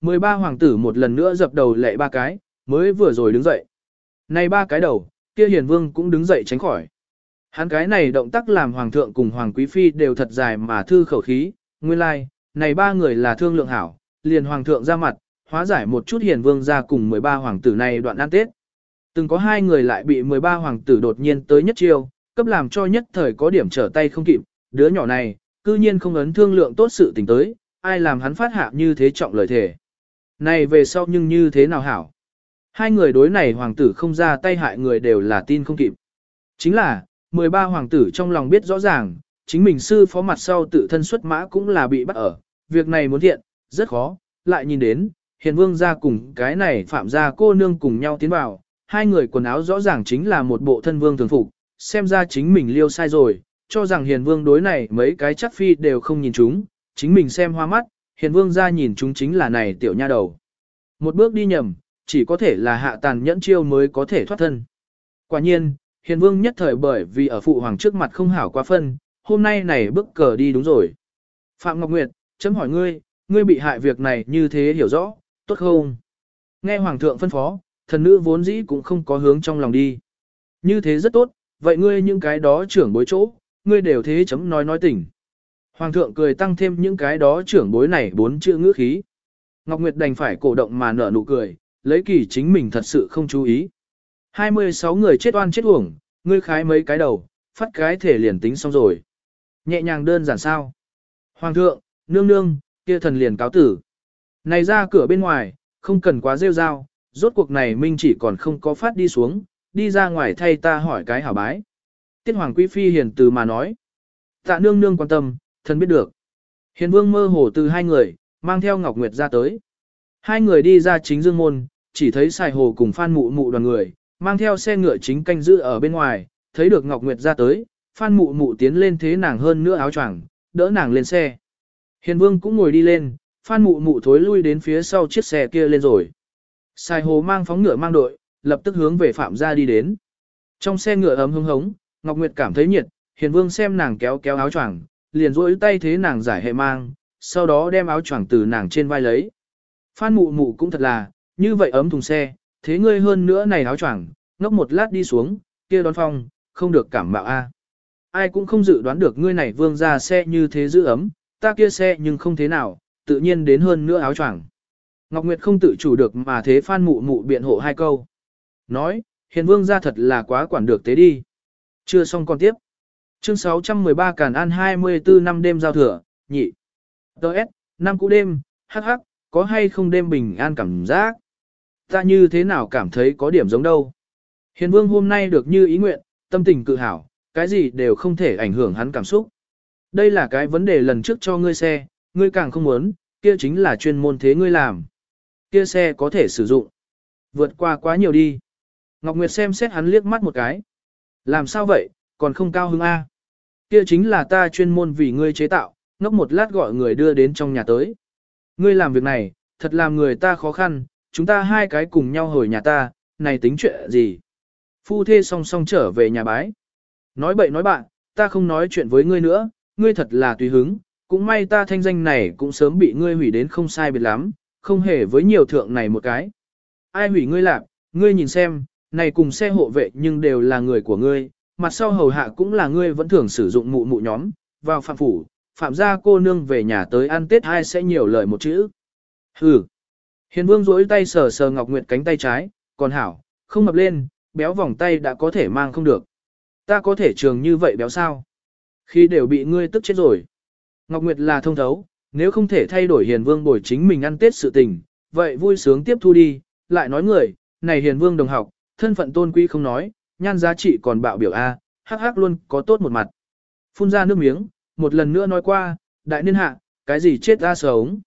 13 hoàng tử một lần nữa dập đầu lệ ba cái, mới vừa rồi đứng dậy. Này ba cái đầu, kia hiền vương cũng đứng dậy tránh khỏi. Hắn cái này động tác làm hoàng thượng cùng hoàng quý phi đều thật dài mà thư khẩu khí, nguyên lai, like, này ba người là thương lượng hảo, liền hoàng thượng ra mặt, hóa giải một chút hiền vương ra cùng 13 hoàng tử này đoạn ăn tết. Từng có hai người lại bị 13 hoàng tử đột nhiên tới nhất chiêu, cấp làm cho nhất thời có điểm trở tay không kịp, đứa nhỏ này, cư nhiên không ấn thương lượng tốt sự tình tới, ai làm hắn phát hạ như thế trọng lời thể. Này về sau nhưng như thế nào hảo? Hai người đối này hoàng tử không ra tay hại người đều là tin không kịp. Chính là, 13 hoàng tử trong lòng biết rõ ràng, chính mình sư phó mặt sau tự thân xuất mã cũng là bị bắt ở. Việc này muốn thiện, rất khó, lại nhìn đến, hiền vương ra cùng cái này phạm ra cô nương cùng nhau tiến vào. Hai người quần áo rõ ràng chính là một bộ thân vương thường phục, xem ra chính mình liêu sai rồi, cho rằng hiền vương đối này mấy cái chắc phi đều không nhìn chúng, chính mình xem hoa mắt, hiền vương ra nhìn chúng chính là này tiểu nha đầu. Một bước đi nhầm, chỉ có thể là hạ tàn nhẫn chiêu mới có thể thoát thân. Quả nhiên, hiền vương nhất thời bởi vì ở phụ hoàng trước mặt không hảo quá phân, hôm nay này bước cờ đi đúng rồi. Phạm Ngọc Nguyệt, chấm hỏi ngươi, ngươi bị hại việc này như thế hiểu rõ, tốt không? Nghe hoàng thượng phân phó, thần nữ vốn dĩ cũng không có hướng trong lòng đi. Như thế rất tốt, vậy ngươi những cái đó trưởng bối chỗ, ngươi đều thế chấm nói nói tỉnh. Hoàng thượng cười tăng thêm những cái đó trưởng bối này bốn chữ ngữ khí. Ngọc Nguyệt đành phải cổ động mà nở nụ cười, lấy kỳ chính mình thật sự không chú ý. 26 người chết oan chết uổng, ngươi khái mấy cái đầu, phát cái thể liền tính xong rồi. Nhẹ nhàng đơn giản sao. Hoàng thượng, nương nương, kia thần liền cáo tử. Này ra cửa bên ngoài, không cần quá rêu rao, rốt cuộc này minh chỉ còn không có phát đi xuống, đi ra ngoài thay ta hỏi cái hảo bái. Tiết Hoàng Quý Phi hiền từ mà nói. Tạ nương nương quan tâm, thần biết được. Hiền vương mơ hồ từ hai người, mang theo Ngọc Nguyệt ra tới. Hai người đi ra chính dương môn, chỉ thấy xài hồ cùng phan mụ mụ đoàn người, mang theo xe ngựa chính canh giữ ở bên ngoài, thấy được Ngọc Nguyệt ra tới, phan mụ mụ tiến lên thế nàng hơn nữa áo choàng, đỡ nàng lên xe. Hiền vương cũng ngồi đi lên, phan mụ mụ thối lui đến phía sau chiếc xe kia lên rồi. Xài hồ mang phóng ngựa mang đội, lập tức hướng về phạm gia đi đến. Trong xe ngựa ấm hưng hống, Ngọc Nguyệt cảm thấy nhiệt, hiền vương xem nàng kéo kéo áo choàng, liền rỗi tay thế nàng giải hệ mang, sau đó đem áo choàng từ nàng trên vai lấy. Phan mụ mụ cũng thật là, như vậy ấm thùng xe, thế ngươi hơn nữa này áo choàng, ngốc một lát đi xuống, kia đón phong, không được cảm mạo a. Ai cũng không dự đoán được ngươi này vương ra xe như thế giữ ấm, ta kia xe nhưng không thế nào, tự nhiên đến hơn nữa áo choàng. Ngọc Nguyệt không tự chủ được mà thế Phan mụ mụ biện hộ hai câu. Nói, hiền vương ra thật là quá quản được tế đi. Chưa xong còn tiếp. Chương 613 Càn An 24 năm đêm giao thừa, nhị. Đợt, năm cũ đêm, hắc hắc, có hay không đêm bình an cảm giác? Ta như thế nào cảm thấy có điểm giống đâu? Hiền vương hôm nay được như ý nguyện, tâm tình cự hảo, cái gì đều không thể ảnh hưởng hắn cảm xúc. Đây là cái vấn đề lần trước cho ngươi xe, ngươi càng không muốn, kia chính là chuyên môn thế ngươi làm. Kia xe có thể sử dụng. Vượt qua quá nhiều đi. Ngọc Nguyệt xem xét hắn liếc mắt một cái. Làm sao vậy, còn không cao hứng A. Kia chính là ta chuyên môn vì ngươi chế tạo, ngốc một lát gọi người đưa đến trong nhà tới. Ngươi làm việc này, thật làm người ta khó khăn, chúng ta hai cái cùng nhau hồi nhà ta, này tính chuyện gì? Phu thê song song trở về nhà bái. Nói bậy nói bạn, ta không nói chuyện với ngươi nữa, ngươi thật là tùy hứng, cũng may ta thanh danh này cũng sớm bị ngươi hủy đến không sai biệt lắm, không hề với nhiều thượng này một cái. Ai hủy ngươi làm, ngươi nhìn xem, này cùng xe hộ vệ nhưng đều là người của ngươi, mặt sau hầu hạ cũng là ngươi vẫn thường sử dụng mụ mụ nhóm, vào phạm phủ, phạm gia cô nương về nhà tới ăn tết hai sẽ nhiều lời một chữ. Hừ. Hiền vương duỗi tay sờ sờ Ngọc Nguyệt cánh tay trái, còn hảo, không mập lên, béo vòng tay đã có thể mang không được. Ta có thể trường như vậy béo sao? Khi đều bị ngươi tức chết rồi. Ngọc Nguyệt là thông thấu, nếu không thể thay đổi hiền vương bồi chính mình ăn tết sự tình, vậy vui sướng tiếp thu đi, lại nói người, này hiền vương đồng học, thân phận tôn quý không nói, nhan giá trị còn bạo biểu A, hắc hắc luôn có tốt một mặt. Phun ra nước miếng, một lần nữa nói qua, đại niên hạ, cái gì chết ra sống.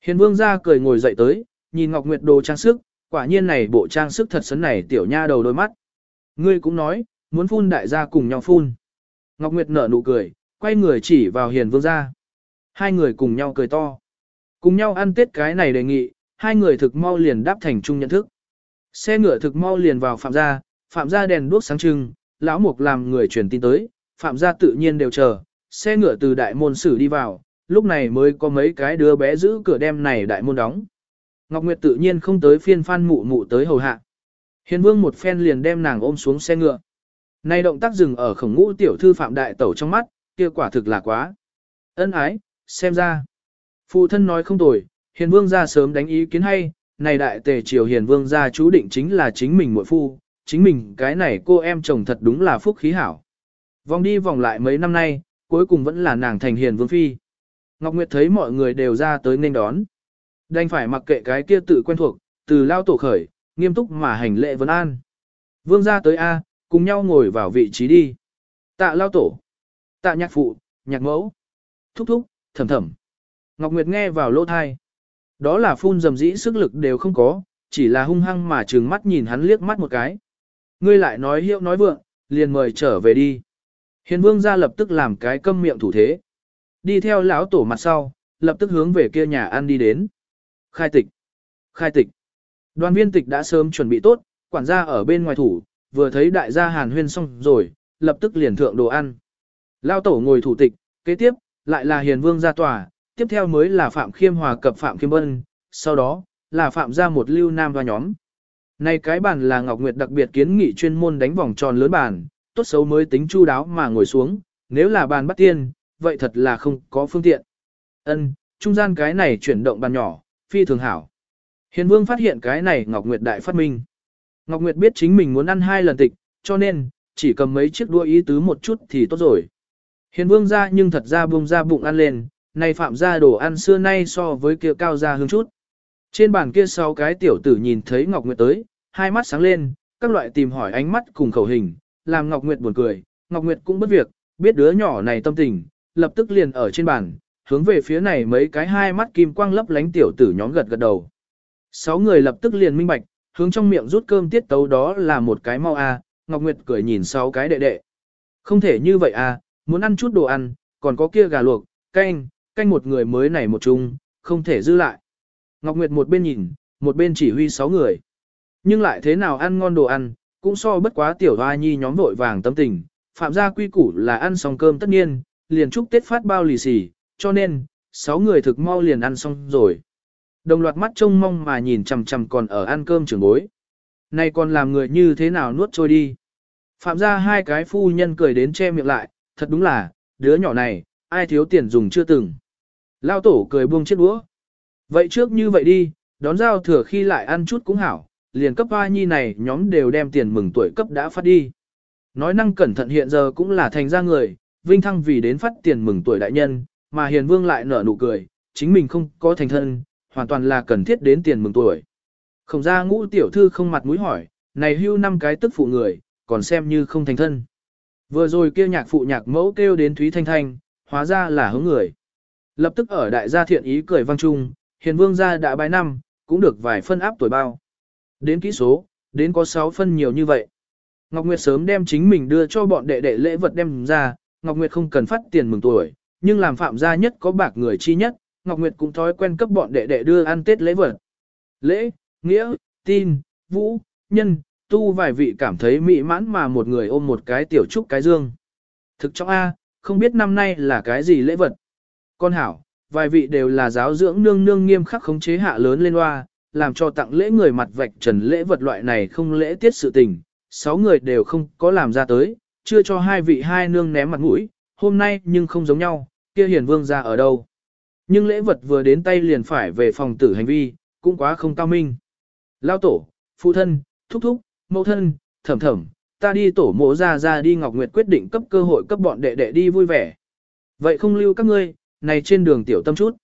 Hiền vương ra cười ngồi dậy tới, nhìn Ngọc Nguyệt đồ trang sức, quả nhiên này bộ trang sức thật sấn này tiểu nha đầu đôi mắt. Ngươi cũng nói, muốn phun đại gia cùng nhau phun. Ngọc Nguyệt nở nụ cười, quay người chỉ vào hiền vương ra. Hai người cùng nhau cười to. Cùng nhau ăn tết cái này đề nghị, hai người thực mau liền đáp thành chung nhận thức. Xe ngựa thực mau liền vào phạm gia, phạm gia đèn đuốc sáng trưng, lão mục làm người truyền tin tới, phạm gia tự nhiên đều chờ, xe ngựa từ đại môn sử đi vào, lúc này mới có mấy cái đứa bé giữ cửa đem này đại môn đóng. Ngọc Nguyệt tự nhiên không tới phiên phan mụ mụ tới hầu hạ. Hiền vương một phen liền đem nàng ôm xuống xe ngựa. Này động tác dừng ở khổng ngũ tiểu thư phạm đại tẩu trong mắt, kia quả thực là quá. Ân ái, xem ra. Phụ thân nói không tồi, hiền vương ra sớm đánh ý kiến hay, này đại tề triều hiền vương ra chú định chính là chính mình muội phu, chính mình cái này cô em chồng thật đúng là phúc khí hảo. Vòng đi vòng lại mấy năm nay, cuối cùng vẫn là nàng thành hiền vương phi. Ngọc Nguyệt thấy mọi người đều ra tới nên đón. Đành phải mặc kệ cái kia tự quen thuộc, từ lao tổ khởi, nghiêm túc mà hành lệ vấn an. Vương ra tới A, cùng nhau ngồi vào vị trí đi. Tạ lao tổ, tạ nhạc phụ, nhạc mẫu, thúc thúc, thầm thầm. Ngọc Nguyệt nghe vào lỗ thai. Đó là phun dầm dĩ sức lực đều không có, chỉ là hung hăng mà trừng mắt nhìn hắn liếc mắt một cái. Ngươi lại nói hiệu nói vượng, liền mời trở về đi. Hiền vương ra lập tức làm cái câm miệng thủ thế. Đi theo lão tổ mặt sau, lập tức hướng về kia nhà ăn đi đến. Khai tịch. Khai tịch. Đoàn viên tịch đã sớm chuẩn bị tốt, quản gia ở bên ngoài thủ, vừa thấy đại gia hàn huyên xong rồi, lập tức liền thượng đồ ăn. Lao tổ ngồi thủ tịch, kế tiếp, lại là hiền vương ra tòa, tiếp theo mới là Phạm Khiêm Hòa cập Phạm Khiêm Bân, sau đó, là Phạm ra một lưu nam và nhóm. Này cái bàn là Ngọc Nguyệt đặc biệt kiến nghị chuyên môn đánh vòng tròn lớn bàn, tốt xấu mới tính chu đáo mà ngồi xuống, nếu là bàn bắt tiên, vậy thật là không có phương tiện. Ân, trung gian cái này chuyển động bàn nhỏ, phi thường hảo. Hiền Vương phát hiện cái này Ngọc Nguyệt đại phát minh. Ngọc Nguyệt biết chính mình muốn ăn hai lần tịch, cho nên, chỉ cầm mấy chiếc đua ý tứ một chút thì tốt rồi. Hiền Vương ra nhưng thật ra buông ra bụng ăn lên, này phạm ra đồ ăn xưa nay so với kia cao ra hương chút. Trên bàn kia sau cái tiểu tử nhìn thấy Ngọc Nguyệt tới, hai mắt sáng lên, các loại tìm hỏi ánh mắt cùng khẩu hình, làm Ngọc Nguyệt buồn cười, Ngọc Nguyệt cũng bất việc, biết đứa nhỏ này tâm tình, lập tức liền ở trên bàn, hướng về phía này mấy cái hai mắt kim quang lấp lánh tiểu tử nhóm gật gật đầu. Sáu người lập tức liền minh bạch, hướng trong miệng rút cơm tiết tấu đó là một cái mau a. À. Ngọc Nguyệt cười nhìn sáu cái đệ đệ. Không thể như vậy à, muốn ăn chút đồ ăn, còn có kia gà luộc, canh, canh một người mới này một chung, không thể dư lại. Ngọc Nguyệt một bên nhìn, một bên chỉ huy sáu người. Nhưng lại thế nào ăn ngon đồ ăn, cũng so bất quá tiểu hoa nhi nhóm vội vàng tâm tình. Phạm gia quy củ là ăn xong cơm tất nhiên, liền chúc Tết phát bao lì xì, cho nên, sáu người thực mau liền ăn xong rồi. Đồng loạt mắt trông mong mà nhìn chằm chằm còn ở ăn cơm trường bối. Này còn làm người như thế nào nuốt trôi đi. Phạm gia hai cái phu nhân cười đến che miệng lại, thật đúng là, đứa nhỏ này, ai thiếu tiền dùng chưa từng. Lao tổ cười buông chiếc đũa. Vậy trước như vậy đi, đón giao thừa khi lại ăn chút cũng hảo, liền cấp hoa nhi này nhóm đều đem tiền mừng tuổi cấp đã phát đi. Nói năng cẩn thận hiện giờ cũng là thành ra người, vinh thăng vì đến phát tiền mừng tuổi đại nhân, mà hiền vương lại nở nụ cười, chính mình không có thành thân, hoàn toàn là cần thiết đến tiền mừng tuổi. Không ra ngũ tiểu thư không mặt mũi hỏi, này hưu năm cái tức phụ người, còn xem như không thành thân. Vừa rồi kêu nhạc phụ nhạc mẫu kêu đến Thúy Thanh Thanh, hóa ra là hướng người. Lập tức ở đại gia thiện ý cười vang chung, hiền vương gia đã bái năm, cũng được vài phân áp tuổi bao. Đến kỹ số, đến có 6 phân nhiều như vậy. Ngọc Nguyệt sớm đem chính mình đưa cho bọn đệ đệ lễ vật đem ra, Ngọc Nguyệt không cần phát tiền mừng tuổi, nhưng làm phạm gia nhất có bạc người chi nhất, Ngọc Nguyệt cũng thói quen cấp bọn đệ đệ đưa ăn Tết lễ vật. Lễ, nghĩa, tin, vũ, nhân, tu vài vị cảm thấy mỹ mãn mà một người ôm một cái tiểu trúc cái dương. Thực trong A, không biết năm nay là cái gì lễ vật. Con hảo, vài vị đều là giáo dưỡng nương nương nghiêm khắc khống chế hạ lớn lên loa, làm cho tặng lễ người mặt vạch trần lễ vật loại này không lễ tiết sự tình. Sáu người đều không có làm ra tới, chưa cho hai vị hai nương ném mặt mũi, hôm nay nhưng không giống nhau, kia hiền vương ra ở đâu. Nhưng lễ vật vừa đến tay liền phải về phòng tử hành vi, cũng quá không cao minh. Lao tổ, phụ thân, thúc thúc, mẫu thân, thẩm thẩm, ta đi tổ mộ ra ra đi Ngọc Nguyệt quyết định cấp cơ hội cấp bọn đệ đệ đi vui vẻ. Vậy không lưu các ngươi, này trên đường tiểu tâm chút.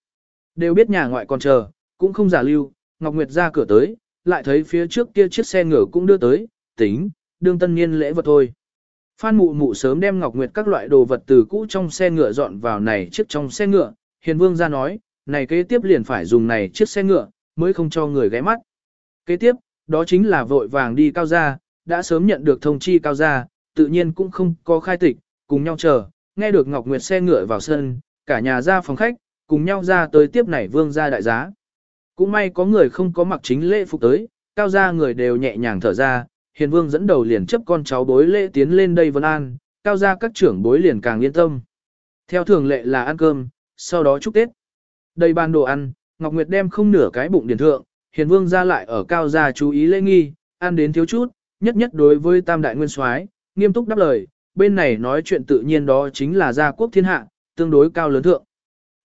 Đều biết nhà ngoại còn chờ, cũng không giả lưu, Ngọc Nguyệt ra cửa tới, lại thấy phía trước kia chiếc xe ngựa cũng đưa tới, tính, đương tân niên lễ vật thôi. Phan mụ mụ sớm đem Ngọc Nguyệt các loại đồ vật từ cũ trong xe ngựa dọn vào này chiếc trong xe ngựa, hiền vương ra nói, này kế tiếp liền phải dùng này chiếc xe ngựa, mới không cho người ghé mắt. Kế tiếp, đó chính là vội vàng đi cao gia, đã sớm nhận được thông chi cao gia, tự nhiên cũng không có khai tịch, cùng nhau chờ, nghe được Ngọc Nguyệt xe ngựa vào sân, cả nhà ra phòng khách, cùng nhau ra tới tiếp nảy vương gia đại giá. Cũng may có người không có mặc chính lễ phục tới, cao gia người đều nhẹ nhàng thở ra, hiền vương dẫn đầu liền chấp con cháu bối lễ tiến lên đây vân an, cao gia các trưởng bối liền càng yên tâm. Theo thường lệ là ăn cơm, sau đó chúc Tết. Đầy bàn đồ ăn, Ngọc Nguyệt đem không nửa cái bụng điển thượng, hiền vương ra lại ở cao gia chú ý lễ nghi, ăn đến thiếu chút, nhất nhất đối với tam đại nguyên soái nghiêm túc đáp lời, bên này nói chuyện tự nhiên đó chính là gia quốc thiên hạ, tương đối cao lớn thượng.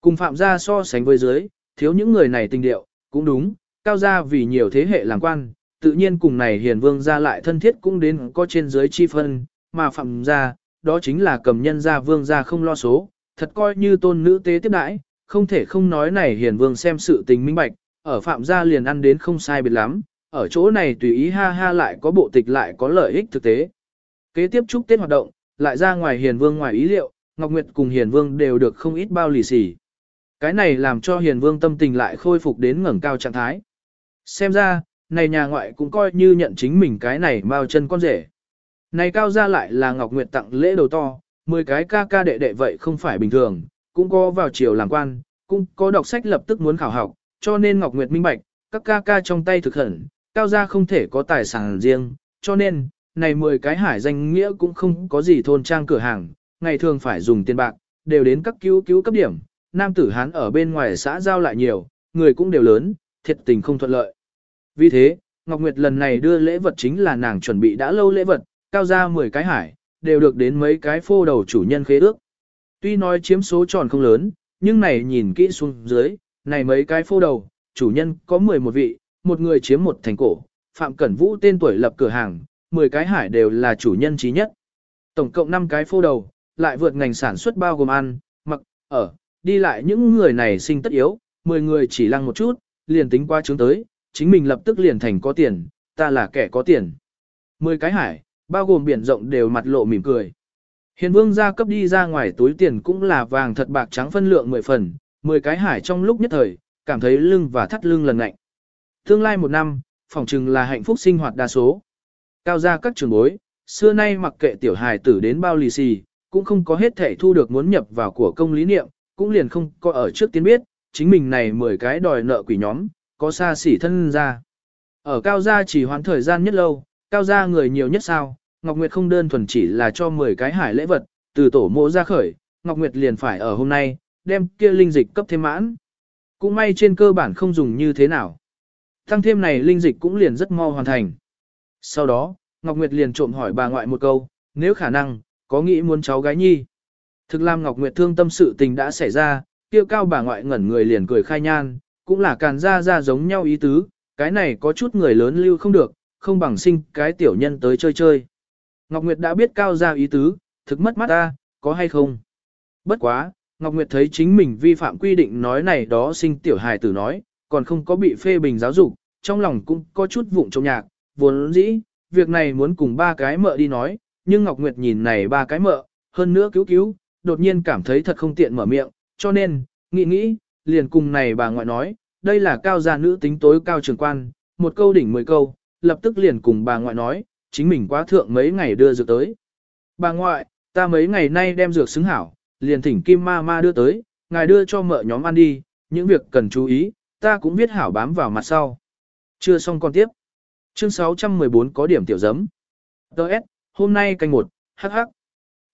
Cùng phạm gia so sánh với dưới, thiếu những người này tình điệu, cũng đúng, cao gia vì nhiều thế hệ làm quan, tự nhiên cùng này hiền vương gia lại thân thiết cũng đến có trên dưới chi phân, mà phạm gia, đó chính là cầm nhân gia vương gia không lo số, thật coi như tôn nữ tế tiếp đãi, không thể không nói này hiền vương xem sự tình minh bạch, ở phạm gia liền ăn đến không sai biệt lắm, ở chỗ này tùy ý ha ha lại có bộ tịch lại có lợi ích thực tế. Kế tiếp chúc Tết hoạt động, lại ra ngoài hiền vương ngoài ý liệu, Ngọc Nguyệt cùng hiền vương đều được không ít bao lì xì. Cái này làm cho hiền vương tâm tình lại khôi phục đến ngẩng cao trạng thái. Xem ra, này nhà ngoại cũng coi như nhận chính mình cái này bao chân con rể. Này cao ra lại là Ngọc Nguyệt tặng lễ đầu to, 10 cái ca ca đệ đệ vậy không phải bình thường, cũng có vào chiều làm quan, cũng có đọc sách lập tức muốn khảo học, cho nên Ngọc Nguyệt minh bạch, các ca ca trong tay thực hẳn, cao gia không thể có tài sản riêng, cho nên, này 10 cái hải danh nghĩa cũng không có gì thôn trang cửa hàng, ngày thường phải dùng tiền bạc, đều đến các cứu cứu cấp điểm, nam tử hán ở bên ngoài xã giao lại nhiều, người cũng đều lớn, thiệt tình không thuận lợi. Vì thế, Ngọc Nguyệt lần này đưa lễ vật chính là nàng chuẩn bị đã lâu lễ vật, cao ra 10 cái hải, đều được đến mấy cái phô đầu chủ nhân khế ước. Tuy nói chiếm số tròn không lớn, nhưng này nhìn kỹ xuống dưới, này mấy cái phô đầu, chủ nhân có 11 vị, một người chiếm một thành cổ, Phạm Cẩn Vũ tên tuổi lập cửa hàng, 10 cái hải đều là chủ nhân trí nhất. Tổng cộng 5 cái phô đầu, lại vượt ngành sản xuất bao gồm ăn, mặc, ở, đi lại những người này sinh tất yếu, 10 người chỉ lăng một chút, liền tính qua chứng tới, chính mình lập tức liền thành có tiền, ta là kẻ có tiền. 10 cái hải, bao gồm biển rộng đều mặt lộ mỉm cười. Hiền vương gia cấp đi ra ngoài túi tiền cũng là vàng thật bạc trắng phân lượng 10 phần, 10 cái hải trong lúc nhất thời, cảm thấy lưng và thắt lưng lần lạnh. Tương lai một năm, phòng trừng là hạnh phúc sinh hoạt đa số. Cao gia các trường bối, xưa nay mặc kệ tiểu hài tử đến bao lì xì, cũng không có hết thể thu được muốn nhập vào của công lý niệm, cũng liền không có ở trước tiên biết, chính mình này 10 cái đòi nợ quỷ nhóm, có xa xỉ thân ra. Ở cao gia chỉ hoãn thời gian nhất lâu, cao gia người nhiều nhất sao, Ngọc Nguyệt không đơn thuần chỉ là cho 10 cái hải lễ vật, từ tổ mộ ra khởi, Ngọc Nguyệt liền phải ở hôm nay, đem kia linh dịch cấp thêm mãn. Cũng may trên cơ bản không dùng như thế nào. Tăng thêm này linh dịch cũng liền rất mau hoàn thành. Sau đó, Ngọc Nguyệt liền trộm hỏi bà ngoại một câu, nếu khả năng, có nghĩ muốn cháu gái nhi. Thực làm Ngọc Nguyệt thương tâm sự tình đã xảy ra, kia cao bà ngoại ngẩn người liền cười khai nhan, cũng là càn ra ra giống nhau ý tứ, cái này có chút người lớn lưu không được, không bằng sinh cái tiểu nhân tới chơi chơi. Ngọc Nguyệt đã biết cao ra ý tứ, thực mất mắt ta, có hay không? Bất quá, Ngọc Nguyệt thấy chính mình vi phạm quy định nói này đó sinh tiểu hài tử nói, còn không có bị phê bình giáo dục, trong lòng cũng có chút vụng trong nhạc, vốn dĩ, việc này muốn cùng ba cái mợ đi nói, nhưng Ngọc Nguyệt nhìn này ba cái mợ, hơn nữa cứu cứu, đột nhiên cảm thấy thật không tiện mở miệng, cho nên, nghĩ nghĩ, liền cùng này bà ngoại nói, đây là cao gia nữ tính tối cao trường quan, một câu đỉnh mười câu, lập tức liền cùng bà ngoại nói, chính mình quá thượng mấy ngày đưa dược tới. Bà ngoại, ta mấy ngày nay đem dược xứng hảo, liền thỉnh kim ma ma đưa tới, ngài đưa cho mợ nhóm ăn đi, những việc cần chú ý, ta cũng biết hảo bám vào mặt sau. Chưa xong còn tiếp. Chương 614 có điểm tiểu giấm. Đợt, hôm nay canh một, hắc hắc.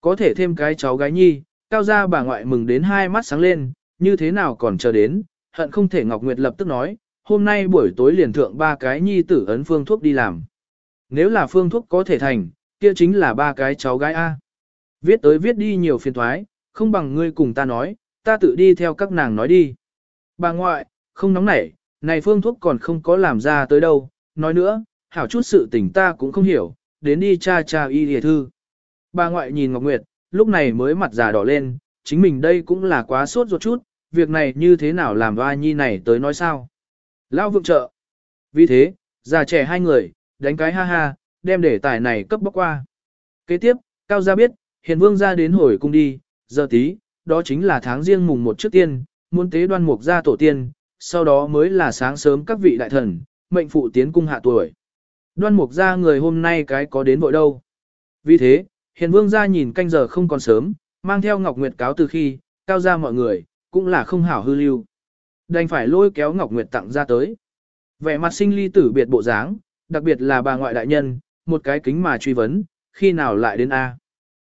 Có thể thêm cái cháu gái nhi, cao gia bà ngoại mừng đến hai mắt sáng lên, như thế nào còn chờ đến, hận không thể Ngọc Nguyệt lập tức nói, hôm nay buổi tối liền thượng ba cái nhi tử ấn phương thuốc đi làm. Nếu là phương thuốc có thể thành, kia chính là ba cái cháu gái A. Viết tới viết đi nhiều phiền thoái, không bằng ngươi cùng ta nói, ta tự đi theo các nàng nói đi. Bà ngoại, không nóng nảy, này phương thuốc còn không có làm ra tới đâu, nói nữa, hảo chút sự tình ta cũng không hiểu, đến đi cha cha y địa thư. Bà ngoại nhìn Ngọc Nguyệt, lúc này mới mặt già đỏ lên, chính mình đây cũng là quá sốt ruột chút, việc này như thế nào làm ba nhi này tới nói sao. Lao vượng trợ. Vì thế, già trẻ hai người, đánh cái ha ha, đem để tài này cấp bóc qua. Kế tiếp, Cao Gia biết, Hiền Vương ra đến hồi cung đi, giờ tí, đó chính là tháng riêng mùng một trước tiên, muốn tế đoan mục gia tổ tiên, sau đó mới là sáng sớm các vị đại thần, mệnh phụ tiến cung hạ tuổi. Đoan mục gia người hôm nay cái có đến vội đâu. Vì thế, Hiền Vương ra nhìn canh giờ không còn sớm, mang theo Ngọc Nguyệt cáo từ khi, cao ra mọi người, cũng là không hảo hư lưu. Đành phải lôi kéo Ngọc Nguyệt tặng ra tới. Vẻ mặt sinh ly tử biệt bộ dáng, đặc biệt là bà ngoại đại nhân, một cái kính mà truy vấn, khi nào lại đến A.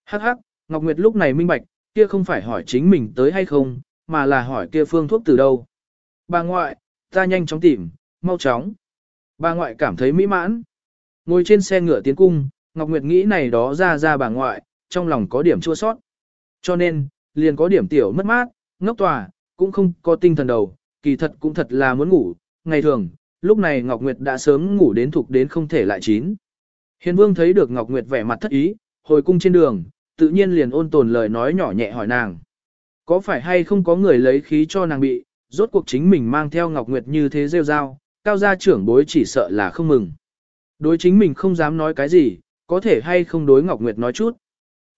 Hắc hắc, Ngọc Nguyệt lúc này minh bạch, kia không phải hỏi chính mình tới hay không, mà là hỏi kia phương thuốc từ đâu. Bà ngoại, ta nhanh chóng tìm, mau chóng. Bà ngoại cảm thấy mỹ mãn. Ngồi trên xe ngựa tiến cung, Ngọc Nguyệt nghĩ này đó ra ra bà ngoại, trong lòng có điểm chua sót. Cho nên, liền có điểm tiểu mất mát, ngốc tòa, cũng không có tinh thần đầu, kỳ thật cũng thật là muốn ngủ. Ngày thường, lúc này Ngọc Nguyệt đã sớm ngủ đến thuộc đến không thể lại chín. Hiền Vương thấy được Ngọc Nguyệt vẻ mặt thất ý, hồi cung trên đường, tự nhiên liền ôn tồn lời nói nhỏ nhẹ hỏi nàng. Có phải hay không có người lấy khí cho nàng bị, rốt cuộc chính mình mang theo Ngọc Nguyệt như thế rêu rao, cao gia trưởng bối chỉ sợ là không mừng. Đối chính mình không dám nói cái gì, có thể hay không đối Ngọc Nguyệt nói chút.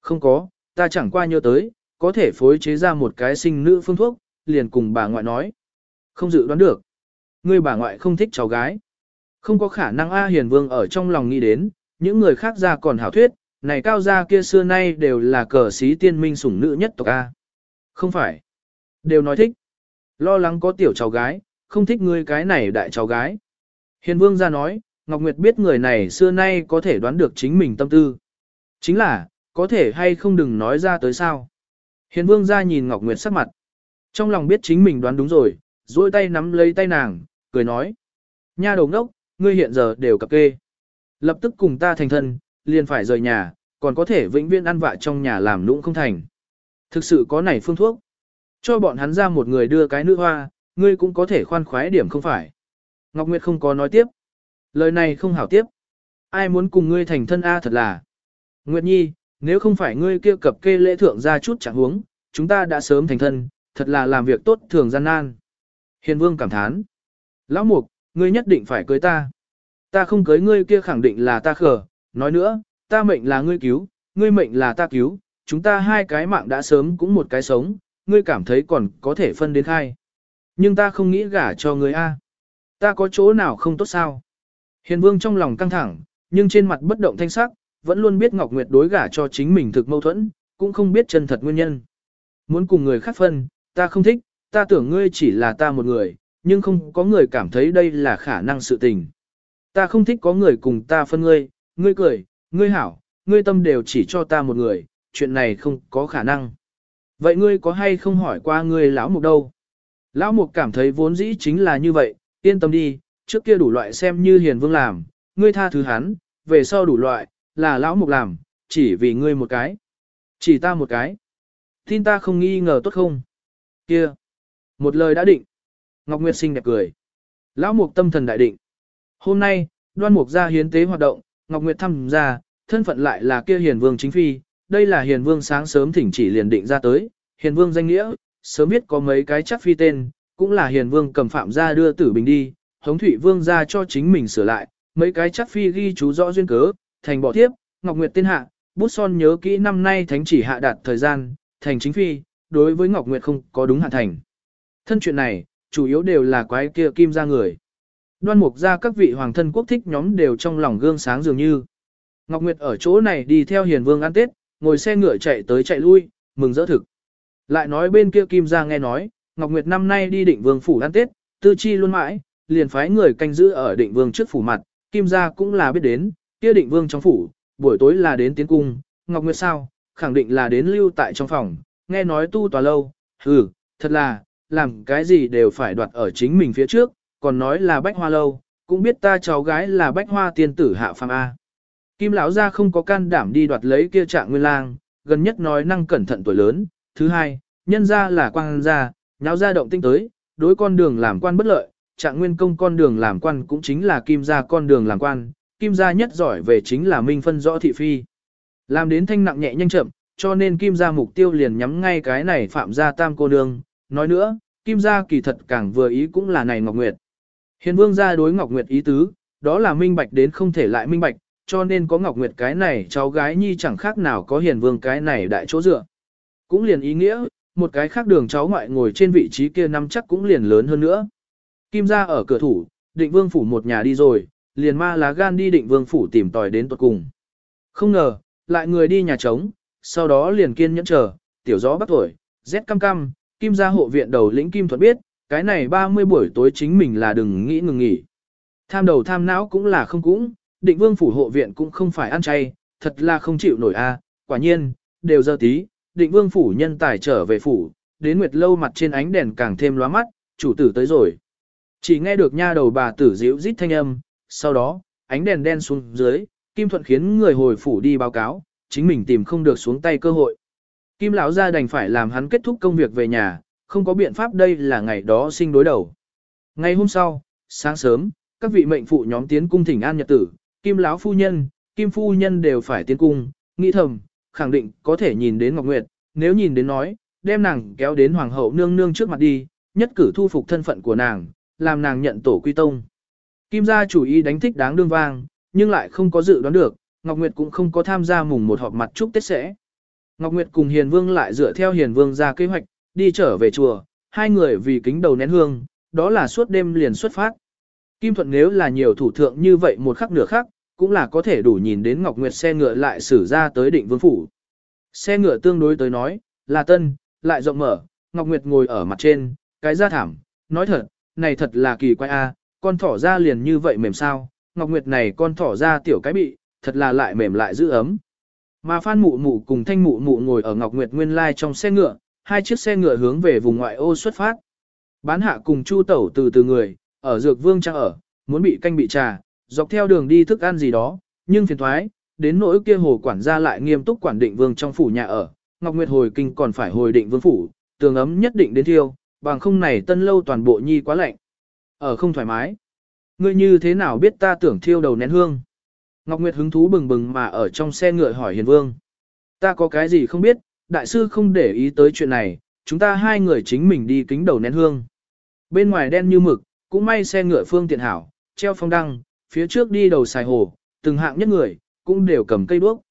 Không có, ta chẳng qua nhớ tới, có thể phối chế ra một cái sinh nữ phương thuốc, liền cùng bà ngoại nói. Không dự đoán được. Người bà ngoại không thích cháu gái. Không có khả năng A Hiền Vương ở trong lòng nghĩ đến, những người khác ra còn hảo thuyết, này cao gia kia xưa nay đều là cờ sĩ tiên minh sủng nữ nhất tộc A. Không phải. Đều nói thích. Lo lắng có tiểu cháu gái, không thích ngươi cái này đại cháu gái. Hiền vương ra nói, Ngọc Nguyệt biết người này xưa nay có thể đoán được chính mình tâm tư. Chính là, có thể hay không đừng nói ra tới sao. Hiền vương ra nhìn Ngọc Nguyệt sắc mặt. Trong lòng biết chính mình đoán đúng rồi, duỗi tay nắm lấy tay nàng, cười nói. Nha đầu ngốc, ngươi hiện giờ đều cập kê. Lập tức cùng ta thành thân, liền phải rời nhà, còn có thể vĩnh viễn ăn vạ trong nhà làm nũng không thành. Thực sự có này phương thuốc. Cho bọn hắn ra một người đưa cái nữ hoa, ngươi cũng có thể khoan khoái điểm không phải. Ngọc Nguyệt không có nói tiếp. Lời này không hảo tiếp. Ai muốn cùng ngươi thành thân A thật là. Nguyệt Nhi, nếu không phải ngươi kia cập kê lễ thượng ra chút chẳng huống, chúng ta đã sớm thành thân, thật là làm việc tốt thường gian nan. Hiền Vương cảm thán. Lão Mục, ngươi nhất định phải cưới ta. Ta không cưới ngươi kia khẳng định là ta khờ. Nói nữa, ta mệnh là ngươi cứu, ngươi mệnh là ta cứu, chúng ta hai cái mạng đã sớm cũng một cái sống, ngươi cảm thấy còn có thể phân đến hai. Nhưng ta không nghĩ gả cho ngươi A. Ta có chỗ nào không tốt sao? Hiền vương trong lòng căng thẳng, nhưng trên mặt bất động thanh sắc, vẫn luôn biết Ngọc Nguyệt đối gả cho chính mình thực mâu thuẫn, cũng không biết chân thật nguyên nhân. Muốn cùng người khác phân, ta không thích, ta tưởng ngươi chỉ là ta một người, nhưng không có người cảm thấy đây là khả năng sự tình. Ta không thích có người cùng ta phân ngươi, ngươi cười, ngươi hảo, ngươi tâm đều chỉ cho ta một người, chuyện này không có khả năng. Vậy ngươi có hay không hỏi qua ngươi lão mục đâu? Lão mục cảm thấy vốn dĩ chính là như vậy, yên tâm đi, trước kia đủ loại xem như hiền vương làm, ngươi tha thứ hắn, về sau đủ loại, là lão mục làm, chỉ vì ngươi một cái. Chỉ ta một cái. Tin ta không nghi ngờ tốt không? Kia. Một lời đã định. Ngọc Nguyệt xinh đẹp cười. Lão mục tâm thần đại định. Hôm nay, đoan mục ra hiến tế hoạt động, Ngọc Nguyệt thăm ra, thân phận lại là kia hiền vương chính phi, đây là hiền vương sáng sớm thỉnh chỉ liền định ra tới, hiền vương danh nghĩa, sớm biết có mấy cái chắc phi tên, cũng là hiền vương cầm phạm ra đưa tử bình đi, hống thủy vương ra cho chính mình sửa lại, mấy cái chắc phi ghi chú rõ duyên cớ, thành bỏ tiếp, Ngọc Nguyệt tên hạ, bút son nhớ kỹ năm nay thánh chỉ hạ đạt thời gian, thành chính phi, đối với Ngọc Nguyệt không có đúng hạ thành. Thân chuyện này, chủ yếu đều là quái kia kim ra người. Đoan mục ra các vị hoàng thân quốc thích nhóm đều trong lòng gương sáng dường như. Ngọc Nguyệt ở chỗ này đi theo hiền vương ăn tết, ngồi xe ngựa chạy tới chạy lui, mừng rỡ thực. Lại nói bên kia Kim gia nghe nói, Ngọc Nguyệt năm nay đi định vương phủ ăn tết, tư chi luôn mãi, liền phái người canh giữ ở định vương trước phủ mặt, Kim gia cũng là biết đến, kia định vương trong phủ, buổi tối là đến tiến cung, Ngọc Nguyệt sao, khẳng định là đến lưu tại trong phòng, nghe nói tu tòa lâu, ừ, thật là, làm cái gì đều phải đoạt ở chính mình phía trước, còn nói là bách hoa lâu, cũng biết ta cháu gái là bách hoa tiên tử hạ phàm A. Kim lão gia không có can đảm đi đoạt lấy kia trạng nguyên lang, gần nhất nói năng cẩn thận tuổi lớn, thứ hai, nhân gia là quan gia, nháo ra động tinh tới, đối con đường làm quan bất lợi, trạng nguyên công con đường làm quan cũng chính là kim gia con đường làm quan, kim gia nhất giỏi về chính là minh phân rõ thị phi. Làm đến thanh nặng nhẹ nhanh chậm, cho nên kim gia mục tiêu liền nhắm ngay cái này phạm gia tam cô nương, nói nữa, kim gia kỳ thật càng vừa ý cũng là này Ngọc Nguyệt. Hiền vương gia đối Ngọc Nguyệt ý tứ, đó là minh bạch đến không thể lại minh bạch, cho nên có Ngọc Nguyệt cái này cháu gái nhi chẳng khác nào có hiền vương cái này đại chỗ dựa. Cũng liền ý nghĩa, một cái khác đường cháu ngoại ngồi trên vị trí kia năm chắc cũng liền lớn hơn nữa. Kim ra ở cửa thủ, định vương phủ một nhà đi rồi, liền ma lá gan đi định vương phủ tìm tòi đến tuật cùng. Không ngờ, lại người đi nhà trống, sau đó liền kiên nhẫn chờ, tiểu gió bắt tuổi, rét cam cam, kim ra hộ viện đầu lĩnh kim thuật biết, cái này 30 buổi tối chính mình là đừng nghĩ ngừng nghỉ. Tham đầu tham não cũng là không cũng, định vương phủ hộ viện cũng không phải ăn chay, thật là không chịu nổi a. quả nhiên, đều giờ tí, định vương phủ nhân tài trở về phủ, đến nguyệt lâu mặt trên ánh đèn càng thêm lóa mắt, chủ tử tới rồi. Chỉ nghe được nha đầu bà tử dịu rít thanh âm, sau đó, ánh đèn đen xuống dưới, Kim Thuận khiến người hồi phủ đi báo cáo, chính mình tìm không được xuống tay cơ hội. Kim lão gia đành phải làm hắn kết thúc công việc về nhà, không có biện pháp đây là ngày đó sinh đối đầu. Ngày hôm sau, sáng sớm, các vị mệnh phụ nhóm tiến cung thỉnh an nhật tử, Kim lão phu nhân, Kim phu nhân đều phải tiến cung, nghĩ thầm, khẳng định có thể nhìn đến Ngọc Nguyệt, nếu nhìn đến nói, đem nàng kéo đến hoàng hậu nương nương trước mặt đi, nhất cử thu phục thân phận của nàng, làm nàng nhận tổ quy tông. Kim gia chủ ý đánh thích đáng đương vang, nhưng lại không có dự đoán được, Ngọc Nguyệt cũng không có tham gia mùng một họp mặt chúc Tết sẽ. Ngọc Nguyệt cùng Hiền Vương lại dựa theo Hiền Vương ra kế hoạch, đi trở về chùa, hai người vì kính đầu nén hương, đó là suốt đêm liền xuất phát. Kim Thuận nếu là nhiều thủ thượng như vậy một khắc nửa khắc, cũng là có thể đủ nhìn đến Ngọc Nguyệt xe ngựa lại xử ra tới định vương phủ. Xe ngựa tương đối tới nói, là tân, lại rộng mở, Ngọc Nguyệt ngồi ở mặt trên, cái da thảm, nói thật, này thật là kỳ quái a, con thỏ ra liền như vậy mềm sao, Ngọc Nguyệt này con thỏ ra tiểu cái bị, thật là lại mềm lại giữ ấm. Mà Phan Mụ Mụ cùng Thanh Mụ Mụ ngồi ở Ngọc Nguyệt nguyên lai trong xe ngựa, hai chiếc xe ngựa hướng về vùng ngoại ô xuất phát. Bán hạ cùng Chu Tẩu từ từ người, ở Dược Vương trang ở, muốn bị canh bị trà, dọc theo đường đi thức ăn gì đó, nhưng phiền thoái, đến nỗi kia hồ quản gia lại nghiêm túc quản định vương trong phủ nhà ở, Ngọc Nguyệt hồi kinh còn phải hồi định vương phủ, tường ấm nhất định đến thiêu, bằng không này tân lâu toàn bộ nhi quá lạnh. Ở không thoải mái. Ngươi như thế nào biết ta tưởng thiêu đầu nén hương? Ngọc Nguyệt hứng thú bừng bừng mà ở trong xe ngựa hỏi Hiền Vương. Ta có cái gì không biết, đại sư không để ý tới chuyện này, chúng ta hai người chính mình đi kính đầu nén hương. Bên ngoài đen như mực, cũng may xe ngựa phương tiện hảo, treo phong đăng, phía trước đi đầu xài hồ, từng hạng nhất người, cũng đều cầm cây đuốc.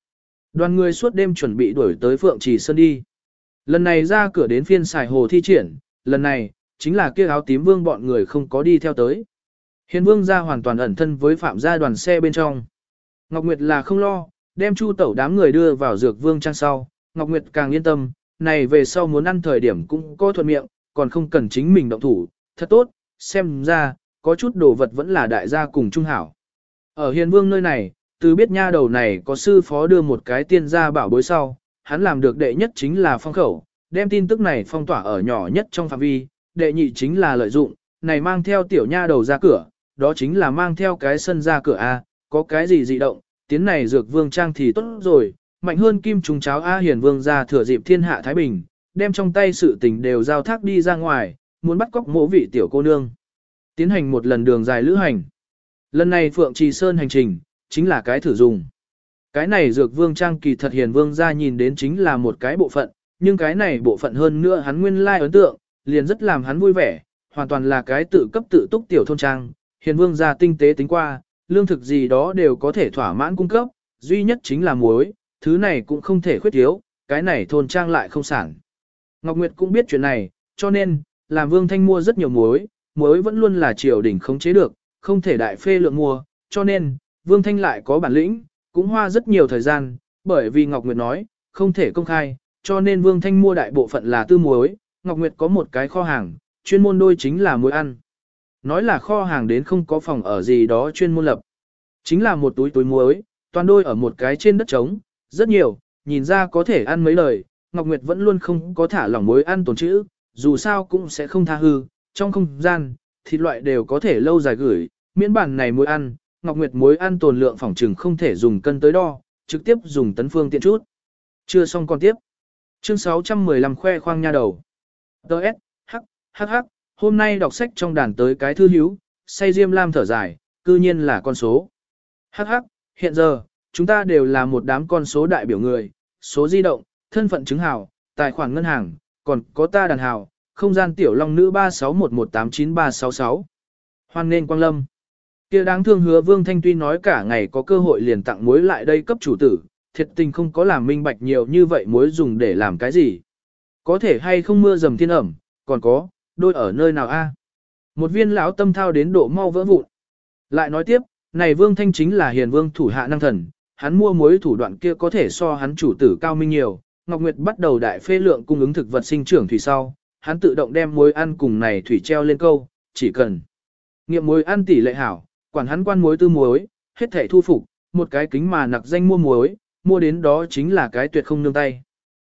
Đoàn người suốt đêm chuẩn bị đuổi tới Phượng Trì Sơn đi. Lần này ra cửa đến phiên xài hồ thi triển, lần này, chính là kia áo tím vương bọn người không có đi theo tới. Hiền vương ra hoàn toàn ẩn thân với phạm gia đoàn xe bên trong. Ngọc Nguyệt là không lo, đem chu tẩu đám người đưa vào dược vương trang sau. Ngọc Nguyệt càng yên tâm, này về sau muốn ăn thời điểm cũng có thuận miệng, còn không cần chính mình động thủ, thật tốt, xem ra, có chút đồ vật vẫn là đại gia cùng trung hảo. Ở hiền vương nơi này, từ biết nha đầu này có sư phó đưa một cái tiên gia bảo bối sau, hắn làm được đệ nhất chính là phong khẩu, đem tin tức này phong tỏa ở nhỏ nhất trong phạm vi, đệ nhị chính là lợi dụng, này mang theo tiểu nha đầu ra cửa, đó chính là mang theo cái sân ra cửa A, có cái gì dị động, tiến này dược vương trang thì tốt rồi, mạnh hơn kim trùng cháo A hiền vương ra thừa dịp thiên hạ Thái Bình, đem trong tay sự tình đều giao thác đi ra ngoài, muốn bắt cóc mỗ vị tiểu cô nương. Tiến hành một lần đường dài lữ hành. Lần này Phượng Trì Sơn hành trình, chính là cái thử dùng. Cái này dược vương trang kỳ thật hiền vương ra nhìn đến chính là một cái bộ phận, nhưng cái này bộ phận hơn nữa hắn nguyên lai ấn tượng, liền rất làm hắn vui vẻ, hoàn toàn là cái tự cấp tự túc tiểu thôn trang, hiền vương gia tinh tế tính qua, lương thực gì đó đều có thể thỏa mãn cung cấp, duy nhất chính là muối, thứ này cũng không thể khuyết thiếu, cái này thôn trang lại không sản. Ngọc Nguyệt cũng biết chuyện này, cho nên, làm vương thanh mua rất nhiều muối, muối vẫn luôn là triều đình khống chế được, không thể đại phê lượng mua, cho nên, vương thanh lại có bản lĩnh, cũng hoa rất nhiều thời gian, bởi vì Ngọc Nguyệt nói, không thể công khai, cho nên vương thanh mua đại bộ phận là tư muối, Ngọc Nguyệt có một cái kho hàng, chuyên môn đôi chính là muối ăn. Nói là kho hàng đến không có phòng ở gì đó chuyên môn lập. Chính là một túi túi muối, toàn đôi ở một cái trên đất trống, rất nhiều, nhìn ra có thể ăn mấy lời, Ngọc Nguyệt vẫn luôn không có thả lỏng muối ăn tồn chữ, dù sao cũng sẽ không tha hư, trong không gian, thịt loại đều có thể lâu dài gửi, miễn bản này muối ăn, Ngọc Nguyệt muối ăn tồn lượng phòng trừng không thể dùng cân tới đo, trực tiếp dùng tấn phương tiện chút. Chưa xong còn tiếp. Chương 615 khoe khoang nha đầu. Đợt, hắc, hắc hắc, hôm nay đọc sách trong đàn tới cái thư hiếu, say diêm lam thở dài, cư nhiên là con số. Hắc hắc, hiện giờ, chúng ta đều là một đám con số đại biểu người, số di động, thân phận chứng hào, tài khoản ngân hàng, còn có ta đàn hào, không gian tiểu long nữ 3611893366. Hoan nên quang lâm. Kia đáng thương hứa Vương Thanh tuy nói cả ngày có cơ hội liền tặng muối lại đây cấp chủ tử, thiệt tình không có làm minh bạch nhiều như vậy muối dùng để làm cái gì. Có thể hay không mưa dầm thiên ẩm, còn có, đôi ở nơi nào a? Một viên lão tâm thao đến độ mau vỡ vụn. Lại nói tiếp, này Vương Thanh chính là hiền vương thủ hạ năng thần, hắn mua muối thủ đoạn kia có thể so hắn chủ tử cao minh nhiều. Ngọc Nguyệt bắt đầu đại phê lượng cung ứng thực vật sinh trưởng thủy sau, hắn tự động đem muối ăn cùng này thủy treo lên câu, chỉ cần nghiệm muối ăn tỷ lệ hảo, quản hắn quan muối tư muối, hết thể thu phục, một cái kính mà nặc danh mua muối, mua đến đó chính là cái tuyệt không nương tay.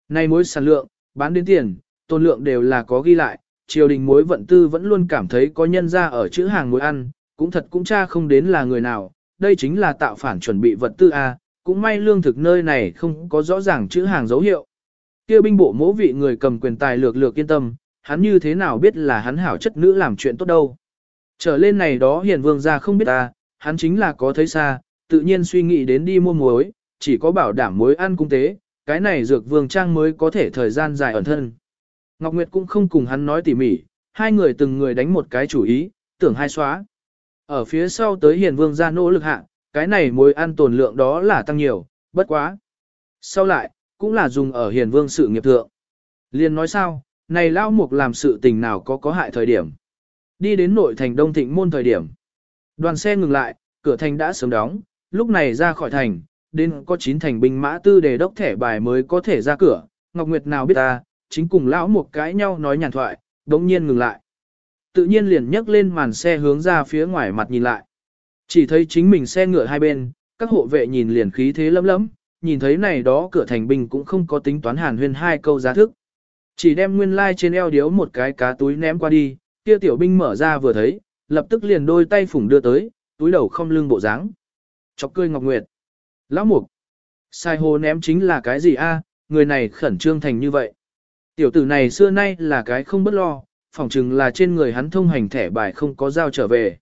nay muối sản lượng, bán đến tiền, tồn lượng đều là có ghi lại, triều đình mối vận tư vẫn luôn cảm thấy có nhân ra ở chữ hàng mối ăn, cũng thật cũng cha không đến là người nào, đây chính là tạo phản chuẩn bị vật tư A, cũng may lương thực nơi này không có rõ ràng chữ hàng dấu hiệu. kia binh bộ mỗ vị người cầm quyền tài lược lược yên tâm, hắn như thế nào biết là hắn hảo chất nữ làm chuyện tốt đâu. Trở lên này đó hiền vương ra không biết ta, hắn chính là có thấy xa, tự nhiên suy nghĩ đến đi mua muối, chỉ có bảo đảm muối ăn cung tế, cái này dược vương trang mới có thể thời gian dài ẩn thân. Ngọc Nguyệt cũng không cùng hắn nói tỉ mỉ, hai người từng người đánh một cái chủ ý, tưởng hai xóa. Ở phía sau tới hiền vương ra nỗ lực hạ, cái này muối ăn tồn lượng đó là tăng nhiều, bất quá. Sau lại, cũng là dùng ở hiền vương sự nghiệp thượng. Liên nói sao, này lao mục làm sự tình nào có có hại thời điểm. Đi đến nội thành đông thịnh môn thời điểm. Đoàn xe ngừng lại, cửa thành đã sớm đóng, lúc này ra khỏi thành, đến có chín thành binh mã tư đề đốc thẻ bài mới có thể ra cửa. Ngọc Nguyệt nào biết ta, chính cùng lão một cái nhau nói nhàn thoại, đống nhiên ngừng lại. Tự nhiên liền nhấc lên màn xe hướng ra phía ngoài mặt nhìn lại. Chỉ thấy chính mình xe ngựa hai bên, các hộ vệ nhìn liền khí thế lấm lấm, nhìn thấy này đó cửa thành binh cũng không có tính toán hàn huyên hai câu giá thức. Chỉ đem nguyên lai like trên eo điếu một cái cá túi ném qua đi, kia tiểu binh mở ra vừa thấy, lập tức liền đôi tay phủng đưa tới, túi đầu không lưng bộ dáng. Chọc cười Ngọc Nguyệt. Lão mục. Sai hồ ném chính là cái gì a? người này khẩn trương thành như vậy. Tiểu tử này xưa nay là cái không bất lo, phỏng chừng là trên người hắn thông hành thẻ bài không có giao trở về.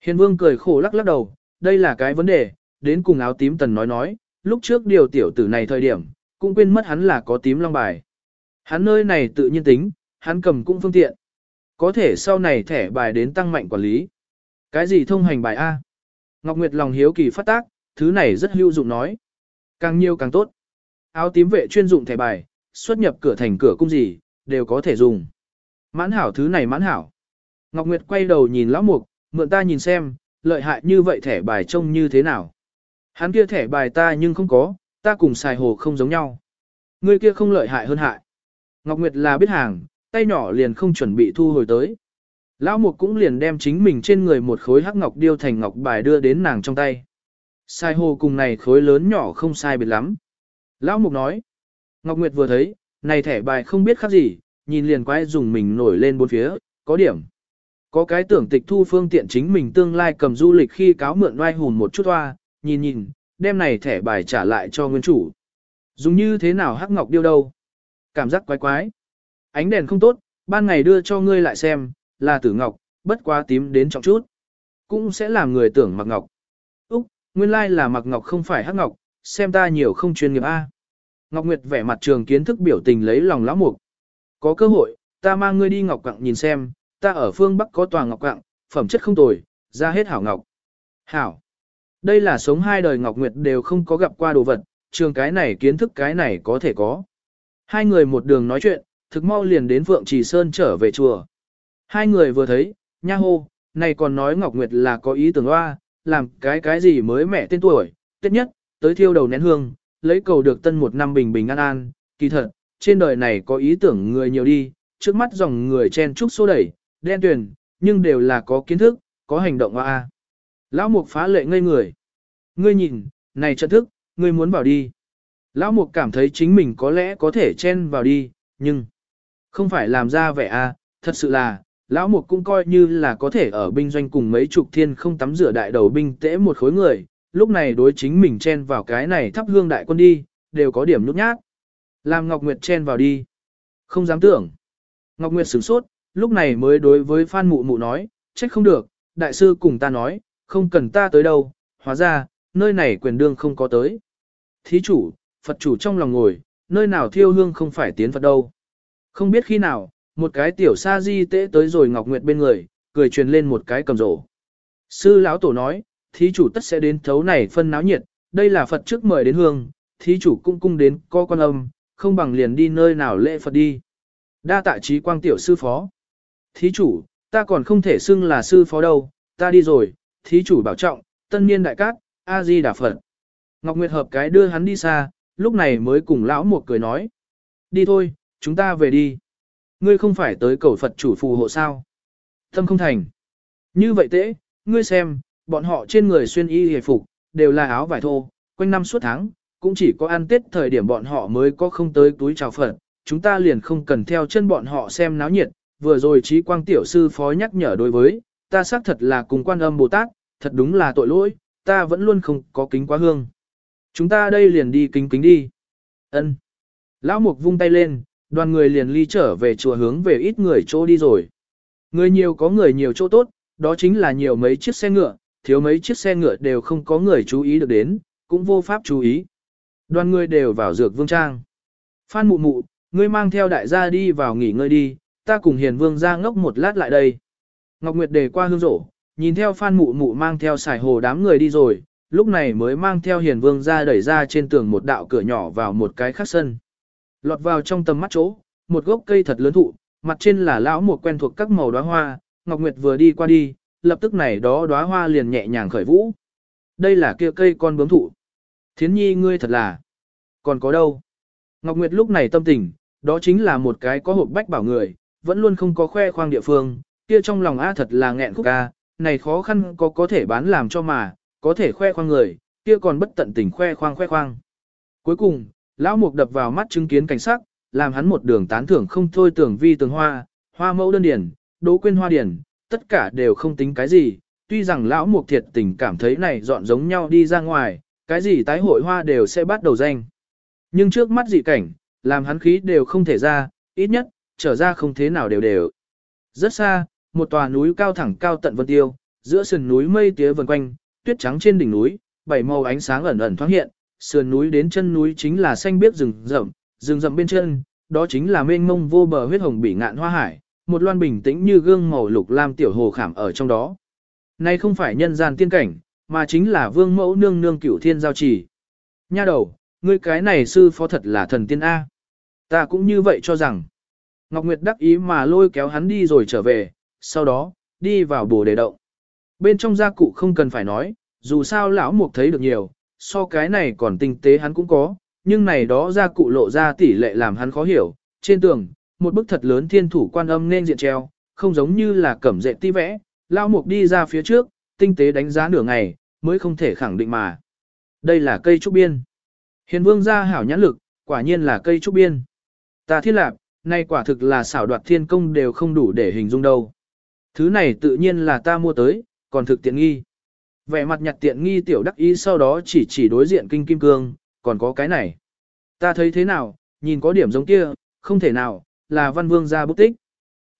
Hiền vương cười khổ lắc lắc đầu, đây là cái vấn đề, đến cùng áo tím tần nói nói, lúc trước điều tiểu tử này thời điểm, cũng quên mất hắn là có tím long bài. Hắn nơi này tự nhiên tính, hắn cầm cũng phương tiện. Có thể sau này thẻ bài đến tăng mạnh quản lý. Cái gì thông hành bài A? Ngọc Nguyệt lòng hiếu kỳ phát tác, thứ này rất hữu dụng nói. Càng nhiều càng tốt. Áo tím vệ chuyên dụng thẻ bài, xuất nhập cửa thành cửa cung gì, đều có thể dùng. Mãn hảo thứ này mãn hảo. Ngọc Nguyệt quay đầu nhìn lão mục, mượn ta nhìn xem, lợi hại như vậy thẻ bài trông như thế nào. Hắn kia thẻ bài ta nhưng không có, ta cùng xài hồ không giống nhau. Người kia không lợi hại hơn hại. Ngọc Nguyệt là biết hàng, tay nhỏ liền không chuẩn bị thu hồi tới. Lão Mục cũng liền đem chính mình trên người một khối hắc ngọc điêu thành ngọc bài đưa đến nàng trong tay. Sai hồ cùng này khối lớn nhỏ không sai biệt lắm. Lão Mục nói. Ngọc Nguyệt vừa thấy, này thẻ bài không biết khác gì, nhìn liền quay dùng mình nổi lên bốn phía, có điểm. Có cái tưởng tịch thu phương tiện chính mình tương lai cầm du lịch khi cáo mượn oai hùn một chút hoa, nhìn nhìn, đem này thẻ bài trả lại cho nguyên chủ. Dùng như thế nào hắc ngọc điêu đâu? Cảm giác quái quái. Ánh đèn không tốt, ban ngày đưa cho ngươi lại xem, là tử ngọc, bất quá tím đến trọng chút. Cũng sẽ làm người tưởng mặc ngọc. Nguyên lai là mặc ngọc không phải hắc ngọc, xem ta nhiều không chuyên nghiệp A. Ngọc Nguyệt vẻ mặt trường kiến thức biểu tình lấy lòng lão mục. Có cơ hội, ta mang ngươi đi ngọc quặng nhìn xem, ta ở phương Bắc có tòa ngọc quặng, phẩm chất không tồi, ra hết hảo ngọc. Hảo. Đây là sống hai đời Ngọc Nguyệt đều không có gặp qua đồ vật, trường cái này kiến thức cái này có thể có. Hai người một đường nói chuyện, thực mau liền đến Phượng Trì Sơn trở về chùa. Hai người vừa thấy, nha hô, này còn nói Ngọc Nguyệt là có ý tưởng hoa, làm cái cái gì mới mẹ tên tuổi, tết nhất, tới thiêu đầu nén hương, lấy cầu được tân một năm bình bình an an, kỳ thật, trên đời này có ý tưởng người nhiều đi, trước mắt dòng người chen trúc xô đẩy, đen tuyền, nhưng đều là có kiến thức, có hành động hoa. Lão Mục phá lệ ngây người. Ngươi nhìn, này trận thức, ngươi muốn vào đi. Lão Mục cảm thấy chính mình có lẽ có thể chen vào đi, nhưng không phải làm ra vẻ à, thật sự là, Lão Mục cũng coi như là có thể ở binh doanh cùng mấy chục thiên không tắm rửa đại đầu binh tễ một khối người, lúc này đối chính mình chen vào cái này thắp hương đại quân đi, đều có điểm nút nhát. Làm Ngọc Nguyệt chen vào đi. Không dám tưởng. Ngọc Nguyệt sửng sốt, lúc này mới đối với Phan Mụ Mụ nói, trách không được, đại sư cùng ta nói, không cần ta tới đâu, hóa ra, nơi này quyền đương không có tới. Thí chủ, Phật chủ trong lòng ngồi, nơi nào thiêu hương không phải tiến Phật đâu. Không biết khi nào, một cái tiểu sa di tế tới rồi Ngọc Nguyệt bên người, cười truyền lên một cái cầm rổ. Sư lão tổ nói, thí chủ tất sẽ đến thấu này phân náo nhiệt, đây là Phật trước mời đến hương, thí chủ cung cung đến co quan âm, không bằng liền đi nơi nào lễ Phật đi. Đa tạ trí quang tiểu sư phó. Thí chủ, ta còn không thể xưng là sư phó đâu, ta đi rồi, thí chủ bảo trọng, tân niên đại cát, A-di đà Phật. Ngọc Nguyệt hợp cái đưa hắn đi xa, lúc này mới cùng lão một cười nói. Đi thôi, chúng ta về đi. Ngươi không phải tới cầu Phật chủ phù hộ sao. Tâm không thành. Như vậy tễ, ngươi xem, bọn họ trên người xuyên y hề phục, đều là áo vải thô, quanh năm suốt tháng, cũng chỉ có ăn tết thời điểm bọn họ mới có không tới túi chào Phật. Chúng ta liền không cần theo chân bọn họ xem náo nhiệt, vừa rồi trí quang tiểu sư phó nhắc nhở đối với, ta xác thật là cùng quan âm Bồ Tát, thật đúng là tội lỗi, ta vẫn luôn không có kính quá hương. Chúng ta đây liền đi kính kính đi. Ân. Lão Mục vung tay lên, đoàn người liền ly trở về chùa hướng về ít người chỗ đi rồi. Người nhiều có người nhiều chỗ tốt, đó chính là nhiều mấy chiếc xe ngựa, thiếu mấy chiếc xe ngựa đều không có người chú ý được đến, cũng vô pháp chú ý. Đoàn người đều vào dược vương trang. Phan mụ mụ, ngươi mang theo đại gia đi vào nghỉ ngơi đi, ta cùng hiền vương ra ngốc một lát lại đây. Ngọc Nguyệt đề qua hương rổ, nhìn theo Phan mụ mụ mang theo xài hồ đám người đi rồi, lúc này mới mang theo hiền vương ra đẩy ra trên tường một đạo cửa nhỏ vào một cái khác sân. Lọt vào trong tầm mắt chỗ, một gốc cây thật lớn thụ, mặt trên là lão một quen thuộc các màu đóa hoa, Ngọc Nguyệt vừa đi qua đi, lập tức này đó đóa hoa liền nhẹ nhàng khởi vũ. Đây là kia cây con bướm thụ. Thiến nhi ngươi thật là. Còn có đâu? Ngọc Nguyệt lúc này tâm tình, đó chính là một cái có hộp bách bảo người, vẫn luôn không có khoe khoang địa phương, kia trong lòng A thật là nghẹn khúc ca, này khó khăn có có thể bán làm cho mà, có thể khoe khoang người, kia còn bất tận tình khoe khoang khoe khoang. Cuối cùng, lão mục đập vào mắt chứng kiến cảnh sắc, làm hắn một đường tán thưởng không thôi tưởng vi tường hoa, hoa mẫu đơn điển, đố quên hoa điển, tất cả đều không tính cái gì, tuy rằng lão mục thiệt tình cảm thấy này dọn giống nhau đi ra ngoài, cái gì tái hội hoa đều sẽ bắt đầu danh. Nhưng trước mắt dị cảnh, làm hắn khí đều không thể ra, ít nhất, trở ra không thế nào đều đều. Rất xa, một tòa núi cao thẳng cao tận vân tiêu, giữa sườn núi mây tía vần quanh, tuyết trắng trên đỉnh núi, bảy màu ánh sáng ẩn ẩn thoáng hiện, sườn núi đến chân núi chính là xanh biếc rừng rậm, rừng rậm bên chân, đó chính là mênh mông vô bờ huyết hồng bỉ ngạn hoa hải, một loan bình tĩnh như gương màu lục lam tiểu hồ khảm ở trong đó. nay không phải nhân gian tiên cảnh, mà chính là vương mẫu nương nương cửu thiên giao trì. Nha đầu, ngươi cái này sư phó thật là thần tiên A. Ta cũng như vậy cho rằng. Ngọc Nguyệt đắc ý mà lôi kéo hắn đi rồi trở về, sau đó, đi vào bồ đề động. Bên trong gia cụ không cần phải nói, dù sao lão mục thấy được nhiều, so cái này còn tinh tế hắn cũng có, nhưng này đó ra cụ lộ ra tỷ lệ làm hắn khó hiểu. Trên tường, một bức thật lớn thiên thủ quan âm nên diện treo, không giống như là cẩm dệt ti vẽ, lao mục đi ra phía trước, tinh tế đánh giá nửa ngày, mới không thể khẳng định mà. Đây là cây trúc biên. Hiền vương gia hảo nhãn lực, quả nhiên là cây trúc biên. Ta thiết lạc, nay quả thực là xảo đoạt thiên công đều không đủ để hình dung đâu. Thứ này tự nhiên là ta mua tới, còn thực tiện nghi. Vẻ mặt nhặt tiện nghi tiểu đắc ý sau đó chỉ chỉ đối diện kinh kim cương, còn có cái này. Ta thấy thế nào, nhìn có điểm giống kia, không thể nào, là văn vương ra bút tích.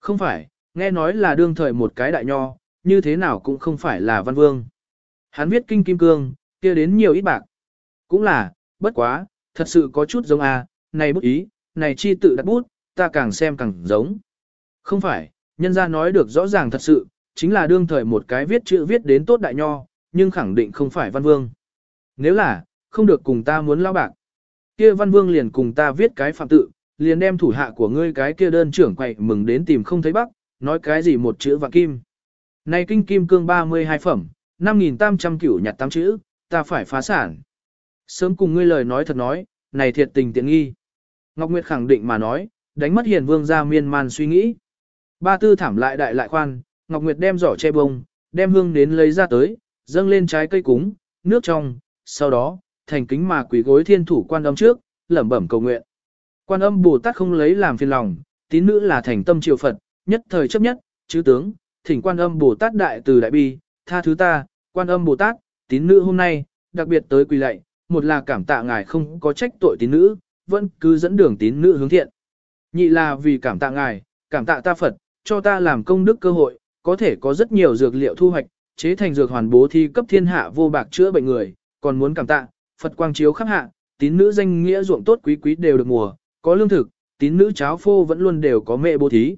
Không phải, nghe nói là đương thời một cái đại nho, như thế nào cũng không phải là văn vương. Hắn viết kinh kim cương, kia đến nhiều ít bạc. Cũng là, bất quá, thật sự có chút giống a, này bút ý, này chi tự đặt bút, ta càng xem càng giống. Không phải, nhân gia nói được rõ ràng thật sự, chính là đương thời một cái viết chữ viết đến tốt đại nho, nhưng khẳng định không phải văn vương. Nếu là, không được cùng ta muốn lao bạc, kia văn vương liền cùng ta viết cái phạm tự, liền đem thủ hạ của ngươi cái kia đơn trưởng quậy mừng đến tìm không thấy bắc, nói cái gì một chữ và kim. Này kinh kim cương 32 phẩm, 5.800 cửu nhặt 8 chữ, ta phải phá sản. Sớm cùng ngươi lời nói thật nói, này thiệt tình tiện nghi. Ngọc Nguyệt khẳng định mà nói, đánh mất hiền vương ra miên man suy nghĩ. Ba tư thảm lại đại lại khoan, Ngọc Nguyệt đem giỏ che bông, đem hương đến lấy ra tới, dâng lên trái cây cúng, nước trong, sau đó, thành kính mà quỷ gối thiên thủ quan âm trước, lẩm bẩm cầu nguyện. Quan âm Bồ Tát không lấy làm phiền lòng, tín nữ là thành tâm triều Phật, nhất thời chấp nhất, chứ tướng, thỉnh quan âm Bồ Tát đại từ đại bi, tha thứ ta, quan âm Bồ Tát, tín nữ hôm nay, đặc biệt tới quỳ lạy, một là cảm tạ ngài không có trách tội tín nữ, vẫn cứ dẫn đường tín nữ hướng thiện. Nhị là vì cảm tạ ngài, cảm tạ ta Phật, cho ta làm công đức cơ hội, có thể có rất nhiều dược liệu thu hoạch, chế thành dược hoàn bố thi cấp thiên hạ vô bạc chữa bệnh người, còn muốn cảm tạ, Phật quang chiếu khắp hạ, tín nữ danh nghĩa ruộng tốt quý quý đều được mùa, có lương thực, tín nữ cháo phô vẫn luôn đều có mẹ bố thí.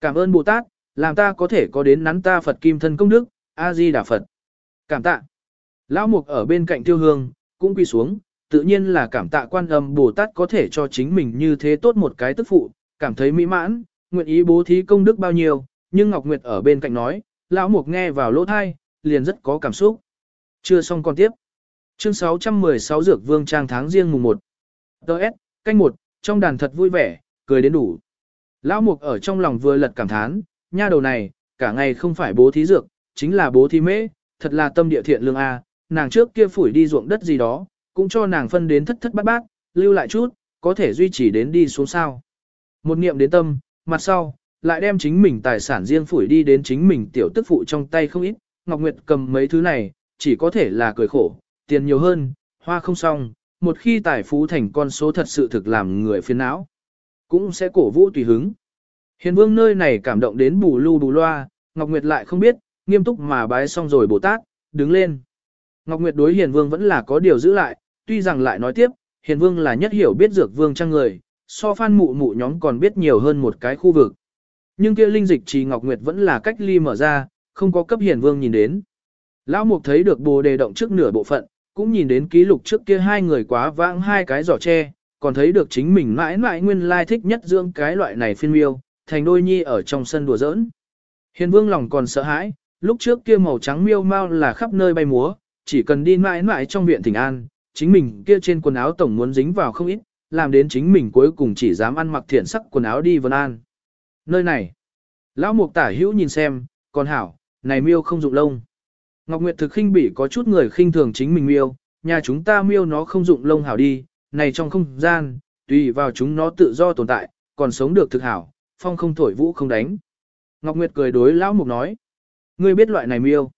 Cảm ơn Bồ Tát, làm ta có thể có đến nắn ta Phật kim thân công đức, A-di Đà Phật. Cảm tạ. Lão Mục ở bên cạnh tiêu hương, cũng quy xuống, tự nhiên là cảm tạ quan âm Bồ Tát có thể cho chính mình như thế tốt một cái tức phụ, cảm thấy mỹ mãn, nguyện ý bố thí công đức bao nhiêu, nhưng Ngọc Nguyệt ở bên cạnh nói, lão mục nghe vào lỗ thai, liền rất có cảm xúc. Chưa xong còn tiếp. Chương 616 Dược Vương Trang tháng riêng mùng 1. Đợt, canh 1, trong đàn thật vui vẻ, cười đến đủ. Lão mục ở trong lòng vừa lật cảm thán, nha đầu này, cả ngày không phải bố thí dược, chính là bố thí mễ, thật là tâm địa thiện lương A, nàng trước kia phủi đi ruộng đất gì đó, cũng cho nàng phân đến thất thất bát bát, lưu lại chút, có thể duy trì đến đi xuống sao. Một niệm đến tâm, mặt sau, lại đem chính mình tài sản riêng phủi đi đến chính mình tiểu tức phụ trong tay không ít, Ngọc Nguyệt cầm mấy thứ này, chỉ có thể là cười khổ, tiền nhiều hơn, hoa không xong, một khi tài phú thành con số thật sự thực làm người phiền não, cũng sẽ cổ vũ tùy hứng. Hiền vương nơi này cảm động đến bù lu bù loa, Ngọc Nguyệt lại không biết, nghiêm túc mà bái xong rồi Bồ Tát, đứng lên. Ngọc Nguyệt đối hiền vương vẫn là có điều giữ lại, tuy rằng lại nói tiếp, hiền vương là nhất hiểu biết dược vương trang người, so phan mụ mụ nhóm còn biết nhiều hơn một cái khu vực. Nhưng kia linh dịch trì Ngọc Nguyệt vẫn là cách ly mở ra, không có cấp hiền vương nhìn đến. Lão Mục thấy được bồ đề động trước nửa bộ phận, cũng nhìn đến ký lục trước kia hai người quá vãng hai cái giỏ tre, còn thấy được chính mình mãi mãi nguyên lai thích nhất dưỡng cái loại này phiên miêu, thành đôi nhi ở trong sân đùa giỡn. Hiền vương lòng còn sợ hãi, lúc trước kia màu trắng miêu mau là khắp nơi bay múa, chỉ cần đi mãi mãi trong viện thỉnh an, chính mình kia trên quần áo tổng muốn dính vào không ít, làm đến chính mình cuối cùng chỉ dám ăn mặc thiện sắc quần áo đi vân an. Nơi này, lão mục tả hữu nhìn xem, còn hảo, này miêu không dụng lông. Ngọc Nguyệt thực khinh bỉ có chút người khinh thường chính mình miêu, nhà chúng ta miêu nó không dụng lông hảo đi, này trong không gian, tùy vào chúng nó tự do tồn tại, còn sống được thực hảo, phong không thổi vũ không đánh. Ngọc Nguyệt cười đối lão mục nói, ngươi biết loại này miêu.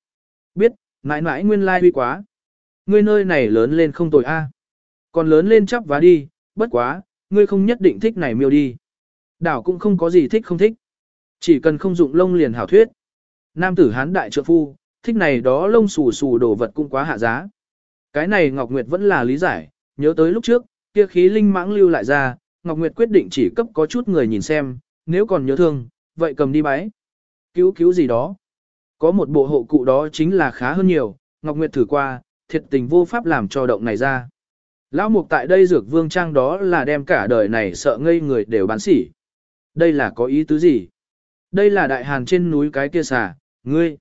Biết, mãi mãi nguyên lai huy quá. Ngươi nơi này lớn lên không tồi a, Còn lớn lên chắp vá đi, bất quá, ngươi không nhất định thích này miêu đi. Đảo cũng không có gì thích không thích. Chỉ cần không dụng lông liền hảo thuyết. Nam tử hán đại trượng phu, thích này đó lông xù xù đồ vật cũng quá hạ giá. Cái này Ngọc Nguyệt vẫn là lý giải, nhớ tới lúc trước, kia khí linh mãng lưu lại ra, Ngọc Nguyệt quyết định chỉ cấp có chút người nhìn xem, nếu còn nhớ thương, vậy cầm đi bái. Cứu cứu gì đó. Có một bộ hộ cụ đó chính là khá hơn nhiều, Ngọc Nguyệt thử qua, thiệt tình vô pháp làm cho động này ra. Lão mục tại đây dược vương trang đó là đem cả đời này sợ ngây người đều bán sỉ. Đây là có ý tứ gì? Đây là đại hàn trên núi cái kia xà, ngươi.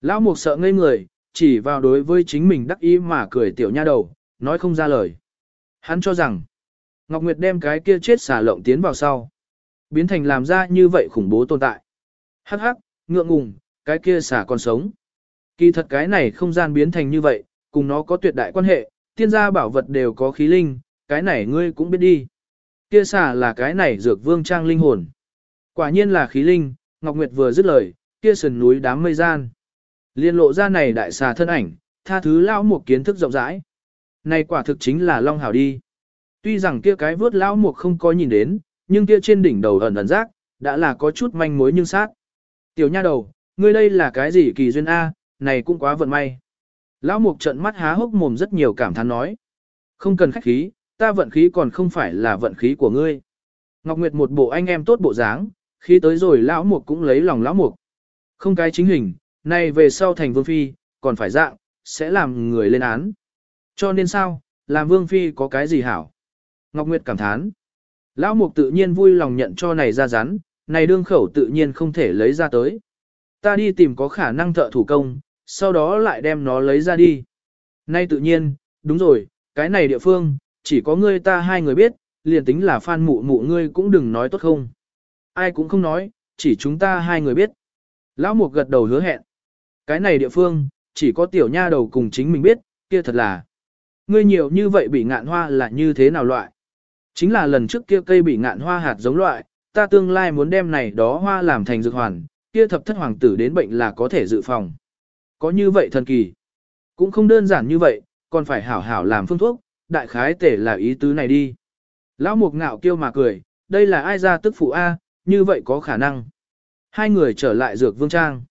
Lão mục sợ ngây người, chỉ vào đối với chính mình đắc ý mà cười tiểu nha đầu, nói không ra lời. Hắn cho rằng, Ngọc Nguyệt đem cái kia chết xà lộng tiến vào sau. Biến thành làm ra như vậy khủng bố tồn tại. Hắc hắc, ngượng ngùng, cái kia xà còn sống. Kỳ thật cái này không gian biến thành như vậy, cùng nó có tuyệt đại quan hệ, tiên gia bảo vật đều có khí linh, cái này ngươi cũng biết đi. Kia xà là cái này dược vương trang linh hồn. Quả nhiên là khí linh, Ngọc Nguyệt vừa dứt lời, kia sườn núi đám mây gian. Liên lộ ra này đại xà thân ảnh, tha thứ lão mục kiến thức rộng rãi. Này quả thực chính là Long Hảo đi. Tuy rằng kia cái vớt lão mục không có nhìn đến, nhưng kia trên đỉnh đầu ẩn ẩn rác, đã là có chút manh mối nhưng sát. Tiểu nha đầu, ngươi đây là cái gì kỳ duyên A, này cũng quá vận may. Lão mục trận mắt há hốc mồm rất nhiều cảm thán nói. Không cần khách khí, ta vận khí còn không phải là vận khí của ngươi. Ngọc Nguyệt một bộ anh em tốt bộ dáng, khi tới rồi lão mục cũng lấy lòng lão mục. Không cái chính hình, nay về sau thành vương phi, còn phải dạng, sẽ làm người lên án. Cho nên sao, làm vương phi có cái gì hảo? Ngọc Nguyệt cảm thán. Lão mục tự nhiên vui lòng nhận cho này ra rắn, này đương khẩu tự nhiên không thể lấy ra tới. Ta đi tìm có khả năng thợ thủ công, sau đó lại đem nó lấy ra đi. Nay tự nhiên, đúng rồi, cái này địa phương, chỉ có ngươi ta hai người biết, liền tính là phan mụ mụ ngươi cũng đừng nói tốt không. Ai cũng không nói, chỉ chúng ta hai người biết. Lão mục gật đầu hứa hẹn. Cái này địa phương, chỉ có tiểu nha đầu cùng chính mình biết, kia thật là. Ngươi nhiều như vậy bị ngạn hoa là như thế nào loại? Chính là lần trước kia cây bị ngạn hoa hạt giống loại, ta tương lai muốn đem này đó hoa làm thành dược hoàn, kia thập thất hoàng tử đến bệnh là có thể dự phòng. Có như vậy thần kỳ. Cũng không đơn giản như vậy, còn phải hảo hảo làm phương thuốc, đại khái tể là ý tứ này đi. Lão mục ngạo kêu mà cười, đây là ai ra tức phụ A, như vậy có khả năng. Hai người trở lại dược vương trang.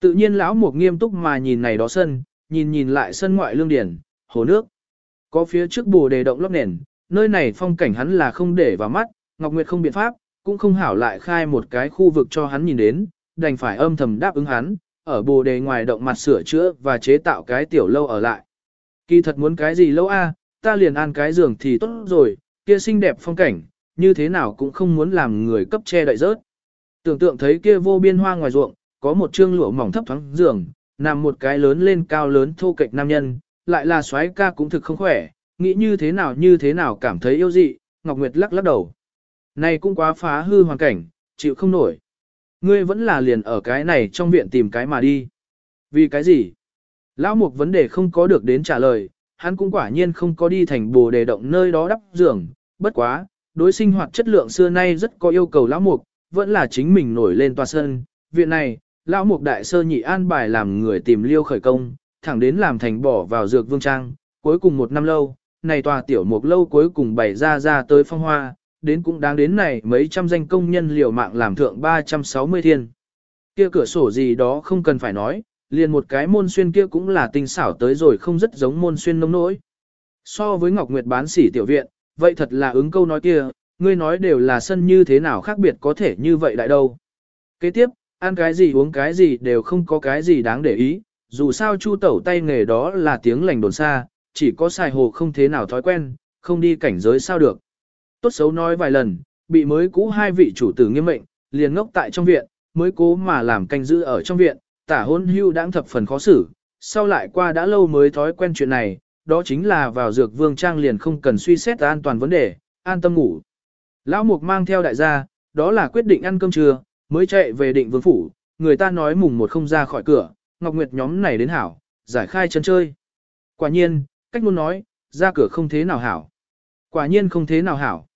Tự nhiên lão mục nghiêm túc mà nhìn này đó sân, nhìn nhìn lại sân ngoại lương điển, hồ nước. Có phía trước bồ đề động lóc nền, nơi này phong cảnh hắn là không để vào mắt, Ngọc Nguyệt không biện pháp, cũng không hảo lại khai một cái khu vực cho hắn nhìn đến, đành phải âm thầm đáp ứng hắn, ở bồ đề ngoài động mặt sửa chữa và chế tạo cái tiểu lâu ở lại. Kỳ thật muốn cái gì lâu a, ta liền an cái giường thì tốt rồi, kia xinh đẹp phong cảnh, như thế nào cũng không muốn làm người cấp che đậy rớt. Tưởng tượng thấy kia vô biên hoa ngoài ruộng, có một trương lụa mỏng thấp thoáng giường, nằm một cái lớn lên cao lớn thô kệch nam nhân, lại là soái ca cũng thực không khỏe, nghĩ như thế nào như thế nào cảm thấy yêu dị, Ngọc Nguyệt lắc lắc đầu. Này cũng quá phá hư hoàn cảnh, chịu không nổi. Ngươi vẫn là liền ở cái này trong viện tìm cái mà đi. Vì cái gì? Lão Mục vấn đề không có được đến trả lời, hắn cũng quả nhiên không có đi thành bồ đề động nơi đó đắp giường, bất quá, đối sinh hoạt chất lượng xưa nay rất có yêu cầu Lão Mục, vẫn là chính mình nổi lên tòa sân. Viện này, lão mục đại sơ nhị an bài làm người tìm liêu khởi công, thẳng đến làm thành bỏ vào dược vương trang, cuối cùng một năm lâu, này tòa tiểu mục lâu cuối cùng bày ra ra tới phong hoa, đến cũng đáng đến này mấy trăm danh công nhân liều mạng làm thượng 360 thiên. Kia cửa sổ gì đó không cần phải nói, liền một cái môn xuyên kia cũng là tinh xảo tới rồi không rất giống môn xuyên nông nỗi. So với Ngọc Nguyệt bán sỉ tiểu viện, vậy thật là ứng câu nói kia, ngươi nói đều là sân như thế nào khác biệt có thể như vậy đại đâu. Kế tiếp, ăn cái gì uống cái gì đều không có cái gì đáng để ý, dù sao chu tẩu tay nghề đó là tiếng lành đồn xa, chỉ có xài hồ không thế nào thói quen, không đi cảnh giới sao được. Tốt xấu nói vài lần, bị mới cũ hai vị chủ tử nghiêm mệnh, liền ngốc tại trong viện, mới cố mà làm canh giữ ở trong viện, tả hôn hưu đang thập phần khó xử, sau lại qua đã lâu mới thói quen chuyện này, đó chính là vào dược vương trang liền không cần suy xét an toàn vấn đề, an tâm ngủ. Lão Mục mang theo đại gia, đó là quyết định ăn cơm trưa, mới chạy về định vương phủ, người ta nói mùng một không ra khỏi cửa, Ngọc Nguyệt nhóm này đến hảo, giải khai chân chơi. Quả nhiên, cách luôn nói, ra cửa không thế nào hảo. Quả nhiên không thế nào hảo.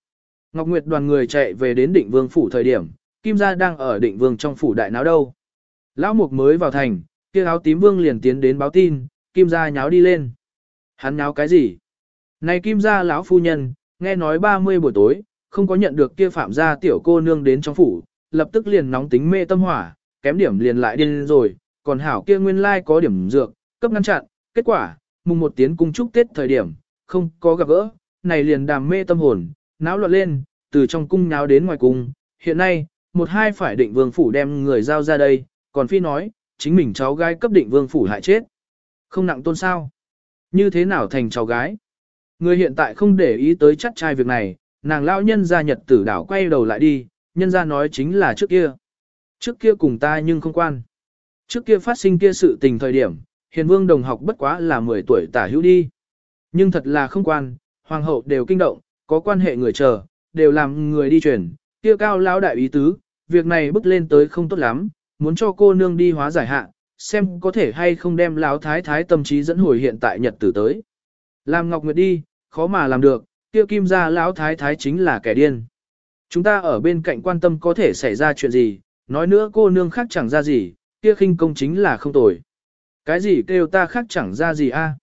Ngọc Nguyệt đoàn người chạy về đến định vương phủ thời điểm, Kim gia đang ở định vương trong phủ đại náo đâu. Lão Mục mới vào thành, kia áo tím vương liền tiến đến báo tin, Kim gia nháo đi lên. Hắn nháo cái gì? Này Kim gia lão phu nhân, nghe nói 30 buổi tối, không có nhận được kia phạm gia tiểu cô nương đến trong phủ, lập tức liền nóng tính mê tâm hỏa, kém điểm liền lại điên rồi, còn hảo kia nguyên lai có điểm dược, cấp ngăn chặn, kết quả, mùng một tiếng cung chúc Tết thời điểm, không có gặp gỡ, này liền đàm mê tâm hồn, náo loạn lên, từ trong cung nháo đến ngoài cung, hiện nay, một hai phải định vương phủ đem người giao ra đây, còn phi nói, chính mình cháu gái cấp định vương phủ hại chết. Không nặng tôn sao? Như thế nào thành cháu gái? Người hiện tại không để ý tới chắc trai việc này, nàng lão nhân gia nhật tử đảo quay đầu lại đi, nhân gia nói chính là trước kia. Trước kia cùng ta nhưng không quan. Trước kia phát sinh kia sự tình thời điểm, hiền vương đồng học bất quá là 10 tuổi tả hữu đi. Nhưng thật là không quan, hoàng hậu đều kinh động, có quan hệ người chờ, đều làm người đi truyền, kia cao lão đại ý tứ, việc này bước lên tới không tốt lắm, muốn cho cô nương đi hóa giải hạ, xem có thể hay không đem lão thái thái tâm trí dẫn hồi hiện tại nhật tử tới. Làm Ngọc Nguyệt đi, khó mà làm được, kia kim gia lão thái thái chính là kẻ điên. Chúng ta ở bên cạnh quan tâm có thể xảy ra chuyện gì, nói nữa cô nương khác chẳng ra gì, kia khinh công chính là không tồi. Cái gì kêu ta khác chẳng ra gì a?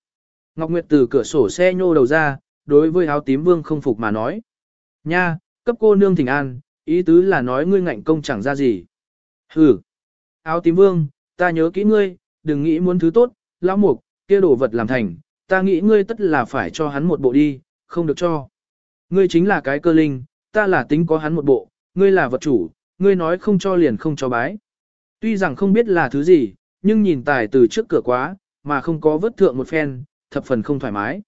Ngọc Nguyệt từ cửa sổ xe nhô đầu ra, đối với áo tím vương không phục mà nói. Nha, cấp cô nương thỉnh an, ý tứ là nói ngươi ngạnh công chẳng ra gì. Hừ. Áo tím vương, ta nhớ kỹ ngươi, đừng nghĩ muốn thứ tốt, lão mục, kia đồ vật làm thành, ta nghĩ ngươi tất là phải cho hắn một bộ đi, không được cho. Ngươi chính là cái cơ linh, ta là tính có hắn một bộ, ngươi là vật chủ, ngươi nói không cho liền không cho bái. Tuy rằng không biết là thứ gì, nhưng nhìn tài từ trước cửa quá, mà không có vớt thượng một phen, thập phần không thoải mái.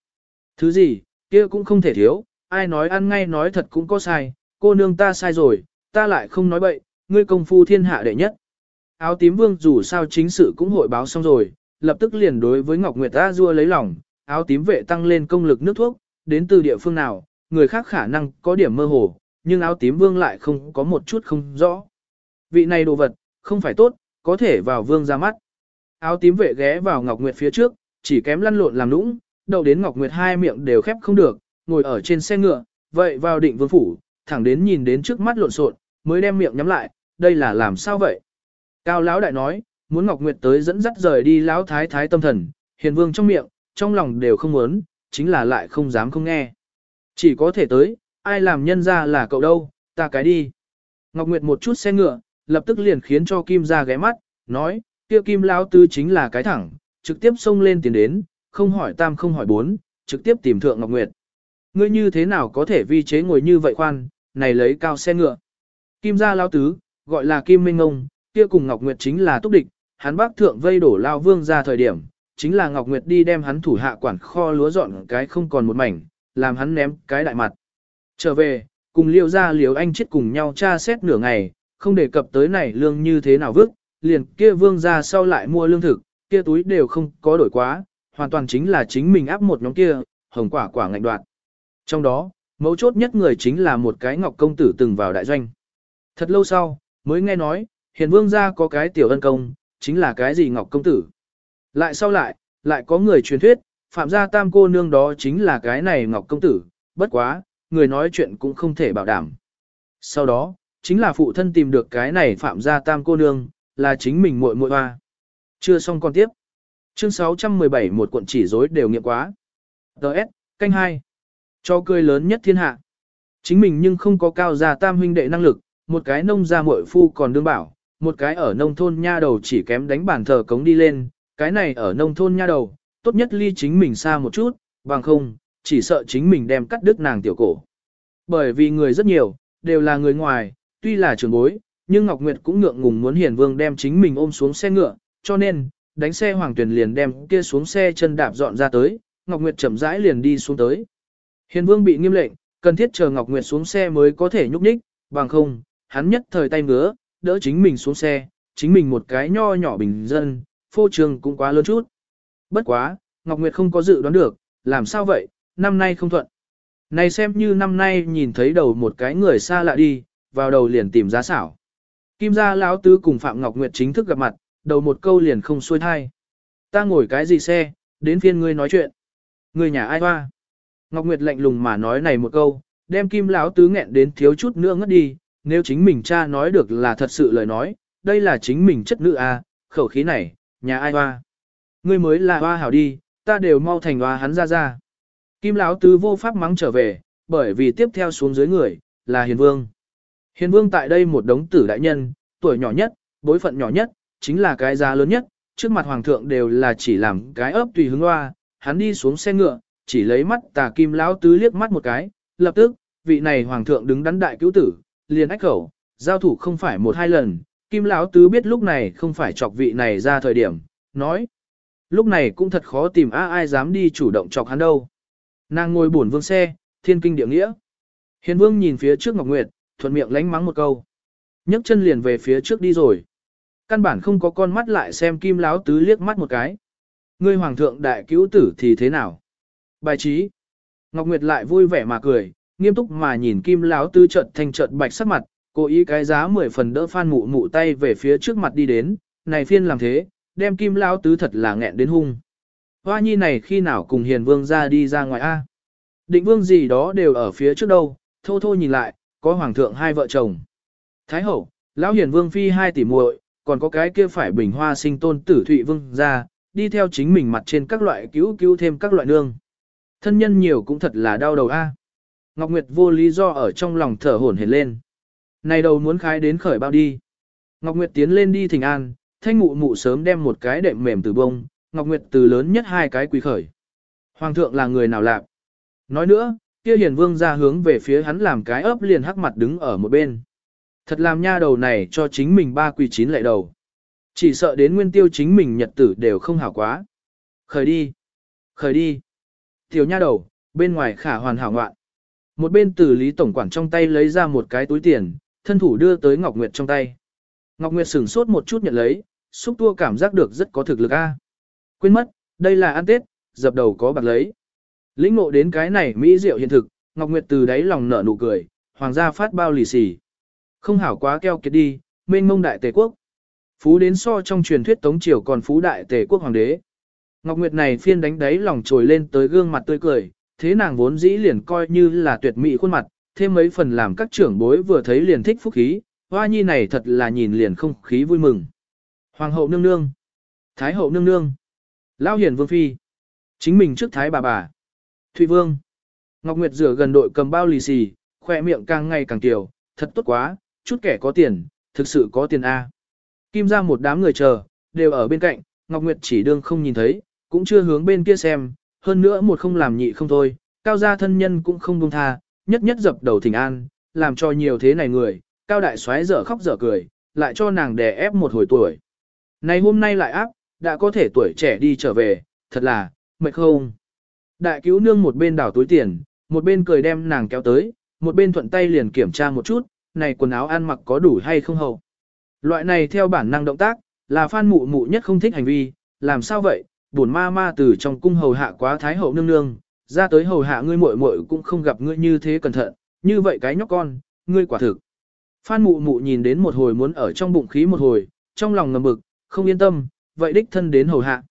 Thứ gì, kia cũng không thể thiếu, ai nói ăn ngay nói thật cũng có sai, cô nương ta sai rồi, ta lại không nói bậy, ngươi công phu thiên hạ đệ nhất. Áo tím vương dù sao chính sự cũng hội báo xong rồi, lập tức liền đối với Ngọc Nguyệt A Dua lấy lòng, áo tím vệ tăng lên công lực nước thuốc, đến từ địa phương nào, người khác khả năng có điểm mơ hồ, nhưng áo tím vương lại không có một chút không rõ. Vị này đồ vật, không phải tốt, có thể vào vương ra mắt. Áo tím vệ ghé vào Ngọc Nguyệt phía trước, chỉ kém lăn lộn làm nũng, đầu đến Ngọc Nguyệt hai miệng đều khép không được, ngồi ở trên xe ngựa, vậy vào định vương phủ, thẳng đến nhìn đến trước mắt lộn xộn, mới đem miệng nhắm lại, đây là làm sao vậy? Cao lão đại nói, muốn Ngọc Nguyệt tới dẫn dắt rời đi lão thái thái tâm thần, hiền vương trong miệng, trong lòng đều không muốn, chính là lại không dám không nghe. Chỉ có thể tới, ai làm nhân ra là cậu đâu, ta cái đi. Ngọc Nguyệt một chút xe ngựa, lập tức liền khiến cho Kim ra ghé mắt, nói, kia Kim lão tư chính là cái thẳng, trực tiếp xông lên tiền đến, không hỏi tam không hỏi bốn, trực tiếp tìm thượng Ngọc Nguyệt. Ngươi như thế nào có thể vi chế ngồi như vậy khoan, này lấy cao xe ngựa. Kim gia lão tứ, gọi là Kim Minh Ngông, kia cùng Ngọc Nguyệt chính là túc địch, hắn bác thượng vây đổ lao vương ra thời điểm, chính là Ngọc Nguyệt đi đem hắn thủ hạ quản kho lúa dọn cái không còn một mảnh, làm hắn ném cái đại mặt. Trở về, cùng liêu ra liều anh chết cùng nhau tra xét nửa ngày, không đề cập tới này lương như thế nào vứt, liền kia vương ra sau lại mua lương thực, kia túi đều không có đổi quá, hoàn toàn chính là chính mình áp một nhóm kia, hồng quả quả ngạnh đoạn. Trong đó, mấu chốt nhất người chính là một cái ngọc công tử từng vào đại doanh. Thật lâu sau, mới nghe nói, hiền vương gia có cái tiểu ân công, chính là cái gì ngọc công tử. Lại sau lại, lại có người truyền thuyết, phạm gia tam cô nương đó chính là cái này ngọc công tử, bất quá, người nói chuyện cũng không thể bảo đảm. Sau đó, chính là phụ thân tìm được cái này phạm gia tam cô nương, là chính mình muội muội hoa. Chưa xong con tiếp. Chương 617 một cuộn chỉ rối đều nghiệm quá. Đợt, canh hai Cho cười lớn nhất thiên hạ. Chính mình nhưng không có cao gia tam huynh đệ năng lực, một cái nông gia muội phu còn đương bảo, một cái ở nông thôn nha đầu chỉ kém đánh bàn thờ cống đi lên, cái này ở nông thôn nha đầu, tốt nhất ly chính mình xa một chút, bằng không, chỉ sợ chính mình đem cắt đứt nàng tiểu cổ. Bởi vì người rất nhiều, đều là người ngoài, tuy là trưởng bối, nhưng Ngọc Nguyệt cũng ngượng ngùng muốn Hiền Vương đem chính mình ôm xuống xe ngựa, cho nên, đánh xe Hoàng Tuyền liền đem kia xuống xe chân đạp dọn ra tới, Ngọc Nguyệt chậm rãi liền đi xuống tới. Hiền Vương bị nghiêm lệnh, cần thiết chờ Ngọc Nguyệt xuống xe mới có thể nhúc nhích, bằng không, hắn nhất thời tay ngứa, đỡ chính mình xuống xe, chính mình một cái nho nhỏ bình dân, phô trường cũng quá lớn chút. Bất quá, Ngọc Nguyệt không có dự đoán được, làm sao vậy, năm nay không thuận. Này xem như năm nay nhìn thấy đầu một cái người xa lạ đi, vào đầu liền tìm giá xảo. Kim gia lão tứ cùng Phạm Ngọc Nguyệt chính thức gặp mặt, đầu một câu liền không xuôi thai. Ta ngồi cái gì xe, đến phiên ngươi nói chuyện. Người nhà ai hoa? Ngọc Nguyệt lạnh lùng mà nói này một câu, đem Kim lão tứ nghẹn đến thiếu chút nữa ngất đi, nếu chính mình cha nói được là thật sự lời nói, đây là chính mình chất nữ a, khẩu khí này, nhà ai hoa? Ngươi mới là hoa hảo đi, ta đều mau thành hoa hắn ra ra. Kim lão tứ vô pháp mắng trở về, bởi vì tiếp theo xuống dưới người, là Hiền Vương. Hiền Vương tại đây một đống tử đại nhân, tuổi nhỏ nhất, bối phận nhỏ nhất, chính là cái giá lớn nhất, trước mặt hoàng thượng đều là chỉ làm cái ấp tùy hứng hoa, hắn đi xuống xe ngựa, chỉ lấy mắt tà kim lão tứ liếc mắt một cái, lập tức, vị này hoàng thượng đứng đắn đại cứu tử, liền ách khẩu, giao thủ không phải một hai lần, kim lão tứ biết lúc này không phải chọc vị này ra thời điểm, nói. Lúc này cũng thật khó tìm a ai dám đi chủ động chọc hắn đâu. Nàng ngồi buồn vương xe, thiên kinh địa nghĩa. Hiền vương nhìn phía trước Ngọc Nguyệt, thuận miệng lánh mắng một câu. nhấc chân liền về phía trước đi rồi. Căn bản không có con mắt lại xem kim láo tứ liếc mắt một cái. Ngươi hoàng thượng đại cứu tử thì thế nào? Bài trí. Ngọc Nguyệt lại vui vẻ mà cười, nghiêm túc mà nhìn kim Lão tứ trận thành trận bạch sắc mặt, cố ý cái giá 10 phần đỡ phan mụ mụ tay về phía trước mặt đi đến, này phiên làm thế, đem kim Lão tứ thật là nghẹn đến hung. Hoa nhi này khi nào cùng hiền vương ra đi ra ngoài A. Định vương gì đó đều ở phía trước đâu, thô thô nhìn lại, có hoàng thượng hai vợ chồng. Thái hậu, lão hiền vương phi hai tỷ muội, còn có cái kia phải bình hoa sinh tôn tử thụy vương ra, đi theo chính mình mặt trên các loại cứu cứu thêm các loại nương. Thân nhân nhiều cũng thật là đau đầu a. Ngọc Nguyệt vô lý do ở trong lòng thở hổn hển lên. Này đầu muốn khai đến khởi bao đi. Ngọc Nguyệt tiến lên đi thỉnh an, thanh mụ mụ sớm đem một cái đệm mềm từ bông, Ngọc Nguyệt từ lớn nhất hai cái quý khởi. Hoàng thượng là người nào lạc? Nói nữa, kia hiền vương ra hướng về phía hắn làm cái ấp liền hắc mặt đứng ở một bên. Thật làm nha đầu này cho chính mình ba quỳ chín lại đầu. Chỉ sợ đến nguyên tiêu chính mình nhật tử đều không hảo quá. Khởi đi. Khởi đi. Tiểu nha đầu, bên ngoài khả hoàn hảo ngoạn. Một bên từ lý tổng quản trong tay lấy ra một cái túi tiền, thân thủ đưa tới Ngọc Nguyệt trong tay. Ngọc Nguyệt sửng sốt một chút nhận lấy, xúc tua cảm giác được rất có thực lực a. À. Quên mất, đây là ăn Tết, dập đầu có bạc lấy. Lĩnh ngộ đến cái này mỹ diệu hiện thực, Ngọc Nguyệt từ đáy lòng nở nụ cười, hoàng gia phát bao lì xì. Không hảo quá keo kiệt đi, mênh mông đại tề quốc. Phú đến so trong truyền thuyết Tống Triều còn phú đại tề quốc hoàng đế. Ngọc Nguyệt này phiên đánh đáy lòng trồi lên tới gương mặt tươi cười, thế nàng vốn dĩ liền coi như là tuyệt mỹ khuôn mặt, thêm mấy phần làm các trưởng bối vừa thấy liền thích phúc khí, hoa nhi này thật là nhìn liền không khí vui mừng. Hoàng hậu nương nương, Thái hậu nương nương, Lao hiển vương phi, chính mình trước thái bà bà, Thụy vương. Ngọc Nguyệt rửa gần đội cầm bao lì xì, khoe miệng càng ngày càng tiểu, thật tốt quá, chút kẻ có tiền, thực sự có tiền A. Kim ra một đám người chờ, đều ở bên cạnh, Ngọc Nguyệt chỉ đương không nhìn thấy, cũng chưa hướng bên kia xem, hơn nữa một không làm nhị không thôi, cao gia thân nhân cũng không buông tha, nhất nhất dập đầu thỉnh an, làm cho nhiều thế này người, cao đại xoáy dở khóc dở cười, lại cho nàng đè ép một hồi tuổi. Này hôm nay lại áp, đã có thể tuổi trẻ đi trở về, thật là, mệt không. Đại cứu nương một bên đảo túi tiền, một bên cười đem nàng kéo tới, một bên thuận tay liền kiểm tra một chút, này quần áo ăn mặc có đủ hay không hầu. Loại này theo bản năng động tác, là phan mụ mụ nhất không thích hành vi, làm sao vậy, buồn ma ma từ trong cung hầu hạ quá thái hậu nương nương, ra tới hầu hạ ngươi muội muội cũng không gặp ngươi như thế cẩn thận, như vậy cái nhóc con, ngươi quả thực. Phan mụ mụ nhìn đến một hồi muốn ở trong bụng khí một hồi, trong lòng ngầm bực, không yên tâm, vậy đích thân đến hầu hạ.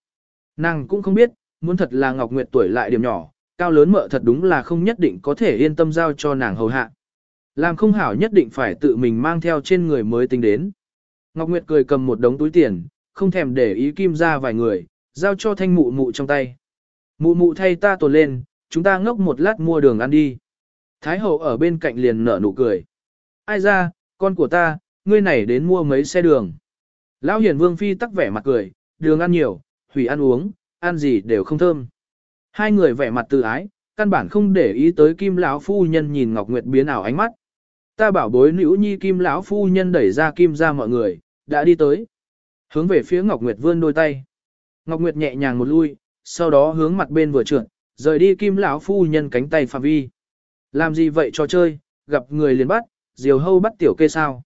Nàng cũng không biết, muốn thật là Ngọc Nguyệt tuổi lại điểm nhỏ, cao lớn mợ thật đúng là không nhất định có thể yên tâm giao cho nàng hầu hạ. Làm không hảo nhất định phải tự mình mang theo trên người mới tính đến. Ngọc Nguyệt cười cầm một đống túi tiền, không thèm để ý kim ra vài người, giao cho thanh mụ mụ trong tay. Mụ mụ thay ta tồn lên, chúng ta ngốc một lát mua đường ăn đi. Thái hậu ở bên cạnh liền nở nụ cười. Ai ra, con của ta, ngươi này đến mua mấy xe đường. Lão hiền vương phi tắc vẻ mặt cười, đường ăn nhiều, hủy ăn uống, ăn gì đều không thơm. Hai người vẻ mặt tự ái, căn bản không để ý tới kim lão phu nhân nhìn Ngọc Nguyệt biến ảo ánh mắt. Ta bảo bối nữ nhi kim lão phu nhân đẩy ra kim ra mọi người, đã đi tới. Hướng về phía Ngọc Nguyệt vươn đôi tay. Ngọc Nguyệt nhẹ nhàng một lui, sau đó hướng mặt bên vừa trượt, rời đi kim lão phu nhân cánh tay phạm vi. Làm gì vậy cho chơi, gặp người liền bắt, diều hâu bắt tiểu kê sao.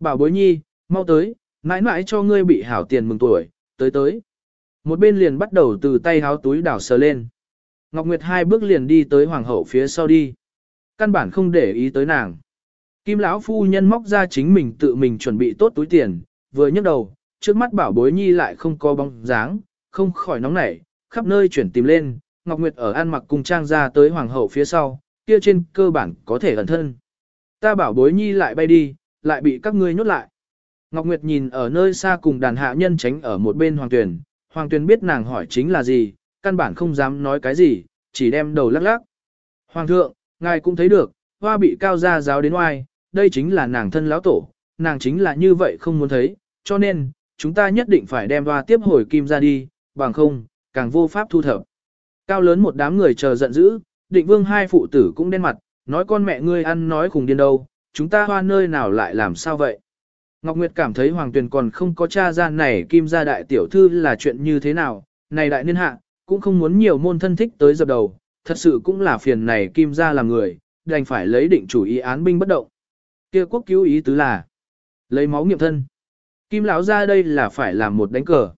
Bảo bối nhi, mau tới, mãi mãi cho ngươi bị hảo tiền mừng tuổi, tới tới. Một bên liền bắt đầu từ tay háo túi đảo sờ lên. Ngọc Nguyệt hai bước liền đi tới hoàng hậu phía sau đi. Căn bản không để ý tới nàng. Kim lão phu nhân móc ra chính mình tự mình chuẩn bị tốt túi tiền, vừa nhấc đầu, trước mắt bảo bối nhi lại không có bóng dáng, không khỏi nóng nảy, khắp nơi chuyển tìm lên, Ngọc Nguyệt ở an mặc cùng trang ra tới hoàng hậu phía sau, kia trên cơ bản có thể ẩn thân. Ta bảo bối nhi lại bay đi, lại bị các ngươi nhốt lại. Ngọc Nguyệt nhìn ở nơi xa cùng đàn hạ nhân tránh ở một bên hoàng tuyển, hoàng tuyển biết nàng hỏi chính là gì, căn bản không dám nói cái gì, chỉ đem đầu lắc lắc. Hoàng thượng, ngài cũng thấy được, hoa bị cao gia giáo đến oai, đây chính là nàng thân lão tổ, nàng chính là như vậy không muốn thấy, cho nên, chúng ta nhất định phải đem hoa tiếp hồi kim ra đi, bằng không, càng vô pháp thu thập. Cao lớn một đám người chờ giận dữ, định vương hai phụ tử cũng đen mặt, nói con mẹ ngươi ăn nói khùng điên đâu, chúng ta hoa nơi nào lại làm sao vậy. Ngọc Nguyệt cảm thấy Hoàng Tuyền còn không có cha gian này kim gia đại tiểu thư là chuyện như thế nào, này đại niên hạ, cũng không muốn nhiều môn thân thích tới dập đầu, thật sự cũng là phiền này kim gia làm người, đành phải lấy định chủ ý án binh bất động. kia quốc cứu ý tứ là, lấy máu nghiệm thân. Kim lão ra đây là phải làm một đánh cờ.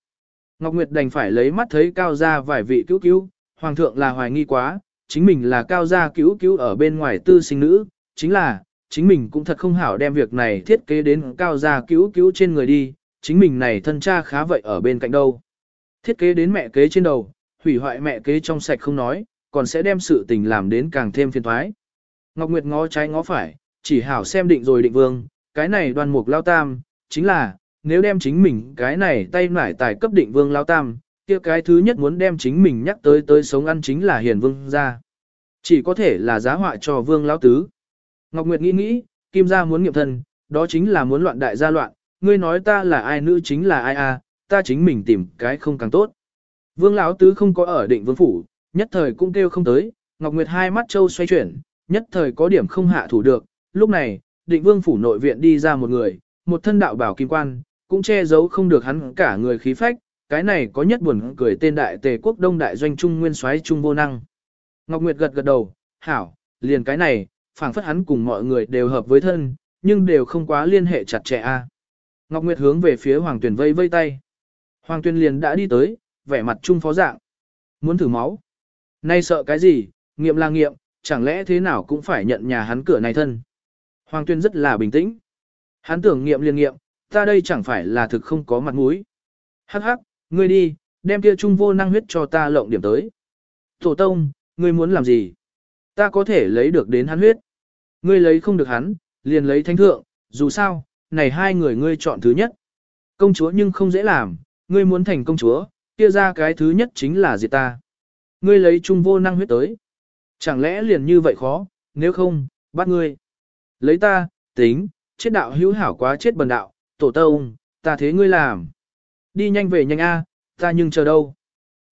Ngọc Nguyệt đành phải lấy mắt thấy cao gia vài vị cứu cứu, hoàng thượng là hoài nghi quá, chính mình là cao gia cứu cứu ở bên ngoài tư sinh nữ, chính là, chính mình cũng thật không hảo đem việc này thiết kế đến cao gia cứu cứu trên người đi, chính mình này thân cha khá vậy ở bên cạnh đâu. Thiết kế đến mẹ kế trên đầu, hủy hoại mẹ kế trong sạch không nói, còn sẽ đem sự tình làm đến càng thêm phiền thoái. Ngọc Nguyệt ngó trái ngó phải, chỉ hảo xem định rồi định vương, cái này đoan mục lao tam, chính là, nếu đem chính mình cái này tay nải tài cấp định vương lao tam, kia cái thứ nhất muốn đem chính mình nhắc tới tới sống ăn chính là hiền vương ra. Chỉ có thể là giá họa cho vương lao tứ. Ngọc Nguyệt nghĩ nghĩ, kim gia muốn nghiệm thân, đó chính là muốn loạn đại gia loạn, ngươi nói ta là ai nữ chính là ai a, ta chính mình tìm cái không càng tốt. Vương lão tứ không có ở định vương phủ, nhất thời cũng kêu không tới, Ngọc Nguyệt hai mắt châu xoay chuyển, nhất thời có điểm không hạ thủ được, lúc này, định vương phủ nội viện đi ra một người, một thân đạo bảo kim quan, cũng che giấu không được hắn cả người khí phách, cái này có nhất buồn cười tên đại tề quốc đông đại doanh trung nguyên soái trung vô năng. Ngọc Nguyệt gật gật đầu, hảo, liền cái này, phảng phất hắn cùng mọi người đều hợp với thân, nhưng đều không quá liên hệ chặt chẽ a. Ngọc Nguyệt hướng về phía Hoàng Tuyền vây vây tay. Hoàng Tuyền liền đã đi tới, vẻ mặt trung phó dạng. Muốn thử máu. Nay sợ cái gì, nghiệm là nghiệm, chẳng lẽ thế nào cũng phải nhận nhà hắn cửa này thân. Hoàng Tuyền rất là bình tĩnh. Hắn tưởng nghiệm liền nghiệm, ta đây chẳng phải là thực không có mặt mũi. Hắc hắc, ngươi đi, đem kia trung vô năng huyết cho ta lộng điểm tới. Tổ tông, ngươi muốn làm gì? Ta có thể lấy được đến hắn huyết. Ngươi lấy không được hắn, liền lấy thánh thượng, dù sao, này hai người ngươi chọn thứ nhất. Công chúa nhưng không dễ làm, ngươi muốn thành công chúa, kia ra cái thứ nhất chính là diệt ta. Ngươi lấy trung vô năng huyết tới. Chẳng lẽ liền như vậy khó, nếu không, bắt ngươi. Lấy ta, tính, chết đạo hữu hảo quá chết bần đạo, tổ tông, ta thế ngươi làm. Đi nhanh về nhanh a, ta nhưng chờ đâu.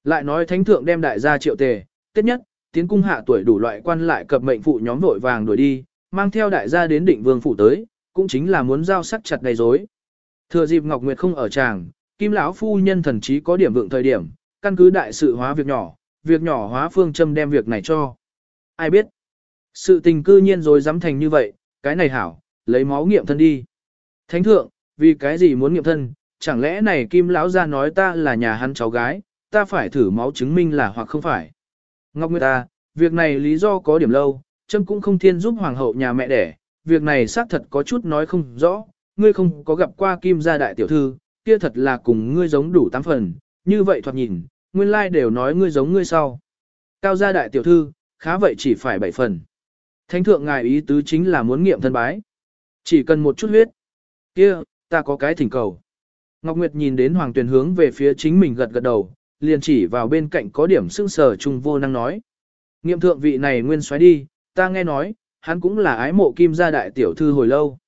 Lại nói thánh thượng đem đại gia triệu tề, tiết nhất, tiến cung hạ tuổi đủ loại quan lại cập mệnh phụ nhóm vội vàng đuổi đi, mang theo đại gia đến định vương phủ tới, cũng chính là muốn giao sắc chặt đầy rối. Thừa dịp Ngọc Nguyệt không ở tràng, Kim lão phu nhân thần chí có điểm vượng thời điểm, căn cứ đại sự hóa việc nhỏ, việc nhỏ hóa phương châm đem việc này cho. Ai biết? Sự tình cư nhiên rồi dám thành như vậy, cái này hảo, lấy máu nghiệm thân đi. Thánh thượng, vì cái gì muốn nghiệm thân, chẳng lẽ này Kim lão ra nói ta là nhà hắn cháu gái, ta phải thử máu chứng minh là hoặc không phải. Ngọc Nguyệt ta, việc này lý do có điểm lâu, châm cũng không thiên giúp hoàng hậu nhà mẹ đẻ, việc này xác thật có chút nói không rõ, ngươi không có gặp qua Kim gia đại tiểu thư, kia thật là cùng ngươi giống đủ tám phần, như vậy thoạt nhìn, nguyên lai like đều nói ngươi giống ngươi sau. Cao gia đại tiểu thư, khá vậy chỉ phải bảy phần. Thánh thượng ngài ý tứ chính là muốn nghiệm thân bái. Chỉ cần một chút huyết. kia ta có cái thỉnh cầu. Ngọc Nguyệt nhìn đến Hoàng Tuyền hướng về phía chính mình gật gật đầu, liền chỉ vào bên cạnh có điểm sưng sờ trung vô năng nói. Nghiệm thượng vị này nguyên xoáy đi, ta nghe nói, hắn cũng là ái mộ kim gia đại tiểu thư hồi lâu.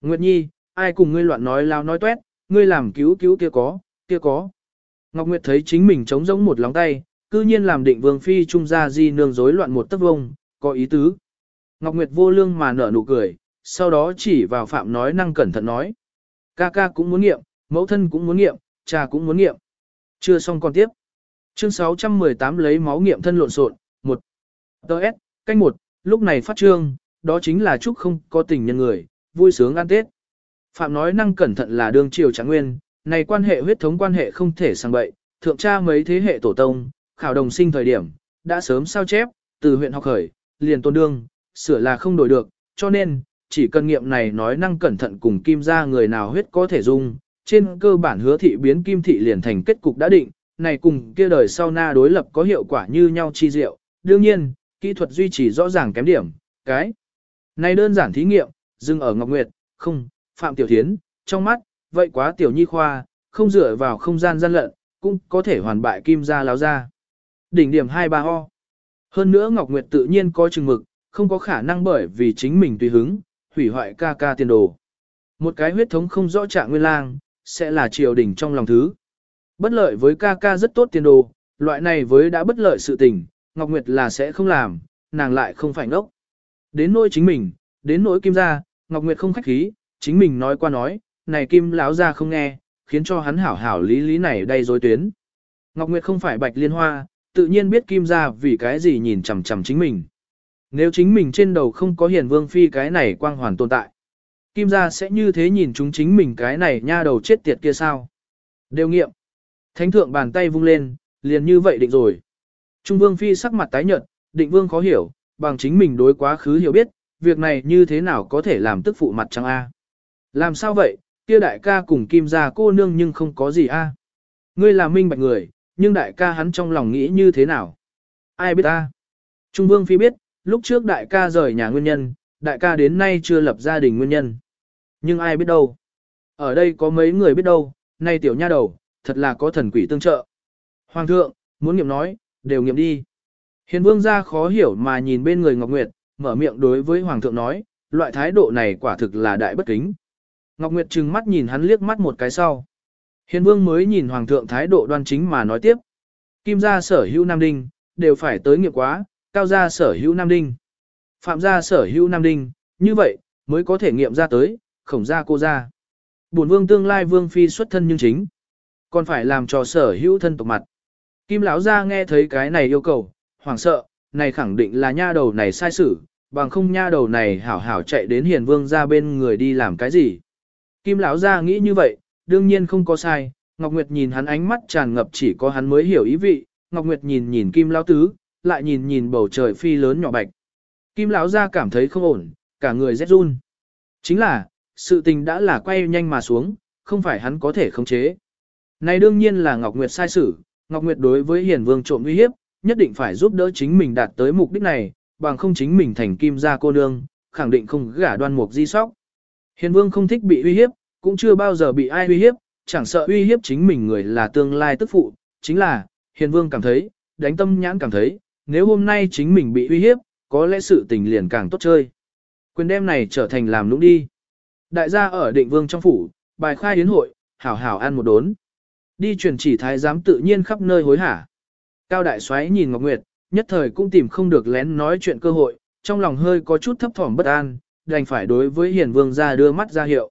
Nguyệt Nhi, ai cùng ngươi loạn nói lao nói tuét, ngươi làm cứu cứu kia có, kia có. Ngọc Nguyệt thấy chính mình trống rỗng một lóng tay, cư nhiên làm định vương phi trung gia di nương rối loạn một tấc vông, có ý tứ. Ngọc Nguyệt vô lương mà nở nụ cười, sau đó chỉ vào phạm nói năng cẩn thận nói. Ca ca cũng muốn nghiệm, mẫu thân cũng muốn nghiệm, cha cũng muốn nghiệm. Chưa xong còn tiếp. Chương 618 lấy máu nghiệm thân lộn xộn, 1. Đợt, canh 1, lúc này phát trương, đó chính là chúc không có tình nhân người, vui sướng ăn Tết. Phạm nói năng cẩn thận là đương triều trạng nguyên, này quan hệ huyết thống quan hệ không thể sang bậy, thượng tra mấy thế hệ tổ tông, khảo đồng sinh thời điểm, đã sớm sao chép, từ huyện học khởi, liền tôn đương, sửa là không đổi được, cho nên, chỉ cần nghiệm này nói năng cẩn thận cùng kim ra người nào huyết có thể dung, trên cơ bản hứa thị biến kim thị liền thành kết cục đã định, này cùng kia đời sau na đối lập có hiệu quả như nhau chi diệu, đương nhiên, kỹ thuật duy trì rõ ràng kém điểm, cái này đơn giản thí nghiệm, dừng ở Ngọc Nguyệt, không, Phạm Tiểu Thiến, trong mắt, vậy quá tiểu nhi khoa, không dựa vào không gian gian lận, cũng có thể hoàn bại kim gia láo ra. Đỉnh điểm 23 ho. Hơn nữa Ngọc Nguyệt tự nhiên có chừng mực, không có khả năng bởi vì chính mình tùy hứng, hủy hoại ca ca tiền đồ. Một cái huyết thống không rõ trạng nguyên lang, sẽ là triều đỉnh trong lòng thứ. Bất lợi với ca ca rất tốt tiền đồ, loại này với đã bất lợi sự tình, Ngọc Nguyệt là sẽ không làm, nàng lại không phải ngốc. Đến nỗi chính mình, đến nỗi kim gia, Ngọc Nguyệt không khách khí, chính mình nói qua nói, này kim lão gia không nghe, khiến cho hắn hảo hảo lý lý này đầy dối tuyến. Ngọc Nguyệt không phải bạch liên hoa, tự nhiên biết kim gia vì cái gì nhìn chằm chằm chính mình. Nếu chính mình trên đầu không có hiền vương phi cái này quang hoàn tồn tại, kim gia sẽ như thế nhìn chúng chính mình cái này nha đầu chết tiệt kia sao. Đều nghiệm. Thánh thượng bàn tay vung lên, liền như vậy định rồi. Trung vương phi sắc mặt tái nhợt, định vương khó hiểu, bằng chính mình đối quá khứ hiểu biết, việc này như thế nào có thể làm tức phụ mặt trăng A. Làm sao vậy, kia đại ca cùng kim gia cô nương nhưng không có gì A. Ngươi là minh bạch người, nhưng đại ca hắn trong lòng nghĩ như thế nào? Ai biết ta? Trung vương phi biết, lúc trước đại ca rời nhà nguyên nhân, đại ca đến nay chưa lập gia đình nguyên nhân. Nhưng ai biết đâu? Ở đây có mấy người biết đâu, nay tiểu nha đầu, thật là có thần quỷ tương trợ. Hoàng thượng, muốn nghiệm nói, đều nghiệm đi. Hiền vương gia khó hiểu mà nhìn bên người Ngọc Nguyệt, mở miệng đối với Hoàng thượng nói, loại thái độ này quả thực là đại bất kính. Ngọc Nguyệt trừng mắt nhìn hắn liếc mắt một cái sau. Hiền vương mới nhìn Hoàng thượng thái độ đoan chính mà nói tiếp. Kim gia sở hữu Nam Đinh, đều phải tới nghiệp quá, cao gia sở hữu Nam Đinh. Phạm gia sở hữu Nam Đinh, như vậy, mới có thể nghiệm ra tới, khổng gia cô gia. Bổn vương tương lai vương phi xuất thân nhưng chính. Còn phải làm cho sở hữu thân tộc mặt. Kim lão gia nghe thấy cái này yêu cầu, hoảng sợ, này khẳng định là nha đầu này sai sử, bằng không nha đầu này hảo hảo chạy đến hiền vương ra bên người đi làm cái gì. Kim lão gia nghĩ như vậy, đương nhiên không có sai, Ngọc Nguyệt nhìn hắn ánh mắt tràn ngập chỉ có hắn mới hiểu ý vị, Ngọc Nguyệt nhìn nhìn Kim lão tứ, lại nhìn nhìn bầu trời phi lớn nhỏ bạch. Kim lão gia cảm thấy không ổn, cả người rét run. Chính là, sự tình đã là quay nhanh mà xuống, không phải hắn có thể khống chế. Này đương nhiên là Ngọc Nguyệt sai sử, Ngọc Nguyệt đối với Hiền Vương trộm uy hiếp, nhất định phải giúp đỡ chính mình đạt tới mục đích này, bằng không chính mình thành kim gia cô nương, khẳng định không gả đoan mục di sóc. Hiền Vương không thích bị uy hiếp, cũng chưa bao giờ bị ai uy hiếp, chẳng sợ uy hiếp chính mình người là tương lai tức phụ, chính là, Hiền Vương cảm thấy, đánh tâm nhãn cảm thấy, nếu hôm nay chính mình bị uy hiếp, có lẽ sự tình liền càng tốt chơi. Quyền đem này trở thành làm nũng đi. Đại gia ở định vương trong phủ, bài khai yến hội, hảo hảo ăn một đốn. Đi truyền chỉ thái giám tự nhiên khắp nơi hối hả. Cao đại xoáy nhìn Ngọc Nguyệt, nhất thời cũng tìm không được lén nói chuyện cơ hội, trong lòng hơi có chút thấp thỏm bất an, đành phải đối với hiền vương gia đưa mắt ra hiệu.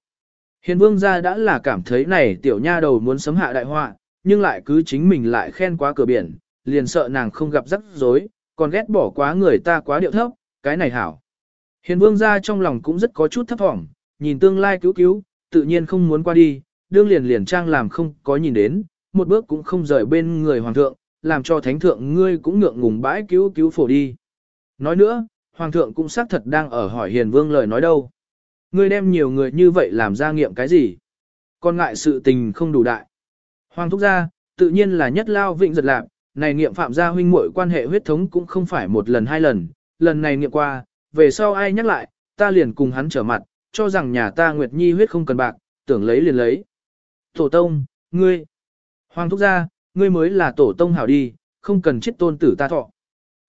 Hiền vương gia đã là cảm thấy này tiểu nha đầu muốn sấm hạ đại họa, nhưng lại cứ chính mình lại khen quá cửa biển, liền sợ nàng không gặp rắc rối, còn ghét bỏ quá người ta quá điệu thấp, cái này hảo. Hiền vương gia trong lòng cũng rất có chút thấp thỏm, nhìn tương lai cứu cứu, tự nhiên không muốn qua đi, đương liền liền trang làm không có nhìn đến, một bước cũng không rời bên người hoàng thượng, làm cho thánh thượng ngươi cũng ngượng ngùng bãi cứu cứu phổ đi. Nói nữa, hoàng thượng cũng xác thật đang ở hỏi hiền vương lời nói đâu. Ngươi đem nhiều người như vậy làm ra nghiệm cái gì? Còn ngại sự tình không đủ đại. Hoàng thúc gia, tự nhiên là nhất lao vịnh giật lạc, này nghiệm phạm gia huynh muội quan hệ huyết thống cũng không phải một lần hai lần, lần này nghiệm qua, về sau ai nhắc lại, ta liền cùng hắn trở mặt, cho rằng nhà ta Nguyệt Nhi huyết không cần bạc, tưởng lấy liền lấy. Tổ tông, ngươi, hoàng thúc gia, ngươi mới là tổ tông hảo đi, không cần chết tôn tử ta thọ.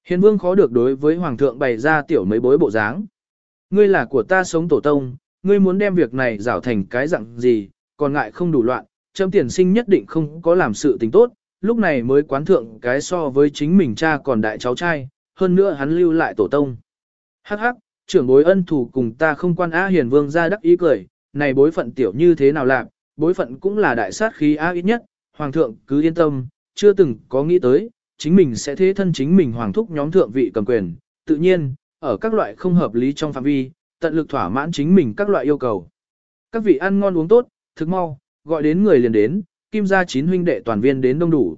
Hiền vương khó được đối với hoàng thượng bày ra tiểu mấy bối bộ dáng. Ngươi là của ta sống tổ tông, ngươi muốn đem việc này rảo thành cái dạng gì, còn ngại không đủ loạn, chấm tiền sinh nhất định không có làm sự tình tốt, lúc này mới quán thượng cái so với chính mình cha còn đại cháu trai, hơn nữa hắn lưu lại tổ tông. Hắc hắc, trưởng bối ân thủ cùng ta không quan á hiền vương ra đắc ý cười, này bối phận tiểu như thế nào làm, bối phận cũng là đại sát khí á ít nhất, hoàng thượng cứ yên tâm, chưa từng có nghĩ tới, chính mình sẽ thế thân chính mình hoàng thúc nhóm thượng vị cầm quyền, tự nhiên, ở các loại không hợp lý trong phạm vi, tận lực thỏa mãn chính mình các loại yêu cầu. Các vị ăn ngon uống tốt, thức mau, gọi đến người liền đến, kim gia chín huynh đệ toàn viên đến đông đủ.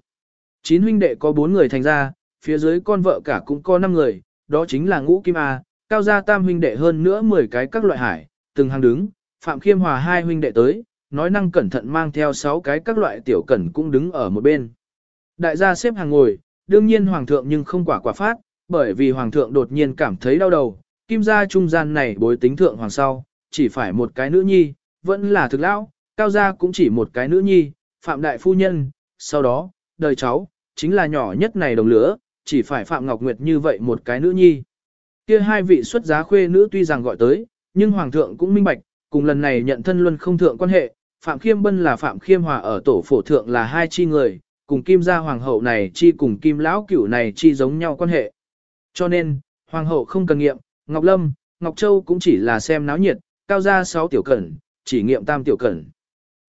Chín huynh đệ có bốn người thành gia, phía dưới con vợ cả cũng có năm người, đó chính là ngũ kim A, cao gia tam huynh đệ hơn nữa 10 cái các loại hải, từng hàng đứng, Phạm Khiêm Hòa hai huynh đệ tới, nói năng cẩn thận mang theo 6 cái các loại tiểu cẩn cũng đứng ở một bên. Đại gia xếp hàng ngồi, đương nhiên hoàng thượng nhưng không quả quả phát, bởi vì hoàng thượng đột nhiên cảm thấy đau đầu, kim gia trung gian này bối tính thượng hoàng sau, chỉ phải một cái nữ nhi, vẫn là thực lão, cao gia cũng chỉ một cái nữ nhi, phạm đại phu nhân, sau đó, đời cháu, chính là nhỏ nhất này đồng lửa, chỉ phải phạm ngọc nguyệt như vậy một cái nữ nhi. Kia hai vị xuất giá khuê nữ tuy rằng gọi tới, nhưng hoàng thượng cũng minh bạch, cùng lần này nhận thân luân không thượng quan hệ, Phạm Khiêm Bân là Phạm Khiêm Hòa ở tổ phổ thượng là hai chi người, cùng Kim gia hoàng hậu này chi cùng Kim lão cửu này chi giống nhau quan hệ. Cho nên, hoàng hậu không cần nghiệm, Ngọc Lâm, Ngọc Châu cũng chỉ là xem náo nhiệt, cao gia sáu tiểu cẩn, chỉ nghiệm tam tiểu cẩn.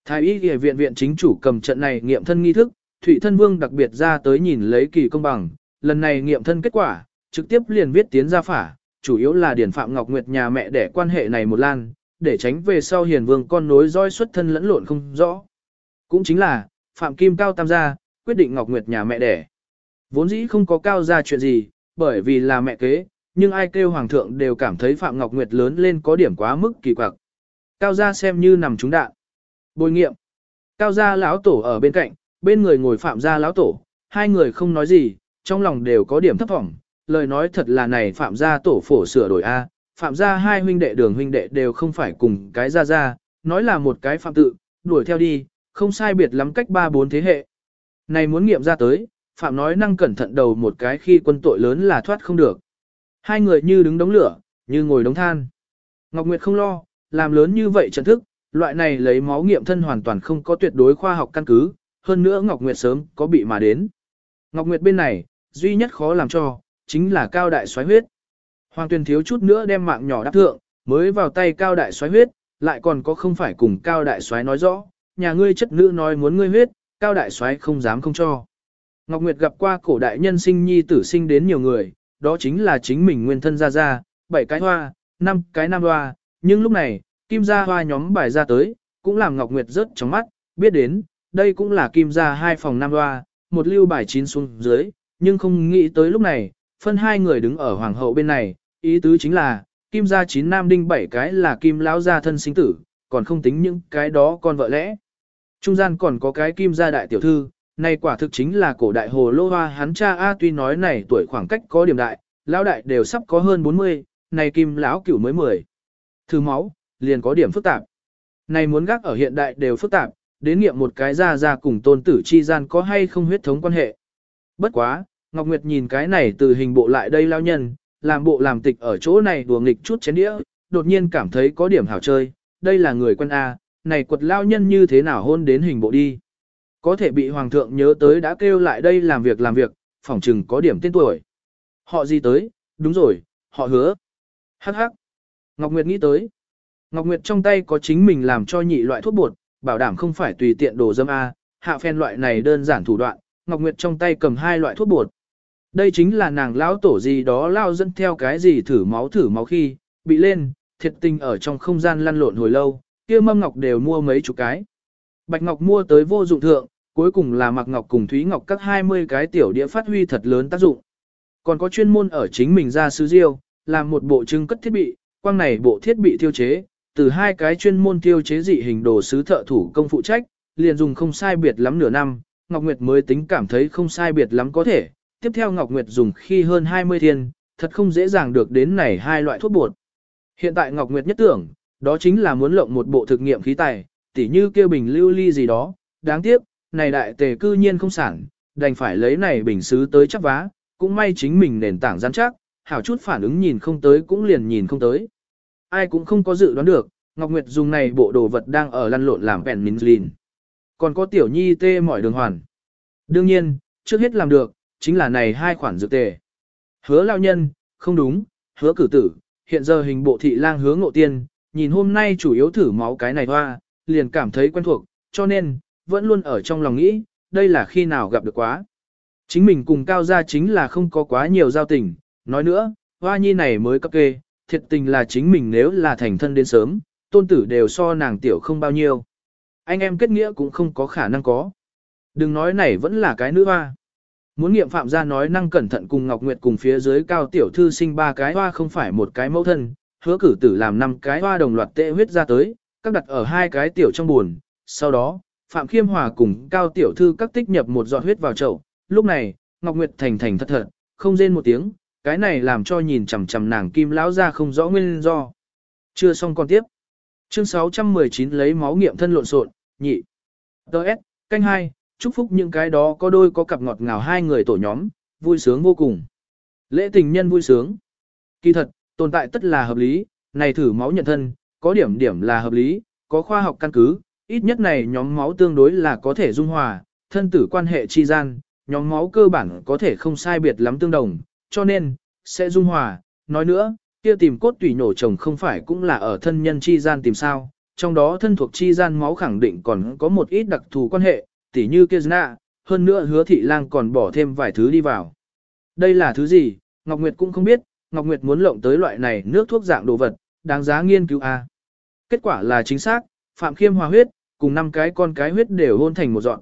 Thái y y viện viện chính chủ cầm trận này nghiệm thân nghi thức, Thụy Thân Vương đặc biệt ra tới nhìn lấy kỳ công bằng, lần này nghiệm thân kết quả, trực tiếp liền viết tiến ra phả, chủ yếu là điển Phạm Ngọc Nguyệt nhà mẹ để quan hệ này một lan, để tránh về sau hiền vương con nối roi xuất thân lẫn lộn không rõ. Cũng chính là, Phạm Kim Cao Tam gia, quyết định Ngọc Nguyệt nhà mẹ đẻ. Vốn dĩ không có cao gia chuyện gì, bởi vì là mẹ kế, nhưng ai kêu hoàng thượng đều cảm thấy Phạm Ngọc Nguyệt lớn lên có điểm quá mức kỳ quặc. Cao gia xem như nằm trúng đạn. Bồi nghiệm. Cao gia lão tổ ở bên cạnh, bên người ngồi Phạm gia lão tổ, hai người không nói gì, trong lòng đều có điểm thấp vọng. Lời nói thật là này Phạm gia tổ phổ sửa đổi A, Phạm gia hai huynh đệ đường huynh đệ đều không phải cùng cái gia gia, nói là một cái phạm tự, đuổi theo đi, không sai biệt lắm cách ba bốn thế hệ. Này muốn nghiệm ra tới, Phạm nói năng cẩn thận đầu một cái khi quân tội lớn là thoát không được. Hai người như đứng đống lửa, như ngồi đống than. Ngọc Nguyệt không lo, làm lớn như vậy trận thức, loại này lấy máu nghiệm thân hoàn toàn không có tuyệt đối khoa học căn cứ, hơn nữa Ngọc Nguyệt sớm có bị mà đến. Ngọc Nguyệt bên này, duy nhất khó làm cho, chính là cao đại xoáy huyết. Hoàng Tuyền thiếu chút nữa đem mạng nhỏ đáp thượng, mới vào tay cao đại xoáy huyết, lại còn có không phải cùng cao đại xoáy nói rõ, nhà ngươi chất nữ nói muốn ngươi huyết, cao đại xoáy không dám không cho. Ngọc Nguyệt gặp qua cổ đại nhân sinh nhi tử sinh đến nhiều người, đó chính là chính mình nguyên thân ra ra, bảy cái hoa, năm cái nam hoa, nhưng lúc này, kim gia hoa nhóm bài ra tới, cũng làm Ngọc Nguyệt rớt trong mắt, biết đến, đây cũng là kim gia hai phòng nam hoa, một lưu bài chín xuống dưới, nhưng không nghĩ tới lúc này, phân hai người đứng ở hoàng hậu bên này, ý tứ chính là, kim gia chín nam đinh bảy cái là kim lão gia thân sinh tử, còn không tính những cái đó con vợ lẽ. Trung gian còn có cái kim gia đại tiểu thư, này quả thực chính là cổ đại hồ lô hoa hắn cha A tuy nói này tuổi khoảng cách có điểm đại, lão đại đều sắp có hơn 40, này kim lão cửu mới 10. thứ máu, liền có điểm phức tạp. Này muốn gác ở hiện đại đều phức tạp, đến nghiệm một cái ra ra cùng tôn tử chi gian có hay không huyết thống quan hệ. Bất quá, Ngọc Nguyệt nhìn cái này từ hình bộ lại đây lao nhân, làm bộ làm tịch ở chỗ này đùa nghịch chút chén đĩa, đột nhiên cảm thấy có điểm hảo chơi, đây là người quân A, này quật lao nhân như thế nào hôn đến hình bộ đi. Có thể bị hoàng thượng nhớ tới đã kêu lại đây làm việc làm việc, phỏng chừng có điểm tên tuổi. Họ gì tới, đúng rồi, họ hứa. Hắc hắc. Ngọc Nguyệt nghĩ tới. Ngọc Nguyệt trong tay có chính mình làm cho nhị loại thuốc bột, bảo đảm không phải tùy tiện đồ dâm A, hạ phen loại này đơn giản thủ đoạn. Ngọc Nguyệt trong tay cầm hai loại thuốc bột. Đây chính là nàng lão tổ gì đó lao dẫn theo cái gì thử máu thử máu khi, bị lên, thiệt tình ở trong không gian lăn lộn hồi lâu, kia mâm ngọc đều mua mấy chục cái. Bạch ngọc mua tới vô dụng thượng, cuối cùng là mặc ngọc cùng thúy ngọc các 20 cái tiểu đĩa phát huy thật lớn tác dụng. Còn có chuyên môn ở chính mình ra sứ diêu, làm một bộ trưng cất thiết bị, quang này bộ thiết bị tiêu chế, từ hai cái chuyên môn tiêu chế dị hình đồ sứ thợ thủ công phụ trách, liền dùng không sai biệt lắm nửa năm, Ngọc Nguyệt mới tính cảm thấy không sai biệt lắm có thể, tiếp theo Ngọc Nguyệt dùng khi hơn 20 thiên, thật không dễ dàng được đến này hai loại thuốc bột. Hiện tại Ngọc Nguyệt nhất tưởng, đó chính là muốn lộng một bộ thực nghiệm khí tài, tỉ như kêu bình lưu ly gì đó, đáng tiếc, này đại tề cư nhiên không sản, đành phải lấy này bình xứ tới chắc vá, cũng may chính mình nền tảng rắn chắc, hảo chút phản ứng nhìn không tới cũng liền nhìn không tới. Ai cũng không có dự đoán được, Ngọc Nguyệt dùng này bộ đồ vật đang ở lăn lộn làm penicillin. Còn có tiểu nhi tê mỏi đường hoàn. Đương nhiên, trước hết làm được, chính là này hai khoản dược tề. Hứa lao nhân, không đúng, hứa cử tử, hiện giờ hình bộ thị lang hứa ngộ tiên, nhìn hôm nay chủ yếu thử máu cái này hoa, liền cảm thấy quen thuộc, cho nên, vẫn luôn ở trong lòng nghĩ, đây là khi nào gặp được quá. Chính mình cùng cao gia chính là không có quá nhiều giao tình, nói nữa, hoa nhi này mới cấp kê, thiệt tình là chính mình nếu là thành thân đến sớm, tôn tử đều so nàng tiểu không bao nhiêu. Anh em kết nghĩa cũng không có khả năng có. Đừng nói này vẫn là cái nữ hoa. Muốn nghiệm phạm gia nói năng cẩn thận cùng Ngọc Nguyệt cùng phía dưới cao tiểu thư sinh ba cái hoa không phải một cái mẫu thân, hứa cử tử làm năm cái hoa đồng loạt tệ huyết ra tới, các đặt ở hai cái tiểu trong buồn. Sau đó, Phạm Khiêm Hòa cùng cao tiểu thư các tích nhập một giọt huyết vào chậu. Lúc này, Ngọc Nguyệt thành thành thật thật, không rên một tiếng, cái này làm cho nhìn chằm chằm nàng kim lão ra không rõ nguyên do. Chưa xong còn tiếp. Chương 619 lấy máu nghiệm thân lộn xộn, nhị. Đợt, canh hai, chúc phúc những cái đó có đôi có cặp ngọt ngào hai người tổ nhóm, vui sướng vô cùng. Lễ tình nhân vui sướng. Kỳ thật, tồn tại tất là hợp lý, này thử máu nhận thân, có điểm điểm là hợp lý, có khoa học căn cứ, ít nhất này nhóm máu tương đối là có thể dung hòa, thân tử quan hệ chi gian, nhóm máu cơ bản có thể không sai biệt lắm tương đồng, cho nên, sẽ dung hòa. Nói nữa, kia tìm cốt tùy nổ chồng không phải cũng là ở thân nhân chi gian tìm sao, trong đó thân thuộc chi gian máu khẳng định còn có một ít đặc thù quan hệ, tỉ như kia nạ, hơn nữa hứa thị lang còn bỏ thêm vài thứ đi vào. Đây là thứ gì, Ngọc Nguyệt cũng không biết, Ngọc Nguyệt muốn lộng tới loại này nước thuốc dạng đồ vật, đáng giá nghiên cứu a. Kết quả là chính xác, Phạm Khiêm hòa huyết, cùng năm cái con cái huyết đều hôn thành một dọn.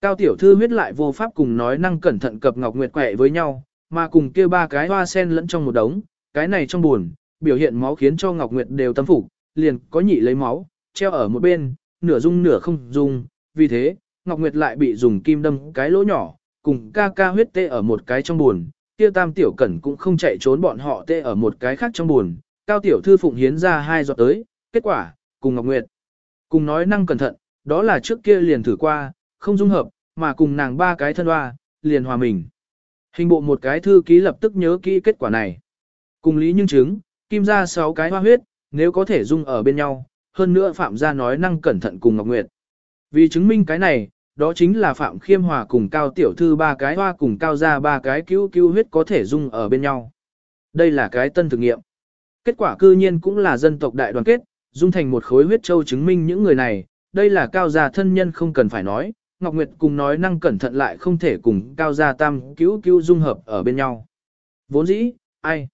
Cao tiểu thư huyết lại vô pháp cùng nói năng cẩn thận cập Ngọc Nguyệt quẹ với nhau, mà cùng kia ba cái hoa sen lẫn trong một đống, cái này trong buồn, biểu hiện máu khiến cho Ngọc Nguyệt đều tâm phục, liền có nhị lấy máu, treo ở một bên, nửa dung nửa không dung, vì thế, Ngọc Nguyệt lại bị dùng kim đâm cái lỗ nhỏ, cùng ca ca huyết tê ở một cái trong buồn, kia tam tiểu cẩn cũng không chạy trốn bọn họ tê ở một cái khác trong buồn, cao tiểu thư phụng hiến ra hai giọt tới, kết quả, cùng Ngọc Nguyệt, cùng nói năng cẩn thận, đó là trước kia liền thử qua, không dung hợp, mà cùng nàng ba cái thân hoa, liền hòa mình. Hình bộ một cái thư ký lập tức nhớ kỹ kết quả này. Cùng lý nhưng chứng, kim ra sáu cái hoa huyết, nếu có thể dung ở bên nhau, hơn nữa Phạm gia nói năng cẩn thận cùng Ngọc Nguyệt. Vì chứng minh cái này, đó chính là Phạm Khiêm Hòa cùng Cao Tiểu Thư ba cái hoa cùng Cao gia ba cái cứu cứu huyết có thể dung ở bên nhau. Đây là cái tân thực nghiệm. Kết quả cư nhiên cũng là dân tộc đại đoàn kết, dung thành một khối huyết châu chứng minh những người này, đây là Cao gia thân nhân không cần phải nói, Ngọc Nguyệt cùng nói năng cẩn thận lại không thể cùng Cao gia tam cứu cứu dung hợp ở bên nhau. Vốn dĩ, ai?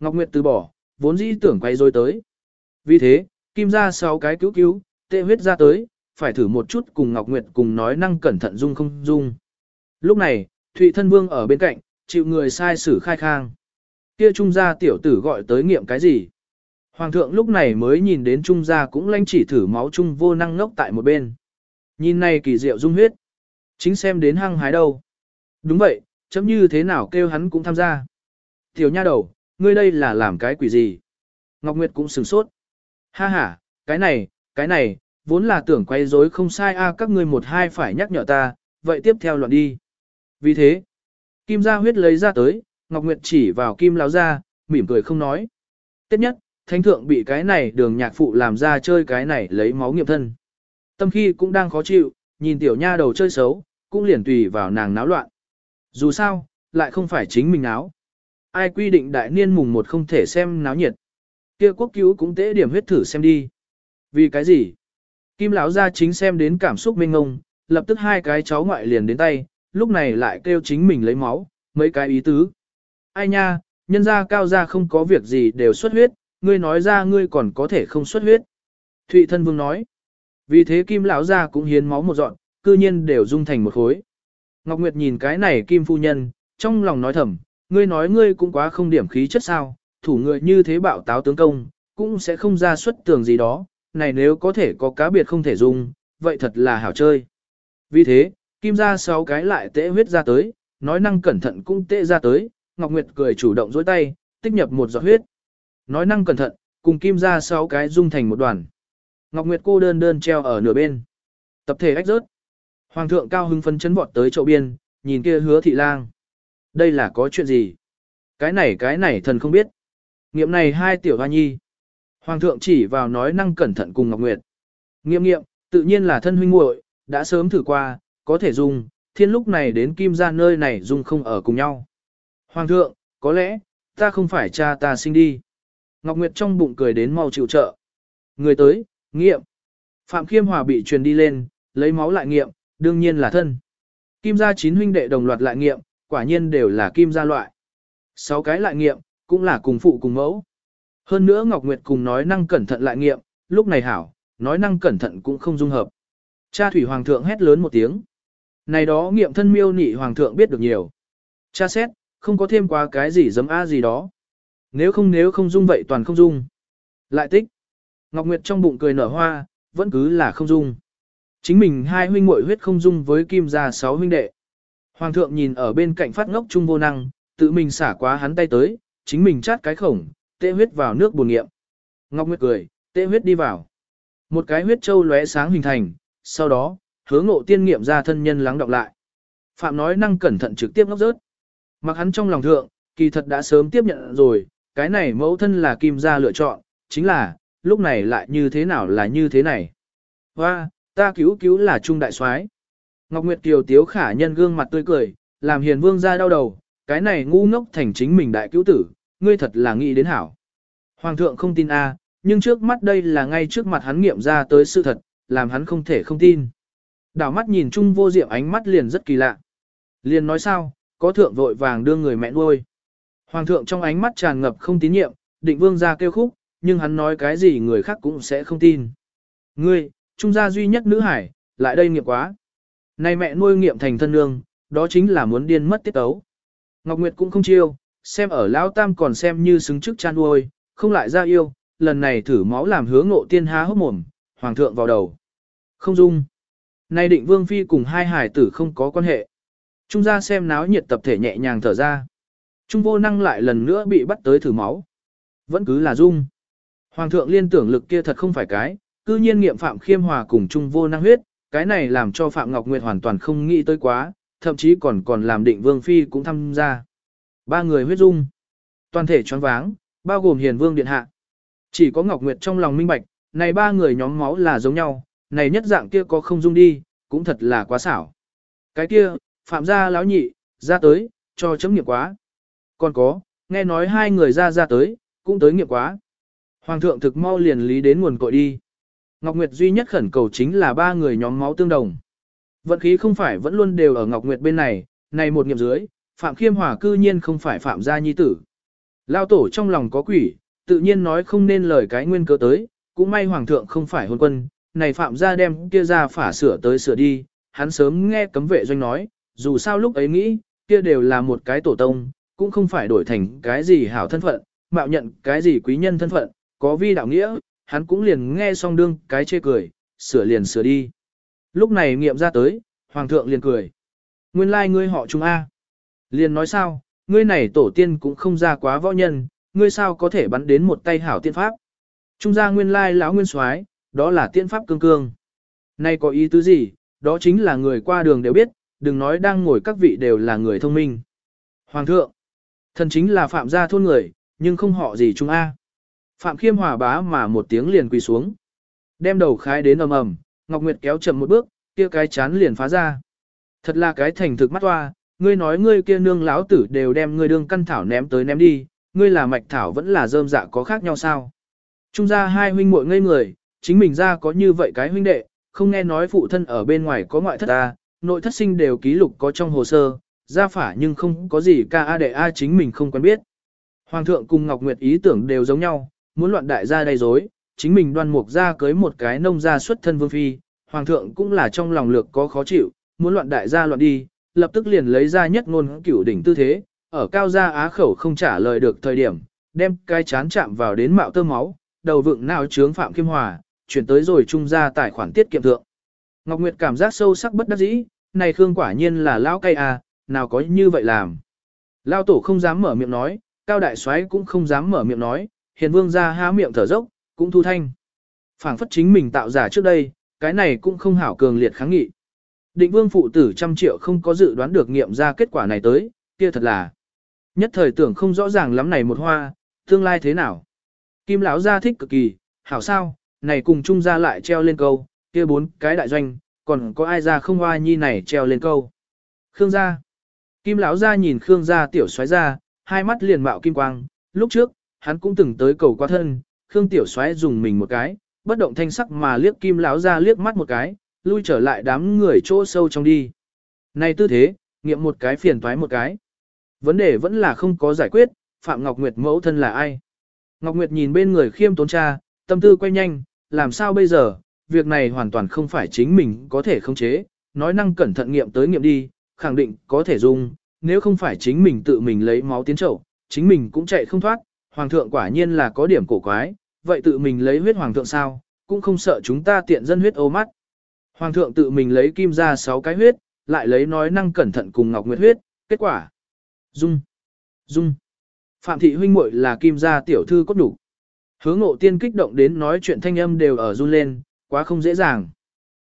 Ngọc Nguyệt từ bỏ, vốn dĩ tưởng quay rồi tới. Vì thế, Kim ra sáu cái cứu cứu, tệ huyết ra tới, phải thử một chút cùng Ngọc Nguyệt cùng nói năng cẩn thận dung không dung. Lúc này, Thụy Thân Vương ở bên cạnh, chịu người sai xử khai khang. Kia trung gia tiểu tử gọi tới nghiệm cái gì? Hoàng thượng lúc này mới nhìn đến trung gia cũng lanh chỉ thử máu trung vô năng ngốc tại một bên. Nhìn này kỳ diệu dung huyết. Chính xem đến hăng hái đâu. Đúng vậy, chấm như thế nào kêu hắn cũng tham gia. Tiểu nha đầu, ngươi đây là làm cái quỷ gì? Ngọc Nguyệt cũng sửng sốt. Ha ha, cái này, cái này, vốn là tưởng quay rối không sai a các ngươi một hai phải nhắc nhở ta, vậy tiếp theo loạn đi. Vì thế, Kim gia huyết lấy ra tới, Ngọc Nguyệt chỉ vào Kim láo ra, mỉm cười không nói. Tiếp nhất, thánh thượng bị cái này đường nhạc phụ làm ra chơi cái này lấy máu nghiệm thân. Tâm khi cũng đang khó chịu, nhìn tiểu nha đầu chơi xấu, cũng liền tùy vào nàng náo loạn. Dù sao, lại không phải chính mình náo. Ai quy định đại niên mùng một không thể xem náo nhiệt. Kia quốc cứu cũng tế điểm huyết thử xem đi. Vì cái gì? Kim lão gia chính xem đến cảm xúc mênh ngông, lập tức hai cái cháu ngoại liền đến tay, lúc này lại kêu chính mình lấy máu, mấy cái ý tứ. Ai nha, nhân gia cao gia không có việc gì đều xuất huyết, ngươi nói ra ngươi còn có thể không xuất huyết. Thụy thân vương nói. Vì thế kim lão gia cũng hiến máu một dọn, cư nhiên đều dung thành một khối. Ngọc Nguyệt nhìn cái này kim phu nhân, trong lòng nói thầm, ngươi nói ngươi cũng quá không điểm khí chất sao, thủ người như thế bạo táo tướng công, cũng sẽ không ra xuất tường gì đó, này nếu có thể có cá biệt không thể dùng, vậy thật là hảo chơi. Vì thế, kim ra sáu cái lại tễ huyết ra tới, nói năng cẩn thận cũng tễ ra tới, Ngọc Nguyệt cười chủ động dối tay, tích nhập một giọt huyết. Nói năng cẩn thận, cùng kim ra sáu cái dung thành một đoàn. Ngọc Nguyệt cô đơn đơn treo ở nửa bên. Tập thể ách rớt. Hoàng thượng cao hưng phấn chấn vọt tới chậu biên, nhìn kia hứa thị lang. Đây là có chuyện gì? Cái này cái này thần không biết. Nghiệm này hai tiểu hoa nhi. Hoàng thượng chỉ vào nói năng cẩn thận cùng Ngọc Nguyệt. Nghiệm nghiệm, tự nhiên là thân huynh muội, đã sớm thử qua, có thể dùng, thiên lúc này đến kim ra nơi này dùng không ở cùng nhau. Hoàng thượng, có lẽ, ta không phải cha ta sinh đi. Ngọc Nguyệt trong bụng cười đến mau chịu trợ. Người tới, nghiệm. Phạm Khiêm Hòa bị truyền đi lên, lấy máu lại nghiệm, đương nhiên là thân. Kim gia chín huynh đệ đồng loạt lại nghiệm, quả nhiên đều là kim gia loại. Sáu cái lại nghiệm, cũng là cùng phụ cùng mẫu. Hơn nữa Ngọc Nguyệt cùng nói năng cẩn thận lại nghiệm, lúc này hảo, nói năng cẩn thận cũng không dung hợp. Cha thủy hoàng thượng hét lớn một tiếng. Này đó nghiệm thân miêu nị hoàng thượng biết được nhiều. Cha xét, không có thêm quá cái gì giấm a gì đó. Nếu không nếu không dung vậy toàn không dung. Lại tích. Ngọc Nguyệt trong bụng cười nở hoa, vẫn cứ là không dung. Chính mình hai huynh muội huyết không dung với kim gia sáu huynh đệ. Hoàng thượng nhìn ở bên cạnh phát ngốc trung vô năng, tự mình xả quá hắn tay tới, chính mình chát cái khổng, tê huyết vào nước buồn nghiệm. Ngọc Nguyệt cười, tê huyết đi vào. Một cái huyết châu lóe sáng hình thành, sau đó, hướng ngộ tiên nghiệm ra thân nhân lắng đọng lại. Phạm nói năng cẩn thận trực tiếp ngốc rớt. Mặc hắn trong lòng thượng, kỳ thật đã sớm tiếp nhận rồi, cái này mẫu thân là kim gia lựa chọn, chính là, lúc này lại như thế nào là như thế này. Và, ta cứu cứu là trung đại soái. Ngọc Nguyệt Kiều tiếu khả nhân gương mặt tươi cười, làm hiền vương ra đau đầu, cái này ngu ngốc thành chính mình đại cứu tử, ngươi thật là nghĩ đến hảo. Hoàng thượng không tin a, nhưng trước mắt đây là ngay trước mặt hắn nghiệm ra tới sự thật, làm hắn không thể không tin. Đảo mắt nhìn chung vô diệm ánh mắt liền rất kỳ lạ. Liền nói sao, có thượng vội vàng đưa người mẹ nuôi. Hoàng thượng trong ánh mắt tràn ngập không tín nhiệm, định vương ra kêu khúc, nhưng hắn nói cái gì người khác cũng sẽ không tin. Ngươi, trung gia duy nhất nữ hải, lại đây nghiệp quá. Này mẹ nuôi nghiệm thành thân nương, đó chính là muốn điên mất tiết tấu. Ngọc Nguyệt cũng không chiêu, xem ở Lão Tam còn xem như xứng chức chan nuôi, không lại ra yêu, lần này thử máu làm hướng ngộ tiên há hốc mồm, hoàng thượng vào đầu. Không dung. Này định vương phi cùng hai hải tử không có quan hệ. Trung gia xem náo nhiệt tập thể nhẹ nhàng thở ra. Trung vô năng lại lần nữa bị bắt tới thử máu. Vẫn cứ là dung. Hoàng thượng liên tưởng lực kia thật không phải cái, cư nhiên nghiệm Phạm Khiêm Hòa cùng Trung vô năng huyết, cái này làm cho Phạm Ngọc Nguyệt hoàn toàn không nghĩ tới quá, thậm chí còn còn làm định Vương Phi cũng tham gia. Ba người huyết dung. Toàn thể choáng váng, bao gồm Hiền Vương Điện Hạ. Chỉ có Ngọc Nguyệt trong lòng minh bạch, này ba người nhóm máu là giống nhau, này nhất dạng kia có không dung đi, cũng thật là quá xảo. Cái kia, Phạm gia lão nhị, ra tới, cho chấm nghiệm quá. Còn có, nghe nói hai người ra ra tới, cũng tới nghiệm quá. Hoàng thượng thực mau liền lý đến nguồn cội đi. Ngọc Nguyệt duy nhất khẩn cầu chính là ba người nhóm máu tương đồng. Vận khí không phải vẫn luôn đều ở Ngọc Nguyệt bên này, này một nghiệm dưới, Phạm Khiêm Hòa cư nhiên không phải Phạm gia nhi tử. Lao tổ trong lòng có quỷ, tự nhiên nói không nên lời cái nguyên cớ tới, cũng may Hoàng thượng không phải hôn quân, này Phạm gia đem kia ra phả sửa tới sửa đi, hắn sớm nghe cấm vệ doanh nói, dù sao lúc ấy nghĩ, kia đều là một cái tổ tông, cũng không phải đổi thành cái gì hảo thân phận, mạo nhận cái gì quý nhân thân phận, có vi đạo nghĩa, hắn cũng liền nghe xong đương cái chê cười, sửa liền sửa đi. Lúc này nghiệm ra tới, hoàng thượng liền cười. Nguyên lai like ngươi họ Trung A. Liền nói sao, ngươi này tổ tiên cũng không ra quá võ nhân, ngươi sao có thể bắn đến một tay hảo tiên pháp. Trung gia nguyên lai lão nguyên soái, đó là tiên pháp cương cương. Nay có ý tứ gì, đó chính là người qua đường đều biết, đừng nói đang ngồi các vị đều là người thông minh. Hoàng thượng, thần chính là phạm gia thôn người, nhưng không họ gì Trung A. Phạm Khiêm hòa bá mà một tiếng liền quỳ xuống. Đem đầu khái đến ầm ầm, Ngọc Nguyệt kéo chậm một bước, kia cái chán liền phá ra. Thật là cái thành thực mắt toa, ngươi nói ngươi kia nương lão tử đều đem ngươi đương căn thảo ném tới ném đi, ngươi là mạch thảo vẫn là rơm dạ có khác nhau sao. Trung gia hai huynh muội ngây người, chính mình ra có như vậy cái huynh đệ, không nghe nói phụ thân ở bên ngoài có ngoại thất ta, nội thất sinh đều ký lục có trong hồ sơ, gia phả nhưng không có gì ca a đệ a chính mình không quen biết. Hoàng thượng cùng Ngọc Nguyệt ý tưởng đều giống nhau, muốn loạn đại gia đầy dối, chính mình đoan mục ra cưới một cái nông gia xuất thân vương phi, hoàng thượng cũng là trong lòng lược có khó chịu, muốn loạn đại gia loạn đi, lập tức liền lấy ra nhất ngôn cửu đỉnh tư thế, ở cao gia á khẩu không trả lời được thời điểm, đem cái chán chạm vào đến mạo tơ máu, đầu vựng nào trướng phạm kim hòa, chuyển tới rồi trung ra tài khoản tiết kiệm thượng. Ngọc Nguyệt cảm giác sâu sắc bất đắc dĩ, này Khương quả nhiên là lão cay à, nào có như vậy làm. Lao tổ không dám mở miệng nói, cao đại soái cũng không dám mở miệng nói, hiền vương ra há miệng thở dốc, cũng thu thanh. phảng phất chính mình tạo giả trước đây, cái này cũng không hảo cường liệt kháng nghị. Định vương phụ tử trăm triệu không có dự đoán được nghiệm ra kết quả này tới, kia thật là. Nhất thời tưởng không rõ ràng lắm này một hoa, tương lai thế nào. Kim lão gia thích cực kỳ, hảo sao, này cùng Trung gia lại treo lên câu, kia bốn cái đại doanh, còn có ai ra không hoa nhi này treo lên câu. Khương gia. Kim lão gia nhìn Khương gia tiểu xoáy ra, hai mắt liền mạo kim quang, lúc trước, hắn cũng từng tới cầu qua thân, Khương tiểu Soái dùng mình một cái, bất động thanh sắc mà liếc Kim lão gia liếc mắt một cái, lui trở lại đám người chỗ sâu trong đi. Này tư thế, nghiệm một cái phiền toái một cái. Vấn đề vẫn là không có giải quyết, Phạm Ngọc Nguyệt mẫu thân là ai? Ngọc Nguyệt nhìn bên người khiêm tốn cha, tâm tư quay nhanh, làm sao bây giờ, việc này hoàn toàn không phải chính mình có thể khống chế, nói năng cẩn thận nghiệm tới nghiệm đi, khẳng định có thể dùng, nếu không phải chính mình tự mình lấy máu tiến trậu, chính mình cũng chạy không thoát, hoàng thượng quả nhiên là có điểm cổ quái, vậy tự mình lấy huyết hoàng thượng sao, cũng không sợ chúng ta tiện dân huyết ô mắt. Hoàng thượng tự mình lấy kim ra 6 cái huyết, lại lấy nói năng cẩn thận cùng Ngọc Nguyệt huyết, kết quả. Dung. Dung. Phạm thị huynh muội là kim gia tiểu thư cốt đủ. Hứa ngộ tiên kích động đến nói chuyện thanh âm đều ở run lên, quá không dễ dàng.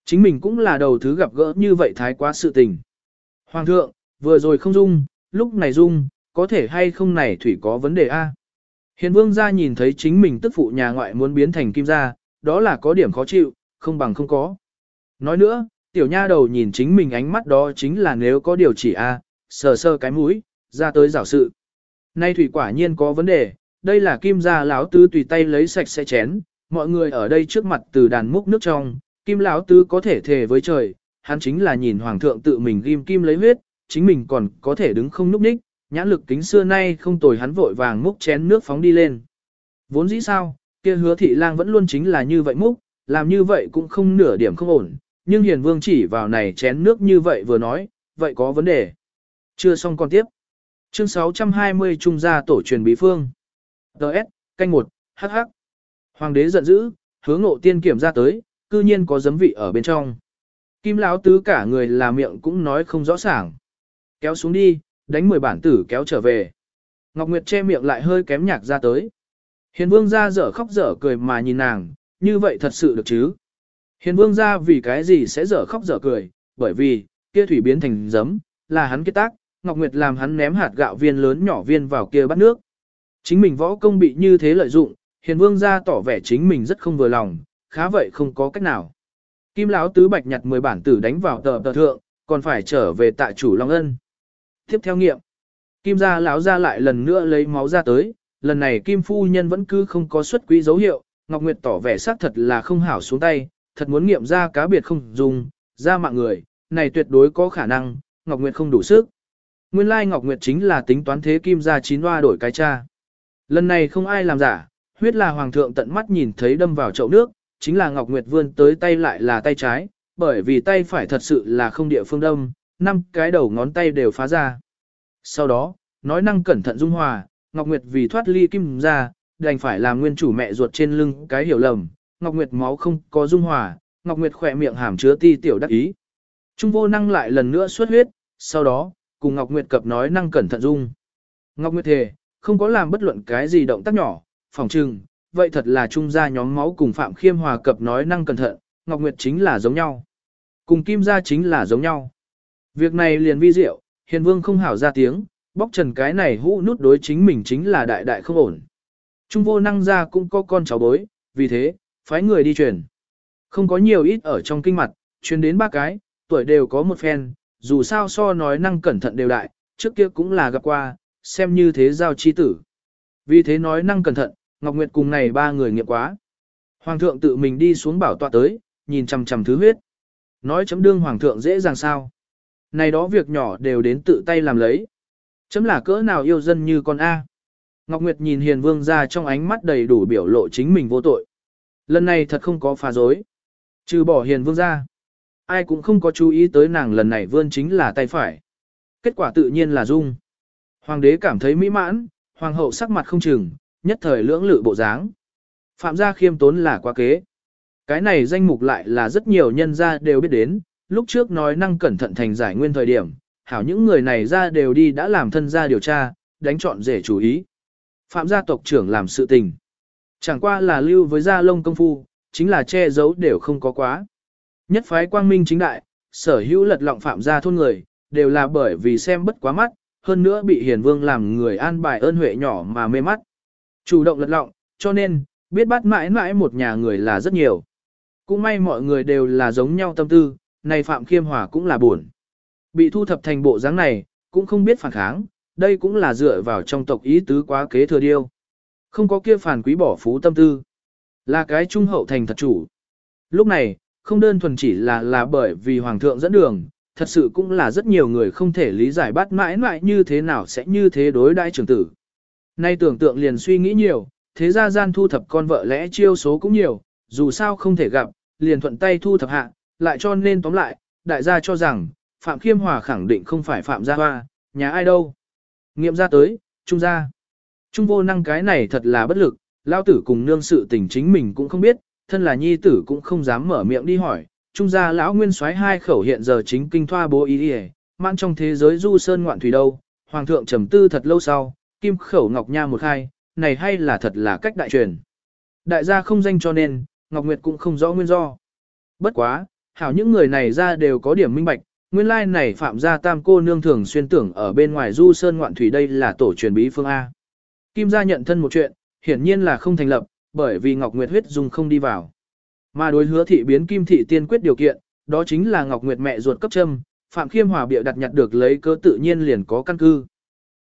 Chính mình cũng là đầu thứ gặp gỡ như vậy thái quá sự tình. Hoàng thượng, vừa rồi không dung, lúc này dung, có thể hay không này thủy có vấn đề a? Hiền vương gia nhìn thấy chính mình tức phụ nhà ngoại muốn biến thành kim gia, đó là có điểm khó chịu, không bằng không có. Nói nữa, tiểu nha đầu nhìn chính mình ánh mắt đó chính là nếu có điều chỉ a, à, sờ sơ cái mũi, ra tới giảo sự. Nay thủy quả nhiên có vấn đề, đây là kim gia lão tứ tùy tay lấy sạch sẽ chén, mọi người ở đây trước mặt từ đàn múc nước trong, kim lão tứ có thể thề với trời, hắn chính là nhìn hoàng thượng tự mình ghim kim lấy huyết, chính mình còn có thể đứng không núp ních, nhãn lực kính xưa nay không tồi hắn vội vàng múc chén nước phóng đi lên. Vốn dĩ sao, kia hứa thị lang vẫn luôn chính là như vậy múc, làm như vậy cũng không nửa điểm không ổn, nhưng hiền vương chỉ vào này chén nước như vậy vừa nói, vậy có vấn đề. Chưa xong còn tiếp. Chương 620 Trung gia tổ truyền bí phương. Đợt, canh một, hắc hắc. Hoàng đế giận dữ, hướng ngộ tiên kiểm ra tới, cư nhiên có giấm vị ở bên trong. Kim lão tứ cả người là miệng cũng nói không rõ ràng. Kéo xuống đi, đánh 10 bản tử kéo trở về. Ngọc Nguyệt che miệng lại hơi kém nhạc ra tới. Hiền vương ra dở khóc dở cười mà nhìn nàng, như vậy thật sự được chứ. Hiền vương ra vì cái gì sẽ dở khóc dở cười, bởi vì, kia thủy biến thành giấm, là hắn kết tác, Ngọc Nguyệt làm hắn ném hạt gạo viên lớn nhỏ viên vào kia bát nước. Chính mình võ công bị như thế lợi dụng, hiền vương ra tỏ vẻ chính mình rất không vừa lòng, khá vậy không có cách nào. Kim Lão tứ bạch nhặt 10 bản tử đánh vào tờ tờ thượng, còn phải trở về tại chủ Long Ân. Tiếp theo nghiệm, Kim gia lão ra lại lần nữa lấy máu ra tới, lần này Kim phu nhân vẫn cứ không có xuất quý dấu hiệu, Ngọc Nguyệt tỏ vẻ xác thật là không hảo xuống tay, thật muốn nghiệm ra cá biệt không dùng, ra mạng người, này tuyệt đối có khả năng, Ngọc Nguyệt không đủ sức. Nguyên lai Ngọc Nguyệt chính là tính toán thế Kim gia chín hoa đổi cái cha. Lần này không ai làm giả, huyết là hoàng thượng tận mắt nhìn thấy đâm vào chậu nước, chính là Ngọc Nguyệt vươn tới tay lại là tay trái, bởi vì tay phải thật sự là không địa phương đâm, năm cái đầu ngón tay đều phá ra. Sau đó, nói năng cẩn thận dung hòa, Ngọc Nguyệt vì thoát ly kim ra, đành phải làm nguyên chủ mẹ ruột trên lưng cái hiểu lầm, Ngọc Nguyệt máu không có dung hòa, Ngọc Nguyệt khỏe miệng hàm chứa ti tiểu đắc ý. Trung vô năng lại lần nữa xuất huyết, sau đó, cùng Ngọc Nguyệt cập nói năng cẩn thận dung. Ngọc Nguyệt thề, không có làm bất luận cái gì động tác nhỏ, phòng trừng, vậy thật là trung gia nhóm máu cùng Phạm Khiêm Hòa cập nói năng cẩn thận, Ngọc Nguyệt chính là giống nhau. Cùng Kim gia chính là giống nhau. Việc này liền vi diệu, hiền vương không hảo ra tiếng, bóc trần cái này hũ nút đối chính mình chính là đại đại không ổn. Trung vô năng gia cũng có con cháu bối, vì thế, phái người đi truyền. Không có nhiều ít ở trong kinh mặt, truyền đến ba cái, tuổi đều có một phen, dù sao so nói năng cẩn thận đều đại, trước kia cũng là gặp qua, xem như thế giao chi tử. Vì thế nói năng cẩn thận, Ngọc Nguyệt cùng này ba người nghiệp quá. Hoàng thượng tự mình đi xuống bảo tọa tới, nhìn chằm chằm thứ huyết. Nói chấm đương hoàng thượng dễ dàng sao. Này đó việc nhỏ đều đến tự tay làm lấy. Chấm là cỡ nào yêu dân như con A. Ngọc Nguyệt nhìn hiền vương ra trong ánh mắt đầy đủ biểu lộ chính mình vô tội. Lần này thật không có phá dối. Trừ bỏ hiền vương ra. Ai cũng không có chú ý tới nàng lần này vươn chính là tay phải. Kết quả tự nhiên là dung. Hoàng đế cảm thấy mỹ mãn, hoàng hậu sắc mặt không chừng, nhất thời lưỡng lự bộ dáng. Phạm gia khiêm tốn là quá kế. Cái này danh mục lại là rất nhiều nhân gia đều biết đến, lúc trước nói năng cẩn thận thành giải nguyên thời điểm, hảo những người này ra đều đi đã làm thân gia điều tra, đánh chọn rể chú ý. Phạm gia tộc trưởng làm sự tình. Chẳng qua là lưu với gia lông công phu, chính là che giấu đều không có quá. Nhất phái quang minh chính đại, sở hữu lật lọng phạm gia thôn người, đều là bởi vì xem bất quá mắt, hơn nữa bị hiền vương làm người an bài ơn huệ nhỏ mà mê mắt. Chủ động lật lọng, cho nên, biết bắt mãi mãi một nhà người là rất nhiều. Cũng may mọi người đều là giống nhau tâm tư, này Phạm Khiêm Hòa cũng là buồn. Bị thu thập thành bộ dáng này, cũng không biết phản kháng, đây cũng là dựa vào trong tộc ý tứ quá kế thừa điêu. Không có kia phản quý bỏ phú tâm tư. Là cái trung hậu thành thật chủ. Lúc này, không đơn thuần chỉ là là bởi vì hoàng thượng dẫn đường, thật sự cũng là rất nhiều người không thể lý giải bắt mãi mãi như thế nào sẽ như thế đối đại trưởng tử. Nay tưởng tượng liền suy nghĩ nhiều, thế ra gian thu thập con vợ lẽ chiêu số cũng nhiều, dù sao không thể gặp, liền thuận tay thu thập hạ, lại cho nên tóm lại, đại gia cho rằng, Phạm Khiêm Hòa khẳng định không phải Phạm Gia Hoa, nhà ai đâu. Nghiệm ra tới, trung gia. Trung vô năng cái này thật là bất lực, lao tử cùng nương sự tình chính mình cũng không biết, thân là nhi tử cũng không dám mở miệng đi hỏi. Trung gia lão nguyên soái hai khẩu hiện giờ chính kinh thoa bố ý đi mang trong thế giới du sơn ngoạn thủy đâu. Hoàng thượng trầm tư thật lâu sau, kim khẩu ngọc nha một khai, này hay là thật là cách đại truyền. Đại gia không danh cho nên, Ngọc Nguyệt cũng không rõ nguyên do. Bất quá, hảo những người này ra đều có điểm minh bạch, nguyên lai này phạm gia tam cô nương thường xuyên tưởng ở bên ngoài du sơn ngoạn thủy đây là tổ truyền bí phương A. Kim gia nhận thân một chuyện, hiển nhiên là không thành lập, bởi vì Ngọc Nguyệt huyết dung không đi vào. Mà đối hứa thị biến kim thị tiên quyết điều kiện, đó chính là Ngọc Nguyệt mẹ ruột cấp châm, Phạm Khiêm Hòa biểu đặt nhặt được lấy cơ tự nhiên liền có căn cứ.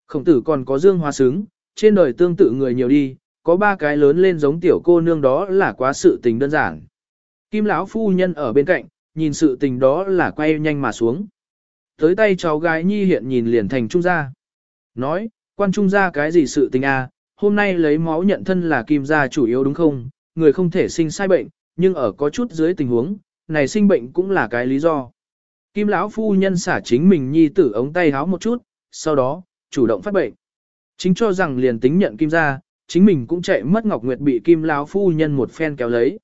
Khổng tử còn có dương hoa xứng, trên đời tương tự người nhiều đi, có ba cái lớn lên giống tiểu cô nương đó là quá sự tình đơn giản. Kim lão phu nhân ở bên cạnh, nhìn sự tình đó là quay nhanh mà xuống. Tới tay cháu gái nhi hiện nhìn liền thành trung gia. Nói, quan trung gia cái gì sự tình a? À, hôm nay lấy máu nhận thân là kim gia chủ yếu đúng không, người không thể sinh sai bệnh, nhưng ở có chút dưới tình huống, này sinh bệnh cũng là cái lý do. Kim lão phu nhân xả chính mình nhi tử ống tay háo một chút, sau đó, chủ động phát bệnh. Chính cho rằng liền tính nhận kim gia, chính mình cũng chạy mất Ngọc Nguyệt bị kim lão phu nhân một phen kéo lấy.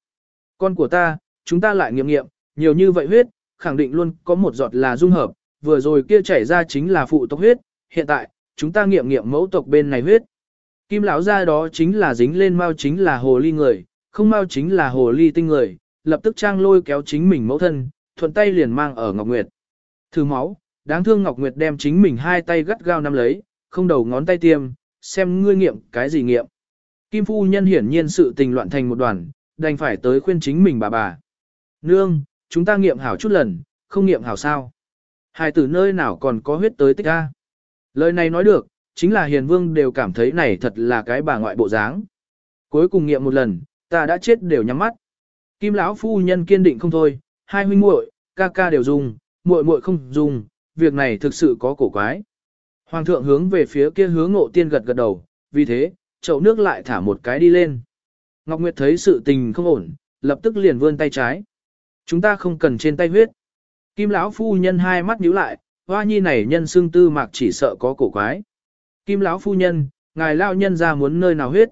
Con của ta, chúng ta lại nghiệm nghiệm, nhiều như vậy huyết, khẳng định luôn có một giọt là dung hợp, vừa rồi kia chảy ra chính là phụ tộc huyết, hiện tại, chúng ta nghiệm nghiệm mẫu tộc bên này huyết. Kim lão ra đó chính là dính lên mau chính là hồ ly người, không mau chính là hồ ly tinh người, lập tức trang lôi kéo chính mình mẫu thân, thuận tay liền mang ở Ngọc Nguyệt. Thử máu, đáng thương Ngọc Nguyệt đem chính mình hai tay gắt gao nắm lấy, không đầu ngón tay tiêm, xem ngươi nghiệm cái gì nghiệm. Kim phu nhân hiển nhiên sự tình loạn thành một đoàn, đành phải tới khuyên chính mình bà bà. Nương, chúng ta nghiệm hảo chút lần, không nghiệm hảo sao. Hai tử nơi nào còn có huyết tới tích a? Lời này nói được, chính là hiền vương đều cảm thấy này thật là cái bà ngoại bộ dáng. Cuối cùng nghiệm một lần, ta đã chết đều nhắm mắt. Kim lão phu nhân kiên định không thôi, hai huynh muội, ca ca đều dùng, muội muội không dùng, việc này thực sự có cổ quái. Hoàng thượng hướng về phía kia hướng ngộ tiên gật gật đầu, vì thế, chậu nước lại thả một cái đi lên. Ngọc Nguyệt thấy sự tình không ổn, lập tức liền vươn tay trái. Chúng ta không cần trên tay huyết. Kim lão phu nhân hai mắt nhíu lại, hoa nhi này nhân xương tư mạc chỉ sợ có cổ quái. Kim lão phu nhân, ngài lao nhân ra muốn nơi nào huyết.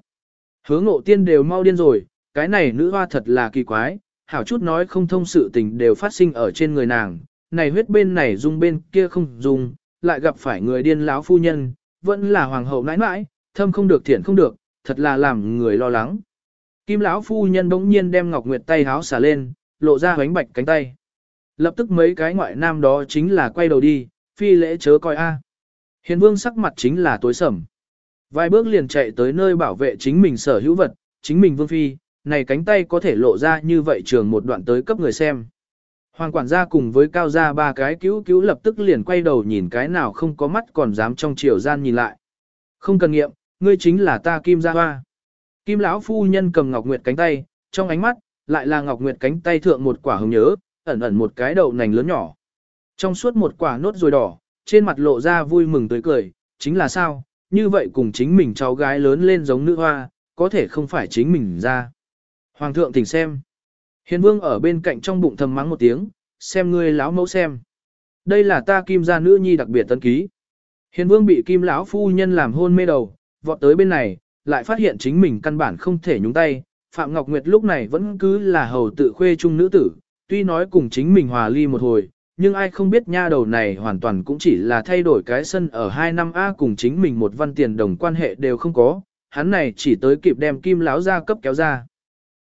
Hứa ngộ tiên đều mau điên rồi, cái này nữ hoa thật là kỳ quái, hảo chút nói không thông sự tình đều phát sinh ở trên người nàng, này huyết bên này dung bên kia không dung, lại gặp phải người điên lão phu nhân, vẫn là hoàng hậu nãi nãi, thâm không được thiện không được, thật là làm người lo lắng. Kim lão phu nhân bỗng nhiên đem Ngọc Nguyệt tay háo xả lên, lộ ra hoánh bạch cánh tay. Lập tức mấy cái ngoại nam đó chính là quay đầu đi, phi lễ chớ coi a. Hiền vương sắc mặt chính là tối sầm. Vài bước liền chạy tới nơi bảo vệ chính mình sở hữu vật, chính mình vương phi, này cánh tay có thể lộ ra như vậy trường một đoạn tới cấp người xem. Hoàng quản gia cùng với cao gia ba cái cứu cứu lập tức liền quay đầu nhìn cái nào không có mắt còn dám trong chiều gian nhìn lại. Không cần nghiệm, ngươi chính là ta kim gia hoa. Kim lão phu nhân cầm Ngọc Nguyệt cánh tay, trong ánh mắt, lại là Ngọc Nguyệt cánh tay thượng một quả hồng nhớ, ẩn ẩn một cái đậu nành lớn nhỏ. Trong suốt một quả nốt rồi đỏ, trên mặt lộ ra vui mừng tươi cười, chính là sao, như vậy cùng chính mình cháu gái lớn lên giống nữ hoa, có thể không phải chính mình ra. Hoàng thượng thỉnh xem. Hiền vương ở bên cạnh trong bụng thầm mắng một tiếng, xem ngươi láo mẫu xem. Đây là ta kim gia nữ nhi đặc biệt tân ký. Hiền vương bị kim lão phu nhân làm hôn mê đầu, vọt tới bên này, lại phát hiện chính mình căn bản không thể nhúng tay. Phạm Ngọc Nguyệt lúc này vẫn cứ là hầu tự khuê trung nữ tử, tuy nói cùng chính mình hòa ly một hồi, nhưng ai không biết nha đầu này hoàn toàn cũng chỉ là thay đổi cái sân ở 2 năm A cùng chính mình một văn tiền đồng quan hệ đều không có, hắn này chỉ tới kịp đem kim lão gia cấp kéo ra.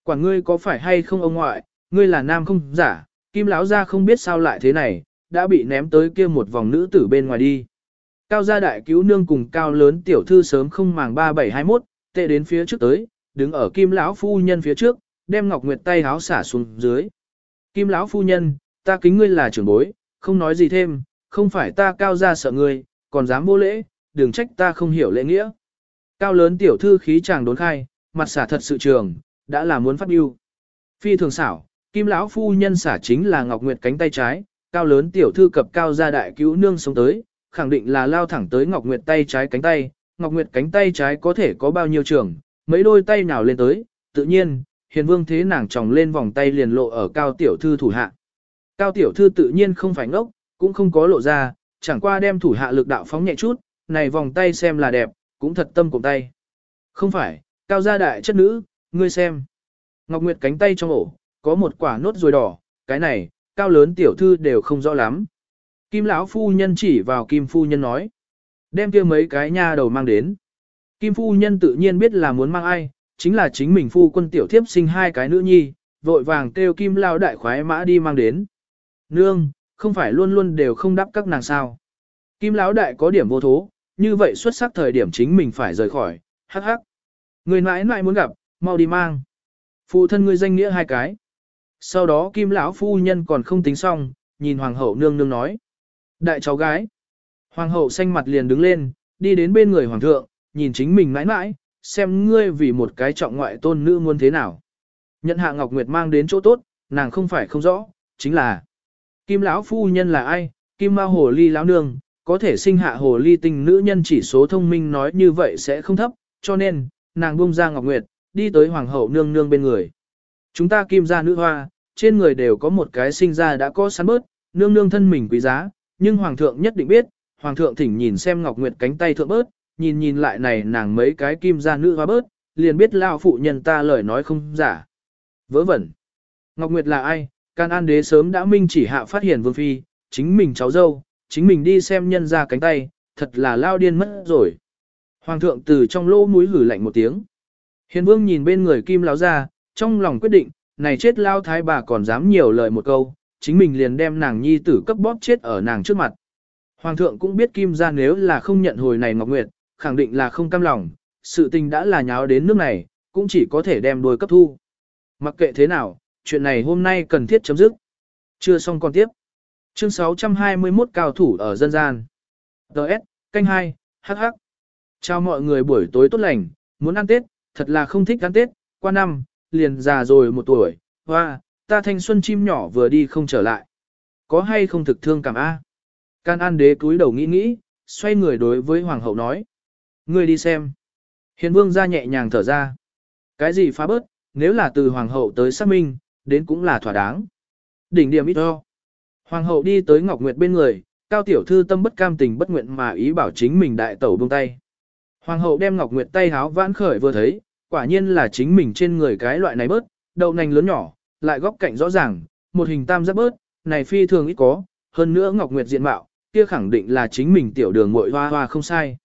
Quả ngươi có phải hay không ông ngoại, ngươi là nam không giả, kim lão gia không biết sao lại thế này, đã bị ném tới kia một vòng nữ tử bên ngoài đi. Cao gia đại cứu nương cùng cao lớn tiểu thư sớm không màng 3721, tệ đến phía trước tới, đứng ở kim lão phu nhân phía trước, đem ngọc nguyệt tay háo xả xuống dưới. Kim lão phu nhân, ta kính ngươi là trưởng bối, không nói gì thêm, không phải ta cao gia sợ ngươi, còn dám vô lễ, đừng trách ta không hiểu lễ nghĩa. Cao lớn tiểu thư khí chàng đốn khai, mặt xả thật sự trường, đã là muốn phát biêu. Phi thường xảo, kim lão phu nhân xả chính là ngọc nguyệt cánh tay trái, cao lớn tiểu thư cập cao gia đại cứu nương sống tới, khẳng định là lao thẳng tới ngọc nguyệt tay trái cánh tay, ngọc nguyệt cánh tay trái có thể có bao nhiêu trường, mấy đôi tay nào lên tới, tự nhiên, hiền vương thế nàng tròng lên vòng tay liền lộ ở cao tiểu thư thủ hạ. Cao tiểu thư tự nhiên không phải ngốc, cũng không có lộ ra, chẳng qua đem thủ hạ lực đạo phóng nhẹ chút, này vòng tay xem là đẹp, cũng thật tâm cùng tay. Không phải, cao gia đại chất nữ, ngươi xem. Ngọc Nguyệt cánh tay trong ổ, có một quả nốt ruồi đỏ, cái này, cao lớn tiểu thư đều không rõ lắm. Kim lão phu nhân chỉ vào Kim phu nhân nói. Đem kia mấy cái nha đầu mang đến. Kim phu nhân tự nhiên biết là muốn mang ai, chính là chính mình phu quân tiểu thiếp sinh hai cái nữ nhi, vội vàng kêu Kim lao đại khoái mã đi mang đến. Nương, không phải luôn luôn đều không đáp các nàng sao. Kim lão đại có điểm vô thố, như vậy xuất sắc thời điểm chính mình phải rời khỏi, hắc hắc. Người mãi mãi muốn gặp, mau đi mang. Phụ thân ngươi danh nghĩa hai cái. Sau đó kim lão phu nhân còn không tính xong, nhìn hoàng hậu nương nương nói. Đại cháu gái. Hoàng hậu xanh mặt liền đứng lên, đi đến bên người hoàng thượng, nhìn chính mình mãi mãi, xem ngươi vì một cái trọng ngoại tôn nữ muốn thế nào. Nhận hạ Ngọc Nguyệt mang đến chỗ tốt, nàng không phải không rõ, chính là Kim lão phu nhân là ai? Kim ma hồ ly lão nương, có thể sinh hạ hồ ly tinh nữ nhân chỉ số thông minh nói như vậy sẽ không thấp, cho nên, nàng buông ra Ngọc Nguyệt, đi tới hoàng hậu nương nương bên người. Chúng ta kim gia nữ hoa, trên người đều có một cái sinh ra đã có sẵn bớt, nương nương thân mình quý giá, nhưng hoàng thượng nhất định biết, hoàng thượng thỉnh nhìn xem Ngọc Nguyệt cánh tay thượng bớt, nhìn nhìn lại này nàng mấy cái kim gia nữ hoa bớt, liền biết lao phụ nhân ta lời nói không giả. Vớ vẩn. Ngọc Nguyệt là ai? Can An Đế sớm đã minh chỉ hạ phát hiện Vương Phi, chính mình cháu dâu, chính mình đi xem nhân ra cánh tay, thật là lao điên mất rồi. Hoàng thượng từ trong lỗ mũi hử lạnh một tiếng. Hiền Vương nhìn bên người Kim Lão ra, trong lòng quyết định, này chết lao thái bà còn dám nhiều lời một câu, chính mình liền đem nàng nhi tử cấp bóp chết ở nàng trước mặt. Hoàng thượng cũng biết Kim ra nếu là không nhận hồi này Ngọc Nguyệt, khẳng định là không cam lòng, sự tình đã là nháo đến nước này, cũng chỉ có thể đem đuôi cấp thu. Mặc kệ thế nào, chuyện này hôm nay cần thiết chấm dứt. Chưa xong còn tiếp. Chương 621 cao thủ ở dân gian. Đợt, canh 2, hắc hắc. Chào mọi người buổi tối tốt lành, muốn ăn Tết, thật là không thích ăn Tết, qua năm, liền già rồi một tuổi, hoa, ta thanh xuân chim nhỏ vừa đi không trở lại. Có hay không thực thương cảm A? Can An đế cúi đầu nghĩ nghĩ, xoay người đối với hoàng hậu nói. Ngươi đi xem. Hiền vương ra nhẹ nhàng thở ra. Cái gì phá bớt, nếu là từ hoàng hậu tới xác minh, đến cũng là thỏa đáng. Đỉnh điểm ít ho. Hoàng hậu đi tới Ngọc Nguyệt bên người, cao tiểu thư tâm bất cam tình bất nguyện mà ý bảo chính mình đại tẩu buông tay. Hoàng hậu đem Ngọc Nguyệt tay háo vãn khởi vừa thấy, quả nhiên là chính mình trên người cái loại này bớt, đầu nành lớn nhỏ, lại góc cạnh rõ ràng, một hình tam giác bớt, này phi thường ít có, hơn nữa Ngọc Nguyệt diện mạo, kia khẳng định là chính mình tiểu đường muội hoa hoa không sai.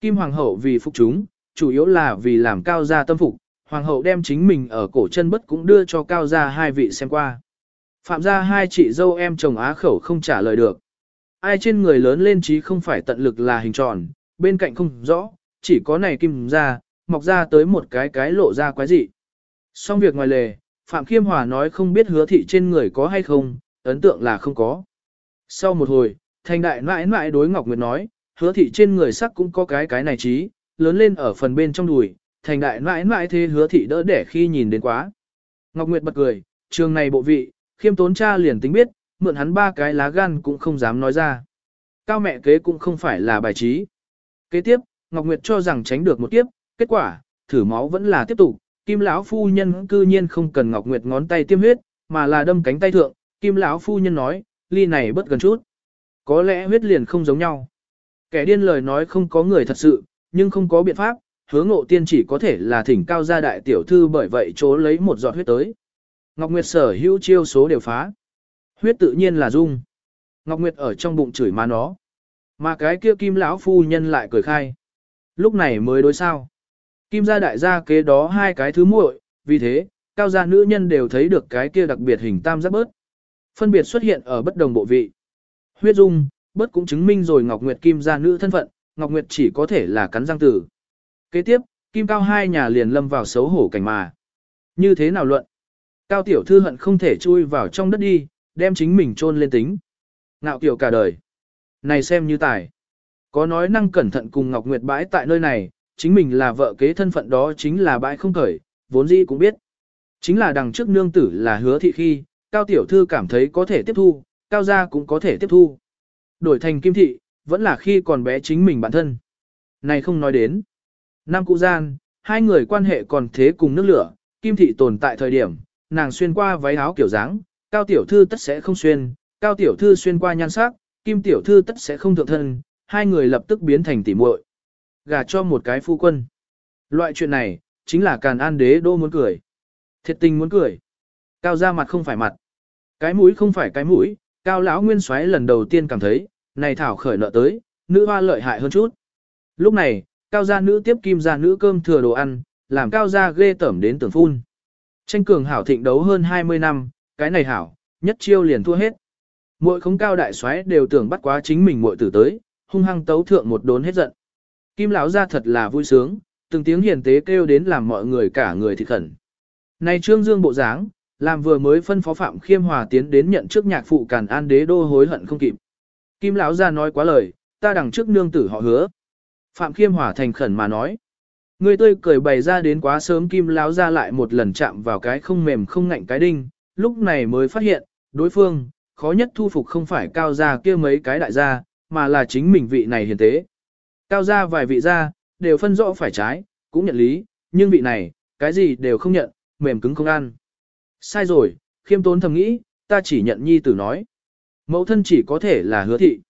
Kim Hoàng hậu vì phục chúng, chủ yếu là vì làm cao gia tâm phục, hoàng hậu đem chính mình ở cổ chân bất cũng đưa cho cao gia hai vị xem qua. Phạm gia hai chị dâu em chồng á khẩu không trả lời được. Ai trên người lớn lên trí không phải tận lực là hình tròn, bên cạnh không rõ, chỉ có này kim ra, mọc ra tới một cái cái lộ ra quái dị. Xong việc ngoài lề, Phạm Khiêm Hòa nói không biết hứa thị trên người có hay không, ấn tượng là không có. Sau một hồi, thành đại mãi mãi đối Ngọc Nguyệt nói, hứa thị trên người sắc cũng có cái cái này trí, lớn lên ở phần bên trong đùi, thành đại mãi mãi thế hứa thị đỡ để khi nhìn đến quá. Ngọc Nguyệt bật cười, trường này bộ vị, khiêm tốn cha liền tính biết, mượn hắn ba cái lá gan cũng không dám nói ra. Cao mẹ kế cũng không phải là bài trí. Kế tiếp, Ngọc Nguyệt cho rằng tránh được một kiếp, kết quả, thử máu vẫn là tiếp tục, Kim lão phu nhân cư nhiên không cần Ngọc Nguyệt ngón tay tiêm huyết, mà là đâm cánh tay thượng, Kim lão phu nhân nói, ly này bất gần chút. Có lẽ huyết liền không giống nhau. Kẻ điên lời nói không có người thật sự, nhưng không có biện pháp, hứa ngộ tiên chỉ có thể là thỉnh cao gia đại tiểu thư bởi vậy chỗ lấy một giọt huyết tới. Ngọc Nguyệt sở hữu chiêu số đều phá. Huyết tự nhiên là dung. Ngọc Nguyệt ở trong bụng chửi má nó. Mà cái kia kim lão phu nhân lại cười khai. Lúc này mới đối sao. Kim gia đại gia kế đó hai cái thứ muội, vì thế, cao gia nữ nhân đều thấy được cái kia đặc biệt hình tam giác bớt. Phân biệt xuất hiện ở bất đồng bộ vị. Huyết dung, bớt cũng chứng minh rồi Ngọc Nguyệt Kim gia nữ thân phận, Ngọc Nguyệt chỉ có thể là cắn răng tử. Kế tiếp, Kim Cao hai nhà liền lâm vào xấu hổ cảnh mà. Như thế nào luận? Cao tiểu thư hận không thể chui vào trong đất đi, đem chính mình chôn lên tính. Ngạo kiểu cả đời. Này xem như tài. Có nói năng cẩn thận cùng Ngọc Nguyệt bãi tại nơi này, chính mình là vợ kế thân phận đó chính là bãi không khởi, vốn dĩ cũng biết. Chính là đằng trước nương tử là hứa thị khi, Cao tiểu thư cảm thấy có thể tiếp thu, Cao gia cũng có thể tiếp thu. Đổi thành kim thị, vẫn là khi còn bé chính mình bản thân. Này không nói đến. Nam cụ gian, hai người quan hệ còn thế cùng nước lửa, kim thị tồn tại thời điểm, nàng xuyên qua váy áo kiểu dáng, cao tiểu thư tất sẽ không xuyên, cao tiểu thư xuyên qua nhan sắc, kim tiểu thư tất sẽ không thượng thân, hai người lập tức biến thành tỉ muội. Gả cho một cái phu quân. Loại chuyện này, chính là càn an đế đô muốn cười. Thiệt tình muốn cười. Cao ra mặt không phải mặt. Cái mũi không phải cái mũi, cao lão nguyên soái lần đầu tiên cảm thấy, này thảo khởi nợ tới, nữ hoa lợi hại hơn chút. Lúc này, cao gia nữ tiếp kim gia nữ cơm thừa đồ ăn, làm cao gia ghê tẩm đến tưởng phun. Tranh cường hảo thịnh đấu hơn 20 năm, cái này hảo, nhất chiêu liền thua hết. Muội không cao đại soái đều tưởng bắt quá chính mình muội tử tới, hung hăng tấu thượng một đốn hết giận. Kim lão gia thật là vui sướng, từng tiếng hiền tế kêu đến làm mọi người cả người thịt khẩn. Này trương dương bộ dáng, làm vừa mới phân phó phạm khiêm hòa tiến đến nhận trước nhạc phụ càn an đế đô hối hận không kịp. Kim lão gia nói quá lời, ta đằng trước nương tử họ hứa. Phạm khiêm hòa thành khẩn mà nói. Người tươi cười bày ra đến quá sớm kim lão gia lại một lần chạm vào cái không mềm không ngạnh cái đinh, lúc này mới phát hiện, đối phương, khó nhất thu phục không phải cao gia kia mấy cái đại gia, mà là chính mình vị này hiền tế. Cao gia vài vị gia, đều phân rõ phải trái, cũng nhận lý, nhưng vị này, cái gì đều không nhận, mềm cứng không ăn. Sai rồi, khiêm tốn thầm nghĩ, ta chỉ nhận nhi tử nói. Mẫu thân chỉ có thể là hứa thị.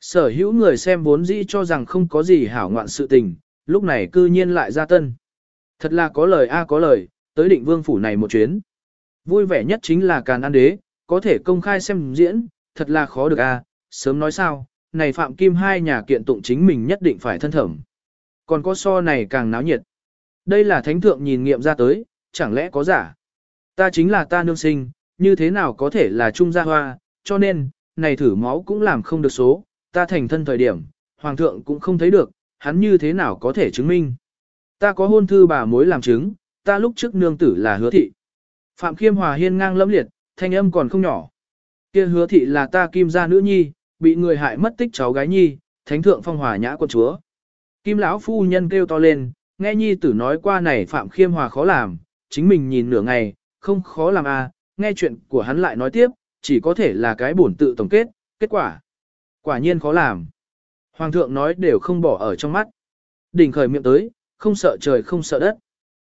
Sở hữu người xem vốn dĩ cho rằng không có gì hảo ngoạn sự tình, lúc này cư nhiên lại ra tân. Thật là có lời a à có lời, tới định vương phủ này một chuyến. Vui vẻ nhất chính là càn an đế, có thể công khai xem diễn, thật là khó được a. À, sớm nói sao, này Phạm Kim hai nhà kiện tụng chính mình nhất định phải thân thẩm. Còn có so này càng náo nhiệt. Đây là thánh thượng nhìn nghiệm ra tới, chẳng lẽ có giả. Ta chính là ta nương sinh, như thế nào có thể là trung gia hoa, cho nên, này thử máu cũng làm không được số, ta thành thân thời điểm, hoàng thượng cũng không thấy được, hắn như thế nào có thể chứng minh. Ta có hôn thư bà mối làm chứng, ta lúc trước nương tử là hứa thị. Phạm Khiêm Hòa hiên ngang lẫm liệt, thanh âm còn không nhỏ. Kia hứa thị là ta kim gia nữ nhi, bị người hại mất tích cháu gái nhi, thánh thượng phong hòa nhã quân chúa. Kim lão phu nhân kêu to lên, nghe nhi tử nói qua này Phạm Khiêm Hòa khó làm, chính mình nhìn nửa ngày, không khó làm à, nghe chuyện của hắn lại nói tiếp, chỉ có thể là cái bổn tự tổng kết, kết quả. Quả nhiên khó làm. Hoàng thượng nói đều không bỏ ở trong mắt. Đỉnh khởi miệng tới, không sợ trời không sợ đất.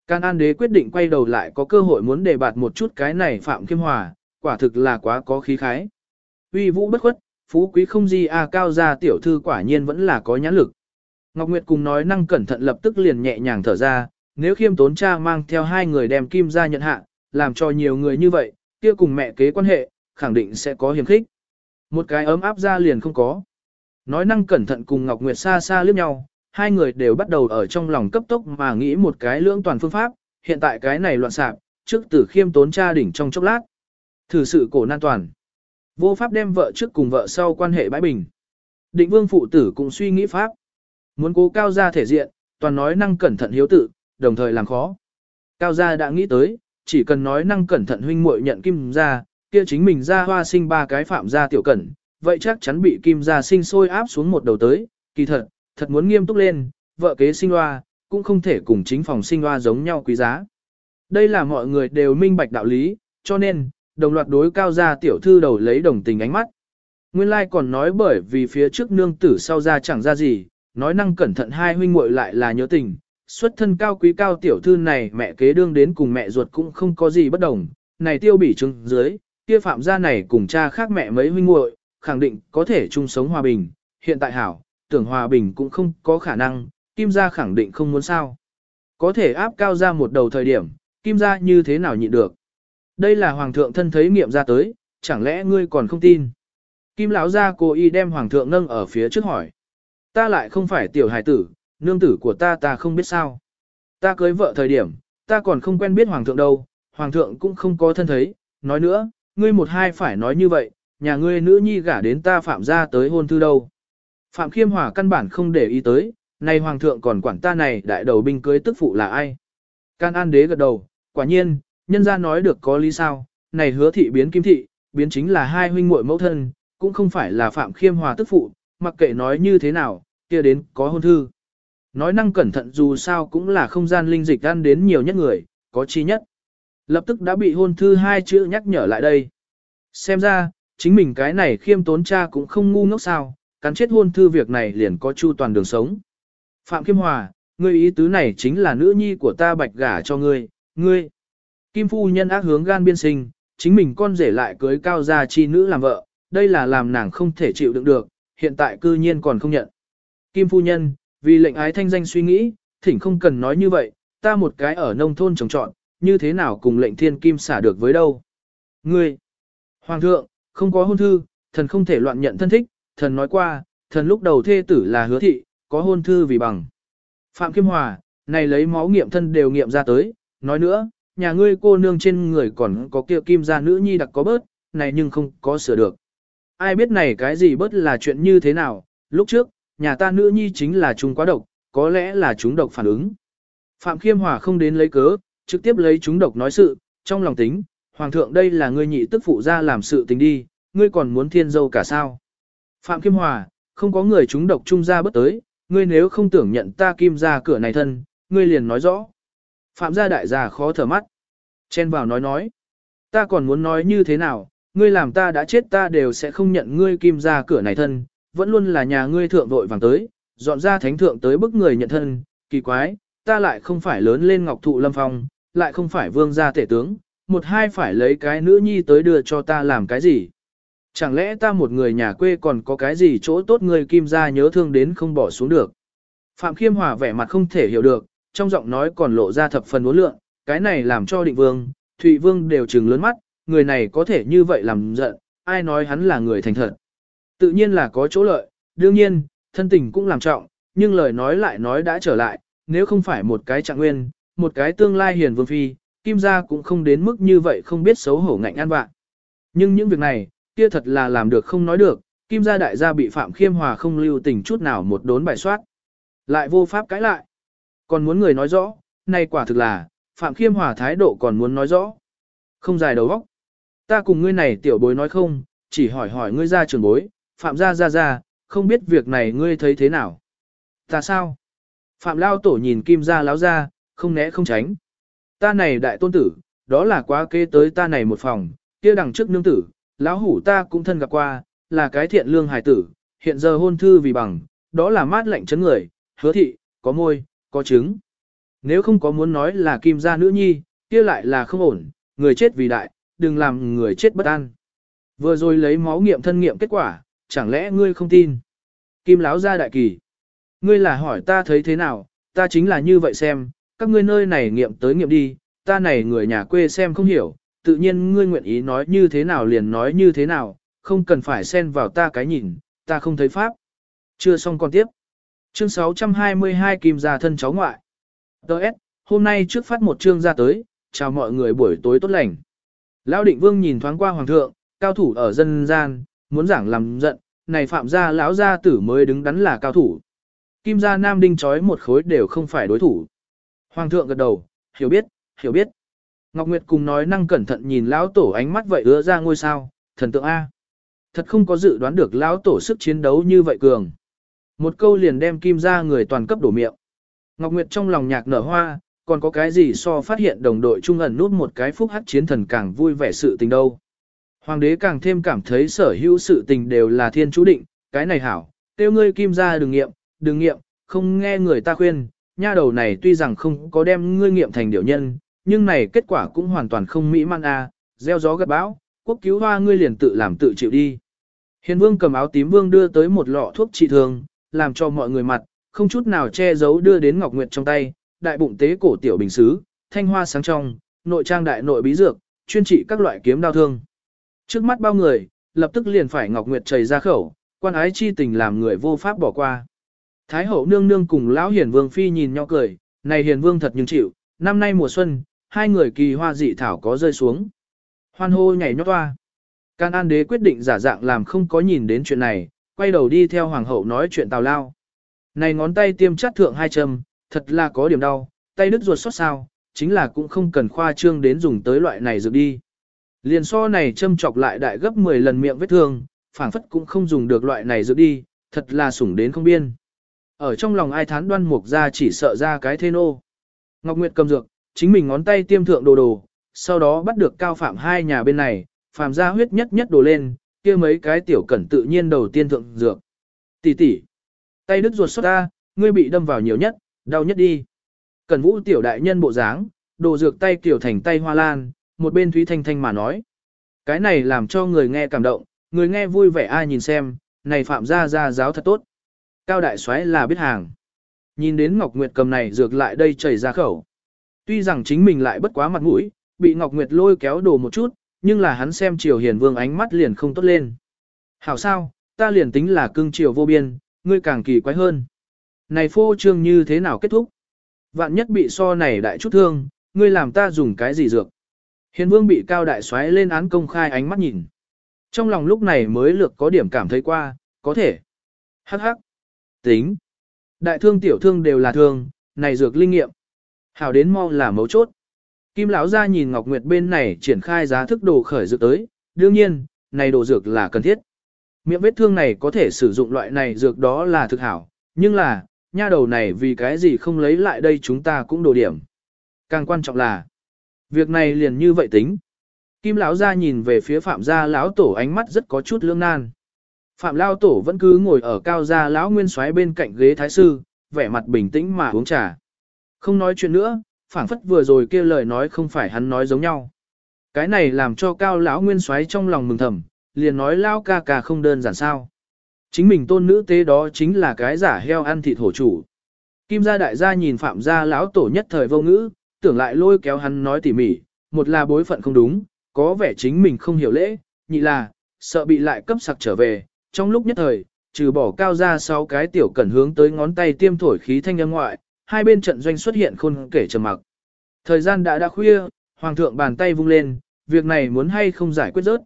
Can An đế quyết định quay đầu lại có cơ hội muốn đề bạt một chút cái này Phạm Kim Hòa, quả thực là quá có khí khái. Uy vũ bất khuất, phú quý không gì a cao gia tiểu thư quả nhiên vẫn là có nhãn lực. Ngọc Nguyệt cùng nói năng cẩn thận lập tức liền nhẹ nhàng thở ra, nếu khiêm tốn cha mang theo hai người đem kim ra nhận hạ, làm cho nhiều người như vậy, kia cùng mẹ kế quan hệ, khẳng định sẽ có hiểm khích. Một cái ấm áp ra liền không có. Nói năng cẩn thận cùng Ngọc Nguyệt xa xa liếc nhau, hai người đều bắt đầu ở trong lòng cấp tốc mà nghĩ một cái lưỡng toàn phương pháp, hiện tại cái này loạn sạp, trước tử khiêm tốn cha đỉnh trong chốc lát. Thử sự cổ nan toàn. Vô pháp đem vợ trước cùng vợ sau quan hệ bãi bình. Định vương phụ tử cũng suy nghĩ pháp. Muốn cố cao ra thể diện, toàn nói năng cẩn thận hiếu tự, đồng thời làm khó. Cao gia đã nghĩ tới, chỉ cần nói năng cẩn thận huynh muội nhận kim gia, kia chính mình ra hoa sinh ba cái phạm gia tiểu cẩn, vậy chắc chắn bị kim gia sinh sôi áp xuống một đầu tới, kỳ thật, thật muốn nghiêm túc lên, vợ kế sinh hoa, cũng không thể cùng chính phòng sinh hoa giống nhau quý giá. Đây là mọi người đều minh bạch đạo lý, cho nên, đồng loạt đối cao gia tiểu thư đầu lấy đồng tình ánh mắt. Nguyên lai like còn nói bởi vì phía trước nương tử sau ra chẳng ra gì, nói năng cẩn thận hai huynh muội lại là nhớ tình, xuất thân cao quý cao tiểu thư này mẹ kế đương đến cùng mẹ ruột cũng không có gì bất đồng, này tiêu bỉ chứng dưới, kia phạm gia này cùng cha khác mẹ mấy huynh muội, khẳng định có thể chung sống hòa bình, hiện tại hảo, tưởng hòa bình cũng không có khả năng, kim gia khẳng định không muốn sao. Có thể áp cao ra một đầu thời điểm, kim gia như thế nào nhịn được. Đây là hoàng thượng thân thấy nghiệm ra tới, chẳng lẽ ngươi còn không tin. Kim lão gia cố ý đem hoàng thượng nâng ở phía trước hỏi. Ta lại không phải tiểu hài tử, nương tử của ta ta không biết sao. Ta cưới vợ thời điểm, ta còn không quen biết hoàng thượng đâu, hoàng thượng cũng không có thân thấy, nói nữa, ngươi một hai phải nói như vậy, nhà ngươi nữ nhi gả đến ta phạm ra tới hôn thư đâu. Phạm Khiêm Hòa căn bản không để ý tới, này hoàng thượng còn quản ta này đại đầu binh cưới tức phụ là ai. Can An đế gật đầu, quả nhiên, nhân ra nói được có lý sao, này hứa thị biến kim thị, biến chính là hai huynh muội mẫu thân, cũng không phải là Phạm Khiêm Hòa tức phụ, mặc kệ nói như thế nào, kia đến có hôn thư. Nói năng cẩn thận dù sao cũng là không gian linh dịch ăn đến nhiều nhất người, có chi nhất. Lập tức đã bị hôn thư hai chữ nhắc nhở lại đây. Xem ra, chính mình cái này khiêm tốn cha cũng không ngu ngốc sao, cắn chết hôn thư việc này liền có chu toàn đường sống. Phạm Kim Hòa, ngươi ý tứ này chính là nữ nhi của ta bạch gả cho ngươi, ngươi. Kim phu nhân ác hướng gan biên sinh, chính mình con rể lại cưới cao gia chi nữ làm vợ, đây là làm nàng không thể chịu đựng được, hiện tại cư nhiên còn không nhận. Kim phu nhân, vì lệnh ái thanh danh suy nghĩ, thỉnh không cần nói như vậy, ta một cái ở nông thôn trồng trọn, như thế nào cùng lệnh thiên kim xả được với đâu. Ngươi, Hoàng thượng, không có hôn thư, thần không thể loạn nhận thân thích, thần nói qua, thần lúc đầu thê tử là hứa thị, có hôn thư vì bằng. Phạm Kim Hòa, này lấy máu nghiệm thân đều nghiệm ra tới, nói nữa, nhà ngươi cô nương trên người còn có kia kim gia nữ nhi đặc có bớt, này nhưng không có sửa được. Ai biết này cái gì bớt là chuyện như thế nào, lúc trước, nhà ta nữ nhi chính là chúng quá độc, có lẽ là chúng độc phản ứng. Phạm Khiêm Hòa không đến lấy cớ, trực tiếp lấy chúng độc nói sự, trong lòng tính, Hoàng thượng đây là ngươi nhị tức phụ ra làm sự tình đi, ngươi còn muốn thiên dâu cả sao. Phạm Khiêm Hòa, không có người chúng độc trung ra bất tới, ngươi nếu không tưởng nhận ta kim ra cửa này thân, ngươi liền nói rõ. Phạm gia đại gia khó thở mắt. Chen vào nói nói. Ta còn muốn nói như thế nào, ngươi làm ta đã chết ta đều sẽ không nhận ngươi kim ra cửa này thân, vẫn luôn là nhà ngươi thượng vội vàng tới, dọn ra thánh thượng tới bức người nhận thân, kỳ quái, ta lại không phải lớn lên ngọc thụ lâm phong, lại không phải vương gia tể tướng, một hai phải lấy cái nữ nhi tới đưa cho ta làm cái gì. Chẳng lẽ ta một người nhà quê còn có cái gì chỗ tốt người kim gia nhớ thương đến không bỏ xuống được. Phạm Khiêm Hòa vẻ mặt không thể hiểu được, trong giọng nói còn lộ ra thập phần uốn lượng, cái này làm cho định vương, Thụy Vương đều trừng lớn mắt, người này có thể như vậy làm giận, ai nói hắn là người thành thật. Tự nhiên là có chỗ lợi, đương nhiên, thân tình cũng làm trọng, nhưng lời nói lại nói đã trở lại, nếu không phải một cái trạng nguyên, một cái tương lai hiền vương phi, kim gia cũng không đến mức như vậy không biết xấu hổ ngạnh ăn bạn. Nhưng những việc này, kia thật là làm được không nói được, kim gia đại gia bị Phạm Khiêm Hòa không lưu tình chút nào một đốn bài soát. Lại vô pháp cãi lại. Còn muốn người nói rõ, này quả thực là, Phạm Khiêm Hòa thái độ còn muốn nói rõ. Không dài đầu óc. Ta cùng ngươi này tiểu bối nói không, chỉ hỏi hỏi ngươi ra trường bối, Phạm gia ra ra, không biết việc này ngươi thấy thế nào. Ta sao? Phạm Lao Tổ nhìn Kim gia láo ra, không né không tránh. Ta này đại tôn tử, đó là quá kế tới ta này một phòng, kia đằng trước nương tử, lão hủ ta cũng thân gặp qua, là cái thiện lương hài tử, hiện giờ hôn thư vì bằng, đó là mát lạnh chấn người, hứa thị, có môi, có trứng. Nếu không có muốn nói là kim gia nữ nhi, kia lại là không ổn, người chết vì đại, đừng làm người chết bất an. Vừa rồi lấy máu nghiệm thân nghiệm kết quả, chẳng lẽ ngươi không tin? Kim láo ra đại kỳ. Ngươi là hỏi ta thấy thế nào, ta chính là như vậy xem, các ngươi nơi này nghiệm tới nghiệm đi, ta này người nhà quê xem không hiểu, tự nhiên ngươi nguyện ý nói như thế nào liền nói như thế nào, không cần phải xen vào ta cái nhìn, ta không thấy pháp. Chưa xong còn tiếp. Chương 622 Kim gia thân cháu ngoại. Đợt, hôm nay trước phát một chương ra tới, chào mọi người buổi tối tốt lành. Lão định vương nhìn thoáng qua hoàng thượng, cao thủ ở dân gian, muốn giảng làm giận, này phạm gia lão gia tử mới đứng đắn là cao thủ. Kim gia nam đinh chói một khối đều không phải đối thủ. Hoàng thượng gật đầu, hiểu biết, hiểu biết. Ngọc Nguyệt cùng nói năng cẩn thận nhìn lão tổ ánh mắt vậy ứa ra ngôi sao, thần tượng A. Thật không có dự đoán được lão tổ sức chiến đấu như vậy cường. Một câu liền đem kim ra người toàn cấp đổ miệng. Ngọc Nguyệt trong lòng nhạc nở hoa, còn có cái gì so phát hiện đồng đội trung ẩn nút một cái phúc hắc chiến thần càng vui vẻ sự tình đâu. Hoàng đế càng thêm cảm thấy sở hữu sự tình đều là thiên chú định, cái này hảo, tiêu ngươi kim ra đừng nghiệm, đừng nghiệm, không nghe người ta khuyên, nha đầu này tuy rằng không có đem ngươi nghiệm thành điều nhân, nhưng này kết quả cũng hoàn toàn không mỹ man a, gieo gió gặt bão, quốc cứu hoa ngươi liền tự làm tự chịu đi. Hiền vương cầm áo tím vương đưa tới một lọ thuốc trị thương, làm cho mọi người mặt, không chút nào che giấu đưa đến Ngọc Nguyệt trong tay, đại bụng tế cổ tiểu bình sứ, thanh hoa sáng trong, nội trang đại nội bí dược, chuyên trị các loại kiếm đao thương. Trước mắt bao người, lập tức liền phải Ngọc Nguyệt chảy ra khẩu, quan ái chi tình làm người vô pháp bỏ qua. Thái hậu nương nương cùng lão hiền vương phi nhìn nhau cười, này hiền vương thật nhưng chịu, năm nay mùa xuân, hai người kỳ hoa dị thảo có rơi xuống. Hoan hô nhảy nhót toa. Can An đế quyết định giả dạng làm không có nhìn đến chuyện này, quay đầu đi theo hoàng hậu nói chuyện tào lao. Này ngón tay tiêm chắt thượng hai châm, thật là có điểm đau, tay đứt ruột xót sao, chính là cũng không cần khoa trương đến dùng tới loại này dược đi. Liền so này châm chọc lại đại gấp 10 lần miệng vết thương, phảng phất cũng không dùng được loại này dược đi, thật là sủng đến không biên. Ở trong lòng ai thán đoan mục ra chỉ sợ ra cái thê nô. Ngọc Nguyệt cầm dược, chính mình ngón tay tiêm thượng đồ đồ, sau đó bắt được cao phạm hai nhà bên này, phàm ra huyết nhất nhất đồ lên, kia mấy cái tiểu cẩn tự nhiên đầu tiên thượng dược. Tỷ tỷ, tay đứt ruột xuất ra, ngươi bị đâm vào nhiều nhất, đau nhất đi. Cẩn vũ tiểu đại nhân bộ dáng, đồ dược tay kiểu thành tay hoa lan, một bên Thúy Thanh Thanh mà nói. Cái này làm cho người nghe cảm động, người nghe vui vẻ ai nhìn xem, này phạm gia gia giáo thật tốt. Cao đại soái là biết hàng. Nhìn đến Ngọc Nguyệt cầm này dược lại đây chảy ra khẩu. Tuy rằng chính mình lại bất quá mặt mũi, bị Ngọc Nguyệt lôi kéo đồ một chút, nhưng là hắn xem Triều Hiền Vương ánh mắt liền không tốt lên. Hảo sao, ta liền tính là cưng triều vô biên, ngươi càng kỳ quái hơn. Này phô trương như thế nào kết thúc? Vạn nhất bị so này đại chút thương, ngươi làm ta dùng cái gì dược? Hiền Vương bị cao đại xoáy lên án công khai ánh mắt nhìn. Trong lòng lúc này mới lược có điểm cảm thấy qua, có thể. Hắc hắc. Tính. Đại thương tiểu thương đều là thương, này dược linh nghiệm. Hảo đến mau là mấu chốt. Kim lão ra nhìn Ngọc Nguyệt bên này triển khai giá thức đồ khởi dược tới, đương nhiên, này đồ dược là cần thiết. Miệng vết thương này có thể sử dụng loại này dược đó là thực hảo, nhưng là, nha đầu này vì cái gì không lấy lại đây chúng ta cũng đồ điểm. Càng quan trọng là, việc này liền như vậy tính. Kim lão gia nhìn về phía phạm gia lão tổ ánh mắt rất có chút lương nan. Phạm lão tổ vẫn cứ ngồi ở cao gia lão nguyên soái bên cạnh ghế thái sư, vẻ mặt bình tĩnh mà uống trà. Không nói chuyện nữa, phảng phất vừa rồi kia lời nói không phải hắn nói giống nhau. Cái này làm cho cao lão nguyên soái trong lòng mừng thầm, liền nói lão ca ca không đơn giản sao. Chính mình tôn nữ tế đó chính là cái giả heo ăn thịt hổ chủ. Kim gia đại gia nhìn phạm gia lão tổ nhất thời vô ngữ, tưởng lại lôi kéo hắn nói tỉ mỉ, một là bối phận không đúng, có vẻ chính mình không hiểu lễ, nhị là, sợ bị lại cấp sặc trở về, trong lúc nhất thời, trừ bỏ cao ra sáu cái tiểu cẩn hướng tới ngón tay tiêm thổi khí thanh âm ngoại, hai bên trận doanh xuất hiện khôn kể trầm mặc. Thời gian đã đã khuya, hoàng thượng bàn tay vung lên, việc này muốn hay không giải quyết rớt.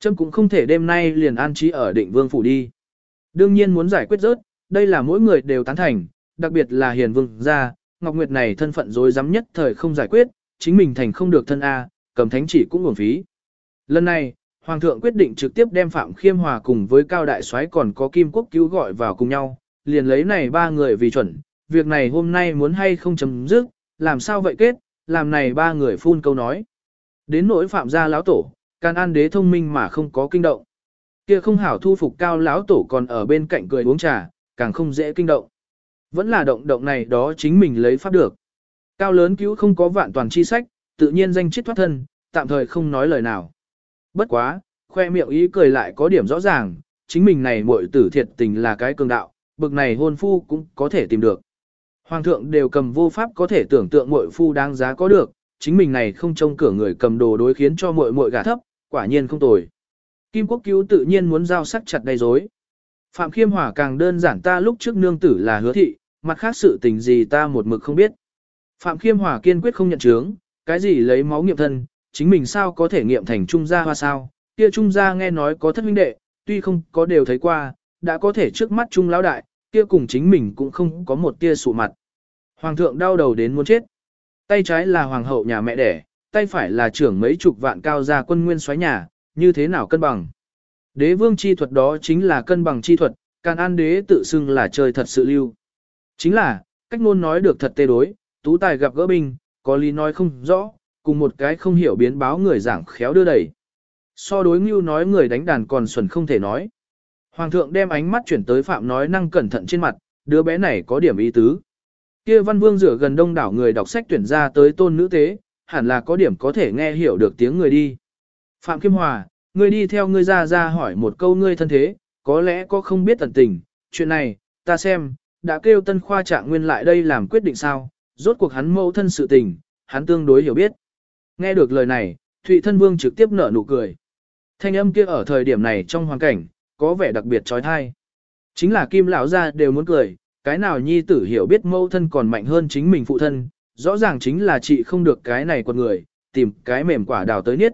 Trâm cũng không thể đêm nay liền an trí ở định vương phủ đi. Đương nhiên muốn giải quyết rớt, đây là mỗi người đều tán thành, đặc biệt là hiền vương gia, Ngọc Nguyệt này thân phận rối dám nhất thời không giải quyết, chính mình thành không được thân A, cầm thánh chỉ cũng uổng phí. Lần này, Hoàng thượng quyết định trực tiếp đem Phạm Khiêm Hòa cùng với Cao Đại soái còn có Kim Quốc cứu gọi vào cùng nhau, liền lấy này ba người vì chuẩn, việc này hôm nay muốn hay không chấm dứt, làm sao vậy kết, làm này ba người phun câu nói. Đến nỗi Phạm gia lão tổ, can an đế thông minh mà không có kinh động. Kia không hảo thu phục Cao lão tổ còn ở bên cạnh cười uống trà, càng không dễ kinh động. Vẫn là động động này đó chính mình lấy pháp được. Cao lớn cứu không có vạn toàn chi sách, tự nhiên danh chết thoát thân, tạm thời không nói lời nào. Bất quá, khoe miệng ý cười lại có điểm rõ ràng, chính mình này muội tử thiệt tình là cái cường đạo, bực này hôn phu cũng có thể tìm được. Hoàng thượng đều cầm vô pháp có thể tưởng tượng muội phu đáng giá có được, chính mình này không trông cửa người cầm đồ đối khiến cho muội muội gả thấp, quả nhiên không tồi. Kim Quốc cứu tự nhiên muốn giao sắc chặt đầy dối. Phạm Khiêm Hỏa càng đơn giản ta lúc trước nương tử là hứa thị, mặt khác sự tình gì ta một mực không biết. Phạm Khiêm Hỏa kiên quyết không nhận chướng, cái gì lấy máu nghiệm thân, chính mình sao có thể nghiệm thành trung gia hoa sao, kia trung gia nghe nói có thất huynh đệ, tuy không có đều thấy qua, đã có thể trước mắt trung lão đại, kia cùng chính mình cũng không có một tia sụ mặt. Hoàng thượng đau đầu đến muốn chết. Tay trái là hoàng hậu nhà mẹ đẻ, tay phải là trưởng mấy chục vạn cao gia quân nguyên xoáy nhà, như thế nào cân bằng. Đế vương chi thuật đó chính là cân bằng chi thuật, can an đế tự xưng là trời thật sự lưu. Chính là, cách ngôn nói được thật tê đối, tú tài gặp gỡ binh, có lý nói không rõ, cùng một cái không hiểu biến báo người giảng khéo đưa đẩy. So đối ngưu nói người đánh đàn còn xuẩn không thể nói. Hoàng thượng đem ánh mắt chuyển tới phạm nói năng cẩn thận trên mặt, đứa bé này có điểm ý tứ. Kia văn vương rửa gần đông đảo người đọc sách tuyển ra tới tôn nữ tế, hẳn là có điểm có thể nghe hiểu được tiếng người đi. Phạm Kim Hòa, ngươi đi theo ngươi ra ra hỏi một câu ngươi thân thế, có lẽ có không biết tận tình, chuyện này, ta xem, đã kêu tân khoa trạng nguyên lại đây làm quyết định sao, rốt cuộc hắn mẫu thân sự tình, hắn tương đối hiểu biết. Nghe được lời này, Thụy Thân Vương trực tiếp nở nụ cười. Thanh âm kia ở thời điểm này trong hoàn cảnh, có vẻ đặc biệt trói thai. Chính là kim lão gia đều muốn cười, cái nào nhi tử hiểu biết mẫu thân còn mạnh hơn chính mình phụ thân, rõ ràng chính là chị không được cái này con người, tìm cái mềm quả đào tới niết.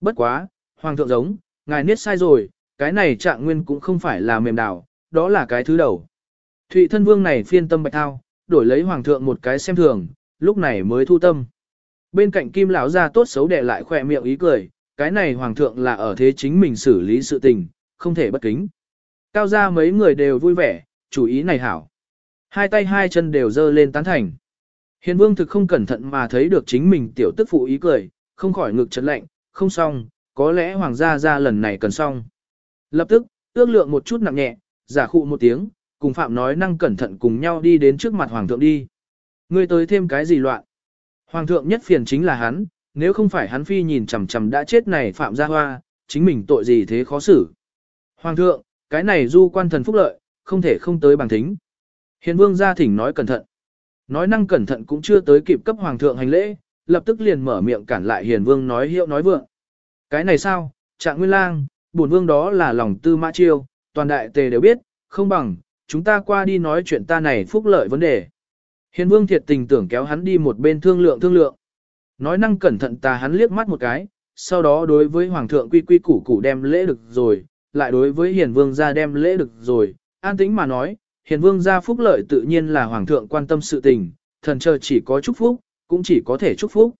Bất quá, hoàng thượng giống, ngài niết sai rồi, cái này trạng nguyên cũng không phải là mềm đào, đó là cái thứ đầu. Thụy thân vương này phiên tâm bạch thao, đổi lấy hoàng thượng một cái xem thường, lúc này mới thu tâm. Bên cạnh kim lão gia tốt xấu đè lại khỏe miệng ý cười, cái này hoàng thượng là ở thế chính mình xử lý sự tình, không thể bất kính. Cao gia mấy người đều vui vẻ, chủ ý này hảo. Hai tay hai chân đều dơ lên tán thành. Hiền vương thực không cẩn thận mà thấy được chính mình tiểu tức phụ ý cười, không khỏi ngực chấn lạnh, không xong, có lẽ hoàng gia ra lần này cần xong. Lập tức, ước lượng một chút nặng nhẹ, giả khụ một tiếng, cùng Phạm nói năng cẩn thận cùng nhau đi đến trước mặt hoàng thượng đi. Ngươi tới thêm cái gì loạn? Hoàng thượng nhất phiền chính là hắn, nếu không phải hắn phi nhìn chằm chằm đã chết này Phạm gia hoa, chính mình tội gì thế khó xử. Hoàng thượng, cái này du quan thần phúc lợi, không thể không tới bằng thính. Hiền vương gia thỉnh nói cẩn thận. Nói năng cẩn thận cũng chưa tới kịp cấp hoàng thượng hành lễ, lập tức liền mở miệng cản lại hiền vương nói hiệu nói vượng. Cái này sao, trạng nguyên lang, bổn vương đó là lòng tư mã chiêu, toàn đại tề đều biết, không bằng, chúng ta qua đi nói chuyện ta này phúc lợi vấn đề. Hiền vương thiệt tình tưởng kéo hắn đi một bên thương lượng thương lượng. Nói năng cẩn thận ta hắn liếc mắt một cái, sau đó đối với hoàng thượng quy quy củ củ đem lễ được rồi, lại đối với hiền vương ra đem lễ được rồi, an tĩnh mà nói, hiền vương ra phúc lợi tự nhiên là hoàng thượng quan tâm sự tình, thần chờ chỉ có chúc phúc, cũng chỉ có thể chúc phúc.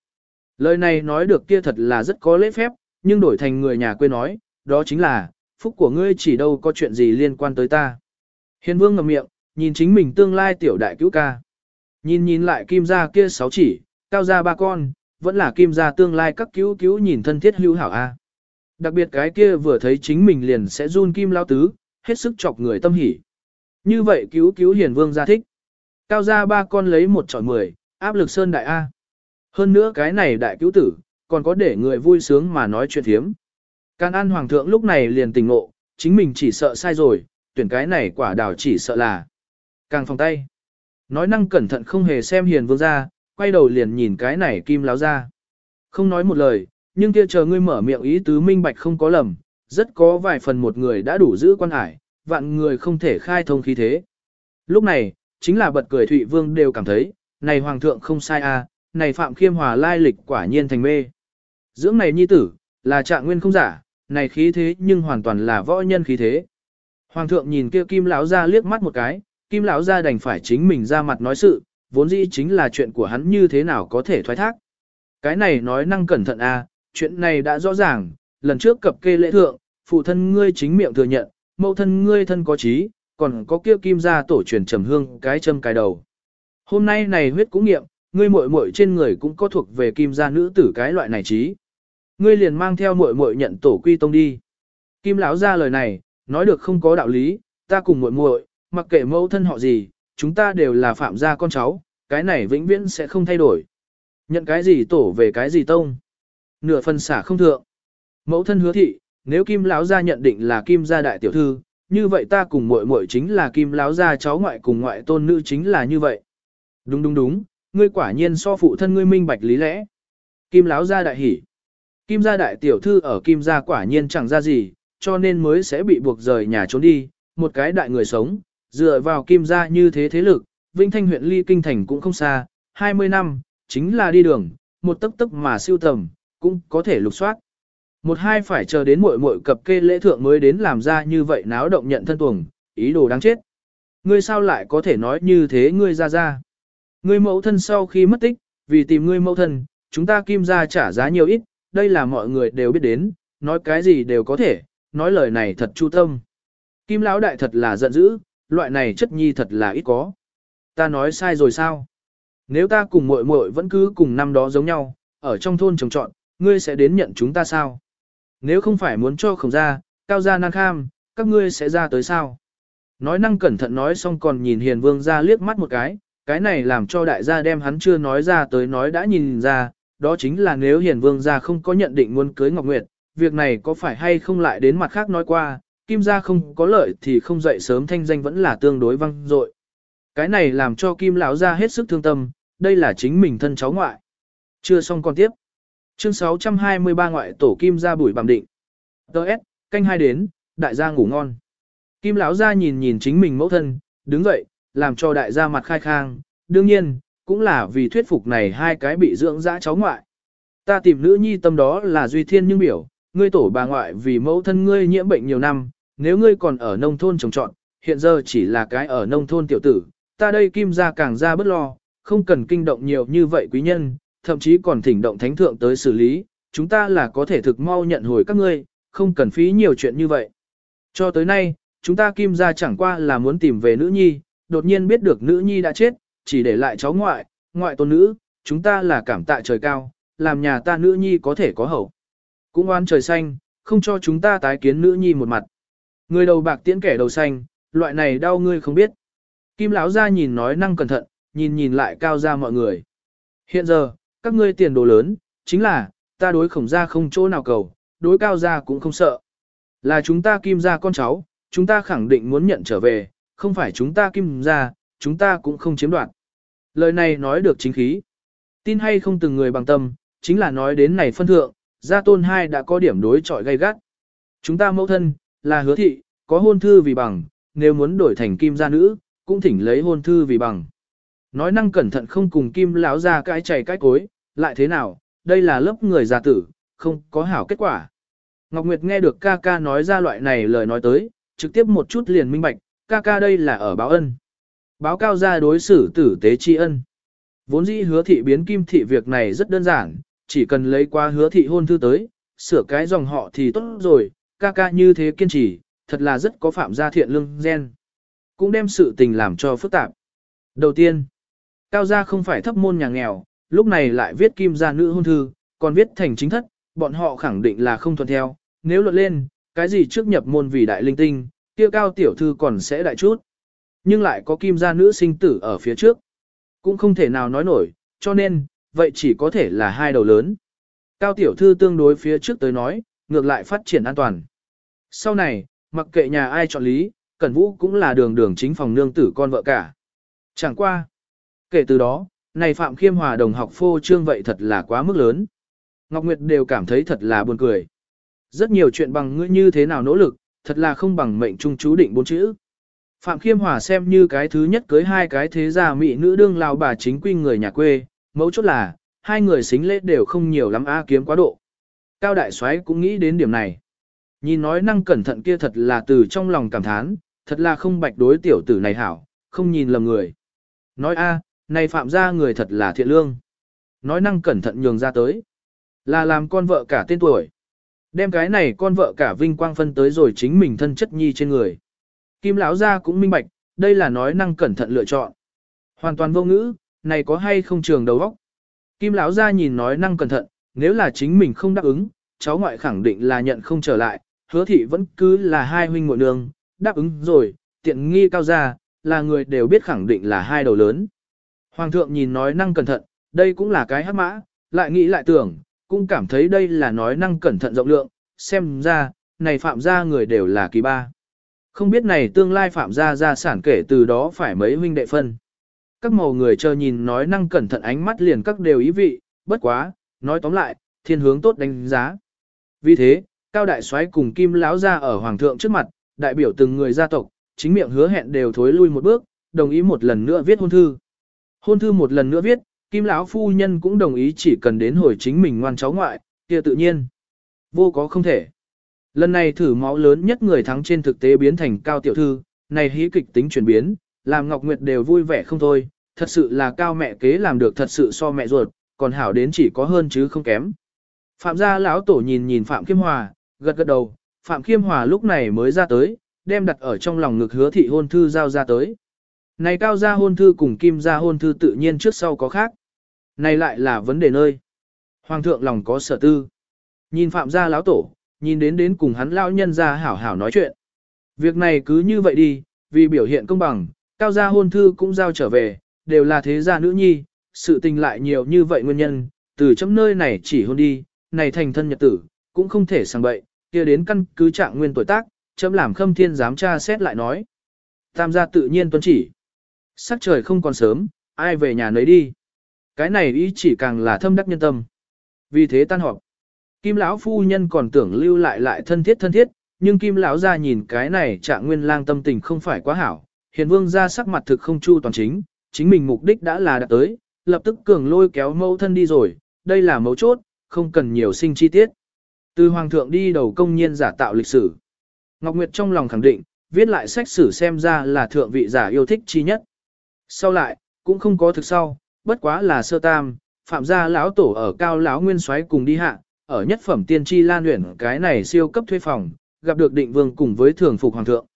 Lời này nói được kia thật là rất có lễ phép, nhưng đổi thành người nhà quê nói, đó chính là, phúc của ngươi chỉ đâu có chuyện gì liên quan tới ta. Hiền vương ngậm miệng, nhìn chính mình tương lai tiểu đại cứu ca. Nhìn nhìn lại kim gia kia sáu chỉ, cao gia ba con, vẫn là kim gia tương lai các cứu cứu nhìn thân thiết hữu hảo a. Đặc biệt cái kia vừa thấy chính mình liền sẽ run kim lao tứ, hết sức chọc người tâm hỉ. Như vậy cứu cứu hiền vương gia thích. Cao gia ba con lấy một trọi mười, áp lực sơn đại A. Hơn nữa cái này đại cứu tử, còn có để người vui sướng mà nói chuyện thiếm. Can An Hoàng thượng lúc này liền tỉnh ngộ, chính mình chỉ sợ sai rồi, tuyển cái này quả đào chỉ sợ là càng phòng tay. Nói năng cẩn thận không hề xem hiền vương ra, quay đầu liền nhìn cái này kim láo ra. Không nói một lời, nhưng kia chờ ngươi mở miệng ý tứ minh bạch không có lầm, rất có vài phần một người đã đủ giữ quan hải, vạn người không thể khai thông khí thế. Lúc này, chính là bật cười Thụy Vương đều cảm thấy, này Hoàng thượng không sai a, à, này Phạm Khiêm Hòa lai lịch quả nhiên thành mê. Dưỡng này nhi tử, là trạng nguyên không giả, này khí thế nhưng hoàn toàn là võ nhân khí thế. Hoàng thượng nhìn kia kim lão ra liếc mắt một cái, kim lão ra đành phải chính mình ra mặt nói sự, vốn dĩ chính là chuyện của hắn như thế nào có thể thoái thác. Cái này nói năng cẩn thận a, à, chuyện này đã rõ ràng, lần trước cập kê lễ thượng, phụ thân ngươi chính miệng thừa nhận, mẫu thân ngươi thân có trí, còn có kia kim gia tổ truyền trầm hương cái châm cái đầu. Hôm nay này huyết cũng nghiệm, ngươi muội muội trên người cũng có thuộc về kim gia nữ tử cái loại này trí. Ngươi liền mang theo muội muội nhận tổ quy tông đi. Kim lão ra lời này, nói được không có đạo lý, ta cùng muội muội, mặc kệ mẫu thân họ gì, chúng ta đều là phạm gia con cháu, cái này vĩnh viễn sẽ không thay đổi. Nhận cái gì tổ về cái gì tông. Nửa phần xả không thượng. Mẫu thân hứa thị, nếu Kim lão gia nhận định là Kim gia đại tiểu thư, như vậy ta cùng muội muội chính là Kim lão gia cháu ngoại cùng ngoại tôn nữ chính là như vậy. Đúng đúng đúng, ngươi quả nhiên so phụ thân ngươi minh bạch lý lẽ. Kim láo gia đại hỉ. Kim gia đại tiểu thư ở Kim gia quả nhiên chẳng ra gì, cho nên mới sẽ bị buộc rời nhà trốn đi, một cái đại người sống, dựa vào Kim gia như thế thế lực, Vinh Thanh huyện ly kinh thành cũng không xa, 20 năm, chính là đi đường, một tấc tấc mà siêu tầm, cũng có thể lục soát. Một hai phải chờ đến muội muội cập kê lễ thượng mới đến làm ra như vậy náo động nhận thân tuồng, ý đồ đáng chết. Ngươi sao lại có thể nói như thế ngươi ra ra. Ngươi mẫu thân sau khi mất tích, vì tìm ngươi mẫu thân, chúng ta kim ra trả giá nhiều ít, đây là mọi người đều biết đến, nói cái gì đều có thể, nói lời này thật chu tâm. Kim lão đại thật là giận dữ, loại này chất nhi thật là ít có. Ta nói sai rồi sao? Nếu ta cùng muội muội vẫn cứ cùng năm đó giống nhau, ở trong thôn trồng trọn, ngươi sẽ đến nhận chúng ta sao? Nếu không phải muốn cho khổng ra, cao gia năng kham, các ngươi sẽ ra tới sao? Nói năng cẩn thận nói xong còn nhìn hiền vương ra liếc mắt một cái, cái này làm cho đại gia đem hắn chưa nói ra tới nói đã nhìn ra, đó chính là nếu hiền vương gia không có nhận định muốn cưới Ngọc Nguyệt, việc này có phải hay không lại đến mặt khác nói qua, kim gia không có lợi thì không dậy sớm thanh danh vẫn là tương đối văng dội. Cái này làm cho kim lão gia hết sức thương tâm, đây là chính mình thân cháu ngoại. Chưa xong còn tiếp. Chương 623 ngoại tổ kim gia bùi bằng định. Đợt, canh hai đến, đại gia ngủ ngon. Kim lão gia nhìn nhìn chính mình mẫu thân, đứng dậy, làm cho đại gia mặt khai khang, đương nhiên, cũng là vì thuyết phục này hai cái bị dưỡng dã cháu ngoại. Ta tìm nữ nhi tâm đó là duy thiên nhưng biểu, ngươi tổ bà ngoại vì mẫu thân ngươi nhiễm bệnh nhiều năm, nếu ngươi còn ở nông thôn trồng trọn, hiện giờ chỉ là cái ở nông thôn tiểu tử, ta đây kim ra càng ra bất lo, không cần kinh động nhiều như vậy quý nhân, thậm chí còn thỉnh động thánh thượng tới xử lý, chúng ta là có thể thực mau nhận hồi các ngươi, không cần phí nhiều chuyện như vậy. Cho tới nay, chúng ta kim ra chẳng qua là muốn tìm về nữ nhi, đột nhiên biết được nữ nhi đã chết, chỉ để lại cháu ngoại, ngoại tôn nữ, chúng ta là cảm tạ trời cao, làm nhà ta nữ nhi có thể có hậu. Cũng oan trời xanh, không cho chúng ta tái kiến nữ nhi một mặt. Người đầu bạc tiễn kẻ đầu xanh, loại này đau ngươi không biết. Kim lão ra nhìn nói năng cẩn thận, nhìn nhìn lại cao ra mọi người. Hiện giờ, các ngươi tiền đồ lớn, chính là, ta đối khổng ra không chỗ nào cầu, đối cao ra cũng không sợ. Là chúng ta kim ra con cháu, chúng ta khẳng định muốn nhận trở về, không phải chúng ta kim ra, chúng ta cũng không chiếm đoạt. Lời này nói được chính khí. Tin hay không từng người bằng tâm, chính là nói đến này phân thượng, gia tôn hai đã có điểm đối chọi gay gắt. Chúng ta mẫu thân, là hứa thị, có hôn thư vì bằng, nếu muốn đổi thành kim gia nữ, cũng thỉnh lấy hôn thư vì bằng. Nói năng cẩn thận không cùng kim lão ra cái chảy cái cối, lại thế nào, đây là lớp người già tử, không có hảo kết quả. Ngọc Nguyệt nghe được ca ca nói ra loại này lời nói tới, trực tiếp một chút liền minh bạch, ca ca đây là ở báo ân. Báo cao ra đối xử tử tế tri ân. Vốn dĩ hứa thị biến kim thị việc này rất đơn giản, chỉ cần lấy qua hứa thị hôn thư tới, sửa cái dòng họ thì tốt rồi, ca ca như thế kiên trì, thật là rất có phạm gia thiện lương gen. Cũng đem sự tình làm cho phức tạp. Đầu tiên, cao gia không phải thấp môn nhà nghèo, lúc này lại viết kim gia nữ hôn thư, còn viết thành chính thất, bọn họ khẳng định là không thuận theo, nếu luận lên, cái gì trước nhập môn vì đại linh tinh, kia cao tiểu thư còn sẽ đại chút. Nhưng lại có kim gia nữ sinh tử ở phía trước. Cũng không thể nào nói nổi, cho nên, vậy chỉ có thể là hai đầu lớn. Cao tiểu thư tương đối phía trước tới nói, ngược lại phát triển an toàn. Sau này, mặc kệ nhà ai chọn lý, Cẩn Vũ cũng là đường đường chính phòng nương tử con vợ cả. Chẳng qua. Kể từ đó, này Phạm Khiêm Hòa đồng học phô trương vậy thật là quá mức lớn. Ngọc Nguyệt đều cảm thấy thật là buồn cười. Rất nhiều chuyện bằng ngươi như thế nào nỗ lực, thật là không bằng mệnh trung chú định bốn chữ. Phạm Khiêm Hòa xem như cái thứ nhất cưới hai cái thế gia mỹ nữ đương lao bà chính quy người nhà quê, mẫu chốt là, hai người xính lễ đều không nhiều lắm a kiếm quá độ. Cao Đại soái cũng nghĩ đến điểm này. Nhìn nói năng cẩn thận kia thật là từ trong lòng cảm thán, thật là không bạch đối tiểu tử này hảo, không nhìn lầm người. Nói a, này phạm gia người thật là thiện lương. Nói năng cẩn thận nhường ra tới. Là làm con vợ cả tên tuổi. Đem cái này con vợ cả vinh quang phân tới rồi chính mình thân chất nhi trên người. Kim lão gia cũng minh bạch, đây là nói năng cẩn thận lựa chọn. Hoàn toàn vô ngữ, này có hay không trường đầu óc. Kim lão gia nhìn nói năng cẩn thận, nếu là chính mình không đáp ứng, cháu ngoại khẳng định là nhận không trở lại, hứa thị vẫn cứ là hai huynh muội nương, đáp ứng rồi, tiện nghi cao gia, là người đều biết khẳng định là hai đầu lớn. Hoàng thượng nhìn nói năng cẩn thận, đây cũng là cái hắc mã, lại nghĩ lại tưởng, cũng cảm thấy đây là nói năng cẩn thận rộng lượng, xem ra, này phạm gia người đều là kỳ ba. Không biết này tương lai phạm gia gia sản kể từ đó phải mấy huynh đệ phân. Các màu người chờ nhìn nói năng cẩn thận ánh mắt liền các đều ý vị, bất quá, nói tóm lại, thiên hướng tốt đánh giá. Vì thế, Cao Đại soái cùng Kim Lão ra ở Hoàng thượng trước mặt, đại biểu từng người gia tộc, chính miệng hứa hẹn đều thối lui một bước, đồng ý một lần nữa viết hôn thư. Hôn thư một lần nữa viết, Kim Lão phu nhân cũng đồng ý chỉ cần đến hồi chính mình ngoan cháu ngoại, kia tự nhiên. Vô có không thể. Lần này thử máu lớn nhất người thắng trên thực tế biến thành cao tiểu thư, này hí kịch tính chuyển biến, làm Ngọc Nguyệt đều vui vẻ không thôi, thật sự là cao mẹ kế làm được thật sự so mẹ ruột, còn hảo đến chỉ có hơn chứ không kém. Phạm gia lão tổ nhìn nhìn Phạm Kim Hòa, gật gật đầu, Phạm Kim Hòa lúc này mới ra tới, đem đặt ở trong lòng ngực hứa thị hôn thư giao ra tới. Này cao gia hôn thư cùng kim gia hôn thư tự nhiên trước sau có khác. Này lại là vấn đề nơi. Hoàng thượng lòng có sở tư. Nhìn Phạm gia lão tổ, nhìn đến đến cùng hắn lão nhân ra hảo hảo nói chuyện. Việc này cứ như vậy đi, vì biểu hiện công bằng, cao gia hôn thư cũng giao trở về, đều là thế gia nữ nhi, sự tình lại nhiều như vậy nguyên nhân, từ chấm nơi này chỉ hôn đi, này thành thân nhật tử, cũng không thể sang bậy, kia đến căn cứ trạng nguyên tuổi tác, chấm làm khâm thiên giám tra xét lại nói. Tam gia tự nhiên tuân chỉ. Sắc trời không còn sớm, ai về nhà nấy đi. Cái này ý chỉ càng là thâm đắc nhân tâm. Vì thế tan họp. Kim lão phu nhân còn tưởng lưu lại lại thân thiết thân thiết, nhưng Kim lão gia nhìn cái này trạng nguyên lang tâm tình không phải quá hảo, hiền vương gia sắc mặt thực không chu toàn chính, chính mình mục đích đã là đạt tới, lập tức cường lôi kéo mẫu thân đi rồi, đây là mấu chốt, không cần nhiều sinh chi tiết. Từ hoàng thượng đi đầu công nhiên giả tạo lịch sử. Ngọc Nguyệt trong lòng khẳng định, viết lại sách sử xem ra là thượng vị giả yêu thích chi nhất. Sau lại, cũng không có thực sau, bất quá là sơ tam, phạm gia lão tổ ở cao lão nguyên soái cùng đi hạ, ở nhất phẩm tiên tri lan luyện cái này siêu cấp thuê phòng, gặp được định vương cùng với thường phục hoàng thượng.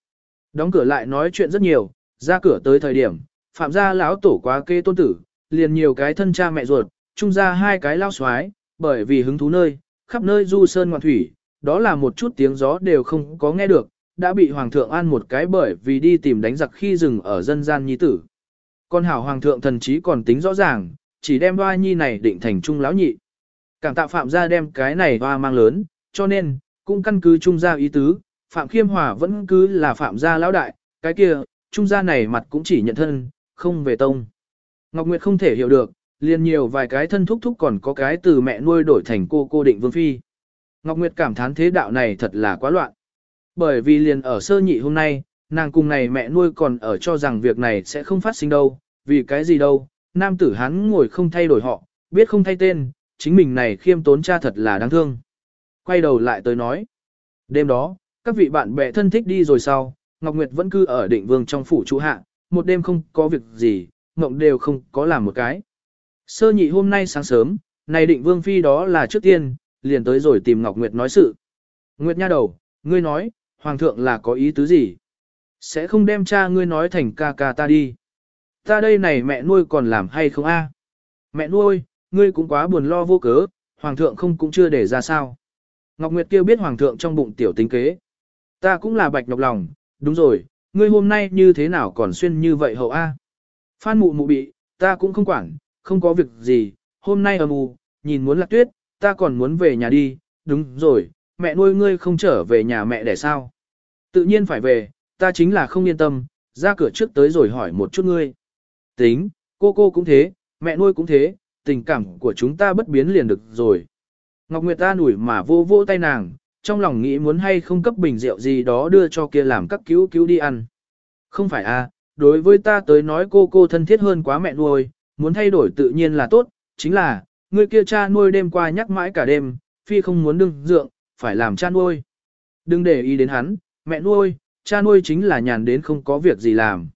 Đóng cửa lại nói chuyện rất nhiều, ra cửa tới thời điểm, phạm gia lão tổ quá kê tôn tử, liền nhiều cái thân cha mẹ ruột, trung ra hai cái lao xoáy bởi vì hứng thú nơi, khắp nơi du sơn ngoạn thủy, đó là một chút tiếng gió đều không có nghe được, đã bị hoàng thượng an một cái bởi vì đi tìm đánh giặc khi dừng ở dân gian nhi tử. Con hảo hoàng thượng thần trí còn tính rõ ràng, chỉ đem hoa nhi này định thành trung lão nhị. Cảm tạ phạm gia đem cái này hoa mang lớn, cho nên, cũng căn cứ trung gia ý tứ, phạm khiêm hòa vẫn cứ là phạm gia lão đại, cái kia, trung gia này mặt cũng chỉ nhận thân, không về tông. Ngọc Nguyệt không thể hiểu được, liền nhiều vài cái thân thúc thúc còn có cái từ mẹ nuôi đổi thành cô cô định vương phi. Ngọc Nguyệt cảm thán thế đạo này thật là quá loạn. Bởi vì liền ở sơ nhị hôm nay, nàng cùng này mẹ nuôi còn ở cho rằng việc này sẽ không phát sinh đâu, vì cái gì đâu, nam tử hắn ngồi không thay đổi họ, biết không thay tên, chính mình này khiêm tốn cha thật là đáng thương. Quay đầu lại tới nói. Đêm đó, các vị bạn bè thân thích đi rồi sau, Ngọc Nguyệt vẫn cư ở định vương trong phủ chủ hạ, một đêm không có việc gì, mộng đều không có làm một cái. Sơ nhị hôm nay sáng sớm, này định vương phi đó là trước tiên, liền tới rồi tìm Ngọc Nguyệt nói sự. Nguyệt nha đầu, ngươi nói, hoàng thượng là có ý tứ gì? Sẽ không đem cha ngươi nói thành ca ca ta đi. Ta đây này mẹ nuôi còn làm hay không a? Mẹ nuôi, ngươi cũng quá buồn lo vô cớ, hoàng thượng không cũng chưa để ra sao. Ngọc Nguyệt kia biết hoàng thượng trong bụng tiểu tính kế. Ta cũng là bạch nhọc lòng, đúng rồi, ngươi hôm nay như thế nào còn xuyên như vậy hậu a? Phan mụ mụ bị, ta cũng không quản, không có việc gì, hôm nay ở mù, nhìn muốn lạc tuyết, ta còn muốn về nhà đi, đúng rồi, mẹ nuôi ngươi không trở về nhà mẹ để sao. Tự nhiên phải về, ta chính là không yên tâm, ra cửa trước tới rồi hỏi một chút ngươi. Tính, cô cô cũng thế, mẹ nuôi cũng thế, tình cảm của chúng ta bất biến liền được rồi. Ngọc Nguyệt ta nủi mà vô vô tay nàng, trong lòng nghĩ muốn hay không cấp bình rượu gì đó đưa cho kia làm các cứu cứu đi ăn. Không phải à, đối với ta tới nói cô cô thân thiết hơn quá mẹ nuôi, muốn thay đổi tự nhiên là tốt, chính là, người kia cha nuôi đêm qua nhắc mãi cả đêm, phi không muốn đừng dượng, phải làm cha nuôi. Đừng để ý đến hắn, mẹ nuôi, cha nuôi chính là nhàn đến không có việc gì làm.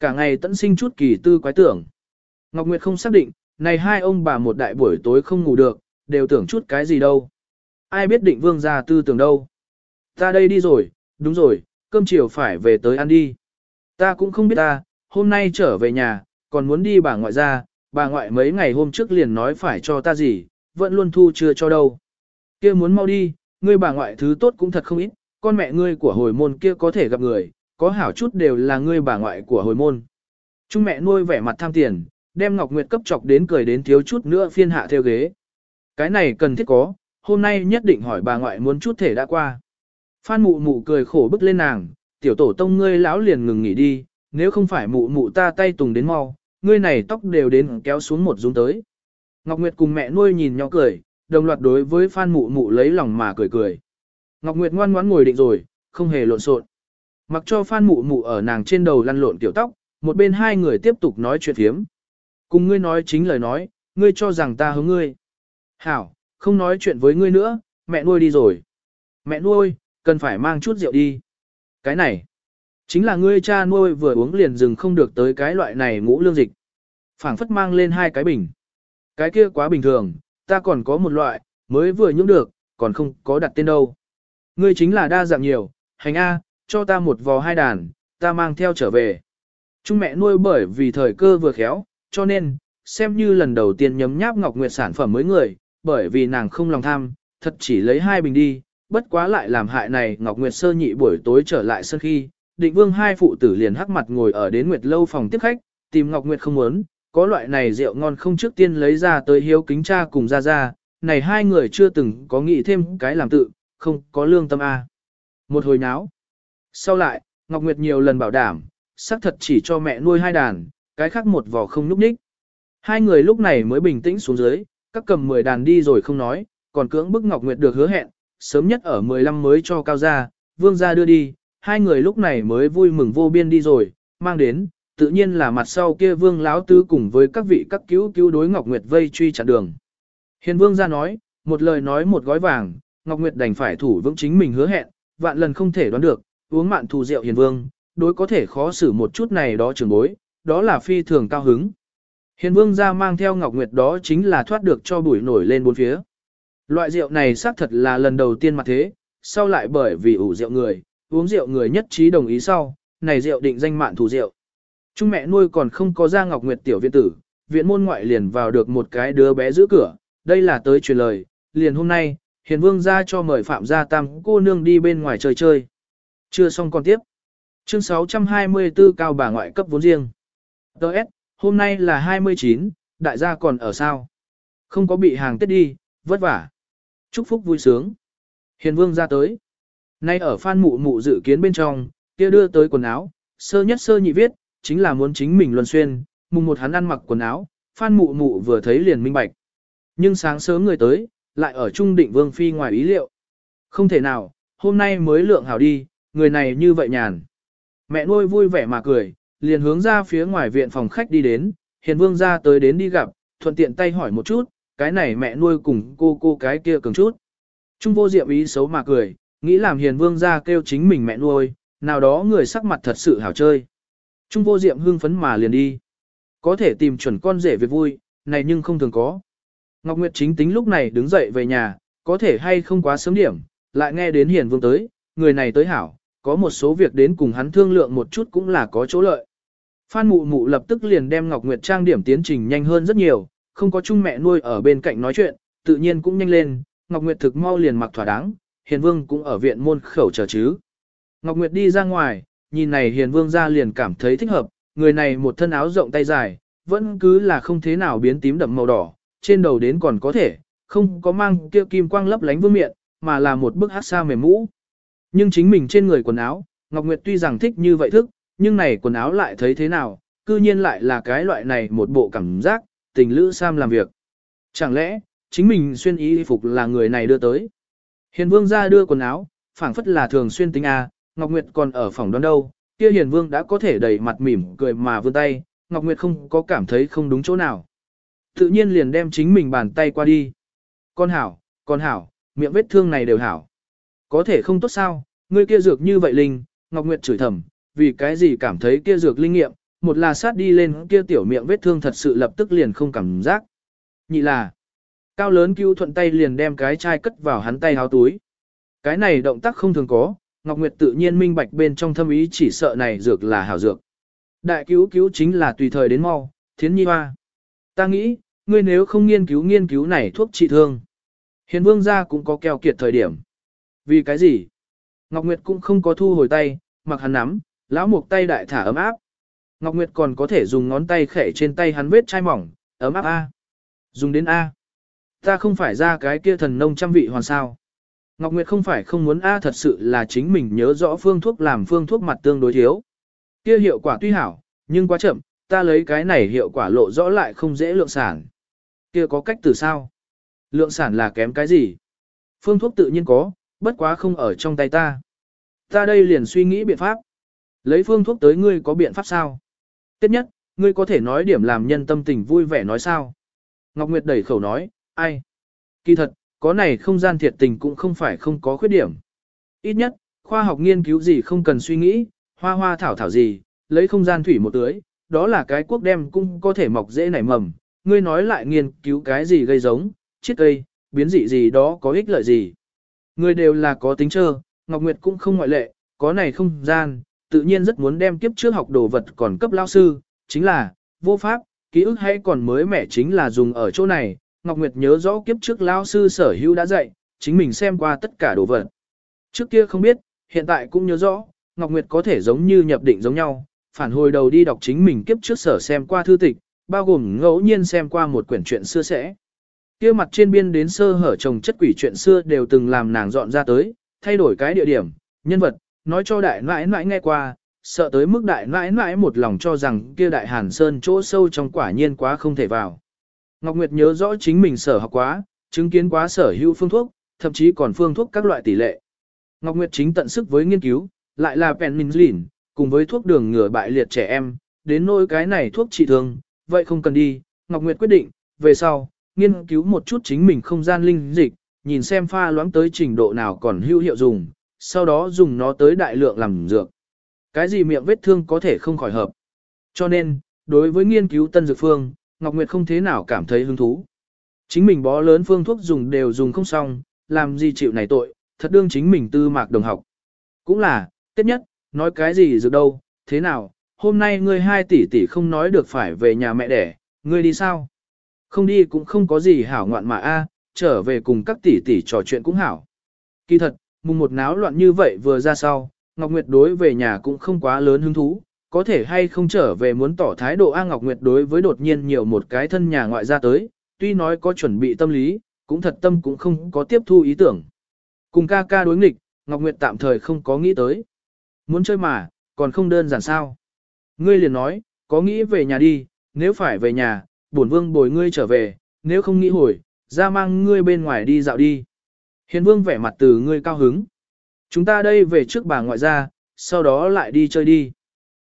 Cả ngày tận sinh chút kỳ tư quái tưởng. Ngọc Nguyệt không xác định, này hai ông bà một đại buổi tối không ngủ được, đều tưởng chút cái gì đâu. Ai biết định vương gia tư tưởng đâu. Ta đây đi rồi, đúng rồi, cơm chiều phải về tới ăn đi. Ta cũng không biết ta, hôm nay trở về nhà, còn muốn đi bà ngoại ra, bà ngoại mấy ngày hôm trước liền nói phải cho ta gì, vẫn luôn thu chưa cho đâu. kia muốn mau đi, ngươi bà ngoại thứ tốt cũng thật không ít, con mẹ ngươi của hồi môn kia có thể gặp người, có hảo chút đều là ngươi bà ngoại của hồi môn. Trung mẹ nuôi vẻ mặt tham tiền, đem Ngọc Nguyệt cấp chọc đến cười đến thiếu chút nữa phiên hạ theo ghế. Cái này cần thiết có, hôm nay nhất định hỏi bà ngoại muốn chút thể đã qua. Phan mụ mụ cười khổ bức lên nàng, tiểu tổ tông ngươi lão liền ngừng nghỉ đi, nếu không phải mụ mụ ta tay tùng đến mau, ngươi này tóc đều đến kéo xuống một dung tới. Ngọc Nguyệt cùng mẹ nuôi nhìn nhau cười, đồng loạt đối với Phan mụ mụ lấy lòng mà cười cười. Ngọc Nguyệt ngoan ngoãn ngồi định rồi, không hề lộn xộn. Mặc cho Phan mụ mụ ở nàng trên đầu lăn lộn tiểu tóc, một bên hai người tiếp tục nói chuyện thiếm. Cùng ngươi nói chính lời nói, ngươi cho rằng ta hướng ngươi. Hảo, không nói chuyện với ngươi nữa, mẹ nuôi đi rồi. Mẹ nuôi, cần phải mang chút rượu đi. Cái này, chính là ngươi cha nuôi vừa uống liền dừng không được tới cái loại này ngũ lương dịch. phảng phất mang lên hai cái bình. Cái kia quá bình thường, ta còn có một loại, mới vừa nhúng được, còn không có đặt tên đâu. Ngươi chính là đa dạng nhiều, hành A, cho ta một vò hai đàn, ta mang theo trở về. Chúng mẹ nuôi bởi vì thời cơ vừa khéo, cho nên, xem như lần đầu tiên nhấm nháp Ngọc Nguyệt sản phẩm mới người, bởi vì nàng không lòng tham, thật chỉ lấy hai bình đi, bất quá lại làm hại này Ngọc Nguyệt sơ nhị buổi tối trở lại sân khi, định vương hai phụ tử liền hắc mặt ngồi ở đến Nguyệt lâu phòng tiếp khách, tìm Ngọc Nguyệt không muốn, có loại này rượu ngon không trước tiên lấy ra tới hiếu kính cha cùng ra ra, này hai người chưa từng có nghĩ thêm cái làm tự, không có lương tâm A. Một hồi náo. Sau lại, Ngọc Nguyệt nhiều lần bảo đảm, xác thật chỉ cho mẹ nuôi hai đàn, cái khác một vò không núp ních. Hai người lúc này mới bình tĩnh xuống dưới, các cầm mười đàn đi rồi không nói, còn cưỡng bức Ngọc Nguyệt được hứa hẹn, sớm nhất ở 15 mới cho cao gia, vương gia đưa đi, hai người lúc này mới vui mừng vô biên đi rồi, mang đến, tự nhiên là mặt sau kia vương láo tứ cùng với các vị các cứu cứu đối Ngọc Nguyệt vây truy chặn đường. Hiền vương gia nói, một lời nói một gói vàng, Ngọc Nguyệt đành phải thủ vững chính mình hứa hẹn, vạn lần không thể đoán được, uống mạn thù rượu hiền vương, đối có thể khó xử một chút này đó trường bối, đó là phi thường cao hứng. Hiền vương ra mang theo Ngọc Nguyệt đó chính là thoát được cho bụi nổi lên bốn phía. Loại rượu này xác thật là lần đầu tiên mà thế, sau lại bởi vì ủ rượu người, uống rượu người nhất trí đồng ý sau, này rượu định danh mạn thù rượu. Trung mẹ nuôi còn không có ra Ngọc Nguyệt tiểu viện tử, viện môn ngoại liền vào được một cái đứa bé giữ cửa, đây là tới truyền lời, liền hôm nay, hiền vương ra cho mời phạm gia tam cô nương đi bên ngoài chơi chơi. Chưa xong còn tiếp. Chương 624 cao bà ngoại cấp vốn riêng. Đợt, hôm nay là 29, đại gia còn ở sao? Không có bị hàng tết đi, vất vả. Chúc phúc vui sướng. Hiền vương ra tới. Nay ở phan mụ mụ dự kiến bên trong, kia đưa tới quần áo, sơ nhất sơ nhị viết, chính là muốn chính mình luân xuyên, mùng một hắn ăn mặc quần áo, phan mụ mụ vừa thấy liền minh bạch. Nhưng sáng sớm người tới, lại ở trung định vương phi ngoài ý liệu. Không thể nào, hôm nay mới lượng hảo đi, người này như vậy nhàn. Mẹ nuôi vui vẻ mà cười, liền hướng ra phía ngoài viện phòng khách đi đến, hiền vương ra tới đến đi gặp, thuận tiện tay hỏi một chút, cái này mẹ nuôi cùng cô cô cái kia cường chút. Trung vô diệm ý xấu mà cười, nghĩ làm hiền vương ra kêu chính mình mẹ nuôi, nào đó người sắc mặt thật sự hảo chơi. Trung vô diệm hưng phấn mà liền đi. Có thể tìm chuẩn con rể việc vui, này nhưng không thường có. Ngọc Nguyệt chính tính lúc này đứng dậy về nhà, có thể hay không quá sớm điểm, lại nghe đến hiền vương tới, người này tới hảo, có một số việc đến cùng hắn thương lượng một chút cũng là có chỗ lợi. Phan mụ mụ lập tức liền đem Ngọc Nguyệt trang điểm tiến trình nhanh hơn rất nhiều, không có chung mẹ nuôi ở bên cạnh nói chuyện, tự nhiên cũng nhanh lên, Ngọc Nguyệt thực mau liền mặc thỏa đáng, Hiền Vương cũng ở viện môn khẩu chờ chứ. Ngọc Nguyệt đi ra ngoài, nhìn này Hiền Vương ra liền cảm thấy thích hợp, người này một thân áo rộng tay dài, vẫn cứ là không thế nào biến tím đậm màu đỏ, trên đầu đến còn có thể, không có mang kia kim quang lấp lánh vương miệng, mà là một bức hát sa mềm mũ. Nhưng chính mình trên người quần áo, Ngọc Nguyệt tuy rằng thích như vậy thức, nhưng này quần áo lại thấy thế nào, cư nhiên lại là cái loại này một bộ cảm giác, tình lữ Sam làm việc. Chẳng lẽ, chính mình xuyên y phục là người này đưa tới. Hiền vương ra đưa quần áo, phảng phất là thường xuyên tính A, Ngọc Nguyệt còn ở phòng đoán đâu, kia hiền vương đã có thể đầy mặt mỉm cười mà vươn tay, Ngọc Nguyệt không có cảm thấy không đúng chỗ nào. Tự nhiên liền đem chính mình bàn tay qua đi. Con hảo, con hảo, miệng vết thương này đều hảo. Có thể không tốt sao, ngươi kia dược như vậy linh, Ngọc Nguyệt chửi thầm, vì cái gì cảm thấy kia dược linh nghiệm, một là sát đi lên kia tiểu miệng vết thương thật sự lập tức liền không cảm giác. Nhị là, cao lớn cứu thuận tay liền đem cái chai cất vào hắn tay háo túi. Cái này động tác không thường có, Ngọc Nguyệt tự nhiên minh bạch bên trong thâm ý chỉ sợ này dược là hảo dược. Đại cứu cứu chính là tùy thời đến mau, thiến nhi hoa. Ta nghĩ, ngươi nếu không nghiên cứu nghiên cứu này thuốc trị thương. Hiền vương gia cũng có keo kiệt thời điểm. Vì cái gì? Ngọc Nguyệt cũng không có thu hồi tay, mặc hắn nắm, lão mục tay đại thả ấm áp. Ngọc Nguyệt còn có thể dùng ngón tay khẽ trên tay hắn vết chai mỏng, ấm áp A. Dùng đến A. Ta không phải ra cái kia thần nông trăm vị hoàn sao. Ngọc Nguyệt không phải không muốn A thật sự là chính mình nhớ rõ phương thuốc làm phương thuốc mặt tương đối thiếu. Kia hiệu quả tuy hảo, nhưng quá chậm, ta lấy cái này hiệu quả lộ rõ lại không dễ lượng sản. Kia có cách từ sao? Lượng sản là kém cái gì? Phương thuốc tự nhiên có, bất quá không ở trong tay ta. Ta đây liền suy nghĩ biện pháp. Lấy phương thuốc tới ngươi có biện pháp sao? Tiếp nhất, ngươi có thể nói điểm làm nhân tâm tình vui vẻ nói sao? Ngọc Nguyệt đẩy khẩu nói, ai? Kỳ thật, có này không gian thiệt tình cũng không phải không có khuyết điểm. Ít nhất, khoa học nghiên cứu gì không cần suy nghĩ, hoa hoa thảo thảo gì, lấy không gian thủy một tưới, đó là cái quốc đem cũng có thể mọc dễ nảy mầm. Ngươi nói lại nghiên cứu cái gì gây giống, chiết cây, biến dị gì đó có ích lợi gì. Người đều là có tính trơ, Ngọc Nguyệt cũng không ngoại lệ, có này không gian, tự nhiên rất muốn đem kiếp trước học đồ vật còn cấp lao sư, chính là, vô pháp, ký ức hay còn mới mẻ chính là dùng ở chỗ này, Ngọc Nguyệt nhớ rõ kiếp trước lao sư sở hữu đã dạy, chính mình xem qua tất cả đồ vật. Trước kia không biết, hiện tại cũng nhớ rõ, Ngọc Nguyệt có thể giống như nhập định giống nhau, phản hồi đầu đi đọc chính mình kiếp trước sở xem qua thư tịch, bao gồm ngẫu nhiên xem qua một quyển truyện xưa sẽ. Kia mặt trên biên đến sơ hở chồng chất quỷ chuyện xưa đều từng làm nàng dọn ra tới, thay đổi cái địa điểm, nhân vật, nói cho đại nãi nãi nghe qua, sợ tới mức đại nãi nãi một lòng cho rằng kia đại hàn sơn chỗ sâu trong quả nhiên quá không thể vào. Ngọc Nguyệt nhớ rõ chính mình sở học quá, chứng kiến quá sở hữu phương thuốc, thậm chí còn phương thuốc các loại tỷ lệ. Ngọc Nguyệt chính tận sức với nghiên cứu, lại là penicillin, cùng với thuốc đường ngừa bại liệt trẻ em, đến nỗi cái này thuốc trị thương, vậy không cần đi, Ngọc Nguyệt quyết định, về sau, nghiên cứu một chút chính mình không gian linh dịch, nhìn xem pha loãng tới trình độ nào còn hữu hiệu dùng, sau đó dùng nó tới đại lượng làm dược. Cái gì miệng vết thương có thể không khỏi hợp. Cho nên, đối với nghiên cứu tân dược phương, Ngọc Nguyệt không thế nào cảm thấy hứng thú. Chính mình bó lớn phương thuốc dùng đều dùng không xong, làm gì chịu này tội, thật đương chính mình tư mạc đồng học. Cũng là, tiết nhất, nói cái gì dược đâu, thế nào, hôm nay ngươi hai tỷ tỷ không nói được phải về nhà mẹ đẻ, ngươi đi sao? Không đi cũng không có gì hảo ngoạn mà a, trở về cùng các tỷ tỷ trò chuyện cũng hảo. Kỳ thật, mùng một náo loạn như vậy vừa ra sau, Ngọc Nguyệt đối về nhà cũng không quá lớn hứng thú, có thể hay không trở về muốn tỏ thái độ A Ngọc Nguyệt đối với đột nhiên nhiều một cái thân nhà ngoại ra tới, tuy nói có chuẩn bị tâm lý, cũng thật tâm cũng không có tiếp thu ý tưởng. Cùng ca ca đối nghịch, Ngọc Nguyệt tạm thời không có nghĩ tới. Muốn chơi mà, còn không đơn giản sao. Ngươi liền nói, có nghĩ về nhà đi, nếu phải về nhà, bổn vương bồi ngươi trở về, nếu không nghĩ hồi, ra mang ngươi bên ngoài đi dạo đi. Hiền vương vẻ mặt từ ngươi cao hứng. Chúng ta đây về trước bà ngoại ra, sau đó lại đi chơi đi.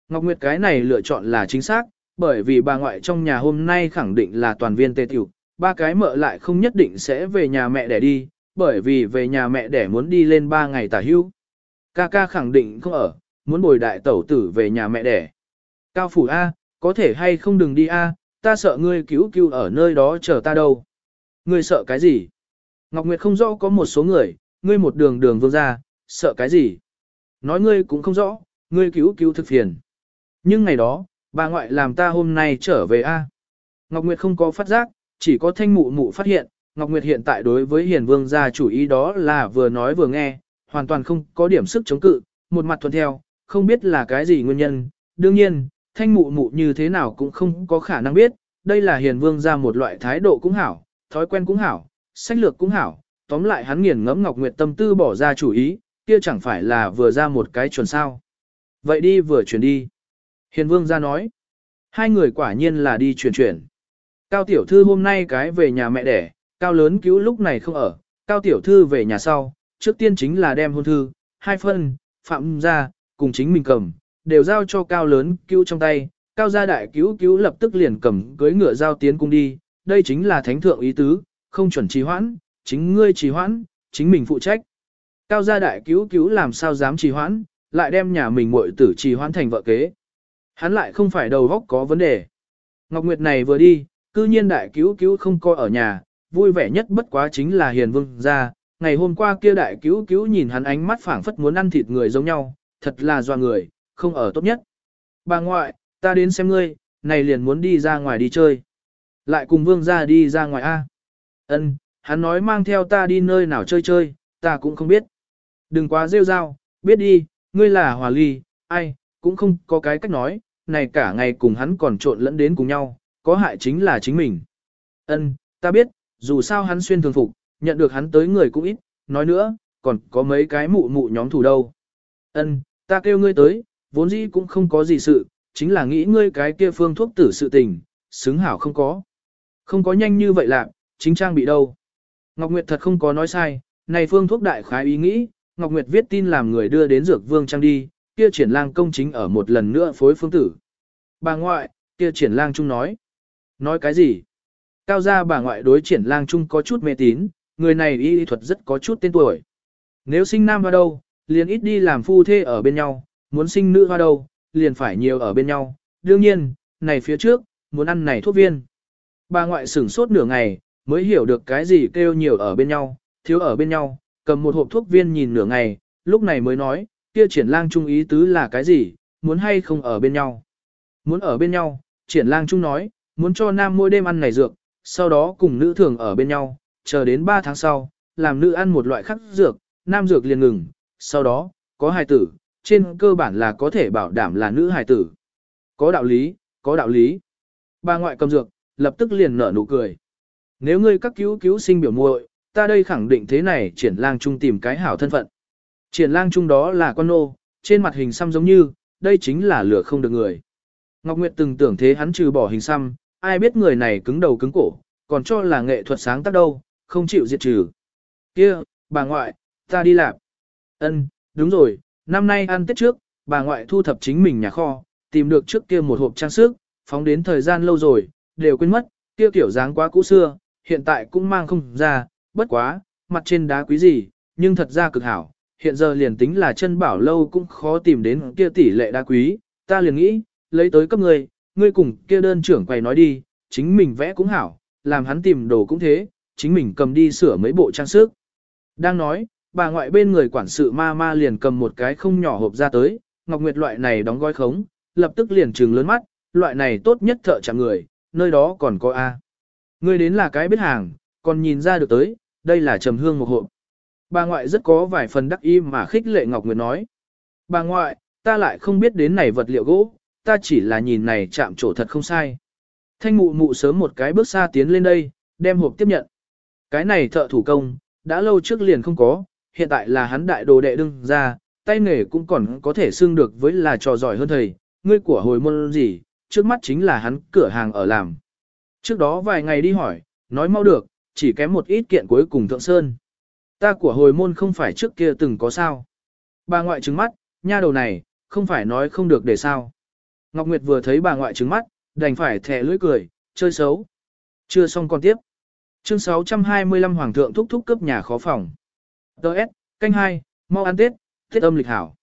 Ngọc Nguyệt cái này lựa chọn là chính xác, bởi vì bà ngoại trong nhà hôm nay khẳng định là toàn viên tê tiểu, ba cái mợ lại không nhất định sẽ về nhà mẹ để đi, bởi vì về nhà mẹ để muốn đi lên ba ngày tả hưu. Ca ca khẳng định không ở, muốn bồi đại tẩu tử về nhà mẹ đẻ. Cao phủ A, có thể hay không đừng đi A, ta sợ ngươi cứu cứu ở nơi đó chờ ta đâu. Ngươi sợ cái gì? Ngọc Nguyệt không rõ có một số người, ngươi một đường đường vương ra, sợ cái gì? Nói ngươi cũng không rõ, ngươi cứu cứu thực phiền. Nhưng ngày đó, bà ngoại làm ta hôm nay trở về A. Ngọc Nguyệt không có phát giác, chỉ có thanh mụ mụ phát hiện, Ngọc Nguyệt hiện tại đối với hiền vương gia chủ ý đó là vừa nói vừa nghe, hoàn toàn không có điểm sức chống cự, một mặt thuận theo, không biết là cái gì nguyên nhân. Đương nhiên, thanh mụ mụ như thế nào cũng không có khả năng biết, đây là hiền vương gia một loại thái độ cũng hảo, thói quen cũng hảo, sách lược cũng hảo, tóm lại hắn nghiền ngẫm Ngọc Nguyệt tâm tư bỏ ra chủ ý, kia chẳng phải là vừa ra một cái chuẩn sao. Vậy đi vừa chuyển đi. Hiền vương gia nói, hai người quả nhiên là đi chuyển chuyển. Cao tiểu thư hôm nay cái về nhà mẹ đẻ, cao lớn cứu lúc này không ở, cao tiểu thư về nhà sau, trước tiên chính là đem hôn thư, hai phân, phạm ra, cùng chính mình cầm, đều giao cho cao lớn cứu trong tay, cao gia đại cứu cứu lập tức liền cầm cưới ngựa giao tiến cung đi, đây chính là thánh thượng ý tứ, không chuẩn trì hoãn, chính ngươi trì hoãn, chính mình phụ trách. Cao gia đại cứu cứu làm sao dám trì hoãn, lại đem nhà mình muội tử trì hoãn thành vợ kế. Hắn lại không phải đầu góc có vấn đề. Ngọc Nguyệt này vừa đi, cư nhiên đại cứu cứu không coi ở nhà, vui vẻ nhất bất quá chính là hiền vương ra. Ngày hôm qua kia đại cứu cứu nhìn hắn ánh mắt phảng phất muốn ăn thịt người giống nhau, thật là doa người, không ở tốt nhất. Bà ngoại, ta đến xem ngươi, này liền muốn đi ra ngoài đi chơi. Lại cùng vương ra đi ra ngoài A. Ân, hắn nói mang theo ta đi nơi nào chơi chơi, ta cũng không biết. Đừng quá rêu rao, biết đi, ngươi là hòa ly, ai, cũng không có cái cách nói, này cả ngày cùng hắn còn trộn lẫn đến cùng nhau, có hại chính là chính mình. Ân, ta biết, dù sao hắn xuyên thường phục, nhận được hắn tới người cũng ít, nói nữa, còn có mấy cái mụ mụ nhóm thủ đâu. Ân, ta kêu ngươi tới, vốn dĩ cũng không có gì sự, chính là nghĩ ngươi cái kia phương thuốc tử sự tình, xứng hảo không có. Không có nhanh như vậy lạc, chính trang bị đâu. Ngọc Nguyệt thật không có nói sai, này phương thuốc đại khái ý nghĩ, Ngọc Nguyệt viết tin làm người đưa đến dược vương trang đi, kia triển lang công chính ở một lần nữa phối phương tử. Bà ngoại, kia triển lang trung nói. Nói cái gì? Cao gia bà ngoại đối triển lang trung có chút mê tín, người này y thuật rất có chút tên tuổi. Nếu sinh nam vào đâu, liền ít đi làm phu thê ở bên nhau, muốn sinh nữ hoa đâu, liền phải nhiều ở bên nhau. Đương nhiên, này phía trước, muốn ăn này thuốc viên. Bà ngoại sửng sốt nửa ngày, mới hiểu được cái gì kêu nhiều ở bên nhau, thiếu ở bên nhau, cầm một hộp thuốc viên nhìn nửa ngày, lúc này mới nói, kia triển lang trung ý tứ là cái gì, muốn hay không ở bên nhau. Muốn ở bên nhau, triển lang trung nói, muốn cho nam mỗi đêm ăn này dược, sau đó cùng nữ thường ở bên nhau, chờ đến 3 tháng sau, làm nữ ăn một loại khắc dược, nam dược liền ngừng, sau đó, có hài tử, trên cơ bản là có thể bảo đảm là nữ hài tử. Có đạo lý, có đạo lý. Bà ngoại cầm dược, lập tức liền nở nụ cười. Nếu ngươi các cứu cứu sinh biểu muội, ta đây khẳng định thế này triển lang trung tìm cái hảo thân phận. Triển lang trung đó là con nô, trên mặt hình xăm giống như, đây chính là lửa không được người. Ngọc Nguyệt từng tưởng thế hắn trừ bỏ hình xăm, ai biết người này cứng đầu cứng cổ, còn cho là nghệ thuật sáng tác đâu, không chịu diệt trừ. Kia, bà ngoại, ta đi làm. Ân, đúng rồi, năm nay ăn Tết trước, bà ngoại thu thập chính mình nhà kho, tìm được trước kia một hộp trang sức, phóng đến thời gian lâu rồi, đều quên mất, kia kiểu dáng quá cũ xưa, hiện tại cũng mang không ra, bất quá, mặt trên đá quý gì, nhưng thật ra cực hảo, hiện giờ liền tính là chân bảo lâu cũng khó tìm đến kia tỷ lệ đá quý, ta liền nghĩ, lấy tới cấp người, ngươi cùng kia đơn trưởng quầy nói đi, chính mình vẽ cũng hảo, làm hắn tìm đồ cũng thế, chính mình cầm đi sửa mấy bộ trang sức. Đang nói, bà ngoại bên người quản sự ma ma liền cầm một cái không nhỏ hộp ra tới, Ngọc Nguyệt loại này đóng gói khống, lập tức liền trừng lớn mắt, loại này tốt nhất thợ chạm người, nơi đó còn có A. người đến là cái biết hàng, còn nhìn ra được tới, đây là trầm hương một hộp. Bà ngoại rất có vài phần đắc ý mà khích lệ Ngọc Nguyệt nói. Bà ngoại, ta lại không biết đến này vật liệu gỗ, ta chỉ là nhìn này chạm trổ thật không sai. Thanh mụ mụ sớm một cái bước xa tiến lên đây, đem hộp tiếp nhận. Cái này thợ thủ công, đã lâu trước liền không có, hiện tại là hắn đại đồ đệ đương ra, tay nghề cũng còn có thể xưng được với là trò giỏi hơn thầy, ngươi của hồi môn gì, trước mắt chính là hắn cửa hàng ở làm. Trước đó vài ngày đi hỏi, nói mau được, chỉ kém một ít kiện cuối cùng thượng sơn. Ta của hồi môn không phải trước kia từng có sao. Bà ngoại trứng mắt, nha đầu này, không phải nói không được để sao. Ngọc Nguyệt vừa thấy bà ngoại trứng mắt, đành phải thẻ lưỡi cười, chơi xấu. Chưa xong còn tiếp. Chương 625 Hoàng thượng thúc thúc cấp nhà khó phòng. Đợt, canh hai, mau ăn Tết, Tết âm lịch hảo.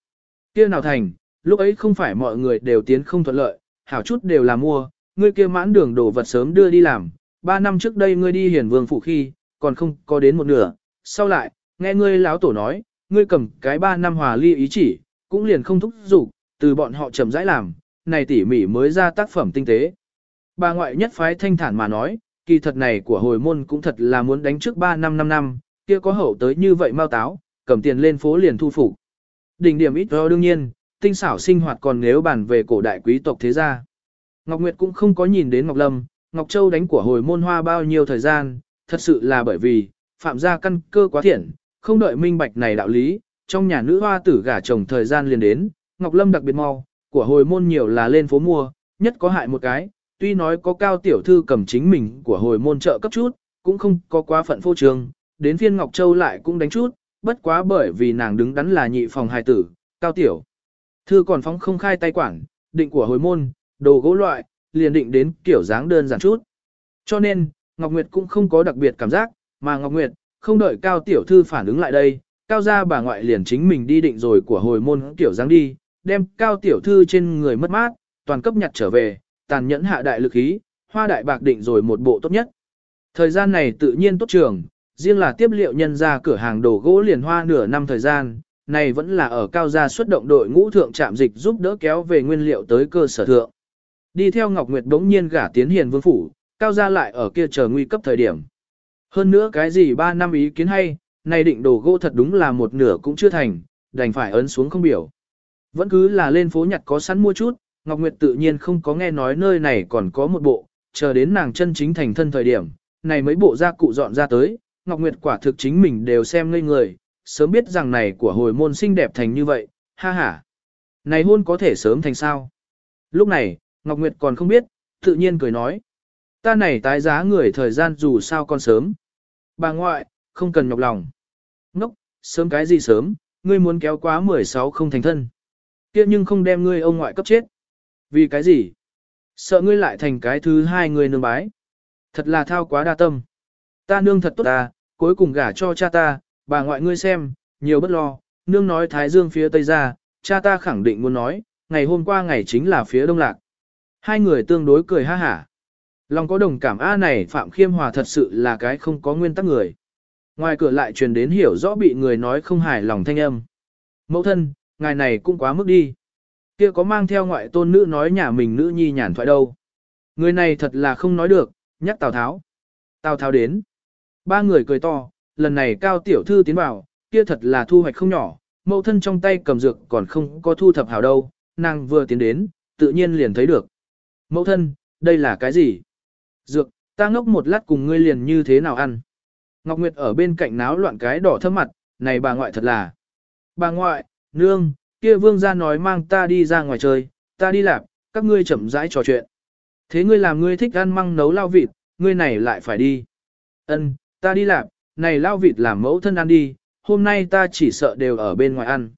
Kia nào thành, lúc ấy không phải mọi người đều tiến không thuận lợi, hảo chút đều là mua, ngươi kia mãn đường đồ vật sớm đưa đi làm, ba năm trước đây ngươi đi hiển vương phủ khi, còn không có đến một nửa, sau lại, nghe ngươi láo tổ nói, ngươi cầm cái ba năm hòa ly ý chỉ, cũng liền không thúc giục, từ bọn họ chậm rãi làm, này tỉ mỉ mới ra tác phẩm tinh tế. Bà ngoại nhất phái thanh thản mà nói, kỳ thật này của hồi môn cũng thật là muốn đánh trước 3 năm 5 năm, kia có hậu tới như vậy mau táo, cầm tiền lên phố liền thu phục. Đỉnh điểm ít đó đương nhiên, tinh xảo sinh hoạt còn nếu bàn về cổ đại quý tộc thế gia. Ngọc Nguyệt cũng không có nhìn đến Ngọc Lâm, Ngọc Châu đánh của hồi môn hoa bao nhiêu thời gian, thật sự là bởi vì, phạm gia căn cơ quá thiện, không đợi minh bạch này đạo lý, trong nhà nữ hoa tử gả chồng thời gian liền đến, Ngọc Lâm đặc biệt mau, của hồi môn nhiều là lên phố mua, nhất có hại một cái, tuy nói có cao tiểu thư cầm chính mình của hồi môn trợ cấp chút, cũng không có quá phận phô trương, đến phiên Ngọc Châu lại cũng đánh chút, bất quá bởi vì nàng đứng đắn là nhị phòng hài tử, cao tiểu. Thư còn phóng không khai tay quản, định của hồi môn, đồ gỗ loại, liền định đến kiểu dáng đơn giản chút. Cho nên, Ngọc Nguyệt cũng không có đặc biệt cảm giác, mà Ngọc Nguyệt, không đợi cao tiểu thư phản ứng lại đây, cao gia bà ngoại liền chính mình đi định rồi của hồi môn kiểu dáng đi, đem cao tiểu thư trên người mất mát, toàn cấp nhặt trở về, tàn nhẫn hạ đại lực ý, hoa đại bạc định rồi một bộ tốt nhất. Thời gian này tự nhiên tốt trường, riêng là tiếp liệu nhân ra cửa hàng đồ gỗ liền hoa nửa năm thời gian, này vẫn là ở cao gia xuất động đội ngũ thượng trạm dịch giúp đỡ kéo về nguyên liệu tới cơ sở thượng. Đi theo Ngọc Nguyệt đống nhiên gả tiến hiền vương phủ, cao gia lại ở kia chờ nguy cấp thời điểm. Hơn nữa cái gì ba năm ý kiến hay, này định đồ gỗ thật đúng là một nửa cũng chưa thành, đành phải ấn xuống không biểu. Vẫn cứ là lên phố nhặt có sẵn mua chút, Ngọc Nguyệt tự nhiên không có nghe nói nơi này còn có một bộ, chờ đến nàng chân chính thành thân thời điểm, này mấy bộ gia cụ dọn ra tới, Ngọc Nguyệt quả thực chính mình đều xem ngây người, sớm biết rằng này của hồi môn xinh đẹp thành như vậy, ha ha. Này hôn có thể sớm thành sao? Lúc này, Ngọc Nguyệt còn không biết, tự nhiên cười nói. Ta này tái giá người thời gian dù sao còn sớm. Bà ngoại, không cần nhọc lòng. Ngốc, sớm cái gì sớm, ngươi muốn kéo quá 16 không thành thân. kia nhưng không đem ngươi ông ngoại cấp chết. Vì cái gì? Sợ ngươi lại thành cái thứ hai người nương bái. Thật là thao quá đa tâm. Ta nương thật tốt ta, cuối cùng gả cho cha ta, bà ngoại ngươi xem, nhiều bất lo, nương nói Thái Dương phía Tây ra, cha ta khẳng định muốn nói, ngày hôm qua ngày chính là phía Đông Lạc. Hai người tương đối cười ha hả. Lòng có đồng cảm A này Phạm Khiêm Hòa thật sự là cái không có nguyên tắc người. Ngoài cửa lại truyền đến hiểu rõ bị người nói không hài lòng thanh âm. Mẫu thân, ngài này cũng quá mức đi. Kia có mang theo ngoại tôn nữ nói nhà mình nữ nhi nhàn thoại đâu. Người này thật là không nói được, nhắc Tào Tháo. Tào Tháo đến. Ba người cười to, lần này cao tiểu thư tiến vào, kia thật là thu hoạch không nhỏ, mẫu thân trong tay cầm dược còn không có thu thập hảo đâu, nàng vừa tiến đến, tự nhiên liền thấy được. Mẫu thân, đây là cái gì? Dược, ta ngốc một lát cùng ngươi liền như thế nào ăn? Ngọc Nguyệt ở bên cạnh náo loạn cái đỏ thâm mặt, này bà ngoại thật là. Bà ngoại, nương, kia vương gia nói mang ta đi ra ngoài chơi, ta đi làm, các ngươi chậm rãi trò chuyện. Thế ngươi làm ngươi thích ăn măng nấu lao vịt, ngươi này lại phải đi. Ân, ta đi làm, này lao vịt làm mẫu thân ăn đi, hôm nay ta chỉ sợ đều ở bên ngoài ăn.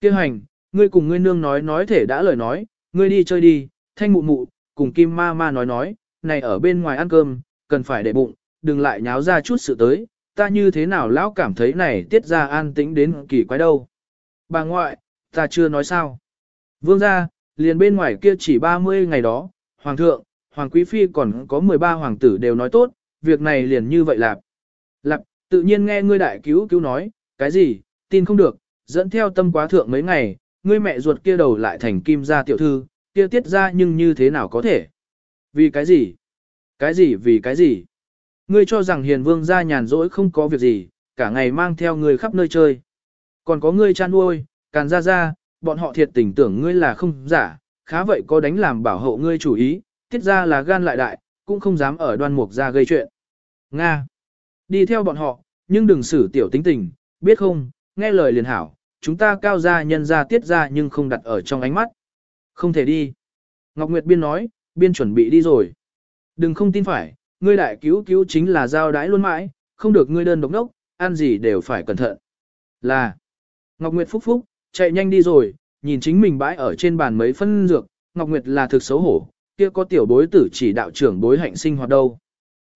Kêu hành, ngươi cùng ngươi nương nói nói thể đã lời nói, ngươi đi chơi đi, thanh mụ mụ, cùng kim ma ma nói nói, này ở bên ngoài ăn cơm, cần phải để bụng, đừng lại nháo ra chút sự tới, ta như thế nào lão cảm thấy này tiết ra an tĩnh đến kỳ quái đâu. Bà ngoại, ta chưa nói sao. Vương gia, liền bên ngoài kia chỉ 30 ngày đó, Hoàng thượng, Hoàng Quý Phi còn có 13 hoàng tử đều nói tốt, việc này liền như vậy lạp. Lạp, tự nhiên nghe ngươi đại cứu cứu nói, cái gì, tin không được, dẫn theo tâm quá thượng mấy ngày, ngươi mẹ ruột kia đầu lại thành kim gia tiểu thư, kia tiết ra nhưng như thế nào có thể? Vì cái gì? Cái gì vì cái gì? Ngươi cho rằng hiền vương gia nhàn rỗi không có việc gì, cả ngày mang theo ngươi khắp nơi chơi. Còn có ngươi chăn nuôi, càn ra ra, bọn họ thiệt tình tưởng ngươi là không giả, khá vậy có đánh làm bảo hộ ngươi chủ ý, tiết ra là gan lại đại, cũng không dám ở đoan mục ra gây chuyện. Nga. Đi theo bọn họ, nhưng đừng xử tiểu tính tình, biết không, nghe lời liền hảo, chúng ta cao ra nhân ra tiết ra nhưng không đặt ở trong ánh mắt. Không thể đi. Ngọc Nguyệt Biên nói, Biên chuẩn bị đi rồi. Đừng không tin phải, ngươi đại cứu cứu chính là giao đái luôn mãi, không được ngươi đơn độc đốc, ăn gì đều phải cẩn thận. Là. Ngọc Nguyệt phúc phúc, chạy nhanh đi rồi, nhìn chính mình bãi ở trên bàn mấy phân dược, Ngọc Nguyệt là thực xấu hổ, kia có tiểu bối tử chỉ đạo trưởng bối hạnh sinh hoạt đâu.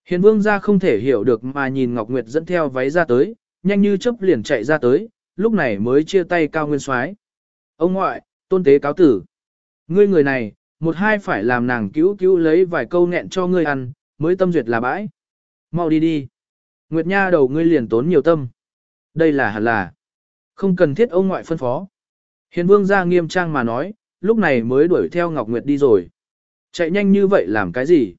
Hiền vương ra không thể hiểu được mà nhìn Ngọc Nguyệt dẫn theo váy ra tới, nhanh như chớp liền chạy ra tới, lúc này mới chia tay cao nguyên soái. Ông ngoại, tôn tế cáo tử. Ngươi người này, một hai phải làm nàng cứu cứu lấy vài câu nghẹn cho ngươi ăn, mới tâm duyệt là bãi. Mau đi đi. Nguyệt Nha đầu ngươi liền tốn nhiều tâm. Đây là hẳn là. Không cần thiết ông ngoại phân phó. Hiền vương ra nghiêm trang mà nói, lúc này mới đuổi theo Ngọc Nguyệt đi rồi. Chạy nhanh như vậy làm cái gì?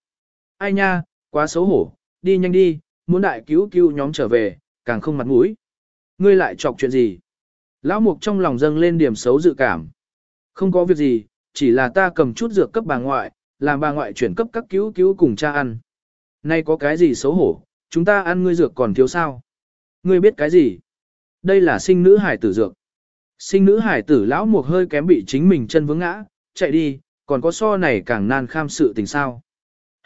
Ai nha, quá xấu hổ, đi nhanh đi, muốn đại cứu cứu nhóm trở về, càng không mặt mũi. Ngươi lại chọc chuyện gì? Lão mục trong lòng dâng lên điểm xấu dự cảm. Không có việc gì, chỉ là ta cầm chút dược cấp bà ngoại, làm bà ngoại chuyển cấp các cứu cứu cùng cha ăn. Nay có cái gì xấu hổ, chúng ta ăn ngươi dược còn thiếu sao? Ngươi biết cái gì? Đây là sinh nữ hải tử dược. Sinh nữ hải tử lão mục hơi kém bị chính mình chân vướng ngã, chạy đi, còn có so này càng nan kham sự tình sao.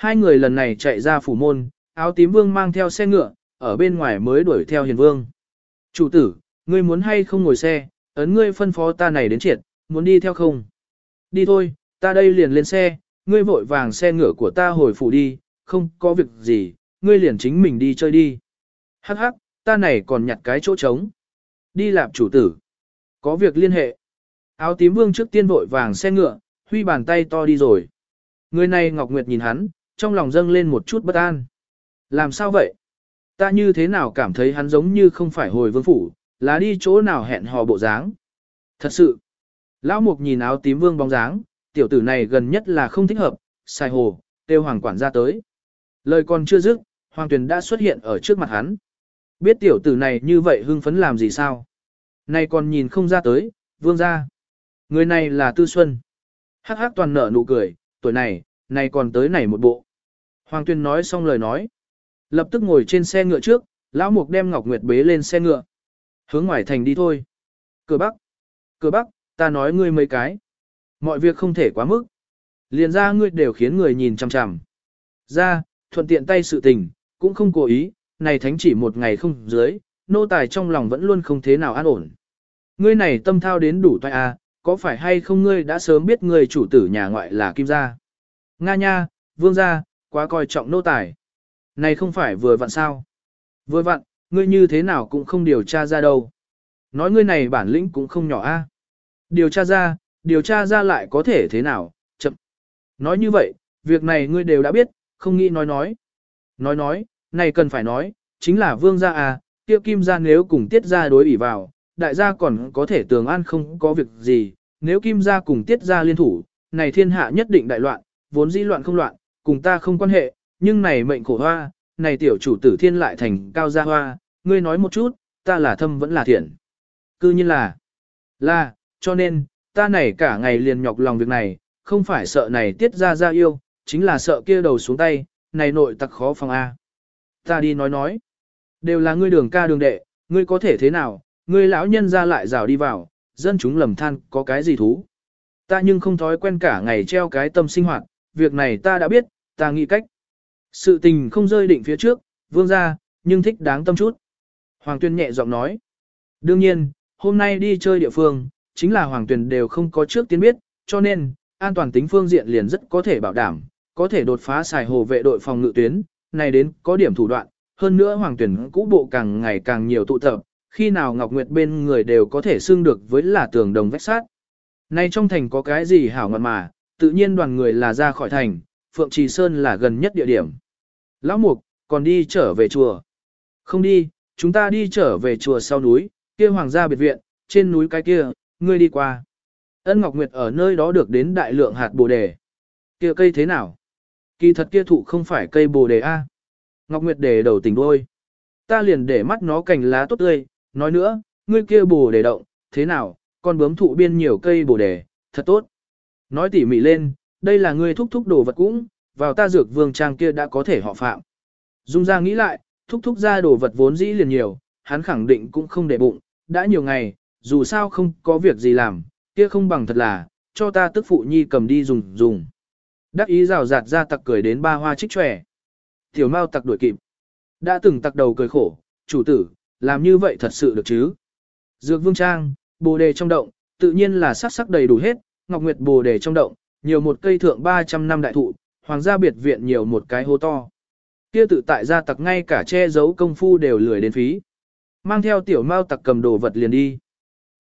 Hai người lần này chạy ra phủ môn, áo tím vương mang theo xe ngựa, ở bên ngoài mới đuổi theo hiền vương. Chủ tử, ngươi muốn hay không ngồi xe, ấn ngươi phân phó ta này đến triệt, muốn đi theo không? Đi thôi, ta đây liền lên xe, ngươi vội vàng xe ngựa của ta hồi phủ đi, không có việc gì, ngươi liền chính mình đi chơi đi. Hắc hắc, ta này còn nhặt cái chỗ trống. Đi làm chủ tử. Có việc liên hệ. Áo tím vương trước tiên vội vàng xe ngựa, huy bàn tay to đi rồi. Người này Ngọc Nguyệt nhìn hắn, trong lòng dâng lên một chút bất an. Làm sao vậy? Ta như thế nào cảm thấy hắn giống như không phải hồi vương phủ, là đi chỗ nào hẹn hò bộ dáng. Thật sự, lão mục nhìn áo tím vương bóng dáng, tiểu tử này gần nhất là không thích hợp, sai hồ, tiêu hoàng quản ra tới. Lời còn chưa dứt, hoàng tuyền đã xuất hiện ở trước mặt hắn. Biết tiểu tử này như vậy hưng phấn làm gì sao? Này còn nhìn không ra tới, vương ra. Người này là Tư Xuân. Hắc hắc toàn nở nụ cười, tuổi này, này còn tới này một bộ. Hoàng Tuyên nói xong lời nói. Lập tức ngồi trên xe ngựa trước, lão mục đem Ngọc Nguyệt bế lên xe ngựa. Hướng ngoài thành đi thôi. Cửa Bắc. Cửa Bắc, ta nói ngươi mấy cái. Mọi việc không thể quá mức. Liền ra ngươi đều khiến người nhìn chằm chằm. Ra, thuận tiện tay sự tình, cũng không cố ý, này thánh chỉ một ngày không dưới, nô tài trong lòng vẫn luôn không thế nào an ổn. Ngươi này tâm thao đến đủ toại à, có phải hay không ngươi đã sớm biết người chủ tử nhà ngoại là Kim Gia? Nga nha, Vương Gia, quá coi trọng nô tài. Này không phải vừa vặn sao? Vừa vặn, ngươi như thế nào cũng không điều tra ra đâu. Nói ngươi này bản lĩnh cũng không nhỏ a. Điều tra ra, điều tra ra lại có thể thế nào, chậm. Nói như vậy, việc này ngươi đều đã biết, không nghĩ nói nói. Nói nói, này cần phải nói, chính là vương gia à, Tiêu kim gia nếu cùng tiết gia đối ủy vào, đại gia còn có thể tường an không có việc gì, nếu kim gia cùng tiết gia liên thủ, này thiên hạ nhất định đại loạn, vốn dĩ loạn không loạn, cùng ta không quan hệ, nhưng này mệnh khổ hoa, này tiểu chủ tử thiên lại thành cao gia hoa, ngươi nói một chút, ta là thâm vẫn là thiện. Cư nhiên là, là, cho nên, ta này cả ngày liền nhọc lòng việc này, không phải sợ này tiết ra ra yêu, chính là sợ kia đầu xuống tay, này nội tặc khó phòng A. Ta đi nói nói, đều là ngươi đường ca đường đệ, ngươi có thể thế nào, ngươi lão nhân ra lại rào đi vào, dân chúng lầm than có cái gì thú. Ta nhưng không thói quen cả ngày treo cái tâm sinh hoạt, việc này ta đã biết, ta nghĩ cách. Sự tình không rơi định phía trước, vương ra, nhưng thích đáng tâm chút. Hoàng Tuyên nhẹ giọng nói. Đương nhiên, hôm nay đi chơi địa phương, chính là Hoàng Tuyên đều không có trước tiên biết, cho nên, an toàn tính phương diện liền rất có thể bảo đảm, có thể đột phá xài hồ vệ đội phòng ngự tuyến, này đến có điểm thủ đoạn, hơn nữa Hoàng tuyển cũ bộ càng ngày càng nhiều tụ tập, khi nào Ngọc Nguyệt bên người đều có thể xưng được với là tường đồng vách sát. Này trong thành có cái gì hảo ngọt mà, tự nhiên đoàn người là ra khỏi thành, Phượng Trì Sơn là gần nhất địa điểm. Lão Mục, còn đi trở về chùa. Không đi, chúng ta đi trở về chùa sau núi, kia hoàng gia biệt viện, trên núi cái kia, ngươi đi qua. Ân Ngọc Nguyệt ở nơi đó được đến đại lượng hạt bồ đề. Kia cây thế nào? Kỳ thật kia thụ không phải cây bồ đề A. Ngọc Nguyệt để đầu tỉnh đôi. Ta liền để mắt nó cành lá tốt tươi, nói nữa, ngươi kia bồ đề động, thế nào, con bướm thụ biên nhiều cây bồ đề, thật tốt. Nói tỉ mỉ lên, đây là ngươi thúc thúc đồ vật cũng, vào ta dược vương trang kia đã có thể họ phạm. Dung ra nghĩ lại, thúc thúc ra đồ vật vốn dĩ liền nhiều, hắn khẳng định cũng không để bụng, đã nhiều ngày, dù sao không có việc gì làm, kia không bằng thật là, cho ta tức phụ nhi cầm đi dùng dùng. Đắc ý rào rạt ra tặc cười đến ba hoa trích trẻ. Tiểu mau tặc đuổi kịp. Đã từng tặc đầu cười khổ, chủ tử, làm như vậy thật sự được chứ. Dược vương trang, bồ đề trong động, tự nhiên là sắc sắc đầy đủ hết, ngọc nguyệt bồ đề trong động, nhiều một cây thượng 300 năm đại thụ, hoàng gia biệt viện nhiều một cái hố to. Kia tự tại gia tặc ngay cả che giấu công phu đều lười đến phí. Mang theo tiểu mao tặc cầm đồ vật liền đi.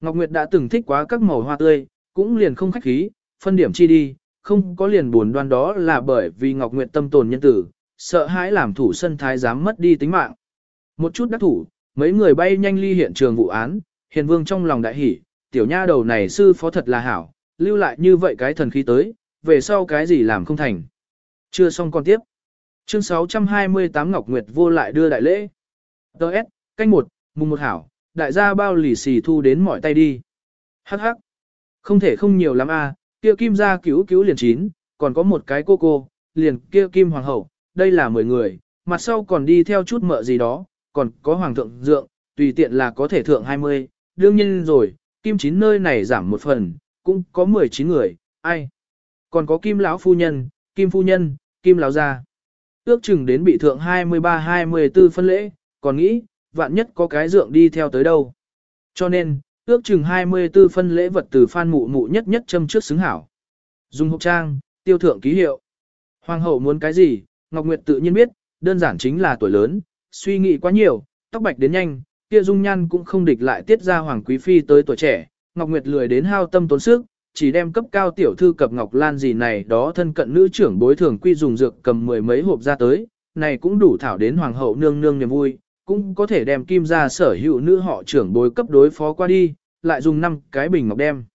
Ngọc Nguyệt đã từng thích quá các màu hoa tươi, cũng liền không khách khí, phân điểm chi đi, không có liền buồn đoan đó là bởi vì Ngọc Nguyệt tâm tồn nhân tử, sợ hãi làm thủ sân thái dám mất đi tính mạng. Một chút đắc thủ, mấy người bay nhanh ly hiện trường vụ án, hiền vương trong lòng đại hỉ, tiểu nha đầu này sư phó thật là hảo, lưu lại như vậy cái thần khí tới, về sau cái gì làm không thành. Chưa xong còn tiếp. Chương 628 Ngọc Nguyệt vô lại đưa đại lễ. Đợt, canh một, mùng một hảo, đại gia bao lì xì thu đến mọi tay đi. Hắc hắc. Không thể không nhiều lắm a, à, kia kim gia cứu cứu liền chín, còn có một cái cô cô, liền kia kim hoàng hậu, đây là 10 người, mặt sau còn đi theo chút mợ gì đó, còn có hoàng thượng dượng, tùy tiện là có thể thượng 20, đương nhiên rồi, kim chín nơi này giảm một phần, cũng có 19 người, ai. Còn có kim lão phu nhân, kim phu nhân, kim lão gia. Ước chừng đến bị thượng 23-24 phân lễ, còn nghĩ, vạn nhất có cái dượng đi theo tới đâu. Cho nên, ước chừng 24 phân lễ vật từ phan mụ mụ nhất nhất châm trước xứng hảo. Dùng hộp trang, tiêu thượng ký hiệu. Hoàng hậu muốn cái gì, Ngọc Nguyệt tự nhiên biết, đơn giản chính là tuổi lớn, suy nghĩ quá nhiều, tóc bạch đến nhanh, kia dung nhan cũng không địch lại tiết ra hoàng quý phi tới tuổi trẻ, Ngọc Nguyệt lười đến hao tâm tốn sức, chỉ đem cấp cao tiểu thư cập Ngọc Lan gì này đó thân cận nữ trưởng bối thường quy dùng dược cầm mười mấy hộp ra tới, này cũng đủ thảo đến hoàng hậu nương nương niềm vui, cũng có thể đem kim ra sở hữu nữ họ trưởng bối cấp đối phó qua đi, lại dùng năm cái bình ngọc đem.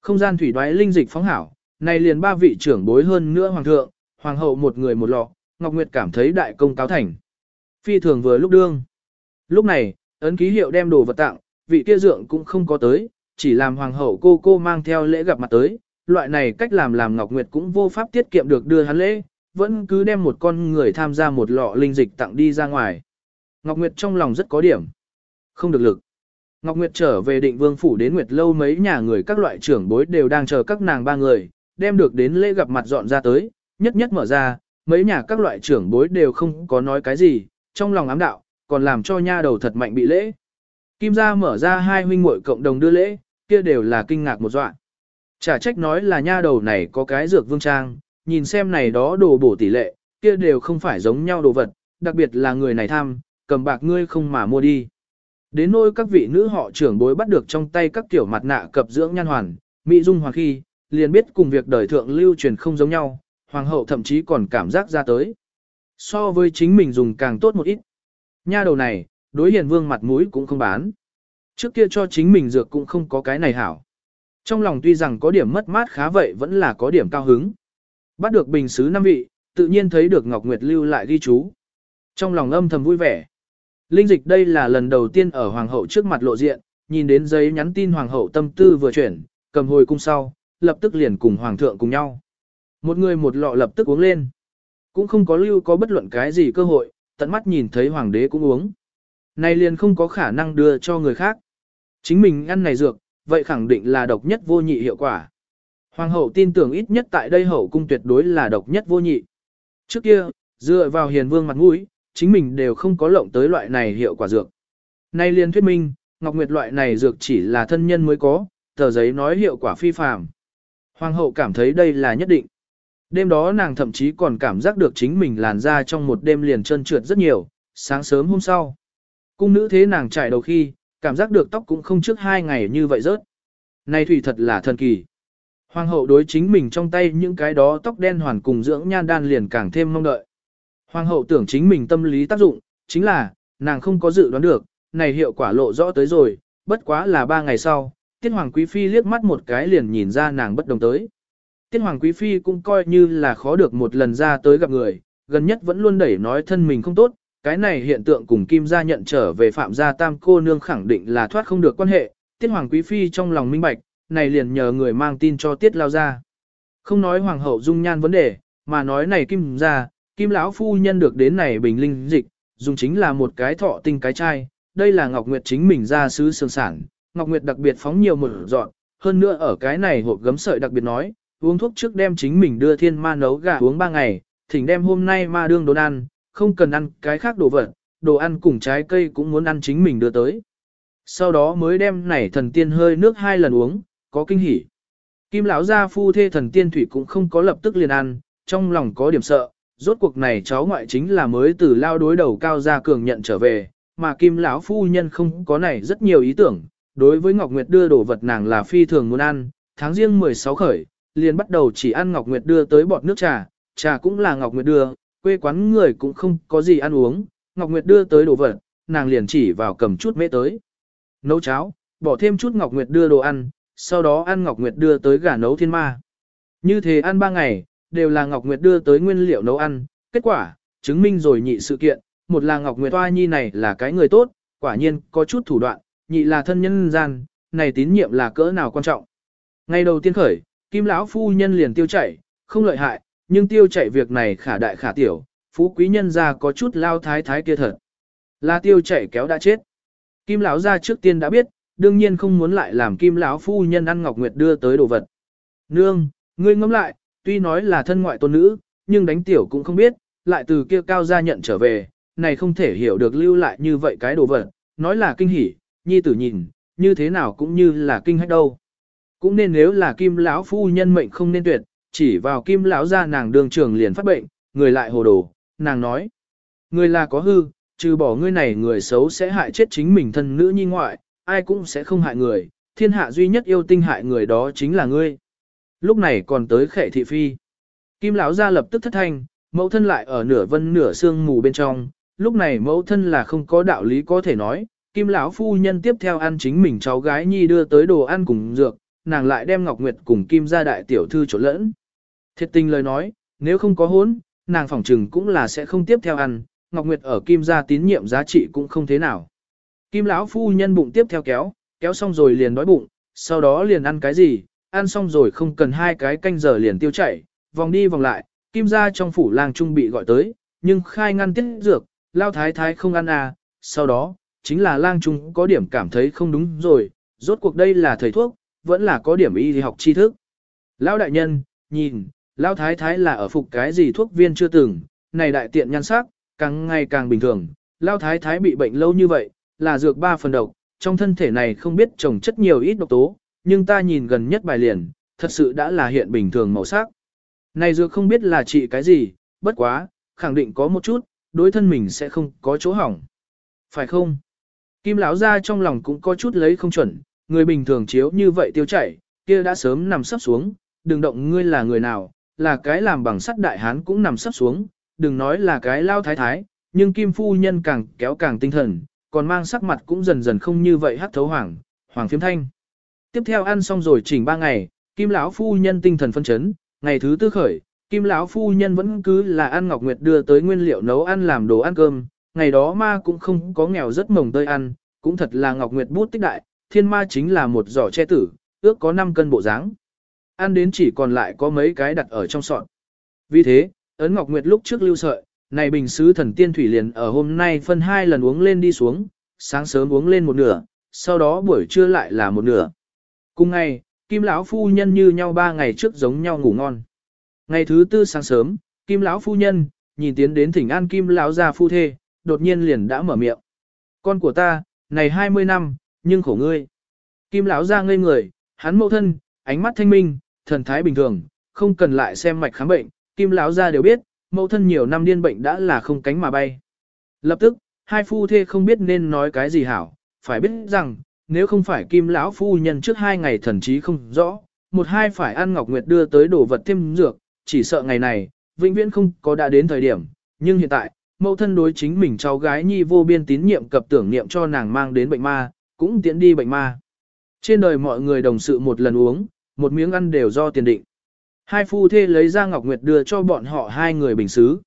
Không gian thủy đoái linh dịch phóng hảo, này liền ba vị trưởng bối hơn nữa hoàng thượng, hoàng hậu một người một lọ, Ngọc Nguyệt cảm thấy đại công cáo thành. Phi thường vừa lúc đương. Lúc này, ấn ký hiệu đem đồ vật tặng, vị kia dượng cũng không có tới, chỉ làm hoàng hậu cô cô mang theo lễ gặp mặt tới, loại này cách làm làm Ngọc Nguyệt cũng vô pháp tiết kiệm được đưa hắn lễ, vẫn cứ đem một con người tham gia một lọ linh dịch tặng đi ra ngoài. Ngọc Nguyệt trong lòng rất có điểm. Không được lực. Ngọc Nguyệt trở về định vương phủ đến Nguyệt lâu mấy nhà người các loại trưởng bối đều đang chờ các nàng ba người, đem được đến lễ gặp mặt dọn ra tới, nhất nhất mở ra, mấy nhà các loại trưởng bối đều không có nói cái gì, trong lòng ám đạo, còn làm cho nha đầu thật mạnh bị lễ. Kim gia mở ra hai huynh muội cộng đồng đưa lễ, kia đều là kinh ngạc một dọa. Chả trách nói là nha đầu này có cái dược vương trang, nhìn xem này đó đồ bổ tỷ lệ, kia đều không phải giống nhau đồ vật, đặc biệt là người này tham, cầm bạc ngươi không mà mua đi. Đến nỗi các vị nữ họ trưởng bối bắt được trong tay các tiểu mặt nạ cập dưỡng nhan hoàn, mỹ dung hoàng khi, liền biết cùng việc đời thượng lưu truyền không giống nhau, hoàng hậu thậm chí còn cảm giác ra tới. So với chính mình dùng càng tốt một ít. Nha đầu này, đối hiền vương mặt mũi cũng không bán. Trước kia cho chính mình dược cũng không có cái này hảo. Trong lòng tuy rằng có điểm mất mát khá vậy vẫn là có điểm cao hứng. Bắt được bình sứ năm vị, tự nhiên thấy được Ngọc Nguyệt lưu lại ghi chú. Trong lòng âm thầm vui vẻ. Linh dịch đây là lần đầu tiên ở Hoàng hậu trước mặt lộ diện, nhìn đến giấy nhắn tin Hoàng hậu tâm tư vừa chuyển, cầm hồi cung sau, lập tức liền cùng Hoàng thượng cùng nhau. Một người một lọ lập tức uống lên. Cũng không có lưu có bất luận cái gì cơ hội, tận mắt nhìn thấy Hoàng đế cũng uống. Này liền không có khả năng đưa cho người khác. Chính mình ăn này dược, vậy khẳng định là độc nhất vô nhị hiệu quả. Hoàng hậu tin tưởng ít nhất tại đây hậu cung tuyệt đối là độc nhất vô nhị. Trước kia, dựa vào hiền vương mặt mũi, chính mình đều không có lộng tới loại này hiệu quả dược. Nay liền thuyết minh, Ngọc Nguyệt loại này dược chỉ là thân nhân mới có, tờ giấy nói hiệu quả phi phàm. Hoàng hậu cảm thấy đây là nhất định. Đêm đó nàng thậm chí còn cảm giác được chính mình làn da trong một đêm liền trơn trượt rất nhiều, sáng sớm hôm sau. Cung nữ thế nàng trải đầu khi, cảm giác được tóc cũng không trước hai ngày như vậy rớt. Này thủy thật là thần kỳ. Hoàng hậu đối chính mình trong tay những cái đó tóc đen hoàn cùng dưỡng nhan đan liền càng thêm mong đợi. Hoàng hậu tưởng chính mình tâm lý tác dụng, chính là, nàng không có dự đoán được, này hiệu quả lộ rõ tới rồi, bất quá là ba ngày sau, Tiết Hoàng Quý Phi liếc mắt một cái liền nhìn ra nàng bất đồng tới. Tiết Hoàng Quý Phi cũng coi như là khó được một lần ra tới gặp người, gần nhất vẫn luôn đẩy nói thân mình không tốt, cái này hiện tượng cùng Kim gia nhận trở về Phạm gia Tam cô nương khẳng định là thoát không được quan hệ, Tiết Hoàng Quý Phi trong lòng minh bạch, này liền nhờ người mang tin cho Tiết lao ra. Không nói Hoàng hậu dung nhan vấn đề, mà nói này Kim gia, Kim lão phu nhân được đến này bình linh dịch, dùng chính là một cái thọ tinh cái chai, đây là Ngọc Nguyệt chính mình ra sứ sương sản, Ngọc Nguyệt đặc biệt phóng nhiều một dọn, hơn nữa ở cái này hộp gấm sợi đặc biệt nói, uống thuốc trước đem chính mình đưa thiên ma nấu gà uống 3 ngày, thỉnh đem hôm nay ma đương đốn ăn, không cần ăn cái khác đồ vật, đồ ăn cùng trái cây cũng muốn ăn chính mình đưa tới. Sau đó mới đem nảy thần tiên hơi nước hai lần uống, có kinh hỉ. Kim lão gia phu thê thần tiên thủy cũng không có lập tức liền ăn, trong lòng có điểm sợ, rốt cuộc này cháu ngoại chính là mới từ lao đối đầu cao gia cường nhận trở về, mà Kim lão phu nhân không có này rất nhiều ý tưởng, đối với Ngọc Nguyệt đưa đồ vật nàng là phi thường muốn ăn, tháng riêng 16 khởi, liền bắt đầu chỉ ăn Ngọc Nguyệt đưa tới bọt nước trà, trà cũng là Ngọc Nguyệt đưa, quê quán người cũng không có gì ăn uống, Ngọc Nguyệt đưa tới đồ vật, nàng liền chỉ vào cầm chút mễ tới. Nấu cháo, bỏ thêm chút Ngọc Nguyệt đưa đồ ăn, sau đó ăn Ngọc Nguyệt đưa tới gà nấu thiên ma. Như thế ăn ba ngày, đều là Ngọc Nguyệt đưa tới nguyên liệu nấu ăn, kết quả, chứng minh rồi nhị sự kiện, một là Ngọc Nguyệt Toa Nhi này là cái người tốt, quả nhiên có chút thủ đoạn, nhị là thân nhân gian, này tín nhiệm là cỡ nào quan trọng. Ngày đầu tiên khởi, Kim lão phu nhân liền tiêu chảy, không lợi hại, nhưng tiêu chạy việc này khả đại khả tiểu, phú quý nhân ra có chút lao thái thái kia thật. Là tiêu chạy kéo đã chết. Kim lão ra trước tiên đã biết, đương nhiên không muốn lại làm Kim lão phu nhân ăn Ngọc Nguyệt đưa tới đồ vật. Nương, ngươi ngẫm lại, tuy nói là thân ngoại tôn nữ, nhưng đánh tiểu cũng không biết, lại từ kia cao gia nhận trở về, này không thể hiểu được lưu lại như vậy cái đồ vật, nói là kinh hỉ, nhi tử nhìn, như thế nào cũng như là kinh hách đâu. Cũng nên nếu là kim lão phu nhân mệnh không nên tuyệt, chỉ vào kim lão ra nàng đường trường liền phát bệnh, người lại hồ đồ, nàng nói. Người là có hư, trừ bỏ ngươi này người xấu sẽ hại chết chính mình thân nữ nhi ngoại, ai cũng sẽ không hại người, thiên hạ duy nhất yêu tinh hại người đó chính là ngươi. Lúc này còn tới khệ thị phi. Kim lão ra lập tức thất thanh, mẫu thân lại ở nửa vân nửa sương mù bên trong, lúc này mẫu thân là không có đạo lý có thể nói, Kim lão phu nhân tiếp theo ăn chính mình cháu gái nhi đưa tới đồ ăn cùng dược, nàng lại đem Ngọc Nguyệt cùng Kim gia đại tiểu thư trộn lẫn. Thiệt tình lời nói, nếu không có hốn, nàng phỏng trừng cũng là sẽ không tiếp theo ăn, Ngọc Nguyệt ở Kim gia tín nhiệm giá trị cũng không thế nào. Kim lão phu nhân bụng tiếp theo kéo, kéo xong rồi liền đói bụng, sau đó liền ăn cái gì, ăn xong rồi không cần hai cái canh giờ liền tiêu chảy, vòng đi vòng lại, Kim gia trong phủ làng trung bị gọi tới, nhưng khai ngăn tiết dược, lao thái thái không ăn à, sau đó, chính là lang trung có điểm cảm thấy không đúng rồi, rốt cuộc đây là thầy thuốc, vẫn là có điểm y học tri thức. Lão đại nhân, nhìn, lão thái thái là ở phục cái gì thuốc viên chưa từng, này đại tiện nhan sắc, càng ngày càng bình thường, lão thái thái bị bệnh lâu như vậy, là dược ba phần độc, trong thân thể này không biết trồng chất nhiều ít độc tố, nhưng ta nhìn gần nhất bài liền, thật sự đã là hiện bình thường màu sắc. Này dược không biết là trị cái gì, bất quá, khẳng định có một chút, đối thân mình sẽ không có chỗ hỏng. Phải không? Kim lão ra trong lòng cũng có chút lấy không chuẩn, người bình thường chiếu như vậy tiêu chảy, kia đã sớm nằm sắp xuống, đừng động ngươi là người nào, là cái làm bằng sắt đại hán cũng nằm sắp xuống, đừng nói là cái lao thái thái, nhưng kim phu nhân càng kéo càng tinh thần, còn mang sắc mặt cũng dần dần không như vậy hắc thấu hoàng, hoàng phiếm thanh. Tiếp theo ăn xong rồi chỉnh ba ngày, kim lão phu nhân tinh thần phân chấn, ngày thứ tư khởi, kim lão phu nhân vẫn cứ là ăn ngọc nguyệt đưa tới nguyên liệu nấu ăn làm đồ ăn cơm, ngày đó ma cũng không có nghèo rất mồng tơi ăn, cũng thật là ngọc nguyệt bút tích đại, thiên ma chính là một giỏ che tử, ước có 5 cân bộ dáng. Ăn đến chỉ còn lại có mấy cái đặt ở trong sọt. Vì thế, ấn ngọc nguyệt lúc trước lưu sợi, này bình sứ thần tiên thủy liền ở hôm nay phân hai lần uống lên đi xuống, sáng sớm uống lên một nửa, sau đó buổi trưa lại là một nửa. Cùng ngày, Kim lão phu nhân như nhau ba ngày trước giống nhau ngủ ngon. Ngày thứ tư sáng sớm, Kim lão phu nhân nhìn tiến đến thỉnh an Kim lão gia phu thê, đột nhiên liền đã mở miệng. Con của ta, này 20 năm, nhưng khổ ngươi. Kim lão gia ngây người, hắn mẫu thân, ánh mắt thanh minh, thần thái bình thường, không cần lại xem mạch khám bệnh, Kim lão gia đều biết, mẫu thân nhiều năm điên bệnh đã là không cánh mà bay. Lập tức, hai phu thê không biết nên nói cái gì hảo, phải biết rằng, nếu không phải Kim lão phu nhân trước hai ngày thần trí không rõ, một hai phải ăn Ngọc Nguyệt đưa tới đồ vật thêm dược, chỉ sợ ngày này, vĩnh viễn không có đã đến thời điểm, nhưng hiện tại, mẫu thân đối chính mình cháu gái nhi vô biên tín nhiệm cập tưởng niệm cho nàng mang đến bệnh ma, cũng tiễn đi bệnh ma. Trên đời mọi người đồng sự một lần uống, một miếng ăn đều do tiền định. Hai phu thê lấy ra Ngọc Nguyệt đưa cho bọn họ hai người bình xứ.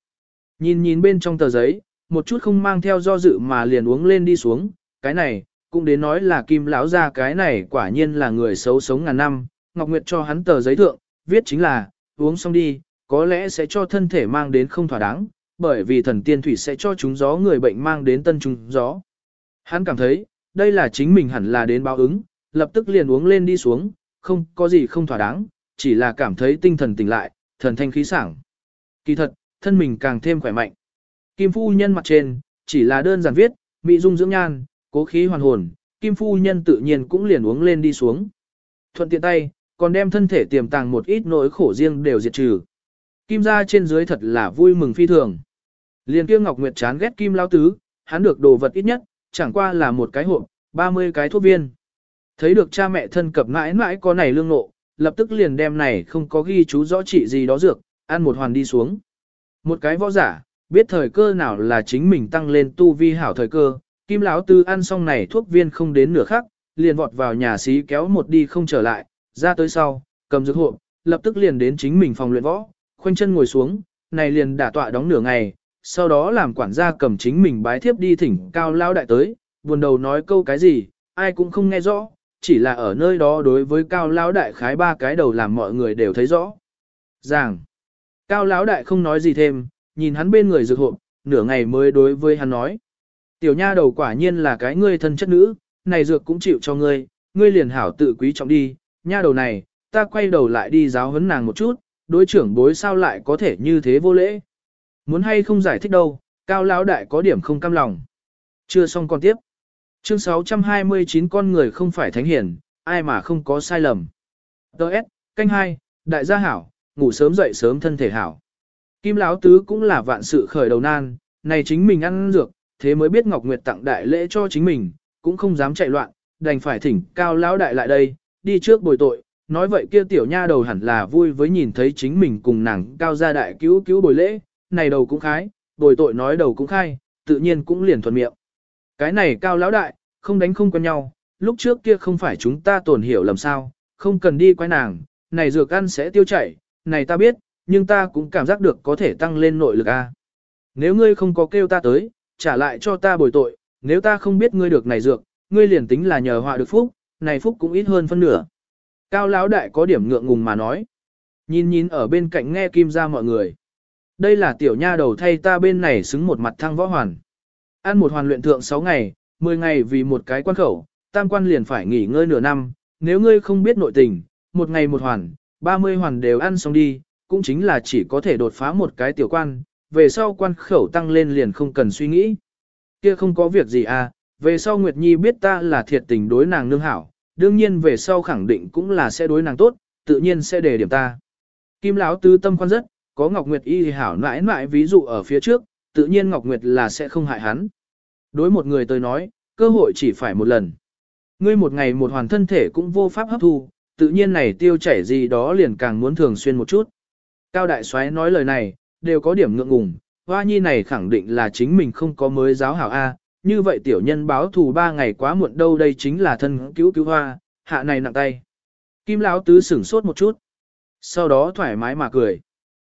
Nhìn nhìn bên trong tờ giấy, một chút không mang theo do dự mà liền uống lên đi xuống, cái này, cũng đến nói là kim lão ra cái này quả nhiên là người xấu sống ngàn năm, Ngọc Nguyệt cho hắn tờ giấy thượng, viết chính là, uống xong đi, có lẽ sẽ cho thân thể mang đến không thỏa đáng, bởi vì thần tiên thủy sẽ cho chúng gió người bệnh mang đến tân chúng gió. Hắn cảm thấy, đây là chính mình hẳn là đến báo ứng, lập tức liền uống lên đi xuống, không có gì không thỏa đáng, chỉ là cảm thấy tinh thần tỉnh lại, thần thanh khí sảng. Kỳ thật, thân mình càng thêm khỏe mạnh. Kim phu nhân mặt trên, chỉ là đơn giản viết, mỹ dung dưỡng nhan, cố khí hoàn hồn, kim phu nhân tự nhiên cũng liền uống lên đi xuống. Thuận tiện tay, còn đem thân thể tiềm tàng một ít nỗi khổ riêng đều diệt trừ. Kim gia trên dưới thật là vui mừng phi thường. Liên kia Ngọc Nguyệt chán ghét Kim Lao Tứ, hắn được đồ vật ít nhất, chẳng qua là một cái hộp, 30 cái thuốc viên. Thấy được cha mẹ thân cập mãi mãi có này lương nộ, lập tức liền đem này không có ghi chú rõ trị gì đó dược, ăn một hoàn đi xuống. Một cái võ giả, biết thời cơ nào là chính mình tăng lên tu vi hảo thời cơ, Kim Lão Tư ăn xong này thuốc viên không đến nửa khắc, liền vọt vào nhà xí kéo một đi không trở lại, ra tới sau, cầm dược hộp, lập tức liền đến chính mình phòng luyện võ, khoanh chân ngồi xuống, này liền đả tọa đóng nửa ngày, sau đó làm quản gia cầm chính mình bái thiếp đi thỉnh cao lao đại tới, buồn đầu nói câu cái gì, ai cũng không nghe rõ, chỉ là ở nơi đó đối với cao lão đại khái ba cái đầu làm mọi người đều thấy rõ. Giảng, cao lão đại không nói gì thêm, nhìn hắn bên người dược hộp, nửa ngày mới đối với hắn nói. Tiểu nha đầu quả nhiên là cái ngươi thân chất nữ, này dược cũng chịu cho ngươi, ngươi liền hảo tự quý trọng đi, nha đầu này, ta quay đầu lại đi giáo huấn nàng một chút, đối trưởng bối sao lại có thể như thế vô lễ. Muốn hay không giải thích đâu, cao lão đại có điểm không cam lòng. Chưa xong còn tiếp. Chương 629 con người không phải thánh hiển, ai mà không có sai lầm. Đợt, canh hai, đại gia hảo, ngủ sớm dậy sớm thân thể hảo. Kim Lão Tứ cũng là vạn sự khởi đầu nan, này chính mình ăn dược, thế mới biết Ngọc Nguyệt tặng đại lễ cho chính mình, cũng không dám chạy loạn, đành phải thỉnh cao lão đại lại đây, đi trước bồi tội, nói vậy kia tiểu nha đầu hẳn là vui với nhìn thấy chính mình cùng nàng cao gia đại cứu cứu bồi lễ, này đầu cũng khái, bồi tội nói đầu cũng khai, tự nhiên cũng liền thuận miệng. Cái này cao lão đại, không đánh không quen nhau, lúc trước kia không phải chúng ta tổn hiểu lầm sao, không cần đi quay nàng, này dược ăn sẽ tiêu chảy, này ta biết, nhưng ta cũng cảm giác được có thể tăng lên nội lực a. Nếu ngươi không có kêu ta tới, trả lại cho ta bồi tội, nếu ta không biết ngươi được này dược, ngươi liền tính là nhờ họa được phúc, này phúc cũng ít hơn phân nửa. Cao lão đại có điểm ngượng ngùng mà nói. Nhìn nhìn ở bên cạnh nghe kim ra mọi người. Đây là tiểu nha đầu thay ta bên này xứng một mặt thăng võ hoàn. Ăn một hoàn luyện thượng 6 ngày, 10 ngày vì một cái quan khẩu, tam quan liền phải nghỉ ngơi nửa năm, nếu ngươi không biết nội tình, một ngày một hoàn, 30 hoàn đều ăn xong đi, cũng chính là chỉ có thể đột phá một cái tiểu quan, về sau quan khẩu tăng lên liền không cần suy nghĩ. Kia không có việc gì à, về sau Nguyệt Nhi biết ta là thiệt tình đối nàng nương hảo, đương nhiên về sau khẳng định cũng là sẽ đối nàng tốt, tự nhiên sẽ đề điểm ta. Kim Lão tư tâm quan rất, có Ngọc Nguyệt y hảo nãi nãi ví dụ ở phía trước, tự nhiên Ngọc Nguyệt là sẽ không hại hắn. Đối một người tôi nói, cơ hội chỉ phải một lần. Ngươi một ngày một hoàn thân thể cũng vô pháp hấp thu, tự nhiên này tiêu chảy gì đó liền càng muốn thường xuyên một chút. Cao Đại soái nói lời này, đều có điểm ngượng ngùng, hoa nhi này khẳng định là chính mình không có mới giáo hảo A, như vậy tiểu nhân báo thù ba ngày quá muộn đâu đây chính là thân cứu cứu hoa, hạ này nặng tay. Kim Lão Tứ sửng sốt một chút, sau đó thoải mái mà cười.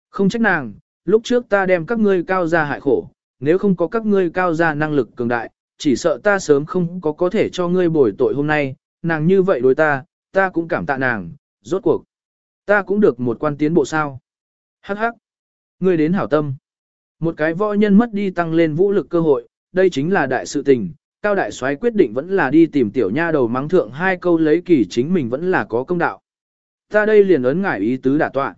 Không trách nàng, lúc trước ta đem các ngươi cao ra hại khổ, nếu không có các ngươi cao gia năng lực cường đại, chỉ sợ ta sớm không có có thể cho ngươi bồi tội hôm nay, nàng như vậy đối ta, ta cũng cảm tạ nàng, rốt cuộc. Ta cũng được một quan tiến bộ sao. Hắc hắc. Ngươi đến hảo tâm. Một cái võ nhân mất đi tăng lên vũ lực cơ hội, đây chính là đại sự tình. Cao đại soái quyết định vẫn là đi tìm tiểu nha đầu mắng thượng hai câu lấy kỳ chính mình vẫn là có công đạo. Ta đây liền ấn ngải ý tứ đả tọa.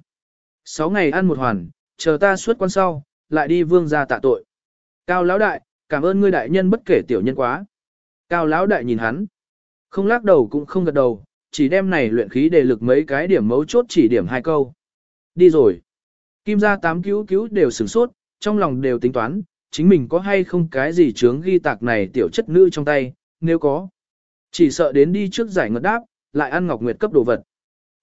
Sáu ngày ăn một hoàn, chờ ta suốt quan sau, lại đi vương gia tạ tội. Cao lão đại, cảm ơn ngươi đại nhân bất kể tiểu nhân quá. Cao lão đại nhìn hắn. Không lắc đầu cũng không gật đầu, chỉ đem này luyện khí đề lực mấy cái điểm mấu chốt chỉ điểm hai câu. Đi rồi. Kim gia tám cứu cứu đều sửng sốt, trong lòng đều tính toán, chính mình có hay không cái gì chướng ghi tạc này tiểu chất nữ trong tay, nếu có. Chỉ sợ đến đi trước giải ngật đáp, lại ăn ngọc nguyệt cấp đồ vật.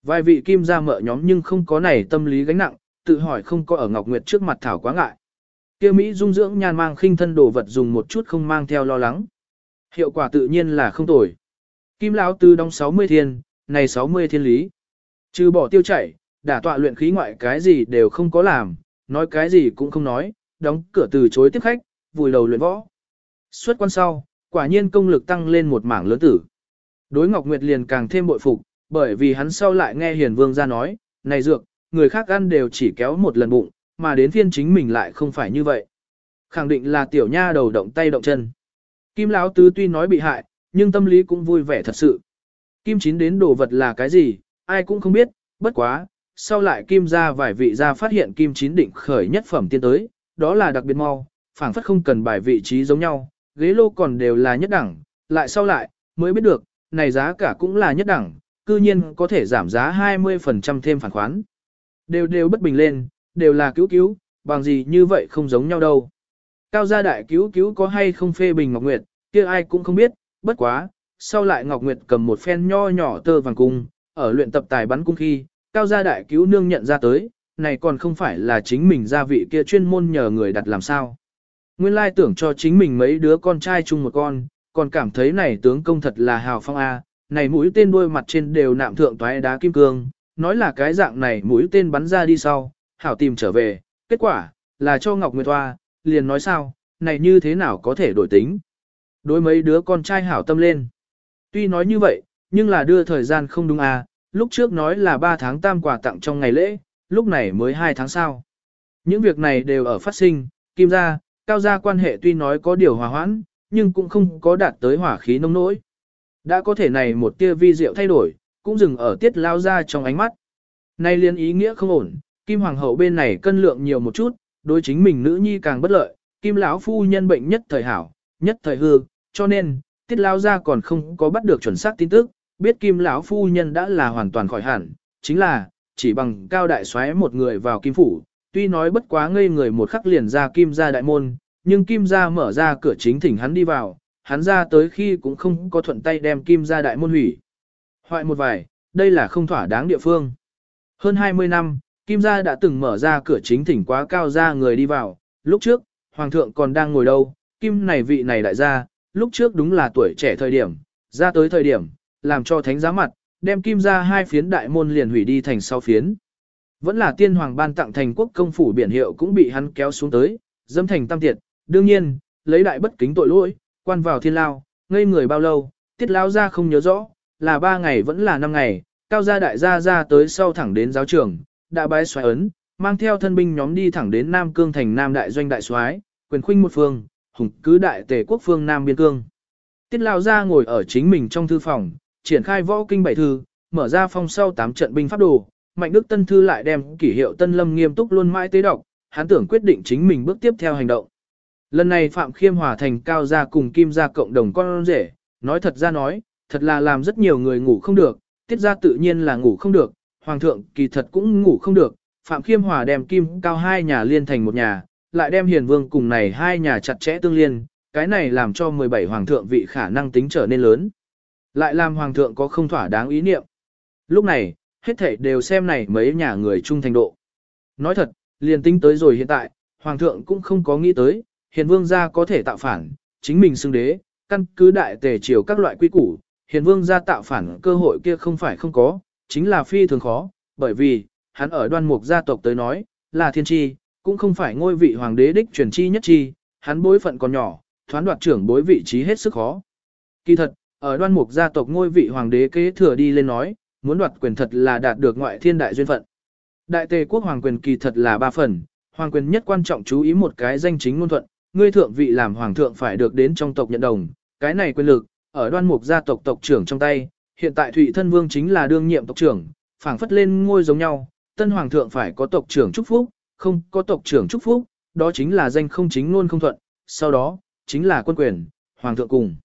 Vài vị kim gia mợ nhóm nhưng không có này tâm lý gánh nặng, tự hỏi không có ở ngọc nguyệt trước mặt thảo quá ngại. Kia Mỹ dung dưỡng nhan mang khinh thân đồ vật dùng một chút không mang theo lo lắng. Hiệu quả tự nhiên là không tồi. Kim lão tư đóng 60 thiên, này 60 thiên lý. Trừ bỏ tiêu chảy, đả tọa luyện khí ngoại cái gì đều không có làm, nói cái gì cũng không nói, đóng cửa từ chối tiếp khách, vùi đầu luyện võ. Xuất quan sau, quả nhiên công lực tăng lên một mảng lớn tử. Đối Ngọc Nguyệt liền càng thêm bội phục, bởi vì hắn sau lại nghe Hiền Vương ra nói, này dược, người khác ăn đều chỉ kéo một lần bụng, mà đến phiên chính mình lại không phải như vậy. Khẳng định là tiểu nha đầu động tay động chân. Kim Lão Tứ tuy nói bị hại, nhưng tâm lý cũng vui vẻ thật sự. Kim chín đến đồ vật là cái gì, ai cũng không biết, bất quá, sau lại Kim ra vài vị ra phát hiện Kim chín định khởi nhất phẩm tiên tới, đó là đặc biệt mau, phảng phất không cần bài vị trí giống nhau, ghế lô còn đều là nhất đẳng, lại sau lại, mới biết được, này giá cả cũng là nhất đẳng, cư nhiên có thể giảm giá 20% thêm phản khoán. Đều đều bất bình lên, đều là cứu cứu, bằng gì như vậy không giống nhau đâu. Cao gia đại cứu cứu có hay không phê bình Ngọc Nguyệt, kia ai cũng không biết, bất quá, sau lại Ngọc Nguyệt cầm một phen nho nhỏ tơ vàng cung, ở luyện tập tài bắn cung khi, cao gia đại cứu nương nhận ra tới, này còn không phải là chính mình gia vị kia chuyên môn nhờ người đặt làm sao. Nguyên lai tưởng cho chính mình mấy đứa con trai chung một con, còn cảm thấy này tướng công thật là hào phong A, này mũi tên đuôi mặt trên đều nạm thượng toái đá kim cương, nói là cái dạng này mũi tên bắn ra đi sau, hảo tìm trở về, kết quả, là cho Ngọc Nguyệt Hoa, liền nói sao, này như thế nào có thể đổi tính. Đối mấy đứa con trai hảo tâm lên. Tuy nói như vậy, nhưng là đưa thời gian không đúng à, lúc trước nói là 3 tháng tam quà tặng trong ngày lễ, lúc này mới 2 tháng sau. Những việc này đều ở phát sinh, kim gia, cao gia quan hệ tuy nói có điều hòa hoãn, nhưng cũng không có đạt tới hỏa khí nông nỗi. Đã có thể này một tia vi diệu thay đổi, cũng dừng ở tiết lao ra trong ánh mắt. Nay liên ý nghĩa không ổn, kim hoàng hậu bên này cân lượng nhiều một chút, đối chính mình nữ nhi càng bất lợi, kim lão phu nhân bệnh nhất thời hảo, nhất thời hư, cho nên, tiết lao ra còn không có bắt được chuẩn xác tin tức, biết kim lão phu nhân đã là hoàn toàn khỏi hẳn, chính là, chỉ bằng cao đại xoáy một người vào kim phủ, tuy nói bất quá ngây người một khắc liền ra kim ra đại môn, nhưng kim ra mở ra cửa chính thỉnh hắn đi vào, hắn ra tới khi cũng không có thuận tay đem kim ra đại môn hủy. Hoại một vài, đây là không thỏa đáng địa phương. Hơn 20 năm, kim gia đã từng mở ra cửa chính thỉnh quá cao ra người đi vào, lúc trước, hoàng thượng còn đang ngồi đâu, kim này vị này đại gia, lúc trước đúng là tuổi trẻ thời điểm, ra tới thời điểm, làm cho thánh giá mặt, đem kim ra hai phiến đại môn liền hủy đi thành sau phiến. Vẫn là tiên hoàng ban tặng thành quốc công phủ biển hiệu cũng bị hắn kéo xuống tới, dâm thành tam tiệt, đương nhiên, lấy đại bất kính tội lỗi, quan vào thiên lao, ngây người bao lâu, tiết lao ra không nhớ rõ, là ba ngày vẫn là năm ngày, cao gia đại gia ra tới sau thẳng đến giáo trường, đã bái xoáy ấn, mang theo thân binh nhóm đi thẳng đến Nam Cương thành Nam đại doanh đại soái, quyền khuynh một phương, hùng cứ đại tề quốc phương Nam biên cương. Tiết lao ra ngồi ở chính mình trong thư phòng, triển khai võ kinh bảy thư, mở ra phong sau tám trận binh pháp đồ, Mạnh Đức Tân Thư lại đem kỷ hiệu Tân Lâm nghiêm túc luôn mãi tế đọc, hắn tưởng quyết định chính mình bước tiếp theo hành động. Lần này Phạm Khiêm hòa thành cao gia cùng Kim gia cộng đồng con rể, nói thật ra nói, thật là làm rất nhiều người ngủ không được, tiết ra tự nhiên là ngủ không được, Hoàng thượng kỳ thật cũng ngủ không được, Phạm Khiêm hòa đem Kim cao hai nhà liên thành một nhà, lại đem Hiền Vương cùng này hai nhà chặt chẽ tương liên, cái này làm cho 17 Hoàng thượng vị khả năng tính trở nên lớn. Lại làm Hoàng thượng có không thỏa đáng ý niệm. Lúc này, hết thảy đều xem này mấy nhà người trung thành độ. Nói thật, liền tính tới rồi hiện tại, Hoàng thượng cũng không có nghĩ tới, hiền vương gia có thể tạo phản, chính mình xưng đế, căn cứ đại tề triều các loại quy củ, hiền vương gia tạo phản cơ hội kia không phải không có, chính là phi thường khó, bởi vì, hắn ở đoan mục gia tộc tới nói, là thiên tri, cũng không phải ngôi vị hoàng đế đích truyền chi nhất chi, hắn bối phận còn nhỏ, thoán đoạt trưởng bối vị trí hết sức khó. Kỳ thật, ở đoan mục gia tộc ngôi vị hoàng đế kế thừa đi lên nói, muốn đoạt quyền thật là đạt được ngoại thiên đại duyên phận. Đại tề quốc hoàng quyền kỳ thật là ba phần, hoàng quyền nhất quan trọng chú ý một cái danh chính ngôn thuận, ngươi thượng vị làm hoàng thượng phải được đến trong tộc nhận đồng, cái này quyền lực, ở đoan mục gia tộc tộc trưởng trong tay, hiện tại Thụy Thân Vương chính là đương nhiệm tộc trưởng, phảng phất lên ngôi giống nhau, tân hoàng thượng phải có tộc trưởng chúc phúc, không có tộc trưởng chúc phúc, đó chính là danh không chính luôn không thuận, sau đó, chính là quân quyền, hoàng thượng cùng.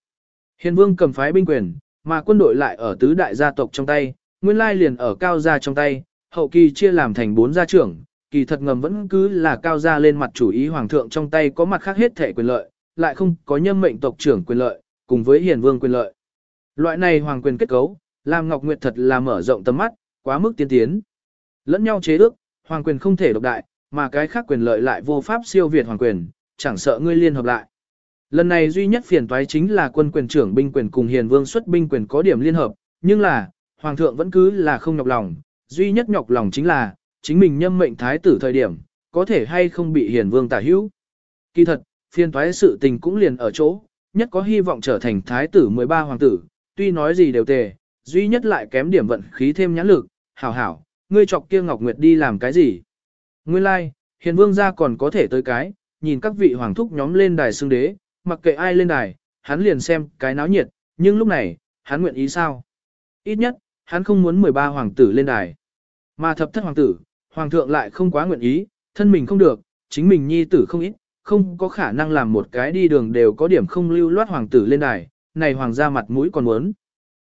Hiền vương cầm phái binh quyền, mà quân đội lại ở tứ đại gia tộc trong tay, nguyên lai liền ở cao gia trong tay, hậu kỳ chia làm thành bốn gia trưởng, kỳ thật ngầm vẫn cứ là cao gia lên mặt chủ ý hoàng thượng trong tay có mặt khác hết thể quyền lợi, lại không có nhâm mệnh tộc trưởng quyền lợi, cùng với hiền vương quyền lợi. Loại này hoàng quyền kết cấu, làm Ngọc Nguyệt thật là mở rộng tầm mắt, quá mức tiên tiến. Lẫn nhau chế ước, hoàng quyền không thể độc đại, mà cái khác quyền lợi lại vô pháp siêu việt hoàng quyền, chẳng sợ ngươi liên hợp lại. Lần này duy nhất phiền toái chính là quân quyền trưởng binh quyền cùng hiền vương xuất binh quyền có điểm liên hợp, nhưng là, hoàng thượng vẫn cứ là không nhọc lòng, duy nhất nhọc lòng chính là, chính mình nhâm mệnh thái tử thời điểm, có thể hay không bị hiền vương tả hữu. Kỳ thật, phiền toái sự tình cũng liền ở chỗ, nhất có hy vọng trở thành thái tử 13 hoàng tử, tuy nói gì đều tề, duy nhất lại kém điểm vận khí thêm nhãn lực, hảo hảo, ngươi chọc kia Ngọc Nguyệt đi làm cái gì? Nguyên lai, like, hiền vương gia còn có thể tới cái, nhìn các vị hoàng thúc nhóm lên đài xương đế, mặc kệ ai lên đài, hắn liền xem cái náo nhiệt, nhưng lúc này, hắn nguyện ý sao? Ít nhất, hắn không muốn 13 hoàng tử lên đài. Mà thập thất hoàng tử, hoàng thượng lại không quá nguyện ý, thân mình không được, chính mình nhi tử không ít, không có khả năng làm một cái đi đường đều có điểm không lưu loát hoàng tử lên đài, này hoàng gia mặt mũi còn muốn.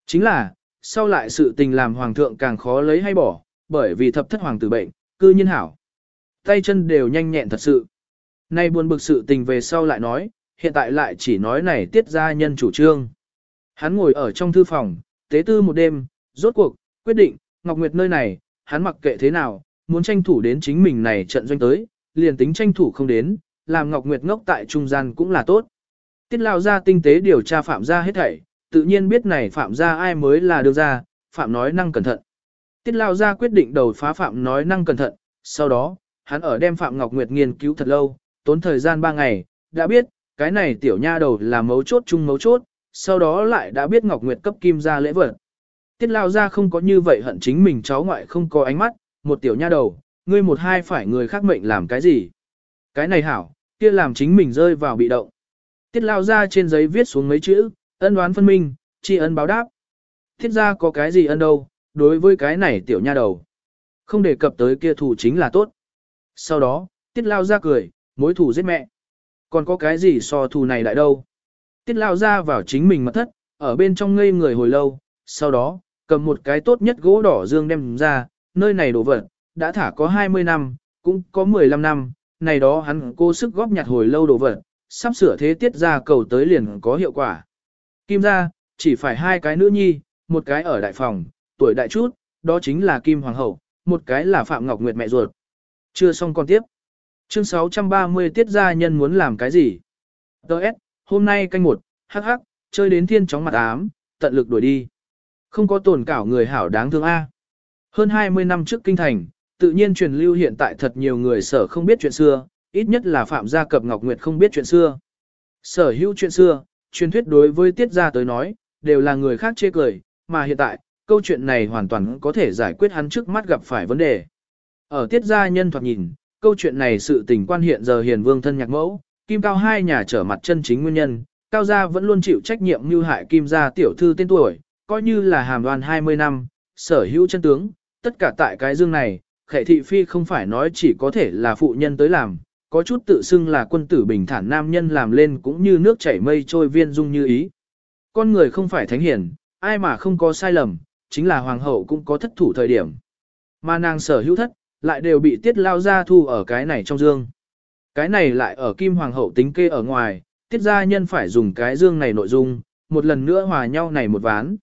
Chính là, sau lại sự tình làm hoàng thượng càng khó lấy hay bỏ, bởi vì thập thất hoàng tử bệnh, cư nhiên hảo. Tay chân đều nhanh nhẹn thật sự. Nay buồn bực sự tình về sau lại nói, hiện tại lại chỉ nói này tiết ra nhân chủ trương. Hắn ngồi ở trong thư phòng, tế tư một đêm, rốt cuộc, quyết định, Ngọc Nguyệt nơi này, hắn mặc kệ thế nào, muốn tranh thủ đến chính mình này trận doanh tới, liền tính tranh thủ không đến, làm Ngọc Nguyệt ngốc tại trung gian cũng là tốt. Tiết lao ra tinh tế điều tra phạm gia hết thảy, tự nhiên biết này phạm gia ai mới là đưa ra, phạm nói năng cẩn thận. Tiết lao ra quyết định đầu phá phạm nói năng cẩn thận, sau đó, hắn ở đem phạm Ngọc Nguyệt nghiên cứu thật lâu, tốn thời gian 3 ngày, đã biết, cái này tiểu nha đầu là mấu chốt chung mấu chốt, sau đó lại đã biết Ngọc Nguyệt cấp kim ra lễ vật. Tiết lao ra không có như vậy hận chính mình cháu ngoại không có ánh mắt, một tiểu nha đầu, ngươi một hai phải người khác mệnh làm cái gì. Cái này hảo, kia làm chính mình rơi vào bị động. Tiết lao ra trên giấy viết xuống mấy chữ, ân đoán phân minh, tri ân báo đáp. Thiết ra có cái gì ân đâu, đối với cái này tiểu nha đầu. Không đề cập tới kia thủ chính là tốt. Sau đó, tiết lao ra cười, mối thủ giết mẹ. Còn có cái gì so thù này lại đâu. Tiết lao ra vào chính mình mật thất, ở bên trong ngây người hồi lâu, sau đó, cầm một cái tốt nhất gỗ đỏ dương đem ra, nơi này đổ vật, đã thả có 20 năm, cũng có 15 năm, này đó hắn cố sức góp nhặt hồi lâu đồ vật, sắp sửa thế tiết ra cầu tới liền có hiệu quả. Kim ra, chỉ phải hai cái nữ nhi, một cái ở đại phòng, tuổi đại chút, đó chính là Kim Hoàng hậu, một cái là Phạm Ngọc Nguyệt mẹ ruột. Chưa xong con tiếp. Chương 630 tiết gia nhân muốn làm cái gì? Đợt, hôm nay canh một, hắc hắc, chơi đến thiên chóng mặt ám, tận lực đuổi đi. Không có tổn cảo người hảo đáng thương A. Hơn 20 năm trước kinh thành, tự nhiên truyền lưu hiện tại thật nhiều người sở không biết chuyện xưa, ít nhất là Phạm Gia Cập Ngọc Nguyệt không biết chuyện xưa. Sở hữu chuyện xưa, truyền thuyết đối với tiết gia tới nói, đều là người khác chê cười, mà hiện tại, câu chuyện này hoàn toàn có thể giải quyết hắn trước mắt gặp phải vấn đề. Ở tiết gia nhân thoạt nhìn, câu chuyện này sự tình quan hiện giờ hiền vương thân nhạc mẫu, kim cao hai nhà trở mặt chân chính nguyên nhân, cao gia vẫn luôn chịu trách nhiệm như hại kim gia tiểu thư tên tuổi, coi như là hàm đoan 20 năm, sở hữu chân tướng, tất cả tại cái dương này, khệ thị phi không phải nói chỉ có thể là phụ nhân tới làm, có chút tự xưng là quân tử bình thản nam nhân làm lên cũng như nước chảy mây trôi viên dung như ý. Con người không phải thánh hiển, ai mà không có sai lầm, chính là hoàng hậu cũng có thất thủ thời điểm. Mà nàng sở hữu thất, lại đều bị tiết lao ra thu ở cái này trong dương. Cái này lại ở kim hoàng hậu tính kê ở ngoài, tiết gia nhân phải dùng cái dương này nội dung, một lần nữa hòa nhau này một ván.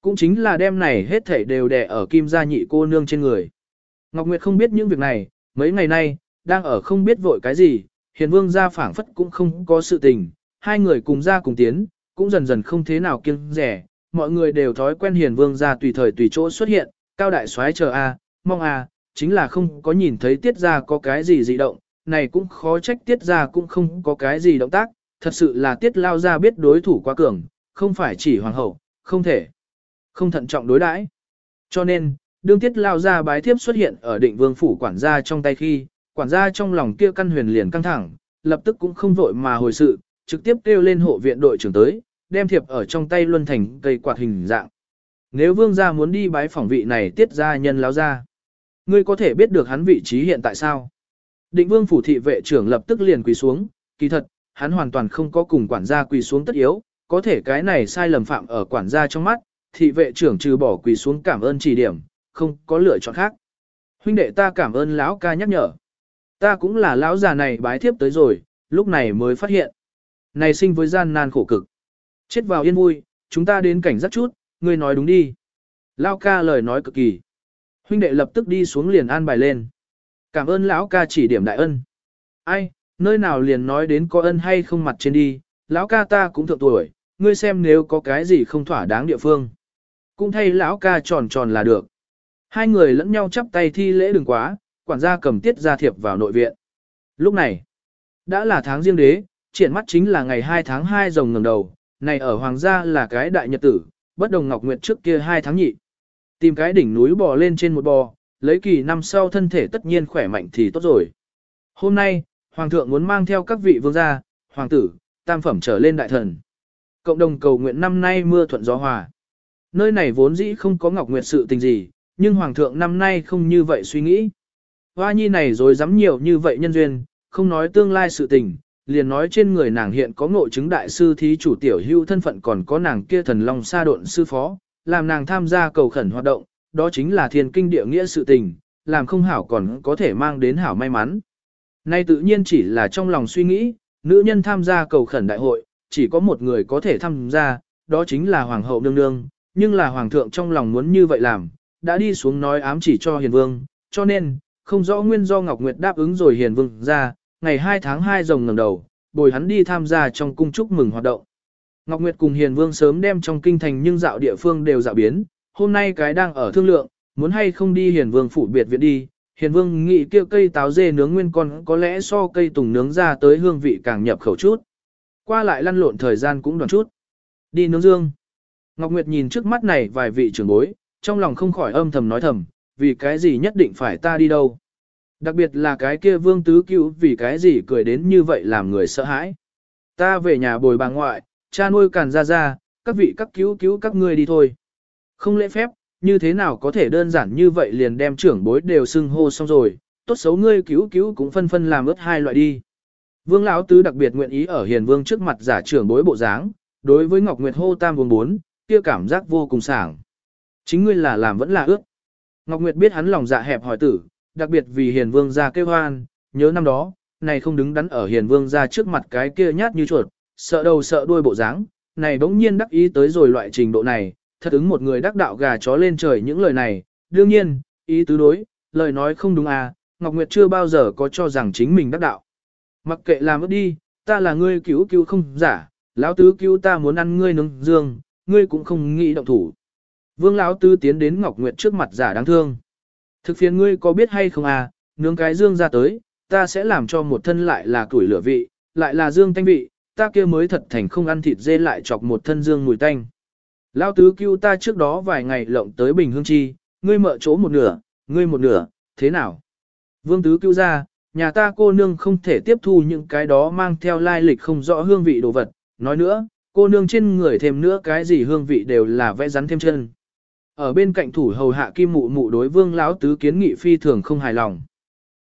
Cũng chính là đêm này hết thảy đều đè ở kim gia nhị cô nương trên người. Ngọc Nguyệt không biết những việc này, mấy ngày nay, đang ở không biết vội cái gì, hiền vương gia phảng phất cũng không có sự tình, hai người cùng ra cùng tiến, cũng dần dần không thế nào kiêng rẻ, mọi người đều thói quen hiền vương gia tùy thời tùy chỗ xuất hiện, cao đại soái chờ a, mong a, chính là không có nhìn thấy tiết gia có cái gì dị động, này cũng khó trách tiết gia cũng không có cái gì động tác, thật sự là tiết lao gia biết đối thủ quá cường, không phải chỉ hoàng hậu, không thể, không thận trọng đối đãi. Cho nên, đương tiết lao gia bái thiếp xuất hiện ở định vương phủ quản gia trong tay khi, quản gia trong lòng kia căn huyền liền căng thẳng, lập tức cũng không vội mà hồi sự, trực tiếp kêu lên hộ viện đội trưởng tới, đem thiệp ở trong tay luân thành cây quạt hình dạng. Nếu vương gia muốn đi bái phỏng vị này tiết gia nhân láo gia, ngươi có thể biết được hắn vị trí hiện tại sao? Định vương phủ thị vệ trưởng lập tức liền quỳ xuống, kỳ thật, hắn hoàn toàn không có cùng quản gia quỳ xuống tất yếu, có thể cái này sai lầm phạm ở quản gia trong mắt, thị vệ trưởng trừ bỏ quỳ xuống cảm ơn chỉ điểm, không có lựa chọn khác. Huynh đệ ta cảm ơn lão ca nhắc nhở. Ta cũng là lão già này bái thiếp tới rồi, lúc này mới phát hiện. Này sinh với gian nan khổ cực. Chết vào yên vui, chúng ta đến cảnh giác chút, ngươi nói đúng đi. Lão ca lời nói cực kỳ. Huynh đệ lập tức đi xuống liền an bài lên. Cảm ơn lão ca chỉ điểm đại ân. Ai, nơi nào liền nói đến có ân hay không mặt trên đi, lão ca ta cũng thượng tuổi, ngươi xem nếu có cái gì không thỏa đáng địa phương. Cũng thay lão ca tròn tròn là được. Hai người lẫn nhau chắp tay thi lễ đừng quá, quản gia cầm tiết gia thiệp vào nội viện. Lúc này, đã là tháng riêng đế, triển mắt chính là ngày 2 tháng 2 rồng ngầm đầu, này ở hoàng gia là cái đại nhật tử, bất đồng ngọc nguyệt trước kia 2 tháng nhị. Tìm cái đỉnh núi bò lên trên một bò, lấy kỳ năm sau thân thể tất nhiên khỏe mạnh thì tốt rồi. Hôm nay, hoàng thượng muốn mang theo các vị vương gia, hoàng tử, tam phẩm trở lên đại thần. Cộng đồng cầu nguyện năm nay mưa thuận gió hòa. Nơi này vốn dĩ không có ngọc nguyệt sự tình gì, nhưng hoàng thượng năm nay không như vậy suy nghĩ. Hoa nhi này rồi dám nhiều như vậy nhân duyên, không nói tương lai sự tình, liền nói trên người nàng hiện có ngộ chứng đại sư thí chủ tiểu hưu thân phận còn có nàng kia thần long sa độn sư phó, làm nàng tham gia cầu khẩn hoạt động, đó chính là thiên kinh địa nghĩa sự tình, làm không hảo còn có thể mang đến hảo may mắn. Nay tự nhiên chỉ là trong lòng suy nghĩ, nữ nhân tham gia cầu khẩn đại hội, chỉ có một người có thể tham gia, đó chính là hoàng hậu nương nương, nhưng là hoàng thượng trong lòng muốn như vậy làm, đã đi xuống nói ám chỉ cho hiền vương, cho nên, không rõ nguyên do Ngọc Nguyệt đáp ứng rồi hiền vương ra, ngày 2 tháng 2 rồng ngẩng đầu, bồi hắn đi tham gia trong cung chúc mừng hoạt động. Ngọc Nguyệt cùng hiền vương sớm đem trong kinh thành nhưng dạo địa phương đều dạo biến, hôm nay cái đang ở thương lượng, muốn hay không đi hiền vương phủ biệt viện đi, hiền vương nghĩ kêu cây táo dê nướng nguyên con có lẽ so cây tùng nướng ra tới hương vị càng nhập khẩu chút. Qua lại lăn lộn thời gian cũng đoạn chút. Đi nướng dương. Ngọc Nguyệt nhìn trước mắt này vài vị trưởng bối, trong lòng không khỏi âm thầm nói thầm, vì cái gì nhất định phải ta đi đâu. Đặc biệt là cái kia vương tứ cứu vì cái gì cười đến như vậy làm người sợ hãi. Ta về nhà bồi bà ngoại, cha nuôi càn ra ra, các vị các cứu cứu các ngươi đi thôi. Không lễ phép, như thế nào có thể đơn giản như vậy liền đem trưởng bối đều xưng hô xong rồi, tốt xấu ngươi cứu cứu cũng phân phân làm ướt hai loại đi. Vương lão tứ đặc biệt nguyện ý ở hiền vương trước mặt giả trưởng bối bộ dáng, đối với Ngọc Nguyệt hô tam vương bốn, kia cảm giác vô cùng sảng. Chính ngươi là làm vẫn là ước. Ngọc Nguyệt biết hắn lòng dạ hẹp hỏi tử, đặc biệt vì hiền vương gia kêu hoan, nhớ năm đó, này không đứng đắn ở hiền vương gia trước mặt cái kia nhát như chuột, sợ đầu sợ đuôi bộ dáng, này bỗng nhiên đắc ý tới rồi loại trình độ này, thật ứng một người đắc đạo gà chó lên trời những lời này, đương nhiên, ý tứ đối, lời nói không đúng à, Ngọc Nguyệt chưa bao giờ có cho rằng chính mình đắc đạo. Mặc kệ làm ước đi, ta là ngươi cứu cứu không giả, lão tứ cứu ta muốn ăn ngươi nướng dương, ngươi cũng không nghĩ động thủ. Vương lão tứ tiến đến Ngọc Nguyệt trước mặt giả đáng thương. Thực phiền ngươi có biết hay không à, nướng cái dương ra tới, ta sẽ làm cho một thân lại là tuổi lửa vị, lại là dương tanh vị, ta kia mới thật thành không ăn thịt dê lại chọc một thân dương mùi tanh. Lão tứ cứu ta trước đó vài ngày lộng tới Bình Hương Chi, ngươi mợ chỗ một nửa, ngươi một nửa, thế nào? Vương tứ cứu ra, nhà ta cô nương không thể tiếp thu những cái đó mang theo lai lịch không rõ hương vị đồ vật, nói nữa, cô nương trên người thêm nữa cái gì hương vị đều là vẽ rắn thêm chân. Ở bên cạnh thủ hầu hạ kim mụ mụ đối vương lão tứ kiến nghị phi thường không hài lòng.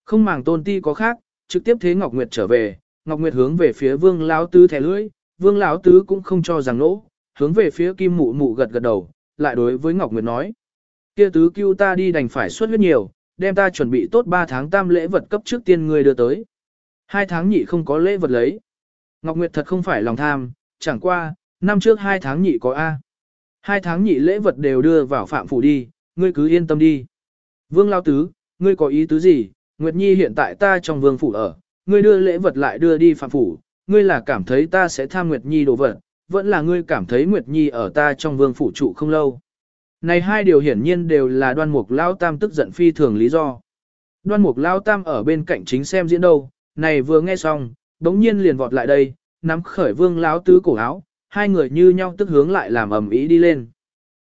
Không màng tôn ti có khác, trực tiếp thế Ngọc Nguyệt trở về, Ngọc Nguyệt hướng về phía vương lão tứ thẻ lưỡi, vương lão tứ cũng không cho rằng lỗ, hướng về phía kim mụ mụ gật gật đầu, lại đối với Ngọc Nguyệt nói. Kia tứ cứu ta đi đành phải suốt huyết nhiều, đem ta chuẩn bị tốt 3 tháng tam lễ vật cấp trước tiên người đưa tới. Hai tháng nhị không có lễ vật lấy. Ngọc Nguyệt thật không phải lòng tham, chẳng qua, năm trước hai tháng nhị có A. Hai tháng nhị lễ vật đều đưa vào phạm phủ đi, ngươi cứ yên tâm đi. Vương Lao Tứ, ngươi có ý tứ gì, Nguyệt Nhi hiện tại ta trong vương phủ ở, ngươi đưa lễ vật lại đưa đi phạm phủ, ngươi là cảm thấy ta sẽ tham Nguyệt Nhi đồ vật, vẫn là ngươi cảm thấy Nguyệt Nhi ở ta trong vương phủ trụ không lâu. Này hai điều hiển nhiên đều là đoan mục Lao Tam tức giận phi thường lý do. Đoan mục Lao Tam ở bên cạnh chính xem diễn đâu, này vừa nghe xong, đống nhiên liền vọt lại đây, nắm khởi vương Lão Tứ cổ áo, hai người như nhau tức hướng lại làm ầm ĩ đi lên.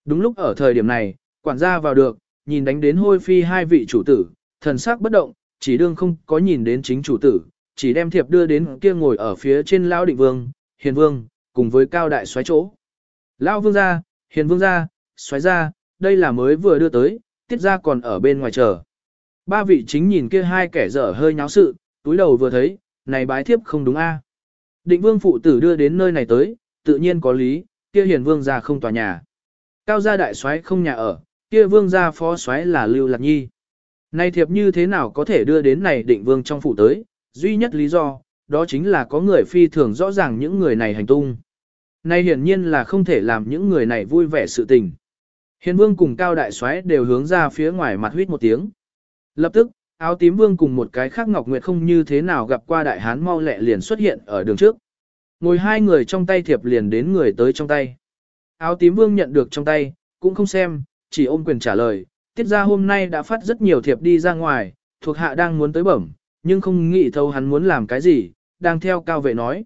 Đúng lúc ở thời điểm này, quản gia vào được, nhìn đánh đến hôi phi hai vị chủ tử, thần sắc bất động, chỉ đương không có nhìn đến chính chủ tử, chỉ đem thiệp đưa đến kia ngồi ở phía trên lão định vương, hiền vương, cùng với cao đại xoáy chỗ. Lão vương gia, hiền vương gia, xoáy gia, đây là mới vừa đưa tới, tiết gia còn ở bên ngoài chờ. Ba vị chính nhìn kia hai kẻ dở hơi nháo sự, túi đầu vừa thấy, này bái thiếp không đúng a. Định vương phụ tử đưa đến nơi này tới, tự nhiên có lý, kia hiền vương gia không tòa nhà. Cao gia đại soái không nhà ở, kia vương gia phó soái là Lưu Lạc Nhi. Này thiệp như thế nào có thể đưa đến này định vương trong phủ tới, duy nhất lý do, đó chính là có người phi thường rõ ràng những người này hành tung. Này hiển nhiên là không thể làm những người này vui vẻ sự tình. Hiền vương cùng cao đại soái đều hướng ra phía ngoài mặt huyết một tiếng. Lập tức, áo tím vương cùng một cái khác ngọc nguyệt không như thế nào gặp qua đại hán mau lẹ liền xuất hiện ở đường trước. Ngồi hai người trong tay thiệp liền đến người tới trong tay. Áo tím vương nhận được trong tay, cũng không xem, chỉ ôm quyền trả lời. Tiết ra hôm nay đã phát rất nhiều thiệp đi ra ngoài, thuộc hạ đang muốn tới bẩm, nhưng không nghĩ thấu hắn muốn làm cái gì, đang theo cao vệ nói.